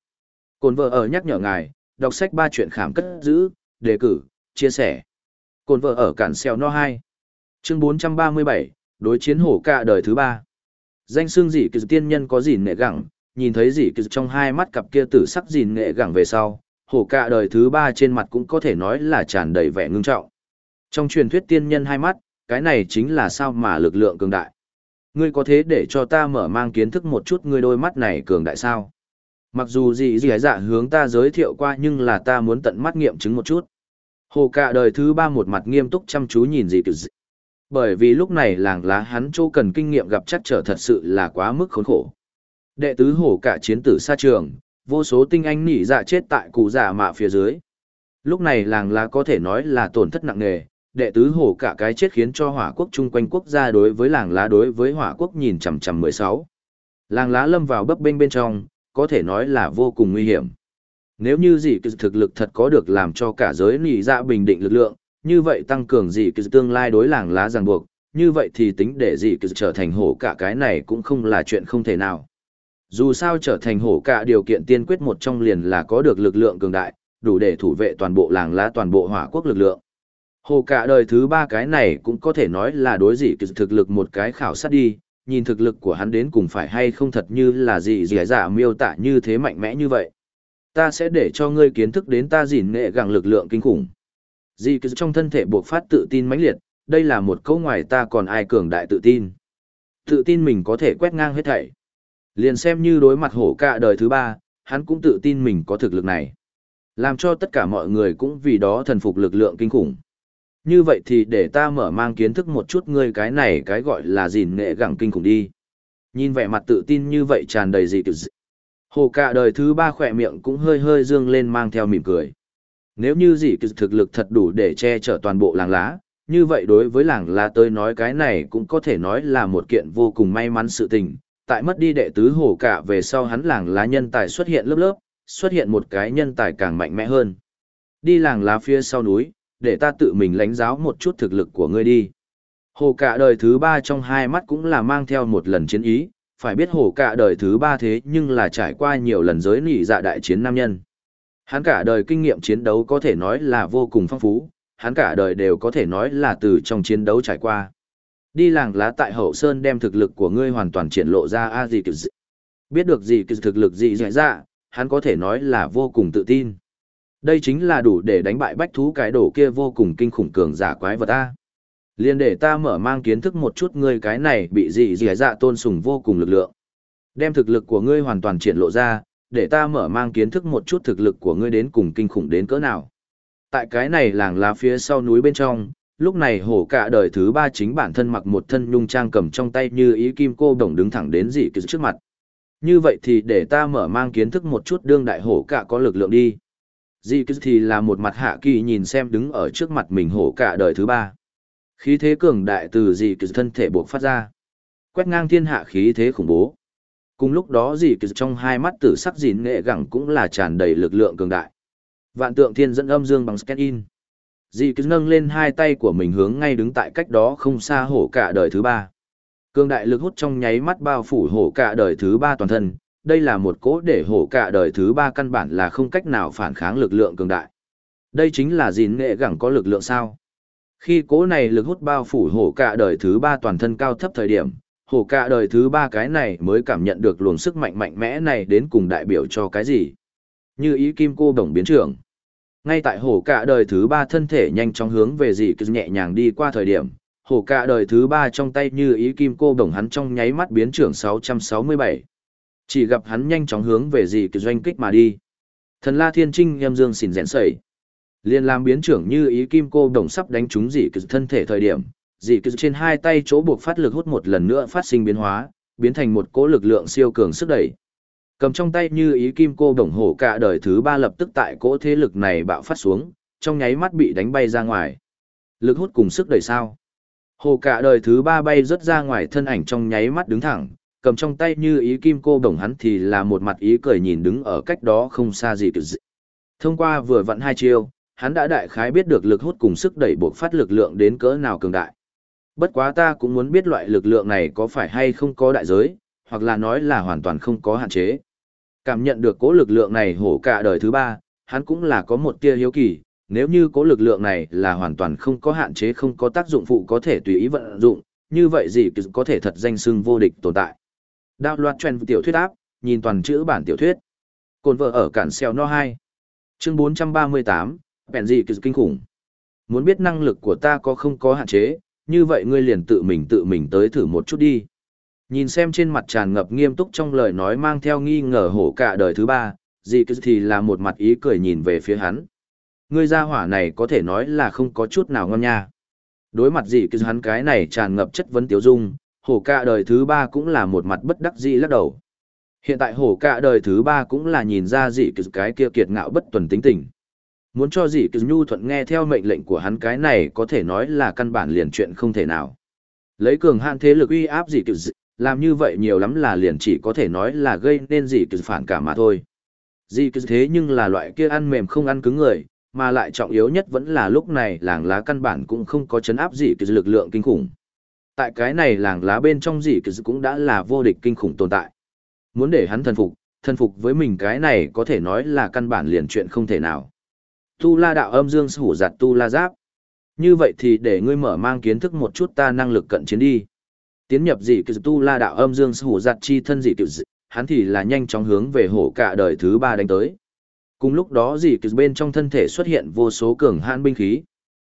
Cồn vợ ở nhắc nhở ngài, đọc sách ba chuyện khảm cất giữ, đề cử, chia sẻ. Cồn vợ ở cản xeo no 2. Chương 437, đối chiến hổ cả đời thứ ba. Danh xương dị kỳ tiên nhân có gì nệ gẳng, nhìn thấy dị kỳ trong hai mắt cặp kia tử sắc dìn nghệ gẳng về sau, hổ cả đời thứ ba trên mặt cũng có thể nói là tràn đầy vẻ ngưng trọng. Trong truyền thuyết tiên nhân hai mắt, cái này chính là sao mà lực lượng cường đại. Ngươi có thế để cho ta mở mang kiến thức một chút ngươi đôi mắt này cường đại sao? Mặc dù gì gì dạ hướng ta giới thiệu qua nhưng là ta muốn tận mắt nghiệm chứng một chút. Hồ cả đời thứ ba một mặt nghiêm túc chăm chú nhìn gì kiểu dị. Bởi vì lúc này làng lá hắn chỗ cần kinh nghiệm gặp chắc trở thật sự là quá mức khốn khổ. Đệ tứ hổ cả chiến tử xa trường, vô số tinh anh nỉ dạ chết tại cụ dạ mạ phía dưới. Lúc này làng lá có thể nói là tổn thất nặng nề, đệ tứ hổ cả cái chết khiến cho hỏa quốc chung quanh quốc gia đối với làng lá đối với hỏa quốc nhìn chằm chằm mười sáu Làng lá lâm vào bấp bênh bên trong, có thể nói là vô cùng nguy hiểm. Nếu như dị thực lực thật có được làm cho cả giới nỉ dạ bình định lực lượng, như vậy tăng cường dị tương lai đối làng lá ràng buộc, như vậy thì tính để dị trở thành hổ cả cái này cũng không là chuyện không thể nào. Dù sao trở thành hổ cả điều kiện tiên quyết một trong liền là có được lực lượng cường đại, đủ để thủ vệ toàn bộ làng lá toàn bộ hỏa quốc lực lượng. Hổ cả đời thứ ba cái này cũng có thể nói là đối dị thực lực một cái khảo sát đi, nhìn thực lực của hắn đến cùng phải hay không thật như là dị dị giả miêu tả như thế mạnh mẽ như vậy. Ta sẽ để cho ngươi kiến thức đến ta dỉn nghệ gặng lực lượng kinh khủng. Dị cứ trong thân thể buộc phát tự tin mãnh liệt, đây là một câu ngoài ta còn ai cường đại tự tin. Tự tin mình có thể quét ngang hết thảy. Liền xem như đối mặt hổ cả đời thứ ba, hắn cũng tự tin mình có thực lực này. Làm cho tất cả mọi người cũng vì đó thần phục lực lượng kinh khủng. Như vậy thì để ta mở mang kiến thức một chút ngươi cái này cái gọi là gìn nghệ gẳng kinh khủng đi. Nhìn vẻ mặt tự tin như vậy tràn đầy dị tự dị. Hồ cả đời thứ ba khỏe miệng cũng hơi hơi dương lên mang theo mỉm cười. Nếu như dị thực lực thật đủ để che chở toàn bộ làng lá, như vậy đối với làng lá tôi nói cái này cũng có thể nói là một kiện vô cùng may mắn sự tình, tại mất đi đệ tứ hổ cả về sau hắn làng lá nhân tài xuất hiện lớp lớp, xuất hiện một cái nhân tài càng mạnh mẽ hơn. Đi làng lá phía sau núi, để ta tự mình lãnh giáo một chút thực lực của ngươi đi. Hồ cả đời thứ ba trong hai mắt cũng là mang theo một lần chiến ý, phải biết hồ cả đời thứ ba thế nhưng là trải qua nhiều lần giới nỉ dạ đại chiến nam nhân. Hắn cả đời kinh nghiệm chiến đấu có thể nói là vô cùng phong phú, hắn cả đời đều có thể nói là từ trong chiến đấu trải qua. Đi làng lá tại hậu sơn đem thực lực của ngươi hoàn toàn triển lộ ra a gì kiểu gì. Biết được gì kiểu thực lực gì dạy ra, hắn có thể nói là vô cùng tự tin. Đây chính là đủ để đánh bại bách thú cái đổ kia vô cùng kinh khủng cường giả quái vật ta. Liên để ta mở mang kiến thức một chút ngươi cái này bị gì dạy dạ tôn sùng vô cùng lực lượng. Đem thực lực của ngươi hoàn toàn triển lộ ra, để ta mở mang kiến thức một chút thực lực của ngươi đến cùng kinh khủng đến cỡ nào. Tại cái này làng lá phía sau núi bên trong, lúc này hổ cả đời thứ ba chính bản thân mặc một thân nhung trang cầm trong tay như ý kim cô đồng đứng thẳng đến dị kỳ trước mặt. Như vậy thì để ta mở mang kiến thức một chút đương đại hổ cả có lực lượng đi. Dị kỳ thì là một mặt hạ kỳ nhìn xem đứng ở trước mặt mình hổ cả đời thứ ba. Khí thế cường đại từ dị kỳ thân thể buộc phát ra. Quét ngang thiên hạ khí thế khủng bố. Cùng lúc đó dị kỳ trong hai mắt tử sắc dìn nghệ gẳng cũng là tràn đầy lực lượng cường đại. Vạn tượng thiên dẫn âm dương bằng scan in. Dì cứ nâng lên hai tay của mình hướng ngay đứng tại cách đó không xa hổ cả đời thứ ba. Cương đại lực hút trong nháy mắt bao phủ hổ cả đời thứ ba toàn thân, đây là một cỗ để hổ cả đời thứ ba căn bản là không cách nào phản kháng lực lượng cường đại. Đây chính là gìn nghệ gẳng có lực lượng sao. Khi cố này lực hút bao phủ hổ cả đời thứ ba toàn thân cao thấp thời điểm, hổ cả đời thứ ba cái này mới cảm nhận được luồng sức mạnh mạnh mẽ này đến cùng đại biểu cho cái gì. Như ý kim cô đồng biến trưởng. Ngay tại hổ cả đời thứ ba thân thể nhanh chóng hướng về dị cứ nhẹ nhàng đi qua thời điểm, hổ cả đời thứ ba trong tay như ý kim cô đồng hắn trong nháy mắt biến trưởng 667. Chỉ gặp hắn nhanh chóng hướng về dị cứ doanh kích mà đi. Thần La Thiên Trinh em dương xỉn rẽn sẩy. Liên làm biến trưởng như ý kim cô đồng sắp đánh trúng dị cứ thân thể thời điểm, dị cứ trên hai tay chỗ buộc phát lực hút một lần nữa phát sinh biến hóa, biến thành một cỗ lực lượng siêu cường sức đẩy. Cầm trong tay như ý kim cô đồng hổ cả đời thứ ba lập tức tại cỗ thế lực này bạo phát xuống, trong nháy mắt bị đánh bay ra ngoài. Lực hút cùng sức đẩy sao. Hồ cả đời thứ ba bay rất ra ngoài thân ảnh trong nháy mắt đứng thẳng, cầm trong tay như ý kim cô đồng hắn thì là một mặt ý cười nhìn đứng ở cách đó không xa gì từ dị. Thông qua vừa vặn hai chiêu, hắn đã đại khái biết được lực hút cùng sức đẩy buộc phát lực lượng đến cỡ nào cường đại. Bất quá ta cũng muốn biết loại lực lượng này có phải hay không có đại giới, hoặc là nói là hoàn toàn không có hạn chế. Cảm nhận được cố lực lượng này hổ cả đời thứ ba, hắn cũng là có một tia hiếu kỳ, nếu như cố lực lượng này là hoàn toàn không có hạn chế không có tác dụng phụ có thể tùy ý vận dụng, như vậy gì có thể thật danh xưng vô địch tồn tại. Đao loạt truyền tiểu thuyết áp, nhìn toàn chữ bản tiểu thuyết. Cồn vợ ở cản xeo no 2. Chương 438, bèn gì kinh khủng. Muốn biết năng lực của ta có không có hạn chế, như vậy ngươi liền tự mình tự mình tới thử một chút đi. Nhìn xem trên mặt tràn ngập nghiêm túc trong lời nói mang theo nghi ngờ hổ cả đời thứ ba, gì cứ thì là một mặt ý cười nhìn về phía hắn. Ngươi gia hỏa này có thể nói là không có chút nào ngon nha. Đối mặt gì cứ hắn cái này tràn ngập chất vấn tiểu dung, hổ cả đời thứ ba cũng là một mặt bất đắc dĩ lắc đầu. Hiện tại hổ cả đời thứ ba cũng là nhìn ra gì cứ cái kia kiệt ngạo bất tuần tính tình. Muốn cho gì cứ nhu thuận nghe theo mệnh lệnh của hắn cái này có thể nói là căn bản liền chuyện không thể nào. Lấy cường hạn thế lực uy áp gì cứ làm như vậy nhiều lắm là liền chỉ có thể nói là gây nên gì cứ phản cảm mà thôi. Gì cứ thế nhưng là loại kia ăn mềm không ăn cứng người, mà lại trọng yếu nhất vẫn là lúc này làng lá căn bản cũng không có chấn áp gì cứ lực lượng kinh khủng. Tại cái này làng lá bên trong gì cứ cũng đã là vô địch kinh khủng tồn tại. Muốn để hắn thần phục, thần phục với mình cái này có thể nói là căn bản liền chuyện không thể nào. Tu la đạo âm dương hủ giặt tu la giáp. Như vậy thì để ngươi mở mang kiến thức một chút ta năng lực cận chiến đi. Tiến nhập dị kỳ tu la đạo âm dương hủ giặt chi thân dị kỳ hắn thì là nhanh chóng hướng về hổ cả đời thứ ba đánh tới. Cùng lúc đó dị kỳ bên trong thân thể xuất hiện vô số cường hãn binh khí.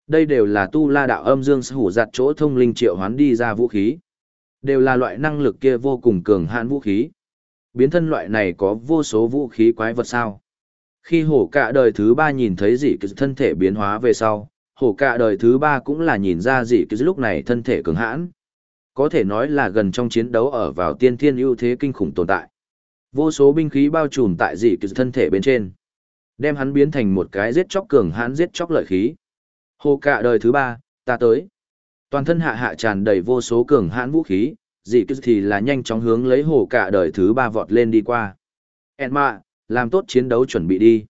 Đây đều là tu la đạo âm dương hủ giặt chỗ thông linh triệu hoán đi ra vũ khí. Đều là loại năng lực kia vô cùng cường hãn vũ khí. Biến thân loại này có vô số vũ khí quái vật sao. Khi hổ cả đời thứ ba nhìn thấy dị kỳ thân thể biến hóa về sau, hổ cả đời thứ ba cũng là nhìn ra dị kỳ lúc này thân thể cường hãn có thể nói là gần trong chiến đấu ở vào tiên thiên ưu thế kinh khủng tồn tại. Vô số binh khí bao trùm tại dị kỳ thân thể bên trên, đem hắn biến thành một cái giết chóc cường hãn giết chóc lợi khí. Hồ cả đời thứ ba, ta tới. Toàn thân hạ hạ tràn đầy vô số cường hãn vũ khí, dị kỳ thì là nhanh chóng hướng lấy hồ cả đời thứ ba vọt lên đi qua. Enma, làm tốt chiến đấu chuẩn bị đi.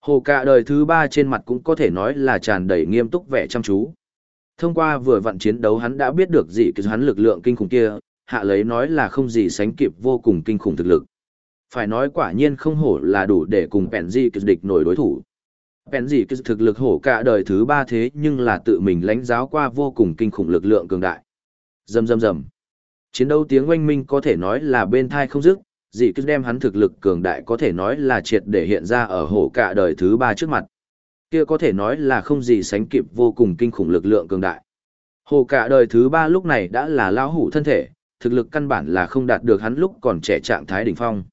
Hồ cả đời thứ ba trên mặt cũng có thể nói là tràn đầy nghiêm túc vẻ chăm chú. Thông qua vừa vặn chiến đấu hắn đã biết được gì kỳ hắn lực lượng kinh khủng kia, hạ lấy nói là không gì sánh kịp vô cùng kinh khủng thực lực. Phải nói quả nhiên không hổ là đủ để cùng bèn dị kỳ địch nổi đối thủ. Bèn dị kỳ thực lực hổ cả đời thứ ba thế nhưng là tự mình lãnh giáo qua vô cùng kinh khủng lực lượng cường đại. Rầm rầm rầm. Chiến đấu tiếng oanh minh có thể nói là bên thai không dứt, dị cứ đem hắn thực lực cường đại có thể nói là triệt để hiện ra ở hổ cả đời thứ ba trước mặt. Kia có thể nói là không gì sánh kịp vô cùng kinh khủng lực lượng cường đại. Hồ cả đời thứ ba lúc này đã là lão hủ thân thể, thực lực căn bản là không đạt được hắn lúc còn trẻ trạng thái đỉnh phong.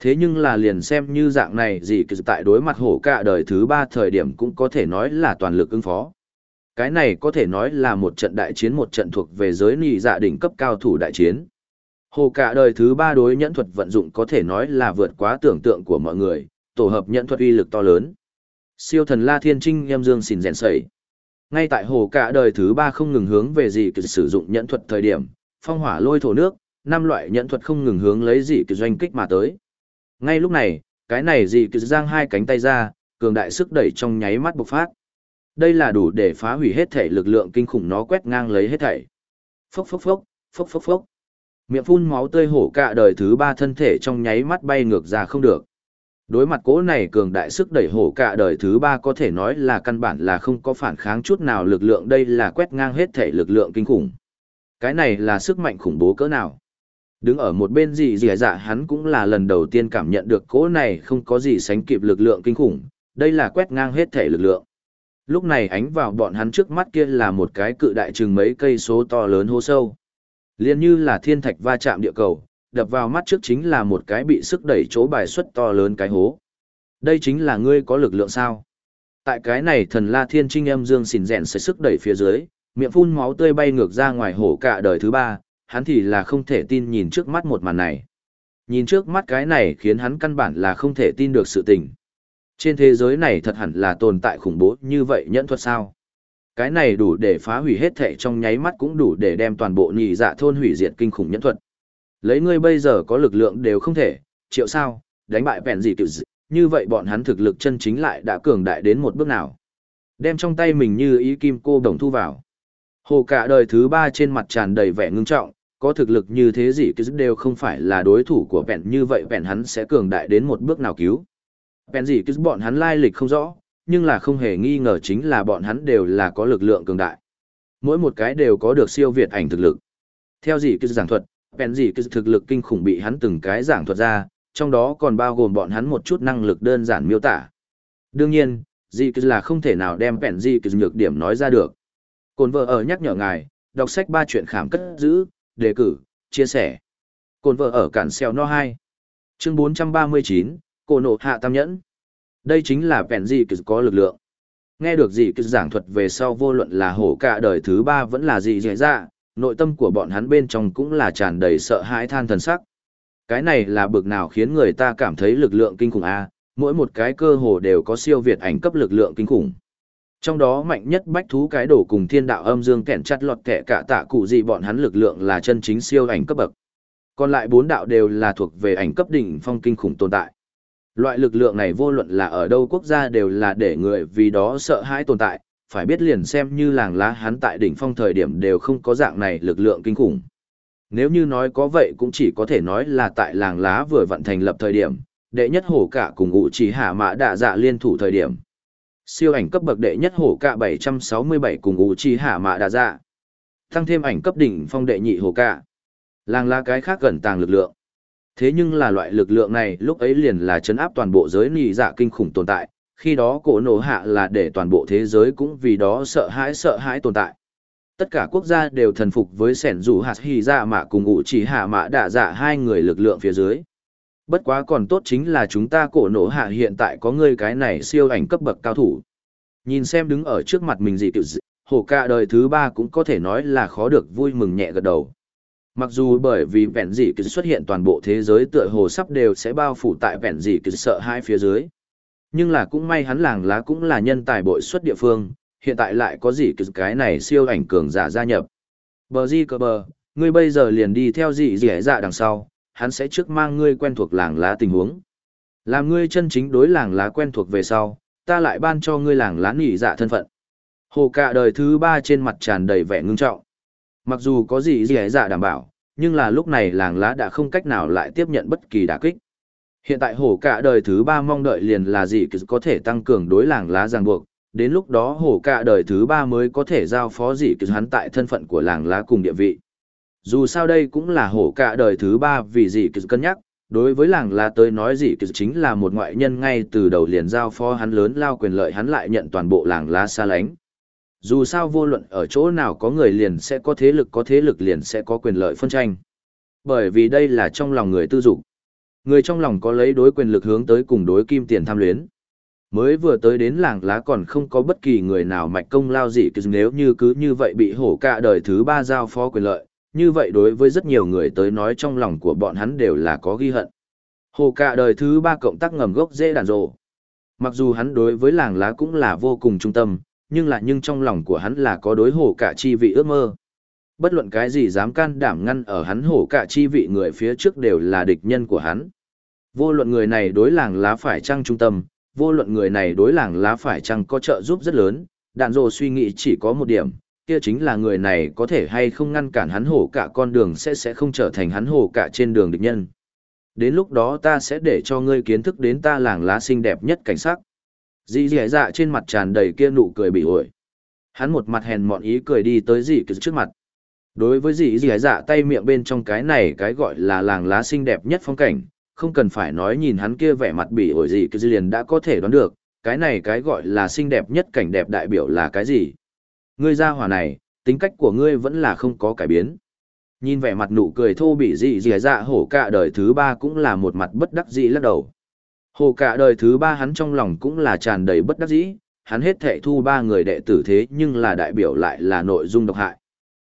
Thế nhưng là liền xem như dạng này gì kỳ tại đối mặt hổ cả đời thứ ba thời điểm cũng có thể nói là toàn lực ứng phó. Cái này có thể nói là một trận đại chiến một trận thuộc về giới nì dạ đỉnh cấp cao thủ đại chiến. Hồ cả đời thứ ba đối nhẫn thuật vận dụng có thể nói là vượt quá tưởng tượng của mọi người, tổ hợp nhẫn thuật uy lực to lớn. Siêu thần La Thiên Trinh em dương xỉn rèn sẩy. Ngay tại hồ cả đời thứ ba không ngừng hướng về gì kỳ sử dụng nhẫn thuật thời điểm, phong hỏa lôi thổ nước, năm loại nhẫn thuật không ngừng hướng lấy gì kỳ doanh kích mà tới. Ngay lúc này, cái này gì kỳ giang hai cánh tay ra, cường đại sức đẩy trong nháy mắt bộc phát. Đây là đủ để phá hủy hết thể lực lượng kinh khủng nó quét ngang lấy hết thảy. Phốc phốc phốc, phốc phốc phốc. Miệng phun máu tươi hổ cả đời thứ ba thân thể trong nháy mắt bay ngược ra không được. Đối mặt cố này cường đại sức đẩy hổ cả đời thứ ba có thể nói là căn bản là không có phản kháng chút nào lực lượng đây là quét ngang hết thể lực lượng kinh khủng. Cái này là sức mạnh khủng bố cỡ nào. Đứng ở một bên gì dì dạ hắn cũng là lần đầu tiên cảm nhận được cố này không có gì sánh kịp lực lượng kinh khủng, đây là quét ngang hết thể lực lượng. Lúc này ánh vào bọn hắn trước mắt kia là một cái cự đại chừng mấy cây số to lớn hô sâu. Liên như là thiên thạch va chạm địa cầu, đập vào mắt trước chính là một cái bị sức đẩy chỗ bài xuất to lớn cái hố. Đây chính là ngươi có lực lượng sao? Tại cái này thần la thiên trinh âm dương xỉn rẹn sẽ sức đẩy phía dưới, miệng phun máu tươi bay ngược ra ngoài hổ cả đời thứ ba, hắn thì là không thể tin nhìn trước mắt một màn này. Nhìn trước mắt cái này khiến hắn căn bản là không thể tin được sự tình. Trên thế giới này thật hẳn là tồn tại khủng bố như vậy nhẫn thuật sao? Cái này đủ để phá hủy hết thệ trong nháy mắt cũng đủ để đem toàn bộ nhị dạ thôn hủy diệt kinh khủng nhẫn thuật. Lấy ngươi bây giờ có lực lượng đều không thể, triệu sao, đánh bại bèn gì tiểu dị, như vậy bọn hắn thực lực chân chính lại đã cường đại đến một bước nào. Đem trong tay mình như ý kim cô đồng thu vào. Hồ cả đời thứ ba trên mặt tràn đầy vẻ ngưng trọng, có thực lực như thế gì cứ đều không phải là đối thủ của bèn như vậy bèn hắn sẽ cường đại đến một bước nào cứu. Bèn gì cứ bọn hắn lai lịch không rõ, nhưng là không hề nghi ngờ chính là bọn hắn đều là có lực lượng cường đại. Mỗi một cái đều có được siêu việt ảnh thực lực. Theo gì cứ giảng thuật, bèn gì cứ thực lực kinh khủng bị hắn từng cái giảng thuật ra, trong đó còn bao gồm bọn hắn một chút năng lực đơn giản miêu tả. Đương nhiên, gì cứ là không thể nào đem bèn gì cứ nhược điểm nói ra được. Cồn vợ ở nhắc nhở ngài, đọc sách ba chuyện khảm cất giữ, đề cử, chia sẻ. Cồn vợ ở cản xeo no 2. Chương 439, cổ nộ hạ tam nhẫn. Đây chính là bèn gì cứ có lực lượng. Nghe được gì cứ giảng thuật về sau vô luận là hổ cả đời thứ ba vẫn là gì dễ ra, dạ, nội tâm của bọn hắn bên trong cũng là tràn đầy sợ hãi than thần sắc. Cái này là bực nào khiến người ta cảm thấy lực lượng kinh khủng a, mỗi một cái cơ hồ đều có siêu việt ảnh cấp lực lượng kinh khủng. Trong đó mạnh nhất bách thú cái đổ cùng thiên đạo âm dương kẹn chặt lọt kẻ cả tạ cụ gì bọn hắn lực lượng là chân chính siêu ảnh cấp bậc. Còn lại bốn đạo đều là thuộc về ảnh cấp đỉnh phong kinh khủng tồn tại. Loại lực lượng này vô luận là ở đâu quốc gia đều là để người vì đó sợ hãi tồn tại, phải biết liền xem như làng lá hắn tại đỉnh phong thời điểm đều không có dạng này lực lượng kinh khủng. Nếu như nói có vậy cũng chỉ có thể nói là tại làng lá vừa vận thành lập thời điểm, đệ nhất hổ cả cùng ngụ chỉ hạ mã đạ dạ liên thủ thời điểm. Siêu ảnh cấp bậc đệ nhất hổ cả 767 cùng ngụ chỉ hạ mã đạ dạ. Tăng thêm ảnh cấp đỉnh phong đệ nhị hổ cả. Làng lá cái khác gần tàng lực lượng. Thế nhưng là loại lực lượng này lúc ấy liền là chấn áp toàn bộ giới nì dạ kinh khủng tồn tại, khi đó cổ nổ hạ là để toàn bộ thế giới cũng vì đó sợ hãi sợ hãi tồn tại. Tất cả quốc gia đều thần phục với sẻn rủ hạt hy dạ mạ cùng ngụ chỉ hạ mạ đạ dạ hai người lực lượng phía dưới. Bất quá còn tốt chính là chúng ta cổ nổ hạ hiện tại có ngươi cái này siêu ảnh cấp bậc cao thủ. Nhìn xem đứng ở trước mặt mình gì tiểu dị, hổ ca đời thứ ba cũng có thể nói là khó được vui mừng nhẹ gật đầu. Mặc dù bởi vì vẹn dị cứ xuất hiện toàn bộ thế giới tựa hồ sắp đều sẽ bao phủ tại vẹn dị cứ sợ hai phía dưới. Nhưng là cũng may hắn làng lá cũng là nhân tài bội xuất địa phương, hiện tại lại có gì cái này siêu ảnh cường giả gia nhập. Bờ di cờ bờ, ngươi bây giờ liền đi theo dị dị dạ đằng sau, hắn sẽ trước mang ngươi quen thuộc làng lá tình huống. Làm ngươi chân chính đối làng lá quen thuộc về sau, ta lại ban cho ngươi làng lá nỉ dạ thân phận. Hồ cạ đời thứ ba trên mặt tràn đầy vẻ ngưng trọng. Mặc dù có gì dị dạ đảm bảo, nhưng là lúc này làng lá đã không cách nào lại tiếp nhận bất kỳ đả kích. Hiện tại hổ cả đời thứ ba mong đợi liền là gì có thể tăng cường đối làng lá ràng buộc, đến lúc đó hổ cả đời thứ ba mới có thể giao phó gì hắn tại thân phận của làng lá cùng địa vị. Dù sao đây cũng là hổ cả đời thứ ba vì gì cân nhắc, đối với làng lá tới nói gì chính là một ngoại nhân ngay từ đầu liền giao phó hắn lớn lao quyền lợi hắn lại nhận toàn bộ làng lá xa lánh. Dù sao vô luận ở chỗ nào có người liền sẽ có thế lực có thế lực liền sẽ có quyền lợi phân tranh. Bởi vì đây là trong lòng người tư dục. Người trong lòng có lấy đối quyền lực hướng tới cùng đối kim tiền tham luyến. Mới vừa tới đến làng lá còn không có bất kỳ người nào mạch công lao gì cứ nếu như cứ như vậy bị hổ cả đời thứ ba giao phó quyền lợi, như vậy đối với rất nhiều người tới nói trong lòng của bọn hắn đều là có ghi hận. Hổ cả đời thứ ba cộng tác ngầm gốc dễ đàn rộ. Mặc dù hắn đối với làng lá cũng là vô cùng trung tâm, nhưng là nhưng trong lòng của hắn là có đối hổ cả chi vị ước mơ. Bất luận cái gì dám can đảm ngăn ở hắn hổ cả chi vị người phía trước đều là địch nhân của hắn. Vô luận người này đối làng lá phải trăng trung tâm, vô luận người này đối làng lá phải chăng có trợ giúp rất lớn, đạn dồ suy nghĩ chỉ có một điểm, kia chính là người này có thể hay không ngăn cản hắn hổ cả con đường sẽ sẽ không trở thành hắn hổ cả trên đường địch nhân. Đến lúc đó ta sẽ để cho ngươi kiến thức đến ta làng lá xinh đẹp nhất cảnh sắc. Dì dì dạ trên mặt tràn đầy kia nụ cười bị ổi. Hắn một mặt hèn mọn ý cười đi tới dì cứ trước mặt. Đối với dì dì dạ tay miệng bên trong cái này cái gọi là làng lá xinh đẹp nhất phong cảnh, không cần phải nói nhìn hắn kia vẻ mặt bị ổi gì cứ liền đã có thể đoán được, cái này cái gọi là xinh đẹp nhất cảnh đẹp đại biểu là cái gì. Ngươi ra hỏa này, tính cách của ngươi vẫn là không có cải biến. Nhìn vẻ mặt nụ cười thô bị dị dị dạ hổ cả đời thứ ba cũng là một mặt bất đắc dĩ lắc đầu. Hổ cả đời thứ ba hắn trong lòng cũng là tràn đầy bất đắc dĩ, hắn hết thệ thu ba người đệ tử thế nhưng là đại biểu lại là nội dung độc hại.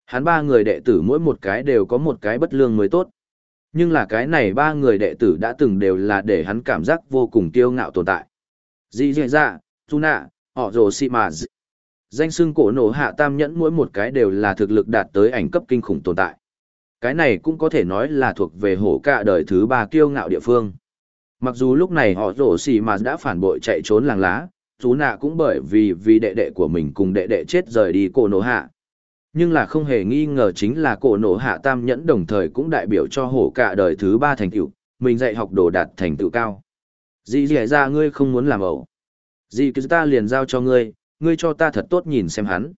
Hắn ba người đệ tử mỗi một cái đều có một cái bất lương mới tốt. Nhưng là cái này ba người đệ tử đã từng đều là để hắn cảm giác vô cùng kiêu ngạo tồn tại. Dị dị dạ, tu nạ, họ rồ xì mà Danh xưng cổ nổ hạ tam nhẫn mỗi một cái đều là thực lực đạt tới ảnh cấp kinh khủng tồn tại. Cái này cũng có thể nói là thuộc về hổ cả đời thứ ba kiêu ngạo địa phương. Mặc dù lúc này họ rổ xì mà đã phản bội chạy trốn làng lá, chú nạ cũng bởi vì vì đệ đệ của mình cùng đệ đệ chết rời đi cổ nổ hạ. Nhưng là không hề nghi ngờ chính là cổ nổ hạ tam nhẫn đồng thời cũng đại biểu cho hổ cả đời thứ ba thành tựu, mình dạy học đồ đạt thành tựu cao. Dì dì ra ngươi không muốn làm ẩu. Dì cứ ta liền giao cho ngươi, ngươi cho ta thật tốt nhìn xem hắn.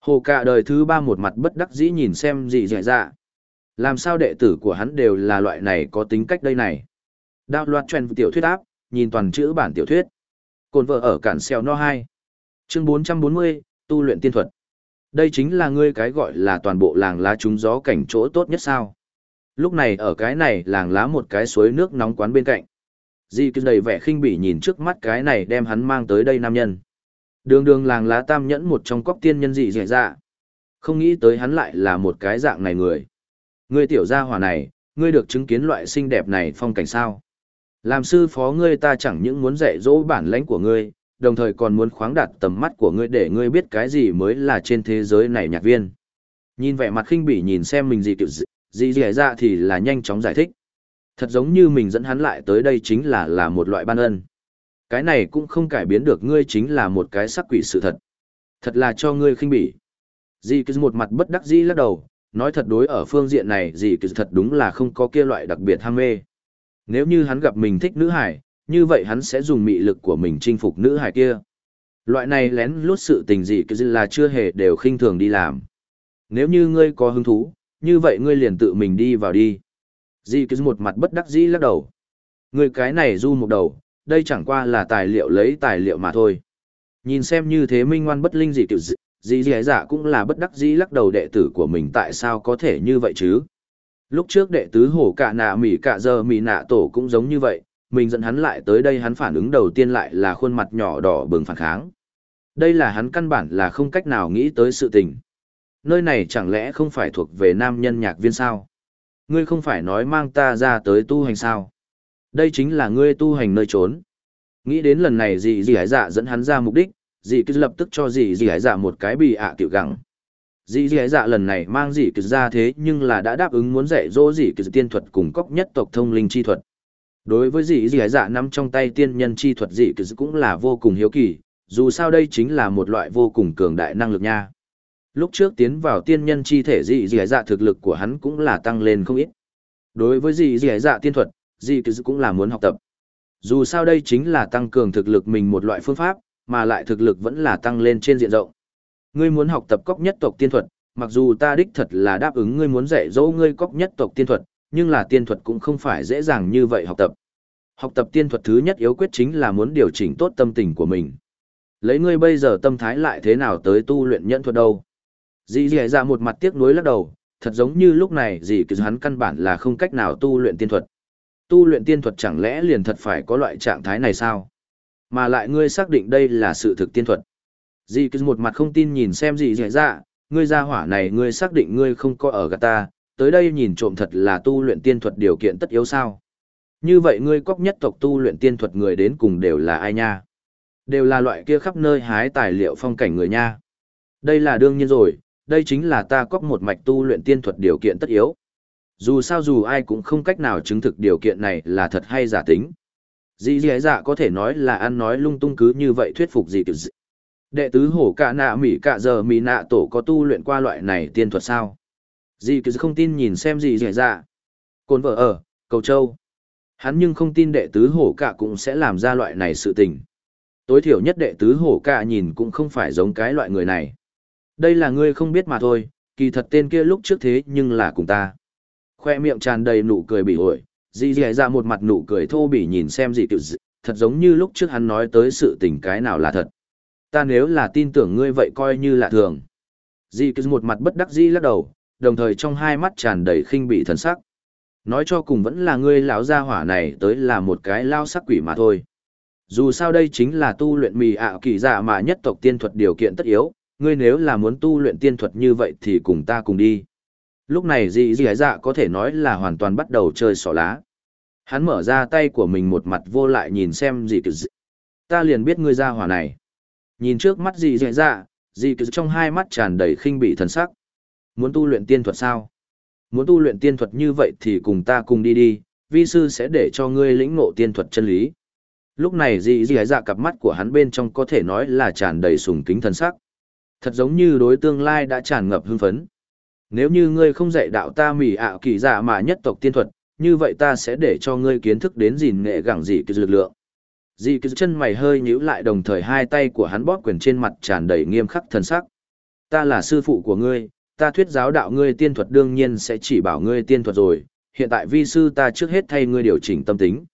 Hồ cả đời thứ ba một mặt bất đắc dĩ nhìn xem dì dì ra. Làm sao đệ tử của hắn đều là loại này có tính cách đây này. đạo loạt trend tiểu thuyết áp, nhìn toàn chữ bản tiểu thuyết. Cồn vợ ở cản xèo no hai Chương 440, tu luyện tiên thuật. Đây chính là ngươi cái gọi là toàn bộ làng lá trúng gió cảnh chỗ tốt nhất sao. Lúc này ở cái này làng lá một cái suối nước nóng quán bên cạnh. Di cứ đầy vẻ khinh bỉ nhìn trước mắt cái này đem hắn mang tới đây nam nhân. Đường đường làng lá tam nhẫn một trong cóc tiên nhân dị dẻ dạ. Không nghĩ tới hắn lại là một cái dạng này người. Ngươi tiểu gia hỏa này, ngươi được chứng kiến loại xinh đẹp này phong cảnh sao. Làm sư phó ngươi ta chẳng những muốn dạy dỗ bản lãnh của ngươi, đồng thời còn muốn khoáng đạt tầm mắt của ngươi để ngươi biết cái gì mới là trên thế giới này nhạc viên. Nhìn vẻ mặt khinh bỉ nhìn xem mình gì kiểu gì, gì gì ra thì là nhanh chóng giải thích. Thật giống như mình dẫn hắn lại tới đây chính là là một loại ban ân. Cái này cũng không cải biến được ngươi chính là một cái sắc quỷ sự thật. Thật là cho ngươi khinh bỉ. Di cứ một mặt bất đắc dĩ lắc đầu, nói thật đối ở phương diện này gì cứ thật đúng là không có kia loại đặc biệt ham mê. Nếu như hắn gặp mình thích nữ hải, như vậy hắn sẽ dùng mị lực của mình chinh phục nữ hải kia. Loại này lén lút sự tình gì cứ là chưa hề đều khinh thường đi làm. Nếu như ngươi có hứng thú, như vậy ngươi liền tự mình đi vào đi. Dì cứ một mặt bất đắc dĩ lắc đầu. Ngươi cái này du một đầu, đây chẳng qua là tài liệu lấy tài liệu mà thôi. Nhìn xem như thế minh ngoan bất linh gì kiểu dì dì dạ cũng là bất đắc dĩ lắc đầu đệ tử của mình tại sao có thể như vậy chứ lúc trước đệ tứ hổ cả nạ mỉ cả giờ mỉ nạ tổ cũng giống như vậy mình dẫn hắn lại tới đây hắn phản ứng đầu tiên lại là khuôn mặt nhỏ đỏ bừng phản kháng. Đây là hắn căn bản là không cách nào nghĩ tới sự tình. Nơi này chẳng lẽ không phải thuộc về nam nhân nhạc viên sao? Ngươi không phải nói mang ta ra tới tu hành sao? Đây chính là ngươi tu hành nơi trốn. Nghĩ đến lần này dì dì hải dạ dẫn hắn ra mục đích dì cứ lập tức cho dì dì hải dạ một cái bì ạ à tiểu gẳng. Dì dì hải dạ lần này mang dì cứ ra thế nhưng là đã đáp ứng muốn dạy dỗ dì cứ tiên thuật cùng cóc nhất tộc thông linh chi thuật đối với dị dị dạ nắm trong tay tiên nhân chi thuật dị cứ cũng là vô cùng hiếu kỳ dù sao đây chính là một loại vô cùng cường đại năng lực nha. Lúc trước tiến vào tiên nhân chi thể dị dị dạ thực lực của hắn cũng là tăng lên không ít. Đối với dị dị dạ tiên thuật dị cứ cũng là muốn học tập. Dù sao đây chính là tăng cường thực lực mình một loại phương pháp mà lại thực lực vẫn là tăng lên trên diện rộng. Ngươi muốn học tập cóc nhất tộc tiên thuật, mặc dù ta đích thật là đáp ứng ngươi muốn dạy dỗ ngươi cóc nhất tộc tiên thuật, nhưng là tiên thuật cũng không phải dễ dàng như vậy học tập. Học tập tiên thuật thứ nhất yếu quyết chính là muốn điều chỉnh tốt tâm tình của mình. Lấy ngươi bây giờ tâm thái lại thế nào tới tu luyện nhẫn thuật đâu? Dì dì ra một mặt tiếc nuối lắc đầu, thật giống như lúc này dì cứ hắn căn bản là không cách nào tu luyện tiên thuật. Tu luyện tiên thuật chẳng lẽ liền thật phải có loại trạng thái này sao? Mà lại ngươi xác định đây là sự thực tiên thuật. Dì cứ một mặt không tin nhìn xem dì dì ra, ngươi ra hỏa này ngươi xác định ngươi không có ở gạt ta, tới đây nhìn trộm thật là tu luyện tiên thuật điều kiện tất yếu sao. Như vậy ngươi cóc nhất tộc tu luyện tiên thuật người đến cùng đều là ai nha? Đều là loại kia khắp nơi hái tài liệu phong cảnh người nha. Đây là đương nhiên rồi, đây chính là ta cóc một mạch tu luyện tiên thuật điều kiện tất yếu. Dù sao dù ai cũng không cách nào chứng thực điều kiện này là thật hay giả tính. Dĩ dĩ dạ có thể nói là ăn nói lung tung cứ như vậy thuyết phục gì kiểu dị. Đệ tứ hổ cả nạ mỉ cả giờ mỉ nạ tổ có tu luyện qua loại này tiên thuật sao? Dì cứ không tin nhìn xem gì dẻ dạ. Cồn vợ ở, cầu châu. Hắn nhưng không tin đệ tứ hổ cả cũng sẽ làm ra loại này sự tình. Tối thiểu nhất đệ tứ hổ cả nhìn cũng không phải giống cái loại người này. Đây là ngươi không biết mà thôi, kỳ thật tên kia lúc trước thế nhưng là cùng ta. Khoe miệng tràn đầy nụ cười bị ổi, dì dẻ ra dạ một mặt nụ cười thô bỉ nhìn xem dì cứ thật giống như lúc trước hắn nói tới sự tình cái nào là thật. Ta nếu là tin tưởng ngươi vậy coi như là thường. Dì cứ một mặt bất đắc dĩ lắc đầu, đồng thời trong hai mắt tràn đầy khinh bị thần sắc. Nói cho cùng vẫn là ngươi lão gia hỏa này tới là một cái lao sắc quỷ mà thôi. Dù sao đây chính là tu luyện mì ạ kỳ dạ mà nhất tộc tiên thuật điều kiện tất yếu, ngươi nếu là muốn tu luyện tiên thuật như vậy thì cùng ta cùng đi. Lúc này dị dị dạ có thể nói là hoàn toàn bắt đầu chơi sỏ lá. Hắn mở ra tay của mình một mặt vô lại nhìn xem dị kỳ dị. Ta liền biết ngươi ra hỏa này. Nhìn trước mắt dị dị dạ, dị kỳ trong hai mắt tràn đầy khinh bị thần sắc. Muốn tu luyện tiên thuật sao? Muốn tu luyện tiên thuật như vậy thì cùng ta cùng đi đi, vi sư sẽ để cho ngươi lĩnh ngộ tiên thuật chân lý. Lúc này dị dị dạ cặp mắt của hắn bên trong có thể nói là tràn đầy sùng kính thần sắc. Thật giống như đối tương lai đã tràn ngập hưng phấn. Nếu như ngươi không dạy đạo ta mỉ ảo kỳ dạ mà nhất tộc tiên thuật, như vậy ta sẽ để cho ngươi kiến thức đến gìn nghệ gẳng dị kỳ lực lượng. Dị kỳ chân mày hơi nhíu lại đồng thời hai tay của hắn bóp quyền trên mặt tràn đầy nghiêm khắc thần sắc. Ta là sư phụ của ngươi, ta thuyết giáo đạo ngươi tiên thuật đương nhiên sẽ chỉ bảo ngươi tiên thuật rồi, hiện tại vi sư ta trước hết thay ngươi điều chỉnh tâm tính.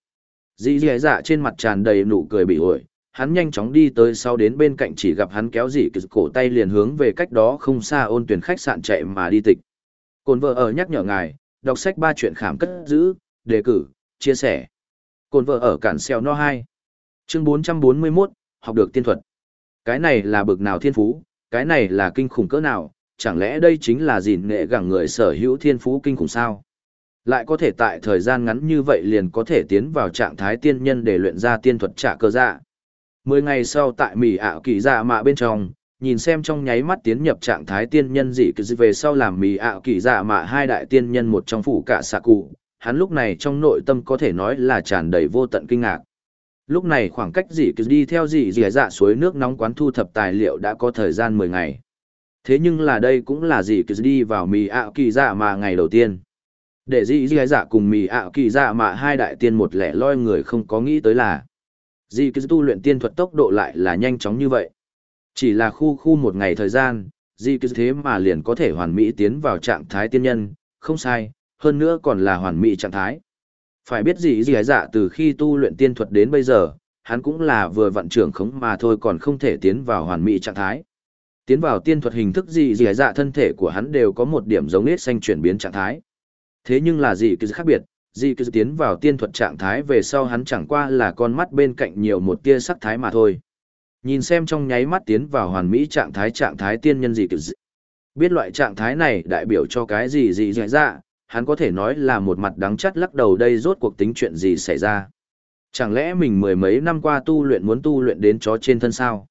Dĩ dẻ dạ trên mặt tràn đầy nụ cười bị ổi, hắn nhanh chóng đi tới sau đến bên cạnh chỉ gặp hắn kéo dị cổ tay liền hướng về cách đó không xa ôn tuyển khách sạn chạy mà đi tịch. Cồn vợ ở nhắc nhở ngài, đọc sách ba chuyện khảm cất giữ, đề cử, chia sẻ. Cồn vợ ở cản xeo no 2. Chương 441, học được tiên thuật. Cái này là bực nào thiên phú, cái này là kinh khủng cỡ nào, chẳng lẽ đây chính là gìn nghệ gẳng người sở hữu thiên phú kinh khủng sao? Lại có thể tại thời gian ngắn như vậy liền có thể tiến vào trạng thái tiên nhân để luyện ra tiên thuật trả cơ dạ. Mười ngày sau tại Mỹ ảo kỳ dạ mạ bên trong, nhìn xem trong nháy mắt tiến nhập trạng thái tiên nhân dị kỳ về sau làm Mỹ ảo kỳ dạ mạ hai đại tiên nhân một trong phủ cả xạ cụ, hắn lúc này trong nội tâm có thể nói là tràn đầy vô tận kinh ngạc. Lúc này khoảng cách dị kỳ đi theo dị dị dạ suối nước nóng quán thu thập tài liệu đã có thời gian mười ngày. Thế nhưng là đây cũng là gì kỳ đi vào mì ạo kỳ dạ mà ngày đầu tiên. Để dì dì dạ cùng mì ạo kỳ dạ mà hai đại tiên một lẻ loi người không có nghĩ tới là dì cứ tu luyện tiên thuật tốc độ lại là nhanh chóng như vậy. Chỉ là khu khu một ngày thời gian, dì cứ thế mà liền có thể hoàn mỹ tiến vào trạng thái tiên nhân, không sai, hơn nữa còn là hoàn mỹ trạng thái. Phải biết gì dì dạ từ khi tu luyện tiên thuật đến bây giờ, hắn cũng là vừa vận trưởng khống mà thôi còn không thể tiến vào hoàn mỹ trạng thái. Tiến vào tiên thuật hình thức gì gì dạ thân thể của hắn đều có một điểm giống nết xanh chuyển biến trạng thái. Thế nhưng là gì cứ khác biệt, Di cứ tiến vào tiên thuật trạng thái về sau hắn chẳng qua là con mắt bên cạnh nhiều một tia sắc thái mà thôi. Nhìn xem trong nháy mắt tiến vào hoàn mỹ trạng thái trạng thái tiên nhân gì cứ Biết loại trạng thái này đại biểu cho cái gì gì dạy dạ, hắn có thể nói là một mặt đắng chắt lắc đầu đây rốt cuộc tính chuyện gì xảy ra. Chẳng lẽ mình mười mấy năm qua tu luyện muốn tu luyện đến chó trên thân sao?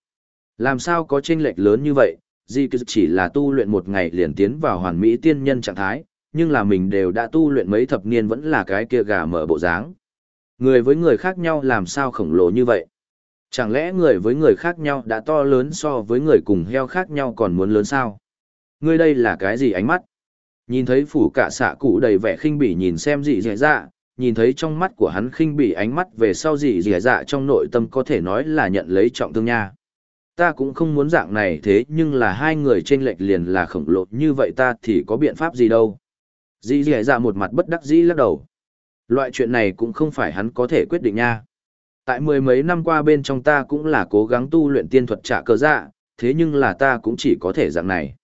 Làm sao có chênh lệch lớn như vậy, Di cứ chỉ là tu luyện một ngày liền tiến vào hoàn mỹ tiên nhân trạng thái, nhưng là mình đều đã tu luyện mấy thập niên vẫn là cái kia gà mở bộ dáng. Người với người khác nhau làm sao khổng lồ như vậy? Chẳng lẽ người với người khác nhau đã to lớn so với người cùng heo khác nhau còn muốn lớn sao? Ngươi đây là cái gì ánh mắt? Nhìn thấy phủ cả xạ cụ đầy vẻ khinh bỉ nhìn xem gì dẻ dạ, nhìn thấy trong mắt của hắn khinh bỉ ánh mắt về sau gì dẻ dạ trong nội tâm có thể nói là nhận lấy trọng thương nha. Ta cũng không muốn dạng này thế nhưng là hai người trên lệch liền là khổng lồ như vậy ta thì có biện pháp gì đâu. Dì dì dạ một mặt bất đắc dĩ lắc đầu. Loại chuyện này cũng không phải hắn có thể quyết định nha. Tại mười mấy năm qua bên trong ta cũng là cố gắng tu luyện tiên thuật trả cờ dạ, thế nhưng là ta cũng chỉ có thể dạng này.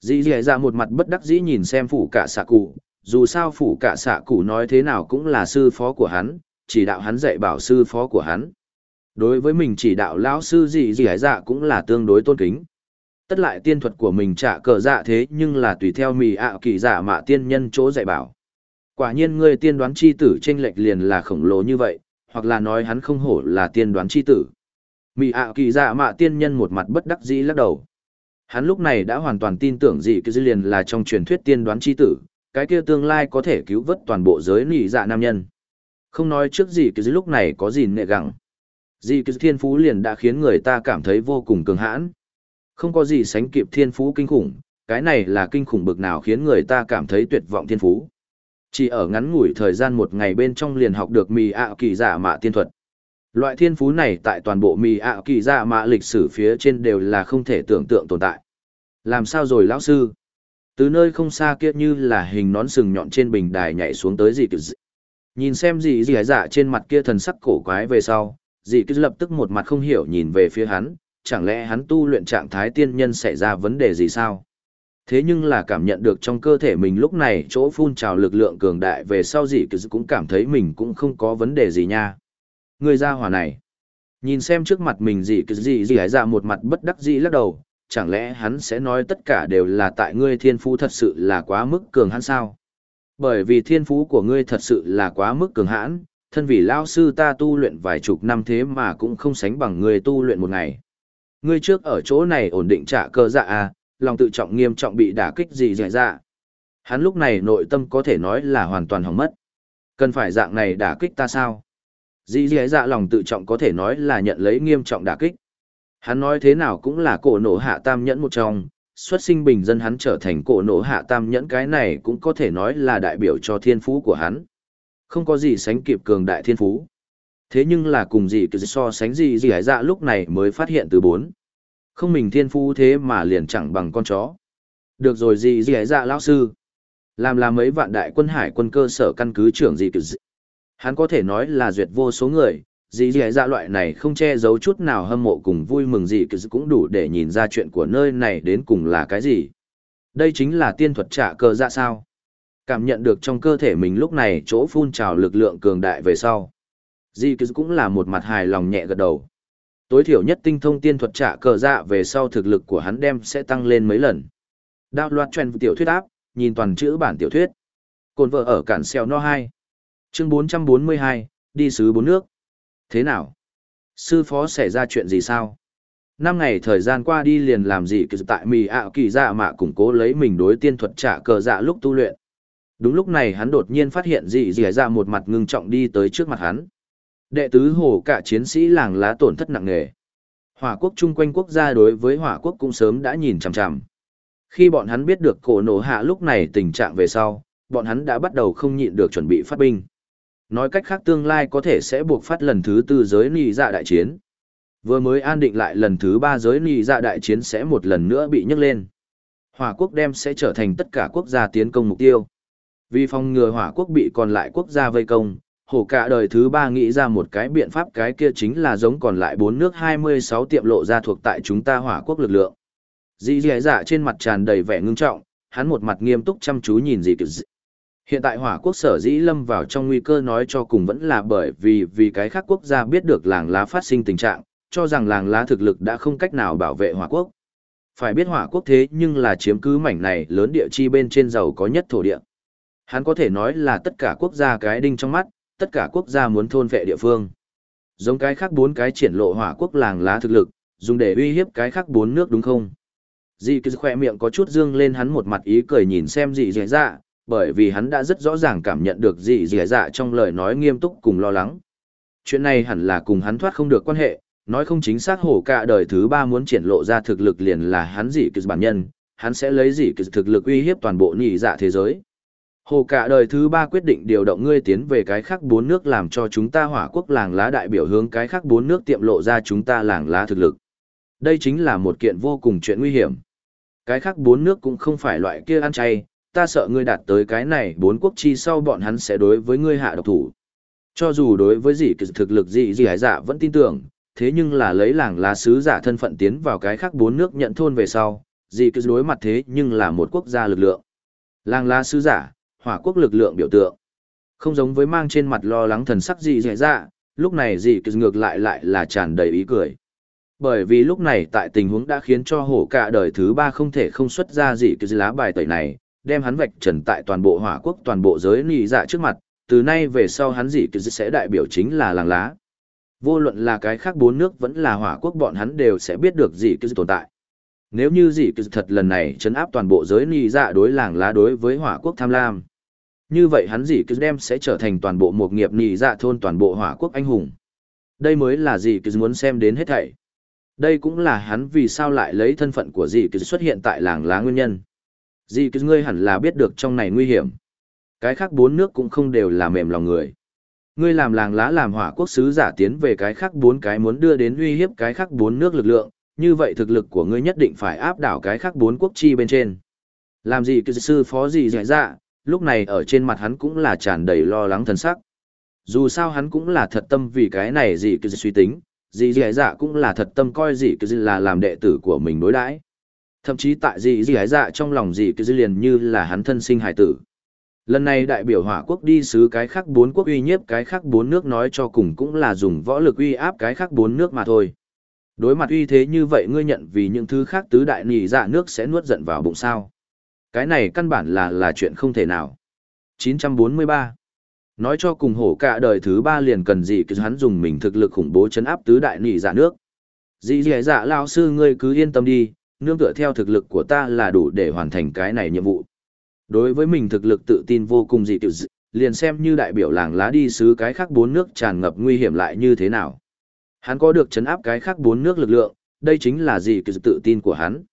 Dì dì dạ một mặt bất đắc dĩ nhìn xem phủ cả xạ cụ, dù sao phủ cả xạ cụ nói thế nào cũng là sư phó của hắn, chỉ đạo hắn dạy bảo sư phó của hắn. Đối với mình chỉ đạo lão sư gì gì hải dạ cũng là tương đối tôn kính tất lại tiên thuật của mình trả cờ dạ thế nhưng là tùy theo mì ạ kỳ giả mạ tiên nhân chỗ dạy bảo. Quả nhiên ngươi tiên đoán chi tử trên lệch liền là khổng lồ như vậy, hoặc là nói hắn không hổ là tiên đoán chi tử. Mì ạ kỳ giả mạ tiên nhân một mặt bất đắc dĩ lắc đầu. Hắn lúc này đã hoàn toàn tin tưởng gì dư liền là trong truyền thuyết tiên đoán chi tử, cái kia tương lai có thể cứu vớt toàn bộ giới nỉ dạ nam nhân. Không nói trước gì dư lúc này có gì nệ gẳng. Gì cái thiên phú liền đã khiến người ta cảm thấy vô cùng cường hãn. Không có gì sánh kịp thiên phú kinh khủng, cái này là kinh khủng bực nào khiến người ta cảm thấy tuyệt vọng thiên phú. Chỉ ở ngắn ngủi thời gian một ngày bên trong liền học được mì ạ kỳ giả mạ tiên thuật. Loại thiên phú này tại toàn bộ mì ạ kỳ giả mạ lịch sử phía trên đều là không thể tưởng tượng tồn tại. Làm sao rồi lão sư? Từ nơi không xa kia như là hình nón sừng nhọn trên bình đài nhảy xuống tới dị kỳ dị. Nhìn xem dị dị dạ trên mặt kia thần sắc cổ quái về sau, dị cứ lập tức một mặt không hiểu nhìn về phía hắn, chẳng lẽ hắn tu luyện trạng thái tiên nhân xảy ra vấn đề gì sao? Thế nhưng là cảm nhận được trong cơ thể mình lúc này chỗ phun trào lực lượng cường đại về sau dị cứ cũng cảm thấy mình cũng không có vấn đề gì nha. Người ra hỏa này. Nhìn xem trước mặt mình dị gì gì hãy ra một mặt bất đắc dĩ lắc đầu, chẳng lẽ hắn sẽ nói tất cả đều là tại ngươi thiên phú thật sự là quá mức cường hãn sao? Bởi vì thiên phú của ngươi thật sự là quá mức cường hãn, thân vì lao sư ta tu luyện vài chục năm thế mà cũng không sánh bằng ngươi tu luyện một ngày. Ngươi trước ở chỗ này ổn định trả cơ dạ à, lòng tự trọng nghiêm trọng bị đả kích gì dạy dạ. Hắn lúc này nội tâm có thể nói là hoàn toàn hỏng mất. Cần phải dạng này đả kích ta sao? Dĩ dạy dạ lòng tự trọng có thể nói là nhận lấy nghiêm trọng đả kích. Hắn nói thế nào cũng là cổ nổ hạ tam nhẫn một trong, xuất sinh bình dân hắn trở thành cổ nổ hạ tam nhẫn cái này cũng có thể nói là đại biểu cho thiên phú của hắn. Không có gì sánh kịp cường đại thiên phú. Thế nhưng là cùng gì cứ so sánh gì gì hải dạ lúc này mới phát hiện từ bốn. Không mình thiên phú thế mà liền chẳng bằng con chó. Được rồi gì gì hải dạ lão sư. Làm là mấy vạn đại quân hải quân cơ sở căn cứ trưởng gì cứ Hắn có thể nói là duyệt vô số người, dì dì dạ loại này không che giấu chút nào hâm mộ cùng vui mừng gì cũng đủ để nhìn ra chuyện của nơi này đến cùng là cái gì. Đây chính là tiên thuật trả cờ dạ sao. Cảm nhận được trong cơ thể mình lúc này chỗ phun trào lực lượng cường đại về sau. Di Cứ cũng là một mặt hài lòng nhẹ gật đầu. Tối thiểu nhất tinh thông tiên thuật trả cờ dạ về sau thực lực của hắn đem sẽ tăng lên mấy lần. Đạo loạt truyền tiểu thuyết áp, nhìn toàn chữ bản tiểu thuyết. Cồn vợ ở cản xeo no 2. Chương 442, đi sứ bốn nước. Thế nào? Sư phó xảy ra chuyện gì sao? Năm ngày thời gian qua đi liền làm gì cứ tại mì ạo kỳ dạ mà củng cố lấy mình đối tiên thuật trả cờ dạ lúc tu luyện. Đúng lúc này hắn đột nhiên phát hiện dị dị ra một mặt ngưng trọng đi tới trước mặt hắn. Đệ tứ hồ cả chiến sĩ làng lá tổn thất nặng nề. Hỏa quốc chung quanh quốc gia đối với hỏa quốc cũng sớm đã nhìn chằm chằm. Khi bọn hắn biết được cổ nổ hạ lúc này tình trạng về sau, bọn hắn đã bắt đầu không nhịn được chuẩn bị phát binh. Nói cách khác tương lai có thể sẽ buộc phát lần thứ tư giới nì dạ đại chiến. Vừa mới an định lại lần thứ ba giới nì dạ đại chiến sẽ một lần nữa bị nhấc lên. Hỏa quốc đem sẽ trở thành tất cả quốc gia tiến công mục tiêu. Vì phòng ngừa hỏa quốc bị còn lại quốc gia vây công, hổ cả đời thứ ba nghĩ ra một cái biện pháp cái kia chính là giống còn lại bốn nước 26 tiệm lộ ra thuộc tại chúng ta hỏa quốc lực lượng. Dì dì dạ trên mặt tràn đầy vẻ ngưng trọng, hắn một mặt nghiêm túc chăm chú nhìn dì dì Hiện tại hỏa quốc sở dĩ lâm vào trong nguy cơ nói cho cùng vẫn là bởi vì vì cái khác quốc gia biết được làng lá phát sinh tình trạng, cho rằng làng lá thực lực đã không cách nào bảo vệ hỏa quốc. Phải biết hỏa quốc thế nhưng là chiếm cứ mảnh này lớn địa chi bên trên giàu có nhất thổ địa. Hắn có thể nói là tất cả quốc gia cái đinh trong mắt, tất cả quốc gia muốn thôn vệ địa phương. Giống cái khác bốn cái triển lộ hỏa quốc làng lá thực lực, dùng để uy hiếp cái khác bốn nước đúng không? Dì cứ khoe miệng có chút dương lên hắn một mặt ý cười nhìn xem dì dẻ dạ, bởi vì hắn đã rất rõ ràng cảm nhận được gì dẻ dạ trong lời nói nghiêm túc cùng lo lắng. Chuyện này hẳn là cùng hắn thoát không được quan hệ, nói không chính xác hổ cả đời thứ ba muốn triển lộ ra thực lực liền là hắn dị kia bản nhân, hắn sẽ lấy dị kỳ thực lực uy hiếp toàn bộ nhị dạ thế giới. Hồ cả đời thứ ba quyết định điều động ngươi tiến về cái khác bốn nước làm cho chúng ta hỏa quốc làng lá đại biểu hướng cái khác bốn nước tiệm lộ ra chúng ta làng lá thực lực. Đây chính là một kiện vô cùng chuyện nguy hiểm. Cái khác bốn nước cũng không phải loại kia ăn chay, ta sợ ngươi đạt tới cái này bốn quốc chi sau bọn hắn sẽ đối với ngươi hạ độc thủ. Cho dù đối với gì thực lực gì gì hải dạ vẫn tin tưởng, thế nhưng là lấy làng lá sứ giả thân phận tiến vào cái khác bốn nước nhận thôn về sau, gì cứ đối mặt thế nhưng là một quốc gia lực lượng. Làng lá sứ giả, hỏa quốc lực lượng biểu tượng. Không giống với mang trên mặt lo lắng thần sắc gì dễ dạ, lúc này gì cứ ngược lại lại là tràn đầy ý cười. Bởi vì lúc này tại tình huống đã khiến cho hổ cả đời thứ ba không thể không xuất ra gì cứ lá bài tẩy này, đem hắn vạch trần tại toàn bộ hỏa quốc toàn bộ giới nì dạ trước mặt, từ nay về sau hắn gì cứ sẽ đại biểu chính là làng lá. Vô luận là cái khác bốn nước vẫn là hỏa quốc bọn hắn đều sẽ biết được gì cứ tồn tại. Nếu như dị cứ thật lần này chấn áp toàn bộ giới nì dạ đối làng lá đối với hỏa quốc tham lam. Như vậy hắn dì cứ đem sẽ trở thành toàn bộ một nghiệp nhị dạ thôn toàn bộ hỏa quốc anh hùng. Đây mới là dì cứ muốn xem đến hết thảy. Đây cũng là hắn vì sao lại lấy thân phận của dì cứ xuất hiện tại làng lá nguyên nhân. Dì cứ ngươi hẳn là biết được trong này nguy hiểm. Cái khác bốn nước cũng không đều là mềm lòng người. Ngươi làm làng lá làm hỏa quốc sứ giả tiến về cái khác bốn cái muốn đưa đến uy hiếp cái khác bốn nước lực lượng, như vậy thực lực của ngươi nhất định phải áp đảo cái khác bốn quốc chi bên trên. Làm gì cứ sư phó gì dạy dạ, lúc này ở trên mặt hắn cũng là tràn đầy lo lắng thần sắc. Dù sao hắn cũng là thật tâm vì cái này gì cứ suy tính, gì dì dạ cũng là thật tâm coi gì cứ là làm đệ tử của mình đối đãi. Thậm chí tại gì dì dạ trong lòng gì cứ liền như là hắn thân sinh hải tử. Lần này đại biểu hỏa quốc đi sứ cái khác bốn quốc uy nhiếp cái khác bốn nước nói cho cùng cũng là dùng võ lực uy áp cái khác bốn nước mà thôi. Đối mặt uy thế như vậy ngươi nhận vì những thứ khác tứ đại nỉ dạ nước sẽ nuốt giận vào bụng sao. Cái này căn bản là là chuyện không thể nào. 943 Nói cho cùng hổ cả đời thứ ba liền cần gì cứ hắn dùng mình thực lực khủng bố chấn áp tứ đại nỉ dạ nước. Dĩ dẻ dạ lao sư ngươi cứ yên tâm đi, nương tựa theo thực lực của ta là đủ để hoàn thành cái này nhiệm vụ. Đối với mình thực lực tự tin vô cùng dị tiểu dị, liền xem như đại biểu làng lá đi xứ cái khác bốn nước tràn ngập nguy hiểm lại như thế nào. Hắn có được chấn áp cái khác bốn nước lực lượng, đây chính là gì cái tự tin của hắn.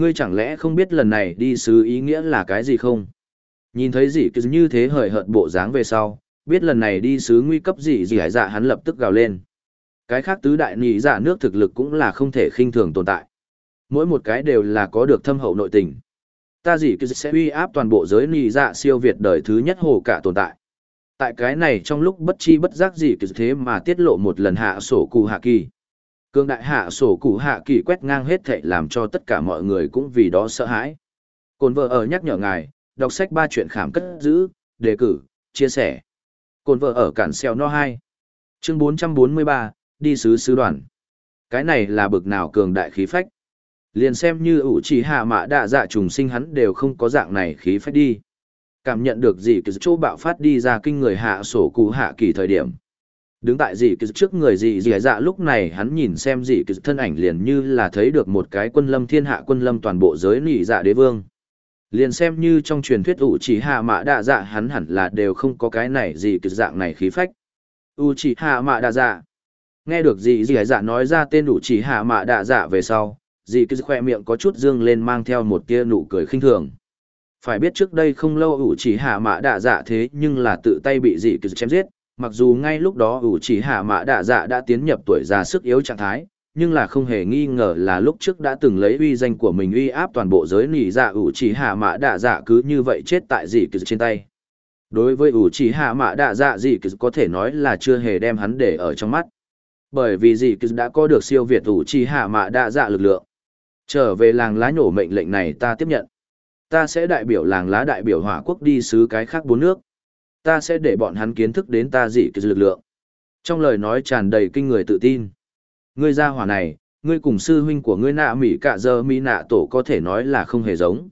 Ngươi chẳng lẽ không biết lần này đi xứ ý nghĩa là cái gì không? Nhìn thấy gì cứ như thế hời hợt bộ dáng về sau, biết lần này đi xứ nguy cấp gì gì hải dạ hắn lập tức gào lên. Cái khác tứ đại nhị dạ nước thực lực cũng là không thể khinh thường tồn tại. Mỗi một cái đều là có được thâm hậu nội tình. Ta gì cứ sẽ uy áp toàn bộ giới nhị dạ siêu việt đời thứ nhất hồ cả tồn tại. Tại cái này trong lúc bất chi bất giác gì cứ thế mà tiết lộ một lần hạ sổ cụ hạ kỳ. Cương đại hạ sổ cụ hạ kỳ quét ngang hết thệ làm cho tất cả mọi người cũng vì đó sợ hãi. Cồn vợ ở nhắc nhở ngài, đọc sách ba chuyện khảm cất giữ, đề cử, chia sẻ. Cồn vợ ở cản xeo no 2. Chương 443, đi sứ sứ đoàn. Cái này là bực nào cường đại khí phách. Liền xem như ủ chỉ hạ mã đạ dạ trùng sinh hắn đều không có dạng này khí phách đi. Cảm nhận được gì cái chỗ bạo phát đi ra kinh người hạ sổ cụ hạ kỳ thời điểm. Đứng tại gì cái trước người gì dì dạ lúc này hắn nhìn xem gì cái thân ảnh liền như là thấy được một cái quân lâm thiên hạ quân lâm toàn bộ giới nỉ dạ đế vương. Liền xem như trong truyền thuyết ủ chỉ hạ mã đạ dạ hắn hẳn là đều không có cái này gì cái dạng này khí phách. ủ chỉ hạ mã đạ dạ. Nghe được dì dì dạ nói ra tên ủ chỉ hạ mã đạ dạ về sau, dì cứ khoe miệng có chút dương lên mang theo một tia nụ cười khinh thường phải biết trước đây không lâu ủ chỉ hạ mã đạ dạ thế nhưng là tự tay bị dì cứ chém giết mặc dù ngay lúc đó ủ chỉ hạ mã đạ dạ đã tiến nhập tuổi già sức yếu trạng thái, nhưng là không hề nghi ngờ là lúc trước đã từng lấy uy danh của mình uy áp toàn bộ giới nỉ dạ ủ chỉ hạ mã đạ dạ cứ như vậy chết tại dì cứ trên tay đối với ủ chỉ hạ mã đạ dạ dì cứ có thể nói là chưa hề đem hắn để ở trong mắt bởi vì dì cứ đã có được siêu việt ủ chỉ hạ mã đạ dạ lực lượng Trở về làng lá nhổ mệnh lệnh này ta tiếp nhận. Ta sẽ đại biểu làng lá đại biểu hỏa quốc đi xứ cái khác bốn nước. Ta sẽ để bọn hắn kiến thức đến ta dị cái lực lượng. Trong lời nói tràn đầy kinh người tự tin. Ngươi ra hỏa này, ngươi cùng sư huynh của ngươi nạ mỉ cả giờ mỹ nạ tổ có thể nói là không hề giống.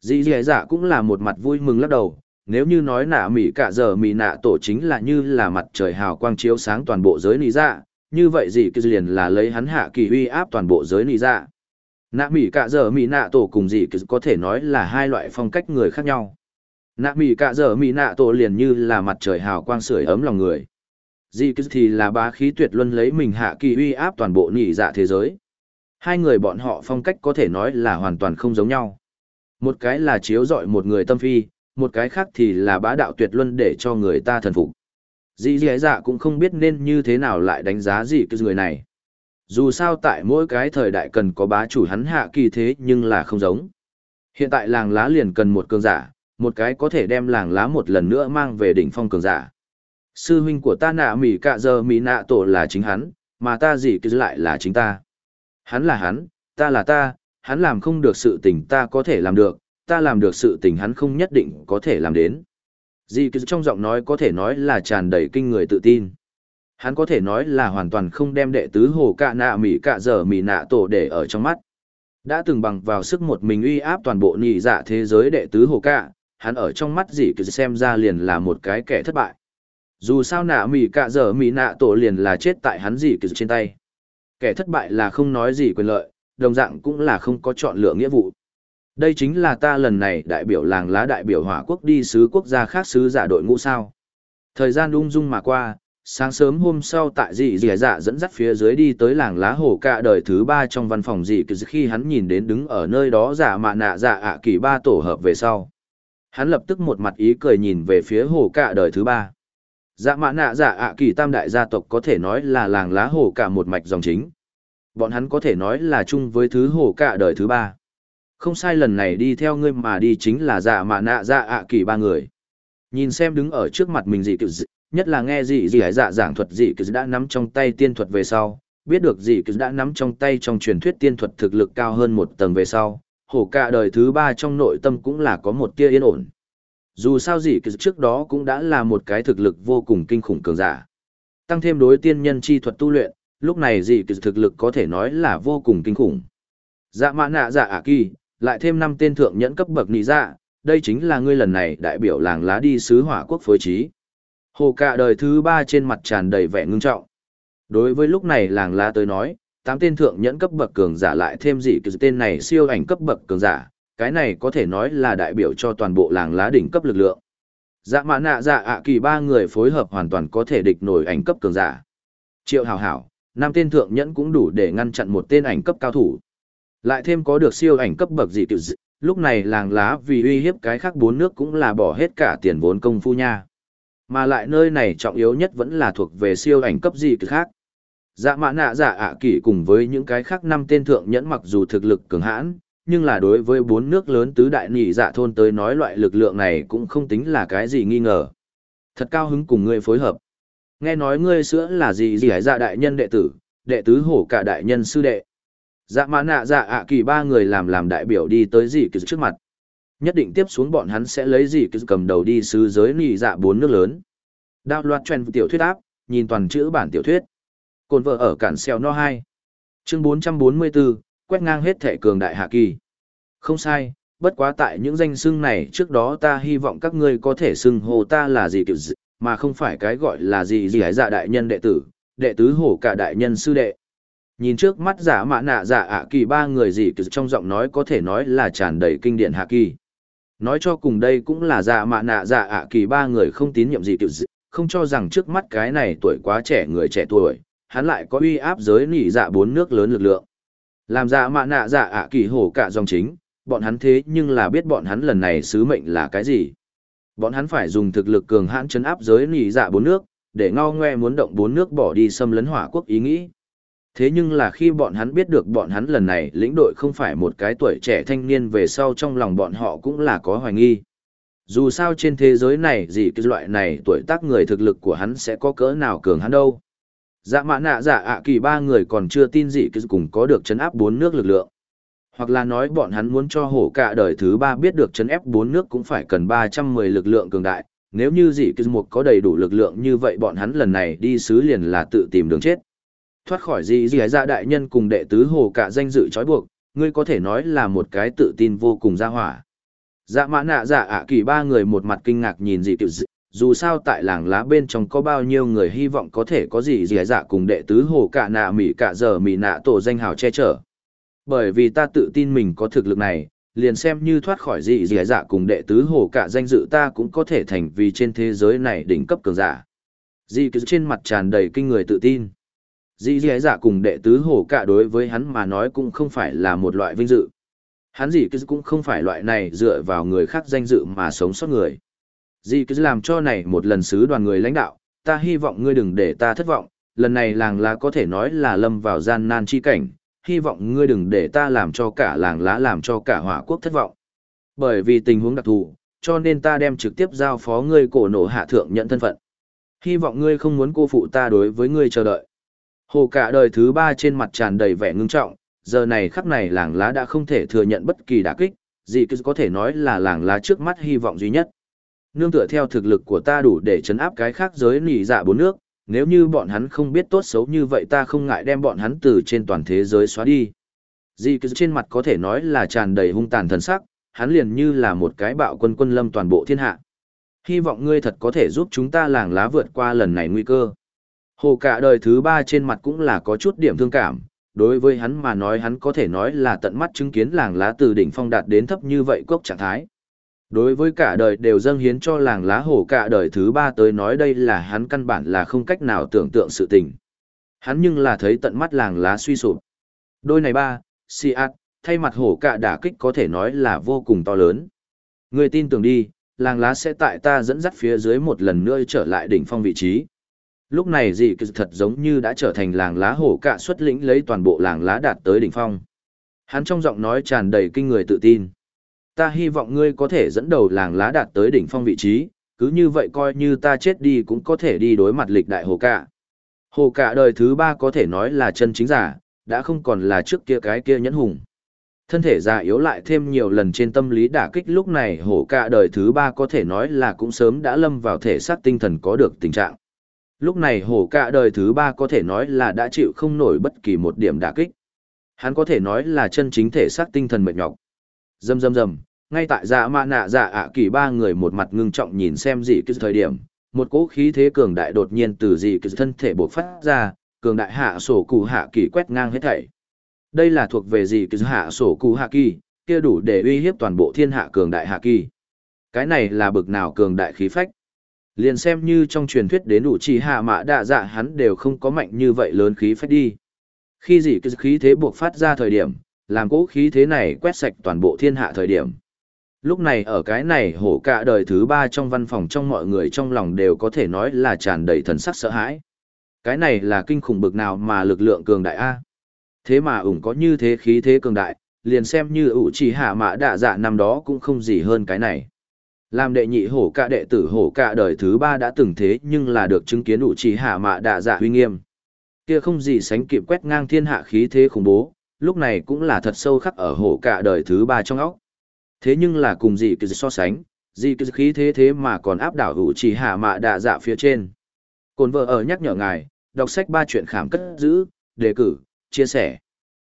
Dĩ dẻ dạ cũng là một mặt vui mừng lắc đầu, nếu như nói nạ mỉ cả giờ mỹ nạ tổ chính là như là mặt trời hào quang chiếu sáng toàn bộ giới nị dạ, như vậy gì cái liền là lấy hắn hạ kỳ uy áp toàn bộ giới nị dạ nạ mỹ cả giờ mỹ nạ tổ cùng gì có thể nói là hai loại phong cách người khác nhau nạ mỹ cạ dở mỹ nạ tổ liền như là mặt trời hào quang sưởi ấm lòng người. Dì thì là bá khí tuyệt luân lấy mình hạ kỳ uy áp toàn bộ nhị dạ thế giới. Hai người bọn họ phong cách có thể nói là hoàn toàn không giống nhau. Một cái là chiếu rọi một người tâm phi một cái khác thì là bá đạo tuyệt luân để cho người ta thần phục. Dì dì dạ cũng không biết nên như thế nào lại đánh giá gì cái người này. Dù sao tại mỗi cái thời đại cần có bá chủ hắn hạ kỳ thế nhưng là không giống. Hiện tại làng lá liền cần một cường giả, một cái có thể đem làng lá một lần nữa mang về đỉnh phong cường giả. Sư huynh của ta nạ mỉ cạ giờ mỉ nạ tổ là chính hắn, mà ta gì cứ lại là chính ta. Hắn là hắn, ta là ta, hắn làm không được sự tình ta có thể làm được, ta làm được sự tình hắn không nhất định có thể làm đến. Dì cứ trong giọng nói có thể nói là tràn đầy kinh người tự tin. Hắn có thể nói là hoàn toàn không đem đệ tứ hồ cạ nạ mỉ cạ giờ mỉ nạ tổ để ở trong mắt. Đã từng bằng vào sức một mình uy áp toàn bộ nhị dạ thế giới đệ tứ hồ cạ, hắn ở trong mắt dì cứ xem ra liền là một cái kẻ thất bại. Dù sao nạ mỉ cạ dở mỉ nạ tổ liền là chết tại hắn dì cứ trên tay. Kẻ thất bại là không nói gì quyền lợi, đồng dạng cũng là không có chọn lựa nghĩa vụ. Đây chính là ta lần này đại biểu làng lá đại biểu hỏa quốc đi sứ quốc gia khác sứ giả đội ngũ sao. Thời gian ung dung mà qua, sáng sớm hôm sau tại dị dì dạ dẫn dắt phía dưới đi tới làng lá hổ cạ đời thứ ba trong văn phòng dị khi hắn nhìn đến đứng ở nơi đó giả mạ nạ dạ ạ kỳ ba tổ hợp về sau Hắn lập tức một mặt ý cười nhìn về phía hồ cả đời thứ ba. Dạ mã nạ dạ ạ kỳ tam đại gia tộc có thể nói là làng lá hồ cả một mạch dòng chính. Bọn hắn có thể nói là chung với thứ hồ cả đời thứ ba. Không sai lần này đi theo ngươi mà đi chính là dạ mã nạ dạ ạ kỳ ba người. Nhìn xem đứng ở trước mặt mình dị kiểu nhất là nghe dị dị hải dạ giảng thuật dị kiểu đã nắm trong tay tiên thuật về sau, biết được dị kiểu đã nắm trong tay trong truyền thuyết tiên thuật thực lực cao hơn một tầng về sau, hổ cả đời thứ ba trong nội tâm cũng là có một tia yên ổn. Dù sao gì kỳ trước đó cũng đã là một cái thực lực vô cùng kinh khủng cường giả. Tăng thêm đối tiên nhân chi thuật tu luyện, lúc này gì kỳ thực lực có thể nói là vô cùng kinh khủng. Dạ mã nạ dạ ả kỳ, lại thêm năm tên thượng nhẫn cấp bậc nị dạ, đây chính là ngươi lần này đại biểu làng lá đi sứ hỏa quốc phối trí. Hồ cả đời thứ ba trên mặt tràn đầy vẻ ngưng trọng. Đối với lúc này làng lá tới nói, tám tên thượng nhẫn cấp bậc cường giả lại thêm gì cái tên này siêu ảnh cấp bậc cường giả, cái này có thể nói là đại biểu cho toàn bộ làng lá đỉnh cấp lực lượng. Dạ mã nạ dạ ạ kỳ ba người phối hợp hoàn toàn có thể địch nổi ảnh cấp cường giả. Triệu hào hảo, năm tên thượng nhẫn cũng đủ để ngăn chặn một tên ảnh cấp cao thủ. Lại thêm có được siêu ảnh cấp bậc dị tiểu dị, lúc này làng lá vì uy hiếp cái khác bốn nước cũng là bỏ hết cả tiền vốn công phu nha. Mà lại nơi này trọng yếu nhất vẫn là thuộc về siêu ảnh cấp dị cực khác. Dạ mã nạ dạ ạ kỳ cùng với những cái khác năm tên thượng nhẫn mặc dù thực lực cường hãn, nhưng là đối với bốn nước lớn tứ đại nhị dạ thôn tới nói loại lực lượng này cũng không tính là cái gì nghi ngờ. Thật cao hứng cùng ngươi phối hợp. Nghe nói ngươi sữa là gì gì hải dạ đại nhân đệ tử, đệ tứ hổ cả đại nhân sư đệ. Dạ mã nạ dạ ạ kỳ ba người làm làm đại biểu đi tới gì kỳ trước mặt. Nhất định tiếp xuống bọn hắn sẽ lấy gì kỳ cầm đầu đi sứ giới nhị dạ bốn nước lớn. Đạo loạt truyền tiểu thuyết áp, nhìn toàn chữ bản tiểu thuyết. Cồn vợ ở cản xèo no 2. Chương 444, quét ngang hết thể cường đại hạ kỳ. Không sai, bất quá tại những danh xưng này trước đó ta hy vọng các ngươi có thể xưng hồ ta là gì kiểu gì, mà không phải cái gọi là gì gì hải dạ đại nhân đệ tử, đệ tứ hổ cả đại nhân sư đệ. Nhìn trước mắt giả mạ nạ giả ạ kỳ ba người gì kiểu trong giọng nói có thể nói là tràn đầy kinh điển hạ kỳ. Nói cho cùng đây cũng là giả mạ nạ giả ạ kỳ ba người không tín nhiệm gì kiểu gì, không cho rằng trước mắt cái này tuổi quá trẻ người trẻ tuổi, hắn lại có uy áp giới nỉ dạ bốn nước lớn lực lượng. Làm dạ mạ nạ dạ ạ kỳ hổ cả dòng chính, bọn hắn thế nhưng là biết bọn hắn lần này sứ mệnh là cái gì. Bọn hắn phải dùng thực lực cường hãn chấn áp giới nỉ dạ bốn nước, để ngao ngoe muốn động bốn nước bỏ đi xâm lấn hỏa quốc ý nghĩ. Thế nhưng là khi bọn hắn biết được bọn hắn lần này lĩnh đội không phải một cái tuổi trẻ thanh niên về sau trong lòng bọn họ cũng là có hoài nghi. Dù sao trên thế giới này gì cái loại này tuổi tác người thực lực của hắn sẽ có cỡ nào cường hắn đâu. Dạ mã nạ dạ ạ kỳ ba người còn chưa tin gì cứ cùng có được chấn áp bốn nước lực lượng. Hoặc là nói bọn hắn muốn cho hổ cả đời thứ ba biết được chấn ép bốn nước cũng phải cần ba trăm mười lực lượng cường đại. Nếu như dị cứ một có đầy đủ lực lượng như vậy bọn hắn lần này đi xứ liền là tự tìm đường chết. Thoát khỏi dị dị dạ đại nhân cùng đệ tứ hổ cả danh dự trói buộc, ngươi có thể nói là một cái tự tin vô cùng ra hỏa. Dạ mã nạ dạ ạ kỳ ba người một mặt kinh ngạc nhìn dị kiểu dù sao tại làng lá bên trong có bao nhiêu người hy vọng có thể có gì dì dạ cùng đệ tứ hồ cả nạ mỉ cả giờ mỉ nạ tổ danh hào che chở. Bởi vì ta tự tin mình có thực lực này, liền xem như thoát khỏi dị dì dạ cùng đệ tứ hồ cả danh dự ta cũng có thể thành vì trên thế giới này đỉnh cấp cường giả. Dị cứ trên mặt tràn đầy kinh người tự tin. Dị dì dạ cùng đệ tứ hồ cả đối với hắn mà nói cũng không phải là một loại vinh dự. Hắn dị cứ cũng không phải loại này dựa vào người khác danh dự mà sống sót người. Dì cứ làm cho này một lần sứ đoàn người lãnh đạo, ta hy vọng ngươi đừng để ta thất vọng, lần này làng lá có thể nói là lâm vào gian nan chi cảnh, hy vọng ngươi đừng để ta làm cho cả làng lá làm cho cả hỏa quốc thất vọng. Bởi vì tình huống đặc thù, cho nên ta đem trực tiếp giao phó ngươi cổ nổ hạ thượng nhận thân phận. Hy vọng ngươi không muốn cô phụ ta đối với ngươi chờ đợi. Hồ cả đời thứ ba trên mặt tràn đầy vẻ ngưng trọng, giờ này khắc này làng lá đã không thể thừa nhận bất kỳ đả kích, gì cứ có thể nói là làng lá trước mắt hy vọng duy nhất nương tựa theo thực lực của ta đủ để chấn áp cái khác giới nỉ dạ bốn nước, nếu như bọn hắn không biết tốt xấu như vậy ta không ngại đem bọn hắn từ trên toàn thế giới xóa đi. Di cứ trên mặt có thể nói là tràn đầy hung tàn thần sắc, hắn liền như là một cái bạo quân quân lâm toàn bộ thiên hạ. Hy vọng ngươi thật có thể giúp chúng ta làng lá vượt qua lần này nguy cơ. Hồ cả đời thứ ba trên mặt cũng là có chút điểm thương cảm, đối với hắn mà nói hắn có thể nói là tận mắt chứng kiến làng lá từ đỉnh phong đạt đến thấp như vậy cốc trạng thái. Đối với cả đời đều dâng hiến cho làng lá hổ cả đời thứ ba tới nói đây là hắn căn bản là không cách nào tưởng tượng sự tình. Hắn nhưng là thấy tận mắt làng lá suy sụp. Đôi này ba, si át, thay mặt hổ cả đả kích có thể nói là vô cùng to lớn. Người tin tưởng đi, làng lá sẽ tại ta dẫn dắt phía dưới một lần nữa trở lại đỉnh phong vị trí. Lúc này dị kỳ thật giống như đã trở thành làng lá hổ cạ xuất lĩnh lấy toàn bộ làng lá đạt tới đỉnh phong. Hắn trong giọng nói tràn đầy kinh người tự tin. Ta hy vọng ngươi có thể dẫn đầu làng lá đạt tới đỉnh phong vị trí, cứ như vậy coi như ta chết đi cũng có thể đi đối mặt lịch đại hồ cạ. Hồ cạ đời thứ ba có thể nói là chân chính giả, đã không còn là trước kia cái kia nhẫn hùng. Thân thể già yếu lại thêm nhiều lần trên tâm lý đả kích lúc này hổ cạ đời thứ ba có thể nói là cũng sớm đã lâm vào thể xác tinh thần có được tình trạng. Lúc này hổ cạ đời thứ ba có thể nói là đã chịu không nổi bất kỳ một điểm đả kích. Hắn có thể nói là chân chính thể xác tinh thần mệt nhọc. Dầm dầm dầm, ngay tại dạ mạ nạ dạ ạ kỳ ba người một mặt ngưng trọng nhìn xem gì cái thời điểm, một cỗ khí thế cường đại đột nhiên từ gì cái thân thể bộc phát ra, cường đại hạ sổ cụ hạ kỳ quét ngang hết thảy. Đây là thuộc về gì cái hạ sổ cụ hạ kỳ, kia đủ để uy hiếp toàn bộ thiên hạ cường đại hạ kỳ. Cái này là bực nào cường đại khí phách. Liền xem như trong truyền thuyết đến đủ chỉ hạ mã đạ dạ hắn đều không có mạnh như vậy lớn khí phách đi. Khi gì cái khí thế buộc phát ra thời điểm, làm cỗ khí thế này quét sạch toàn bộ thiên hạ thời điểm. Lúc này ở cái này hổ cả đời thứ ba trong văn phòng trong mọi người trong lòng đều có thể nói là tràn đầy thần sắc sợ hãi. Cái này là kinh khủng bực nào mà lực lượng cường đại A. Thế mà ủng có như thế khí thế cường đại, liền xem như ủ chỉ hạ mã đạ dạ năm đó cũng không gì hơn cái này. Làm đệ nhị hổ cả đệ tử hổ cả đời thứ ba đã từng thế nhưng là được chứng kiến ủ chỉ hạ mã đạ dạ huy nghiêm. Kia không gì sánh kịp quét ngang thiên hạ khí thế khủng bố, lúc này cũng là thật sâu khắc ở hổ cả đời thứ ba trong óc. Thế nhưng là cùng gì cứ so sánh, gì cứ khí thế thế mà còn áp đảo hữu chỉ hạ mạ đạ dạ phía trên. Cồn vợ ở nhắc nhở ngài, đọc sách ba chuyện khám cất giữ, đề cử, chia sẻ.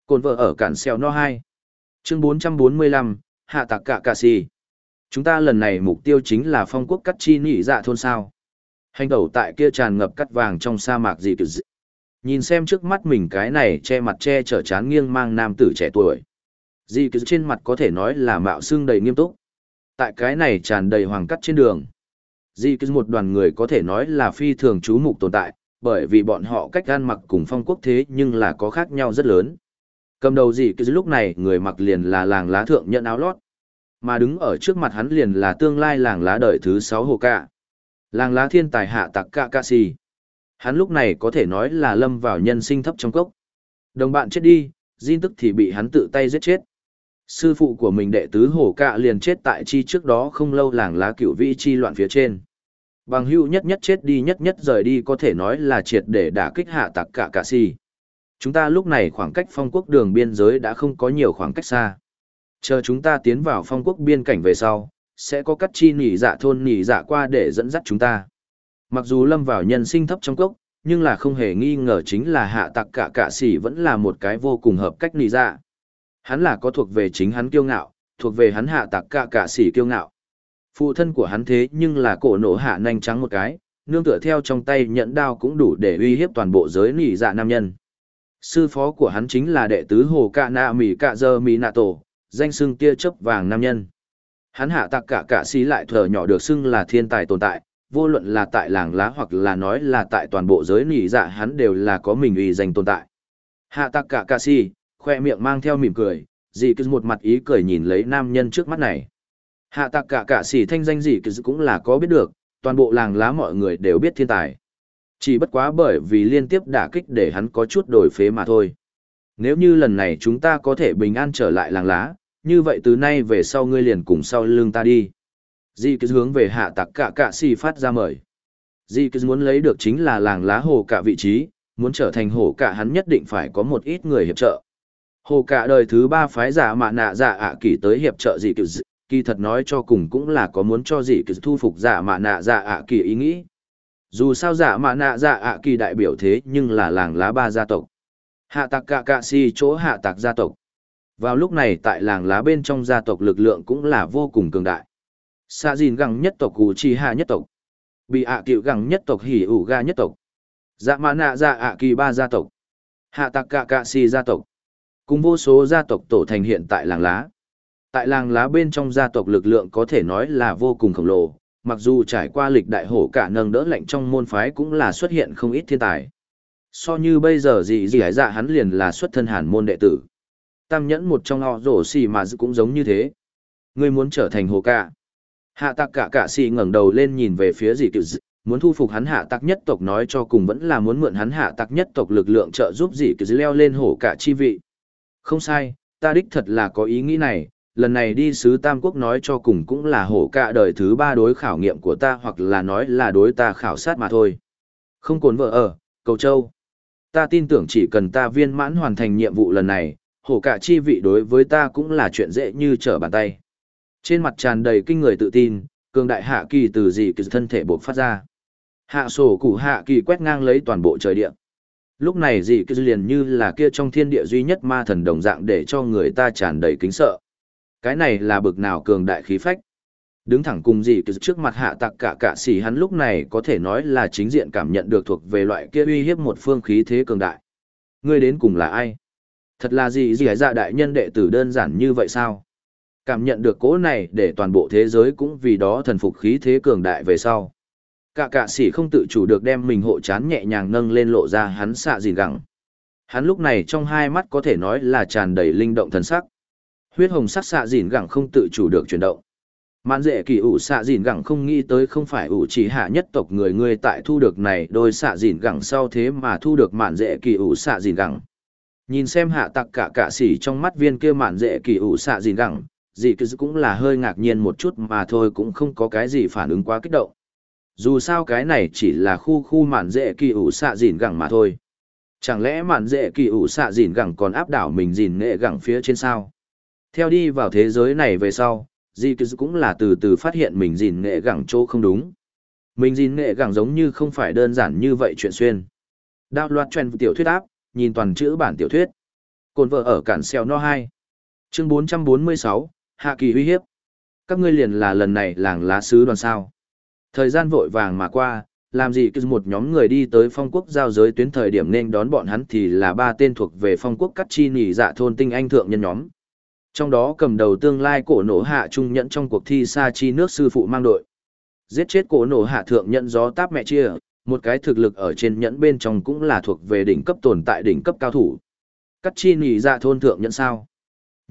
Cồn vợ ở cản xeo no 2. Chương 445, Hạ tạc cả cà si. Chúng ta lần này mục tiêu chính là phong quốc cắt chi nỉ dạ thôn sao. Hành đầu tại kia tràn ngập cắt vàng trong sa mạc gì kỳ dị. Nhìn xem trước mắt mình cái này che mặt che chở chán nghiêng mang nam tử trẻ tuổi. Di cứ trên mặt có thể nói là mạo xương đầy nghiêm túc. Tại cái này tràn đầy hoàng cắt trên đường. Di cứ một đoàn người có thể nói là phi thường chú mục tồn tại, bởi vì bọn họ cách gan mặc cùng phong quốc thế nhưng là có khác nhau rất lớn. Cầm đầu gì cứ lúc này người mặc liền là làng lá thượng nhận áo lót. Mà đứng ở trước mặt hắn liền là tương lai làng lá đời thứ sáu hồ cạ. Làng lá thiên tài hạ tặc cạ cạ si. Hắn lúc này có thể nói là lâm vào nhân sinh thấp trong cốc. Đồng bạn chết đi, Jin tức thì bị hắn tự tay giết chết. Sư phụ của mình đệ tứ hổ cạ liền chết tại chi trước đó không lâu làng lá cựu vĩ chi loạn phía trên. Bằng hữu nhất nhất chết đi nhất nhất rời đi có thể nói là triệt để đả kích hạ tặc cả cả si. Chúng ta lúc này khoảng cách phong quốc đường biên giới đã không có nhiều khoảng cách xa. Chờ chúng ta tiến vào phong quốc biên cảnh về sau, sẽ có cắt chi nỉ dạ thôn nỉ dạ qua để dẫn dắt chúng ta. Mặc dù lâm vào nhân sinh thấp trong cốc, nhưng là không hề nghi ngờ chính là hạ tặc cả cả xỉ vẫn là một cái vô cùng hợp cách nỉ dạ. Hắn là có thuộc về chính hắn kiêu ngạo, thuộc về hắn hạ tặc cả cả xỉ kiêu ngạo. Phụ thân của hắn thế nhưng là cổ nổ hạ nanh trắng một cái, nương tựa theo trong tay nhẫn đao cũng đủ để uy hiếp toàn bộ giới nỉ dạ nam nhân. Sư phó của hắn chính là đệ tứ hồ cạ nạ mỉ cạ dơ mỉ nạ tổ, danh xưng tia chớp vàng nam nhân. Hắn hạ tặc cả cả xí lại thở nhỏ được xưng là thiên tài tồn tại, vô luận là tại làng lá hoặc là nói là tại toàn bộ giới nỉ dạ hắn đều là có mình uy danh tồn tại. Hạ tặc cả cả si, khoe miệng mang theo mỉm cười, dì cứ một mặt ý cười nhìn lấy nam nhân trước mắt này. Hạ tặc cả cả xỉ thanh danh dì cứ cũng là có biết được, toàn bộ làng lá mọi người đều biết thiên tài. Chỉ bất quá bởi vì liên tiếp đả kích để hắn có chút đổi phế mà thôi. Nếu như lần này chúng ta có thể bình an trở lại làng lá, như vậy từ nay về sau ngươi liền cùng sau lưng ta đi. Di cứ hướng về hạ tặc cả cả xì phát ra mời. Di cứ muốn lấy được chính là làng lá hồ cả vị trí, muốn trở thành hồ cả hắn nhất định phải có một ít người hiệp trợ. Hồ cả đời thứ ba phái giả mạ nạ giả ạ kỳ tới hiệp trợ Di cứ kỳ thật nói cho cùng cũng là có muốn cho Di cứ thu phục giả mạ nạ giả ạ kỳ ý nghĩ. Dù sao giả mạ nạ giả ạ kỳ đại biểu thế nhưng là làng lá ba gia tộc. Hạ tạc cả cạ si chỗ hạ tạc gia tộc. Vào lúc này tại làng lá bên trong gia tộc lực lượng cũng là vô cùng cường đại. Sa dìn găng nhất tộc cụ chi hạ nhất tộc. Bị ạ à cựu găng nhất tộc hỉ ủ ga nhất tộc. Dạ mã nạ dạ ạ kỳ ba gia tộc. Hạ tạc cạ cạ si gia tộc. Cùng vô số gia tộc tổ thành hiện tại làng lá. Tại làng lá bên trong gia tộc lực lượng có thể nói là vô cùng khổng lồ, mặc dù trải qua lịch đại hổ cả nâng đỡ lệnh trong môn phái cũng là xuất hiện không ít thiên tài. So như bây giờ dị dị hải dạ hắn liền là xuất thân hàn môn đệ tử. Tam nhẫn một trong họ rổ xì mà cũng giống như thế. Ngươi muốn trở thành hồ cả. Hạ Tạc cả cả xì ngẩng đầu lên nhìn về phía dì cựu muốn thu phục hắn hạ Tạc nhất tộc nói cho cùng vẫn là muốn mượn hắn hạ Tạc nhất tộc lực lượng trợ giúp dì cựu leo lên hổ cả chi vị. Không sai, ta đích thật là có ý nghĩ này, lần này đi sứ Tam Quốc nói cho cùng cũng là hổ cả đời thứ ba đối khảo nghiệm của ta hoặc là nói là đối ta khảo sát mà thôi. Không cồn vợ ở, cầu châu. Ta tin tưởng chỉ cần ta viên mãn hoàn thành nhiệm vụ lần này, hổ cả chi vị đối với ta cũng là chuyện dễ như trở bàn tay. Trên mặt tràn đầy kinh người tự tin, cường đại hạ kỳ từ dị kỳ thân thể bộc phát ra. Hạ sổ củ hạ kỳ quét ngang lấy toàn bộ trời địa. Lúc này dị kỳ liền như là kia trong thiên địa duy nhất ma thần đồng dạng để cho người ta tràn đầy kính sợ. Cái này là bực nào cường đại khí phách. Đứng thẳng cùng dị kỳ trước mặt hạ tặc cả cả xỉ hắn lúc này có thể nói là chính diện cảm nhận được thuộc về loại kia uy hiếp một phương khí thế cường đại. Ngươi đến cùng là ai? Thật là gì gì dạ đại nhân đệ tử đơn giản như vậy sao? Cảm nhận được cỗ này để toàn bộ thế giới cũng vì đó thần phục khí thế cường đại về sau. Cả cạ sĩ không tự chủ được đem mình hộ chán nhẹ nhàng nâng lên lộ ra hắn xạ gìn gẳng. Hắn lúc này trong hai mắt có thể nói là tràn đầy linh động thần sắc. Huyết hồng sắc xạ gìn gẳng không tự chủ được chuyển động. Mạn dễ kỳ ủ xạ dìn gẳng không nghĩ tới không phải ủ chỉ hạ nhất tộc người người tại thu được này đôi xạ dìn gẳng sau thế mà thu được mạn dễ kỳ ủ xạ dìn gẳng. Nhìn xem hạ tặc cả cả sỉ trong mắt viên kia mạn dễ kỳ ủ xạ dìn gẳng, dị cứ cũng là hơi ngạc nhiên một chút mà thôi cũng không có cái gì phản ứng quá kích động. Dù sao cái này chỉ là khu khu mạn dễ kỳ ủ xạ dìn gẳng mà thôi. Chẳng lẽ mạn dễ kỳ ủ xạ dìn gẳng còn áp đảo mình dìn nghệ gẳng phía trên sao? Theo đi vào thế giới này về sau, dị cứ cũng là từ từ phát hiện mình dìn nghệ gẳng chỗ không đúng. Mình dìn nghệ gẳng giống như không phải đơn giản như vậy chuyện xuyên. Đạo loạt trend tiểu thuyết áp, nhìn toàn chữ bản tiểu thuyết. Cồn vợ ở cản xeo no Hai, Chương 446, Hạ kỳ uy hiếp. Các ngươi liền là lần này làng lá sứ đoàn sao. Thời gian vội vàng mà qua, làm gì cứ một nhóm người đi tới phong quốc giao giới tuyến thời điểm nên đón bọn hắn thì là ba tên thuộc về phong quốc cắt chi nỉ dạ thôn tinh anh thượng nhân nhóm. Trong đó cầm đầu tương lai cổ nổ hạ trung nhẫn trong cuộc thi sa chi nước sư phụ mang đội. Giết chết cổ nổ hạ thượng nhận gió táp mẹ chia, một cái thực lực ở trên nhẫn bên trong cũng là thuộc về đỉnh cấp tồn tại đỉnh cấp cao thủ. Cắt chi nỉ dạ thôn thượng nhẫn sao?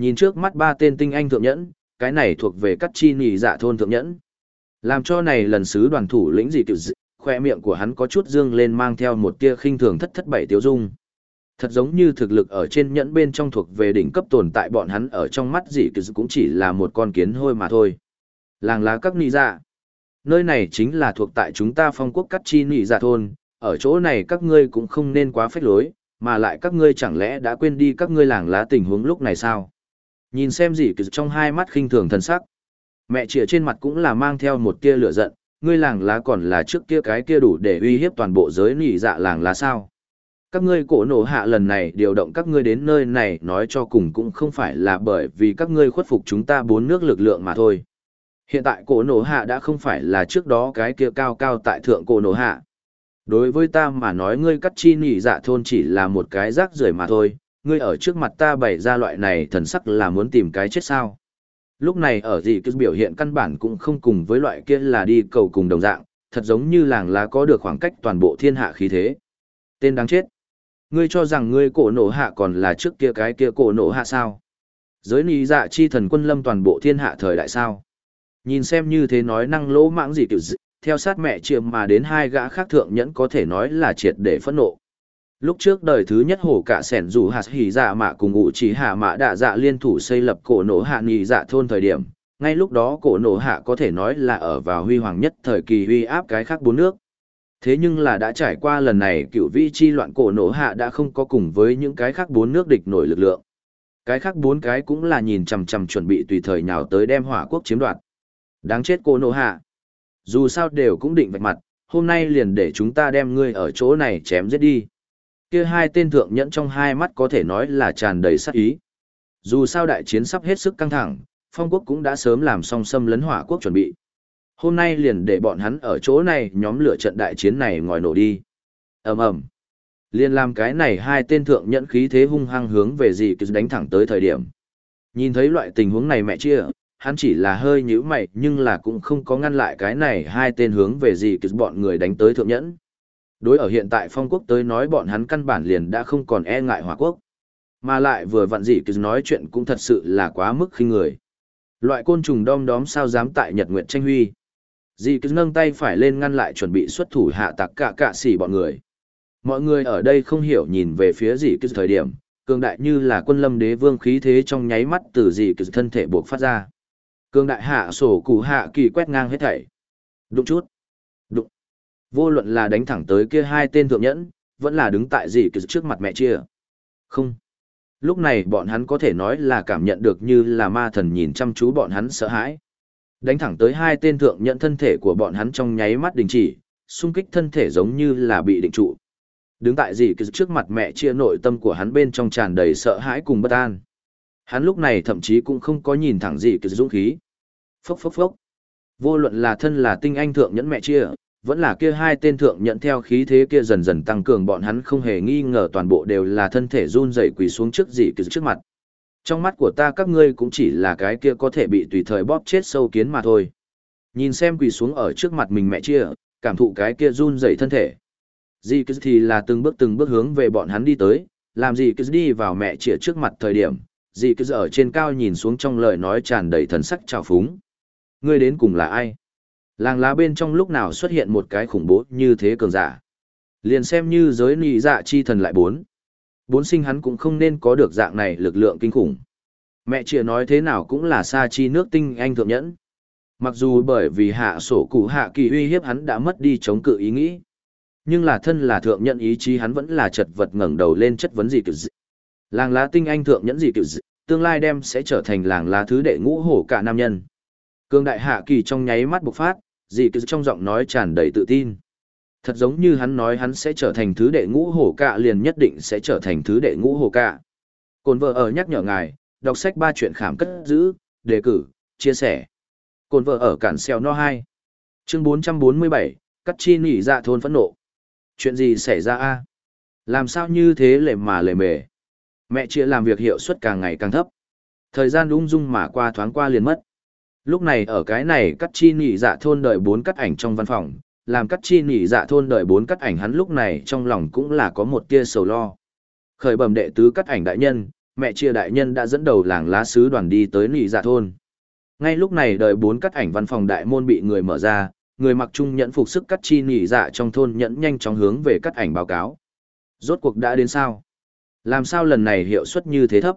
Nhìn trước mắt ba tên tinh anh thượng nhẫn, cái này thuộc về cắt chi nhì dạ thôn thượng nhẫn. Làm cho này lần sứ đoàn thủ lĩnh gì kiểu dị, khoe miệng của hắn có chút dương lên mang theo một tia khinh thường thất thất bảy tiêu dung. Thật giống như thực lực ở trên nhẫn bên trong thuộc về đỉnh cấp tồn tại bọn hắn ở trong mắt gì kiểu cũng chỉ là một con kiến hôi mà thôi. Làng lá các Nị dạ. Nơi này chính là thuộc tại chúng ta phong quốc cắt chi Nị dạ thôn, ở chỗ này các ngươi cũng không nên quá phách lối, mà lại các ngươi chẳng lẽ đã quên đi các ngươi làng lá tình huống lúc này sao? Nhìn xem gì kỳ trong hai mắt khinh thường thần sắc. Mẹ chĩa trên mặt cũng là mang theo một tia lửa giận, ngươi làng lá còn là trước kia cái kia đủ để uy hiếp toàn bộ giới nỉ dạ làng lá sao. Các ngươi cổ nổ hạ lần này điều động các ngươi đến nơi này nói cho cùng cũng không phải là bởi vì các ngươi khuất phục chúng ta bốn nước lực lượng mà thôi. Hiện tại cổ nổ hạ đã không phải là trước đó cái kia cao cao tại thượng cổ nổ hạ. Đối với ta mà nói ngươi cắt chi nỉ dạ thôn chỉ là một cái rác rưởi mà thôi, ngươi ở trước mặt ta bày ra loại này thần sắc là muốn tìm cái chết sao. Lúc này ở gì cứ biểu hiện căn bản cũng không cùng với loại kia là đi cầu cùng đồng dạng, thật giống như làng lá có được khoảng cách toàn bộ thiên hạ khí thế. Tên đáng chết. Ngươi cho rằng ngươi cổ nổ hạ còn là trước kia cái kia cổ nổ hạ sao? Giới lý dạ chi thần quân lâm toàn bộ thiên hạ thời đại sao? Nhìn xem như thế nói năng lỗ mãng gì kiểu dị, theo sát mẹ chiêm mà đến hai gã khác thượng nhẫn có thể nói là triệt để phẫn nộ. Lúc trước đời thứ nhất hổ cả sẻn dù hạt hỉ dạ mạ cùng ngụ chỉ hạ mạ đạ dạ liên thủ xây lập cổ nổ hạ nghỉ dạ thôn thời điểm, ngay lúc đó cổ nổ hạ có thể nói là ở vào huy hoàng nhất thời kỳ huy áp cái khác bốn nước. Thế nhưng là đã trải qua lần này cựu vi chi loạn cổ nổ hạ đã không có cùng với những cái khác bốn nước địch nổi lực lượng. Cái khác bốn cái cũng là nhìn chằm chằm chuẩn bị tùy thời nào tới đem hỏa quốc chiếm đoạt. Đáng chết cổ nổ hạ. Dù sao đều cũng định vạch mặt, hôm nay liền để chúng ta đem ngươi ở chỗ này chém giết đi kia hai tên thượng nhẫn trong hai mắt có thể nói là tràn đầy sát ý. Dù sao đại chiến sắp hết sức căng thẳng, phong quốc cũng đã sớm làm xong xâm lấn hỏa quốc chuẩn bị. Hôm nay liền để bọn hắn ở chỗ này nhóm lửa trận đại chiến này ngòi nổ đi. ầm ầm liền làm cái này hai tên thượng nhẫn khí thế hung hăng hướng về gì cứ đánh thẳng tới thời điểm. Nhìn thấy loại tình huống này mẹ chia, hắn chỉ là hơi nhíu mày nhưng là cũng không có ngăn lại cái này hai tên hướng về gì cứ bọn người đánh tới thượng nhẫn. Đối ở hiện tại phong quốc tới nói bọn hắn căn bản liền đã không còn e ngại hỏa quốc. Mà lại vừa vặn dị cứ nói chuyện cũng thật sự là quá mức khinh người. Loại côn trùng đom đóm sao dám tại Nhật Nguyệt tranh huy. Dị cứ nâng tay phải lên ngăn lại chuẩn bị xuất thủ hạ tặc cả cạ xỉ bọn người. Mọi người ở đây không hiểu nhìn về phía dị cứ thời điểm, cường đại như là quân lâm đế vương khí thế trong nháy mắt từ dị cứ thân thể buộc phát ra. Cường đại hạ sổ cụ hạ kỳ quét ngang hết thảy. đúng chút. Vô luận là đánh thẳng tới kia hai tên thượng nhẫn, vẫn là đứng tại dì cứ trước mặt mẹ chia. Không. Lúc này bọn hắn có thể nói là cảm nhận được như là ma thần nhìn chăm chú bọn hắn sợ hãi. Đánh thẳng tới hai tên thượng nhẫn thân thể của bọn hắn trong nháy mắt đình chỉ, xung kích thân thể giống như là bị định trụ. Đứng tại gì cứ trước mặt mẹ chia nội tâm của hắn bên trong tràn đầy sợ hãi cùng bất an. Hắn lúc này thậm chí cũng không có nhìn thẳng gì cứ dũng khí. Phốc phốc phốc. Vô luận là thân là tinh anh thượng nhẫn mẹ chia, vẫn là kia hai tên thượng nhận theo khí thế kia dần dần tăng cường bọn hắn không hề nghi ngờ toàn bộ đều là thân thể run rẩy quỳ xuống trước dị kỳ trước mặt. Trong mắt của ta các ngươi cũng chỉ là cái kia có thể bị tùy thời bóp chết sâu kiến mà thôi. Nhìn xem quỳ xuống ở trước mặt mình mẹ chia, cảm thụ cái kia run rẩy thân thể. Dị kỳ thì là từng bước từng bước hướng về bọn hắn đi tới, làm gì kỳ đi vào mẹ chia trước mặt thời điểm, dị kỳ ở trên cao nhìn xuống trong lời nói tràn đầy thần sắc trào phúng. Ngươi đến cùng là ai? Làng lá bên trong lúc nào xuất hiện một cái khủng bố như thế cường giả. Liền xem như giới nị dạ chi thần lại bốn. Bốn sinh hắn cũng không nên có được dạng này lực lượng kinh khủng. Mẹ chia nói thế nào cũng là sa chi nước tinh anh thượng nhẫn. Mặc dù bởi vì hạ sổ cụ hạ kỳ uy hiếp hắn đã mất đi chống cự ý nghĩ. Nhưng là thân là thượng nhẫn ý chí hắn vẫn là chật vật ngẩng đầu lên chất vấn gì kiểu gì, Làng lá tinh anh thượng nhẫn gì kiểu gì, tương lai đem sẽ trở thành làng lá thứ đệ ngũ hổ cả nam nhân. Cương đại hạ kỳ trong nháy mắt bộc phát, Dì cứ trong giọng nói tràn đầy tự tin. Thật giống như hắn nói hắn sẽ trở thành thứ đệ ngũ hổ cạ liền nhất định sẽ trở thành thứ đệ ngũ hổ cạ. Cồn vợ ở nhắc nhở ngài, đọc sách ba chuyện khảm cất giữ, đề cử, chia sẻ. Cồn vợ ở cản xeo no 2. Chương 447, cắt chi nỉ dạ thôn phẫn nộ. Chuyện gì xảy ra a? Làm sao như thế lệ mà lệ mề? Mẹ chia làm việc hiệu suất càng ngày càng thấp. Thời gian ung dung mà qua thoáng qua liền mất. Lúc này ở cái này cắt chi nỉ dạ thôn đợi bốn cắt ảnh trong văn phòng, làm cắt chi nỉ dạ thôn đợi bốn cắt ảnh hắn lúc này trong lòng cũng là có một tia sầu lo. Khởi bẩm đệ tứ cắt ảnh đại nhân, mẹ chia đại nhân đã dẫn đầu làng lá sứ đoàn đi tới nỉ dạ thôn. Ngay lúc này đợi bốn cắt ảnh văn phòng đại môn bị người mở ra, người mặc trung nhẫn phục sức cắt chi nỉ dạ trong thôn nhẫn nhanh chóng hướng về cắt ảnh báo cáo. Rốt cuộc đã đến sao? Làm sao lần này hiệu suất như thế thấp?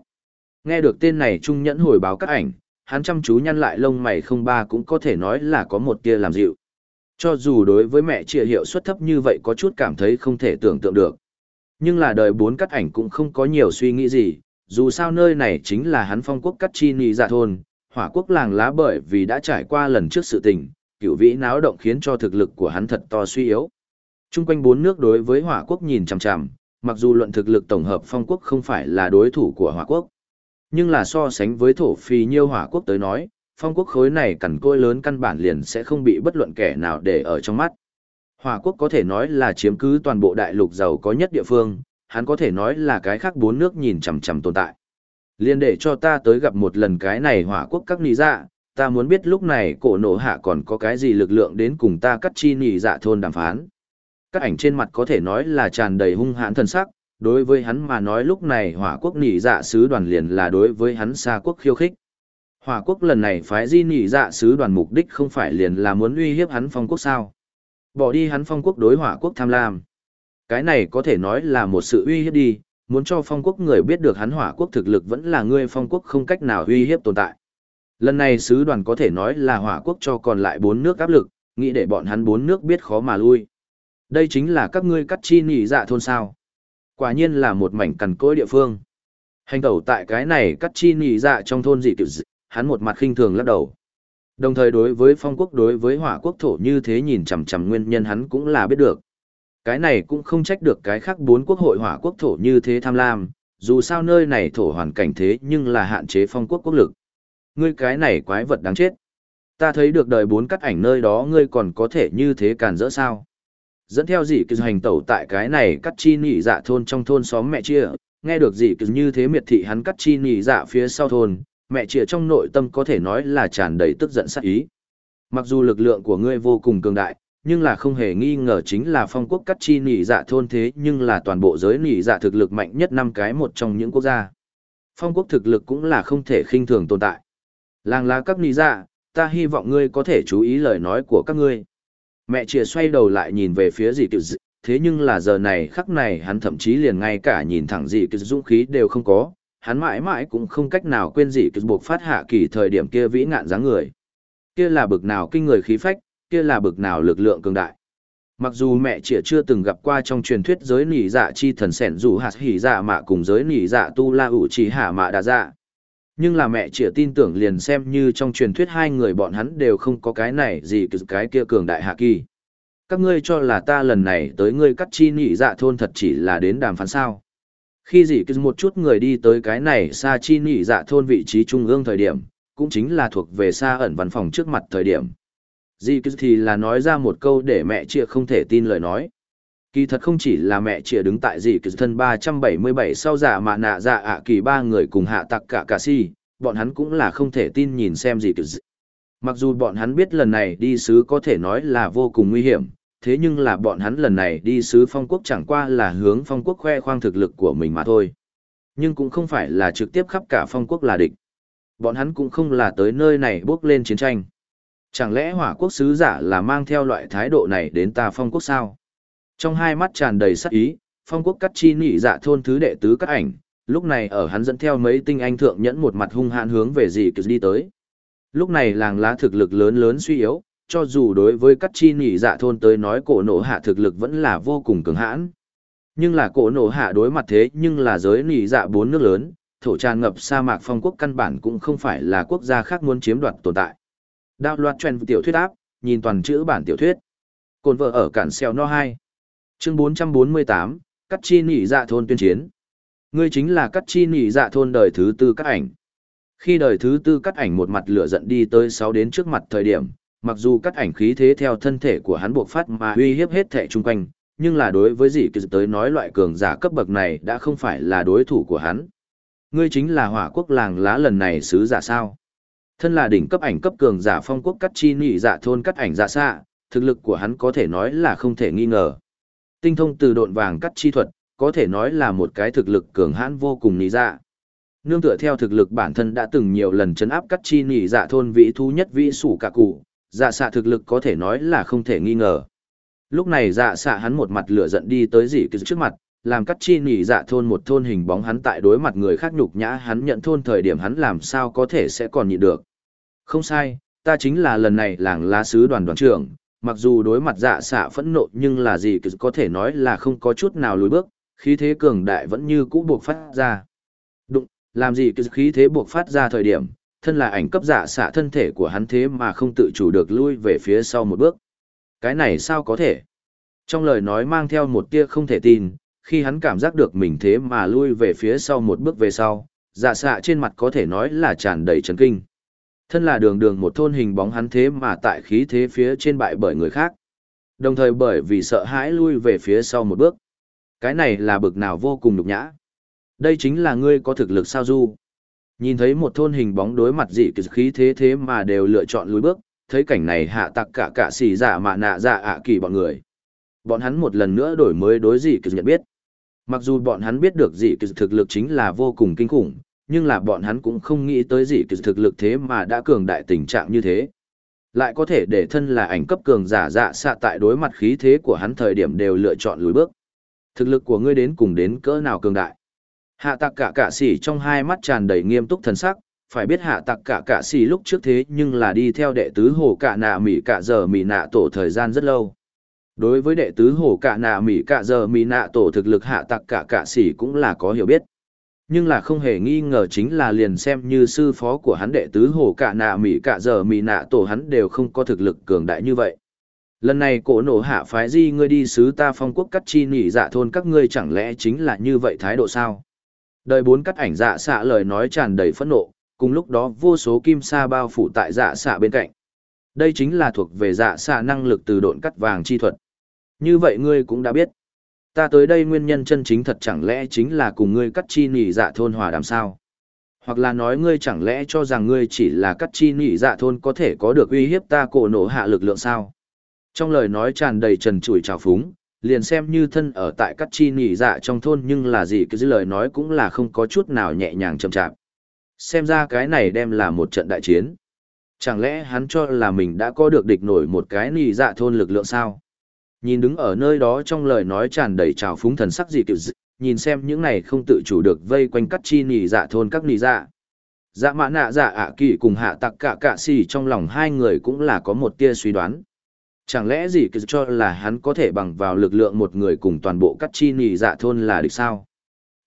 Nghe được tên này trung nhẫn hồi báo cắt ảnh, hắn chăm chú nhăn lại lông mày không ba cũng có thể nói là có một tia làm dịu. Cho dù đối với mẹ chia hiệu suất thấp như vậy có chút cảm thấy không thể tưởng tượng được. Nhưng là đời bốn cắt ảnh cũng không có nhiều suy nghĩ gì, dù sao nơi này chính là hắn phong quốc cắt chi nì dạ thôn, hỏa quốc làng lá bởi vì đã trải qua lần trước sự tình, cựu vĩ náo động khiến cho thực lực của hắn thật to suy yếu. Trung quanh bốn nước đối với hỏa quốc nhìn chằm chằm, mặc dù luận thực lực tổng hợp phong quốc không phải là đối thủ của hỏa quốc. Nhưng là so sánh với thổ phi nhiêu hỏa quốc tới nói, phong quốc khối này cằn côi lớn căn bản liền sẽ không bị bất luận kẻ nào để ở trong mắt. Hỏa quốc có thể nói là chiếm cứ toàn bộ đại lục giàu có nhất địa phương, hắn có thể nói là cái khác bốn nước nhìn chằm chằm tồn tại. Liên để cho ta tới gặp một lần cái này hỏa quốc các nì dạ, ta muốn biết lúc này cổ nổ hạ còn có cái gì lực lượng đến cùng ta cắt chi nì dạ thôn đàm phán. Các ảnh trên mặt có thể nói là tràn đầy hung hãn thần sắc, đối với hắn mà nói lúc này hỏa quốc nỉ dạ sứ đoàn liền là đối với hắn xa quốc khiêu khích. Hỏa quốc lần này phái di nỉ dạ sứ đoàn mục đích không phải liền là muốn uy hiếp hắn phong quốc sao. Bỏ đi hắn phong quốc đối hỏa quốc tham lam. Cái này có thể nói là một sự uy hiếp đi, muốn cho phong quốc người biết được hắn hỏa quốc thực lực vẫn là ngươi phong quốc không cách nào uy hiếp tồn tại. Lần này sứ đoàn có thể nói là hỏa quốc cho còn lại bốn nước áp lực, nghĩ để bọn hắn bốn nước biết khó mà lui. Đây chính là các ngươi cắt chi nỉ dạ thôn sao. Quả nhiên là một mảnh cằn cỗi địa phương. Hành tẩu tại cái này cắt chi nỉ dạ trong thôn dị tiểu. dị, hắn một mặt khinh thường lắc đầu. Đồng thời đối với phong quốc đối với hỏa quốc thổ như thế nhìn chằm chằm nguyên nhân hắn cũng là biết được. Cái này cũng không trách được cái khác bốn quốc hội hỏa quốc thổ như thế tham lam, dù sao nơi này thổ hoàn cảnh thế nhưng là hạn chế phong quốc quốc lực. Ngươi cái này quái vật đáng chết. Ta thấy được đời bốn cắt ảnh nơi đó ngươi còn có thể như thế càn rỡ sao dẫn theo dì cứ hành tẩu tại cái này cắt chi nhị dạ thôn trong thôn xóm mẹ chia. Nghe được dì cứ như thế miệt thị hắn cắt chi nhị dạ phía sau thôn mẹ chia trong nội tâm có thể nói là tràn đầy tức giận sắc ý. Mặc dù lực lượng của ngươi vô cùng cường đại nhưng là không hề nghi ngờ chính là phong quốc cắt chi nhị dạ thôn thế nhưng là toàn bộ giới nhị dạ thực lực mạnh nhất năm cái một trong những quốc gia. Phong quốc thực lực cũng là không thể khinh thường tồn tại. Làng lá các nhị dạ, ta hy vọng ngươi có thể chú ý lời nói của các ngươi. Mẹ chìa xoay đầu lại nhìn về phía dì kiểu dị, thế nhưng là giờ này khắc này hắn thậm chí liền ngay cả nhìn thẳng dì kiểu dũng khí đều không có, hắn mãi mãi cũng không cách nào quên dì kiểu buộc phát hạ kỳ thời điểm kia vĩ ngạn dáng người. Kia là bực nào kinh người khí phách, kia là bực nào lực lượng cường đại. Mặc dù mẹ chĩa chưa từng gặp qua trong truyền thuyết giới nỉ dạ chi thần sẻn dù hạt hỉ dạ mạ cùng giới nỉ dạ tu la ủ chỉ hạ mạ đà dạ. Nhưng là mẹ chỉ tin tưởng liền xem như trong truyền thuyết hai người bọn hắn đều không có cái này gì cái kia cường đại hạ kỳ. Các ngươi cho là ta lần này tới ngươi cắt chi nhị dạ thôn thật chỉ là đến đàm phán sao. Khi gì cứ một chút người đi tới cái này xa chi nhị dạ thôn vị trí trung ương thời điểm, cũng chính là thuộc về xa ẩn văn phòng trước mặt thời điểm. Dì cứ thì là nói ra một câu để mẹ chia không thể tin lời nói. Kỳ thật không chỉ là mẹ chia đứng tại gì kỳ thân 377 sau giả mà nạ dạ ạ kỳ ba người cùng hạ tặc cả cả si, bọn hắn cũng là không thể tin nhìn xem gì kỳ Mặc dù bọn hắn biết lần này đi sứ có thể nói là vô cùng nguy hiểm, thế nhưng là bọn hắn lần này đi sứ phong quốc chẳng qua là hướng phong quốc khoe khoang thực lực của mình mà thôi. Nhưng cũng không phải là trực tiếp khắp cả phong quốc là địch. Bọn hắn cũng không là tới nơi này bước lên chiến tranh. Chẳng lẽ hỏa quốc sứ giả là mang theo loại thái độ này đến ta phong quốc sao? Trong hai mắt tràn đầy sắc ý, phong quốc cắt chi nỉ dạ thôn thứ đệ tứ cắt ảnh, lúc này ở hắn dẫn theo mấy tinh anh thượng nhẫn một mặt hung hãn hướng về gì cứ đi tới. Lúc này làng lá thực lực lớn lớn suy yếu, cho dù đối với cắt chi nỉ dạ thôn tới nói cổ nổ hạ thực lực vẫn là vô cùng cường hãn. Nhưng là cổ nổ hạ đối mặt thế nhưng là giới nỉ dạ bốn nước lớn, thổ tràn ngập sa mạc phong quốc căn bản cũng không phải là quốc gia khác muốn chiếm đoạt tồn tại. Đạo loạt truyền tiểu thuyết áp, nhìn toàn chữ bản tiểu thuyết. Cồn vợ ở cản xeo no 2. Chương 448, Cắt chi nỉ dạ thôn tuyên chiến. Ngươi chính là cắt chi nỉ dạ thôn đời thứ tư cắt ảnh. Khi đời thứ tư cắt ảnh một mặt lửa giận đi tới 6 đến trước mặt thời điểm, mặc dù cắt ảnh khí thế theo thân thể của hắn buộc phát mà uy hiếp hết thể chung quanh, nhưng là đối với gì kỳ tới nói loại cường giả cấp bậc này đã không phải là đối thủ của hắn. Ngươi chính là hỏa quốc làng lá lần này sứ giả sao? Thân là đỉnh cấp ảnh cấp cường giả phong quốc cắt chi nị dạ thôn cắt ảnh dạ xạ, thực lực của hắn có thể nói là không thể nghi ngờ. Tinh thông từ độn vàng cắt chi thuật, có thể nói là một cái thực lực cường hãn vô cùng nỉ dạ. Nương tựa theo thực lực bản thân đã từng nhiều lần chấn áp cắt chi nỉ dạ thôn vĩ thú nhất vĩ sủ cả cụ, dạ xạ thực lực có thể nói là không thể nghi ngờ. Lúc này dạ xạ hắn một mặt lửa giận đi tới dì kỳ trước mặt, làm cắt chi nỉ dạ thôn một thôn hình bóng hắn tại đối mặt người khác nhục nhã hắn nhận thôn thời điểm hắn làm sao có thể sẽ còn nhịn được. Không sai, ta chính là lần này làng lá sứ đoàn đoàn trưởng, mặc dù đối mặt dạ xạ phẫn nộ nhưng là gì có thể nói là không có chút nào lùi bước, khí thế cường đại vẫn như cũ buộc phát ra. Đụng, làm gì khí thế buộc phát ra thời điểm, thân là ảnh cấp dạ xạ thân thể của hắn thế mà không tự chủ được lui về phía sau một bước. Cái này sao có thể? Trong lời nói mang theo một tia không thể tin, khi hắn cảm giác được mình thế mà lui về phía sau một bước về sau, dạ xạ trên mặt có thể nói là tràn đầy chấn kinh. Thân là đường đường một thôn hình bóng hắn thế mà tại khí thế phía trên bại bởi người khác. Đồng thời bởi vì sợ hãi lui về phía sau một bước. Cái này là bực nào vô cùng nhục nhã. Đây chính là ngươi có thực lực sao du. Nhìn thấy một thôn hình bóng đối mặt dị khí thế thế mà đều lựa chọn lùi bước, thấy cảnh này hạ tặc cả cả xì giả mạ nạ dạ ạ kỳ bọn người. Bọn hắn một lần nữa đổi mới đối dị kỳ nhận biết. Mặc dù bọn hắn biết được dị kỳ thực lực chính là vô cùng kinh khủng, nhưng là bọn hắn cũng không nghĩ tới gì kỳ thực lực thế mà đã cường đại tình trạng như thế. Lại có thể để thân là ảnh cấp cường giả dạ xạ tại đối mặt khí thế của hắn thời điểm đều lựa chọn lùi bước. Thực lực của ngươi đến cùng đến cỡ nào cường đại. Hạ tạc cả cả sỉ trong hai mắt tràn đầy nghiêm túc thần sắc, phải biết hạ tặc cả cả sỉ lúc trước thế nhưng là đi theo đệ tứ hồ cả nạ mỉ cả giờ mỉ nạ tổ thời gian rất lâu. Đối với đệ tứ hồ cả nạ mỉ cả giờ mỉ nạ tổ thực lực hạ tặc cả cả sỉ cũng là có hiểu biết. Nhưng là không hề nghi ngờ chính là liền xem như sư phó của hắn đệ tứ hồ cả nạ mỹ cả giờ mỹ nạ tổ hắn đều không có thực lực cường đại như vậy. Lần này cổ nổ hạ phái di ngươi đi sứ ta phong quốc cắt chi nỉ dạ thôn các ngươi chẳng lẽ chính là như vậy thái độ sao? Đời bốn cắt ảnh dạ xạ lời nói tràn đầy phẫn nộ, cùng lúc đó vô số kim sa bao phủ tại dạ xạ bên cạnh. Đây chính là thuộc về dạ xạ năng lực từ độn cắt vàng chi thuật. Như vậy ngươi cũng đã biết. Ta tới đây nguyên nhân chân chính thật chẳng lẽ chính là cùng ngươi cắt chi nỉ dạ thôn hòa đàm sao? Hoặc là nói ngươi chẳng lẽ cho rằng ngươi chỉ là cắt chi nỉ dạ thôn có thể có được uy hiếp ta cổ nổ hạ lực lượng sao? Trong lời nói tràn đầy trần trụi trào phúng, liền xem như thân ở tại cắt chi nỉ dạ trong thôn nhưng là gì cái lời nói cũng là không có chút nào nhẹ nhàng chậm chạp. Xem ra cái này đem là một trận đại chiến. Chẳng lẽ hắn cho là mình đã có được địch nổi một cái nỉ dạ thôn lực lượng sao? Nhìn đứng ở nơi đó trong lời nói tràn đầy trào phúng thần sắc gì kiểu dị, nhìn xem những này không tự chủ được vây quanh cắt chi nì dạ thôn các nì dạ. Dạ mã nạ dạ ạ kỳ cùng hạ tặc cả cạ xì trong lòng hai người cũng là có một tia suy đoán. Chẳng lẽ gì kiểu cho là hắn có thể bằng vào lực lượng một người cùng toàn bộ cắt chi nì dạ thôn là địch sao?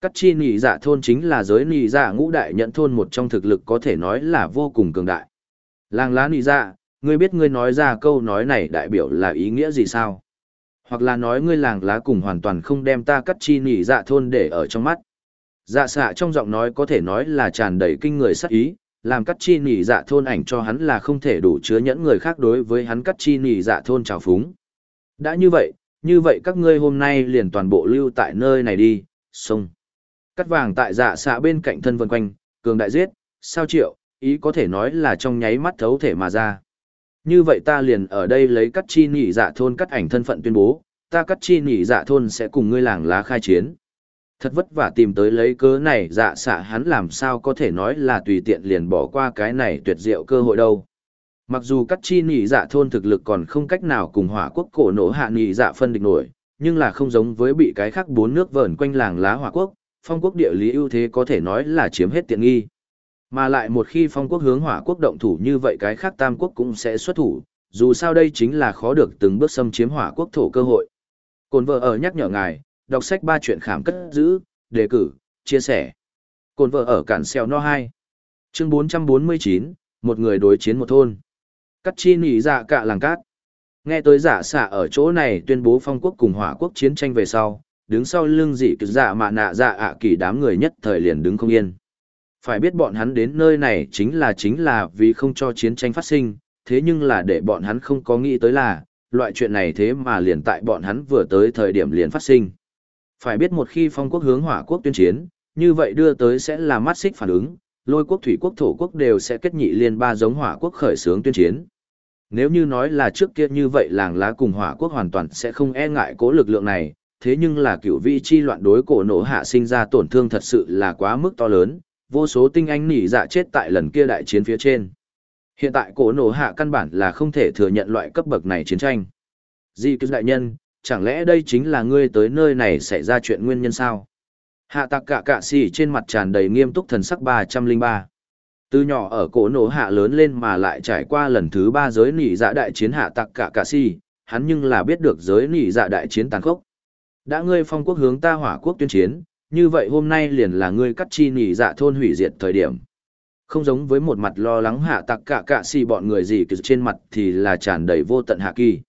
Cắt chi nì dạ thôn chính là giới nì dạ ngũ đại nhận thôn một trong thực lực có thể nói là vô cùng cường đại. Làng lá nì dạ, ngươi biết ngươi nói ra câu nói này đại biểu là ý nghĩa gì sao? Hoặc là nói ngươi làng lá cùng hoàn toàn không đem ta cắt chi Nỉ dạ thôn để ở trong mắt. Dạ xạ trong giọng nói có thể nói là tràn đầy kinh người sắc ý, làm cắt chi nỉ dạ thôn ảnh cho hắn là không thể đủ chứa nhẫn người khác đối với hắn cắt chi nỉ dạ thôn trào phúng. Đã như vậy, như vậy các ngươi hôm nay liền toàn bộ lưu tại nơi này đi, xong. Cắt vàng tại dạ xạ bên cạnh thân vân quanh, cường đại giết, sao triệu, ý có thể nói là trong nháy mắt thấu thể mà ra. Như vậy ta liền ở đây lấy cắt chi nhị dạ thôn cắt ảnh thân phận tuyên bố, ta cắt chi nhị dạ thôn sẽ cùng ngươi làng lá khai chiến. Thật vất vả tìm tới lấy cớ này dạ xạ hắn làm sao có thể nói là tùy tiện liền bỏ qua cái này tuyệt diệu cơ hội đâu. Mặc dù cắt chi nhị dạ thôn thực lực còn không cách nào cùng hỏa quốc cổ nổ hạ nhị dạ phân địch nổi, nhưng là không giống với bị cái khác bốn nước vờn quanh làng lá hỏa quốc, phong quốc địa lý ưu thế có thể nói là chiếm hết tiện nghi. Mà lại một khi phong quốc hướng hỏa quốc động thủ như vậy cái khác tam quốc cũng sẽ xuất thủ, dù sao đây chính là khó được từng bước xâm chiếm hỏa quốc thổ cơ hội. Cồn vợ ở nhắc nhở ngài, đọc sách ba chuyện khảm cất giữ, đề cử, chia sẻ. Cồn vợ ở cản xeo no 2. Chương 449, một người đối chiến một thôn. Cắt chi nỉ dạ cả làng cát. Nghe tới giả xạ ở chỗ này tuyên bố phong quốc cùng hỏa quốc chiến tranh về sau, đứng sau lưng dị cực dạ mạ nạ dạ ạ kỳ đám người nhất thời liền đứng không yên. Phải biết bọn hắn đến nơi này chính là chính là vì không cho chiến tranh phát sinh, thế nhưng là để bọn hắn không có nghĩ tới là, loại chuyện này thế mà liền tại bọn hắn vừa tới thời điểm liền phát sinh. Phải biết một khi phong quốc hướng hỏa quốc tuyên chiến, như vậy đưa tới sẽ là mắt xích phản ứng, lôi quốc thủy quốc thổ quốc đều sẽ kết nhị liên ba giống hỏa quốc khởi xướng tuyên chiến. Nếu như nói là trước kia như vậy làng lá cùng hỏa quốc hoàn toàn sẽ không e ngại cố lực lượng này, thế nhưng là cựu vị chi loạn đối cổ nổ hạ sinh ra tổn thương thật sự là quá mức to lớn, vô số tinh anh nỉ dạ chết tại lần kia đại chiến phía trên. Hiện tại cổ nổ hạ căn bản là không thể thừa nhận loại cấp bậc này chiến tranh. Di cứ đại nhân, chẳng lẽ đây chính là ngươi tới nơi này xảy ra chuyện nguyên nhân sao? Hạ tạc cả cạ xì trên mặt tràn đầy nghiêm túc thần sắc ba trăm linh ba. Từ nhỏ ở cổ nổ hạ lớn lên mà lại trải qua lần thứ ba giới nỉ dạ đại chiến hạ tạc cả cạ xì, hắn nhưng là biết được giới nỉ dạ đại chiến tàn khốc. Đã ngươi phong quốc hướng ta hỏa quốc tuyên chiến, như vậy hôm nay liền là ngươi cắt chi nỉ dạ thôn hủy diệt thời điểm. Không giống với một mặt lo lắng hạ tạc cả cạ xì bọn người gì từ trên mặt thì là tràn đầy vô tận hạ kỳ.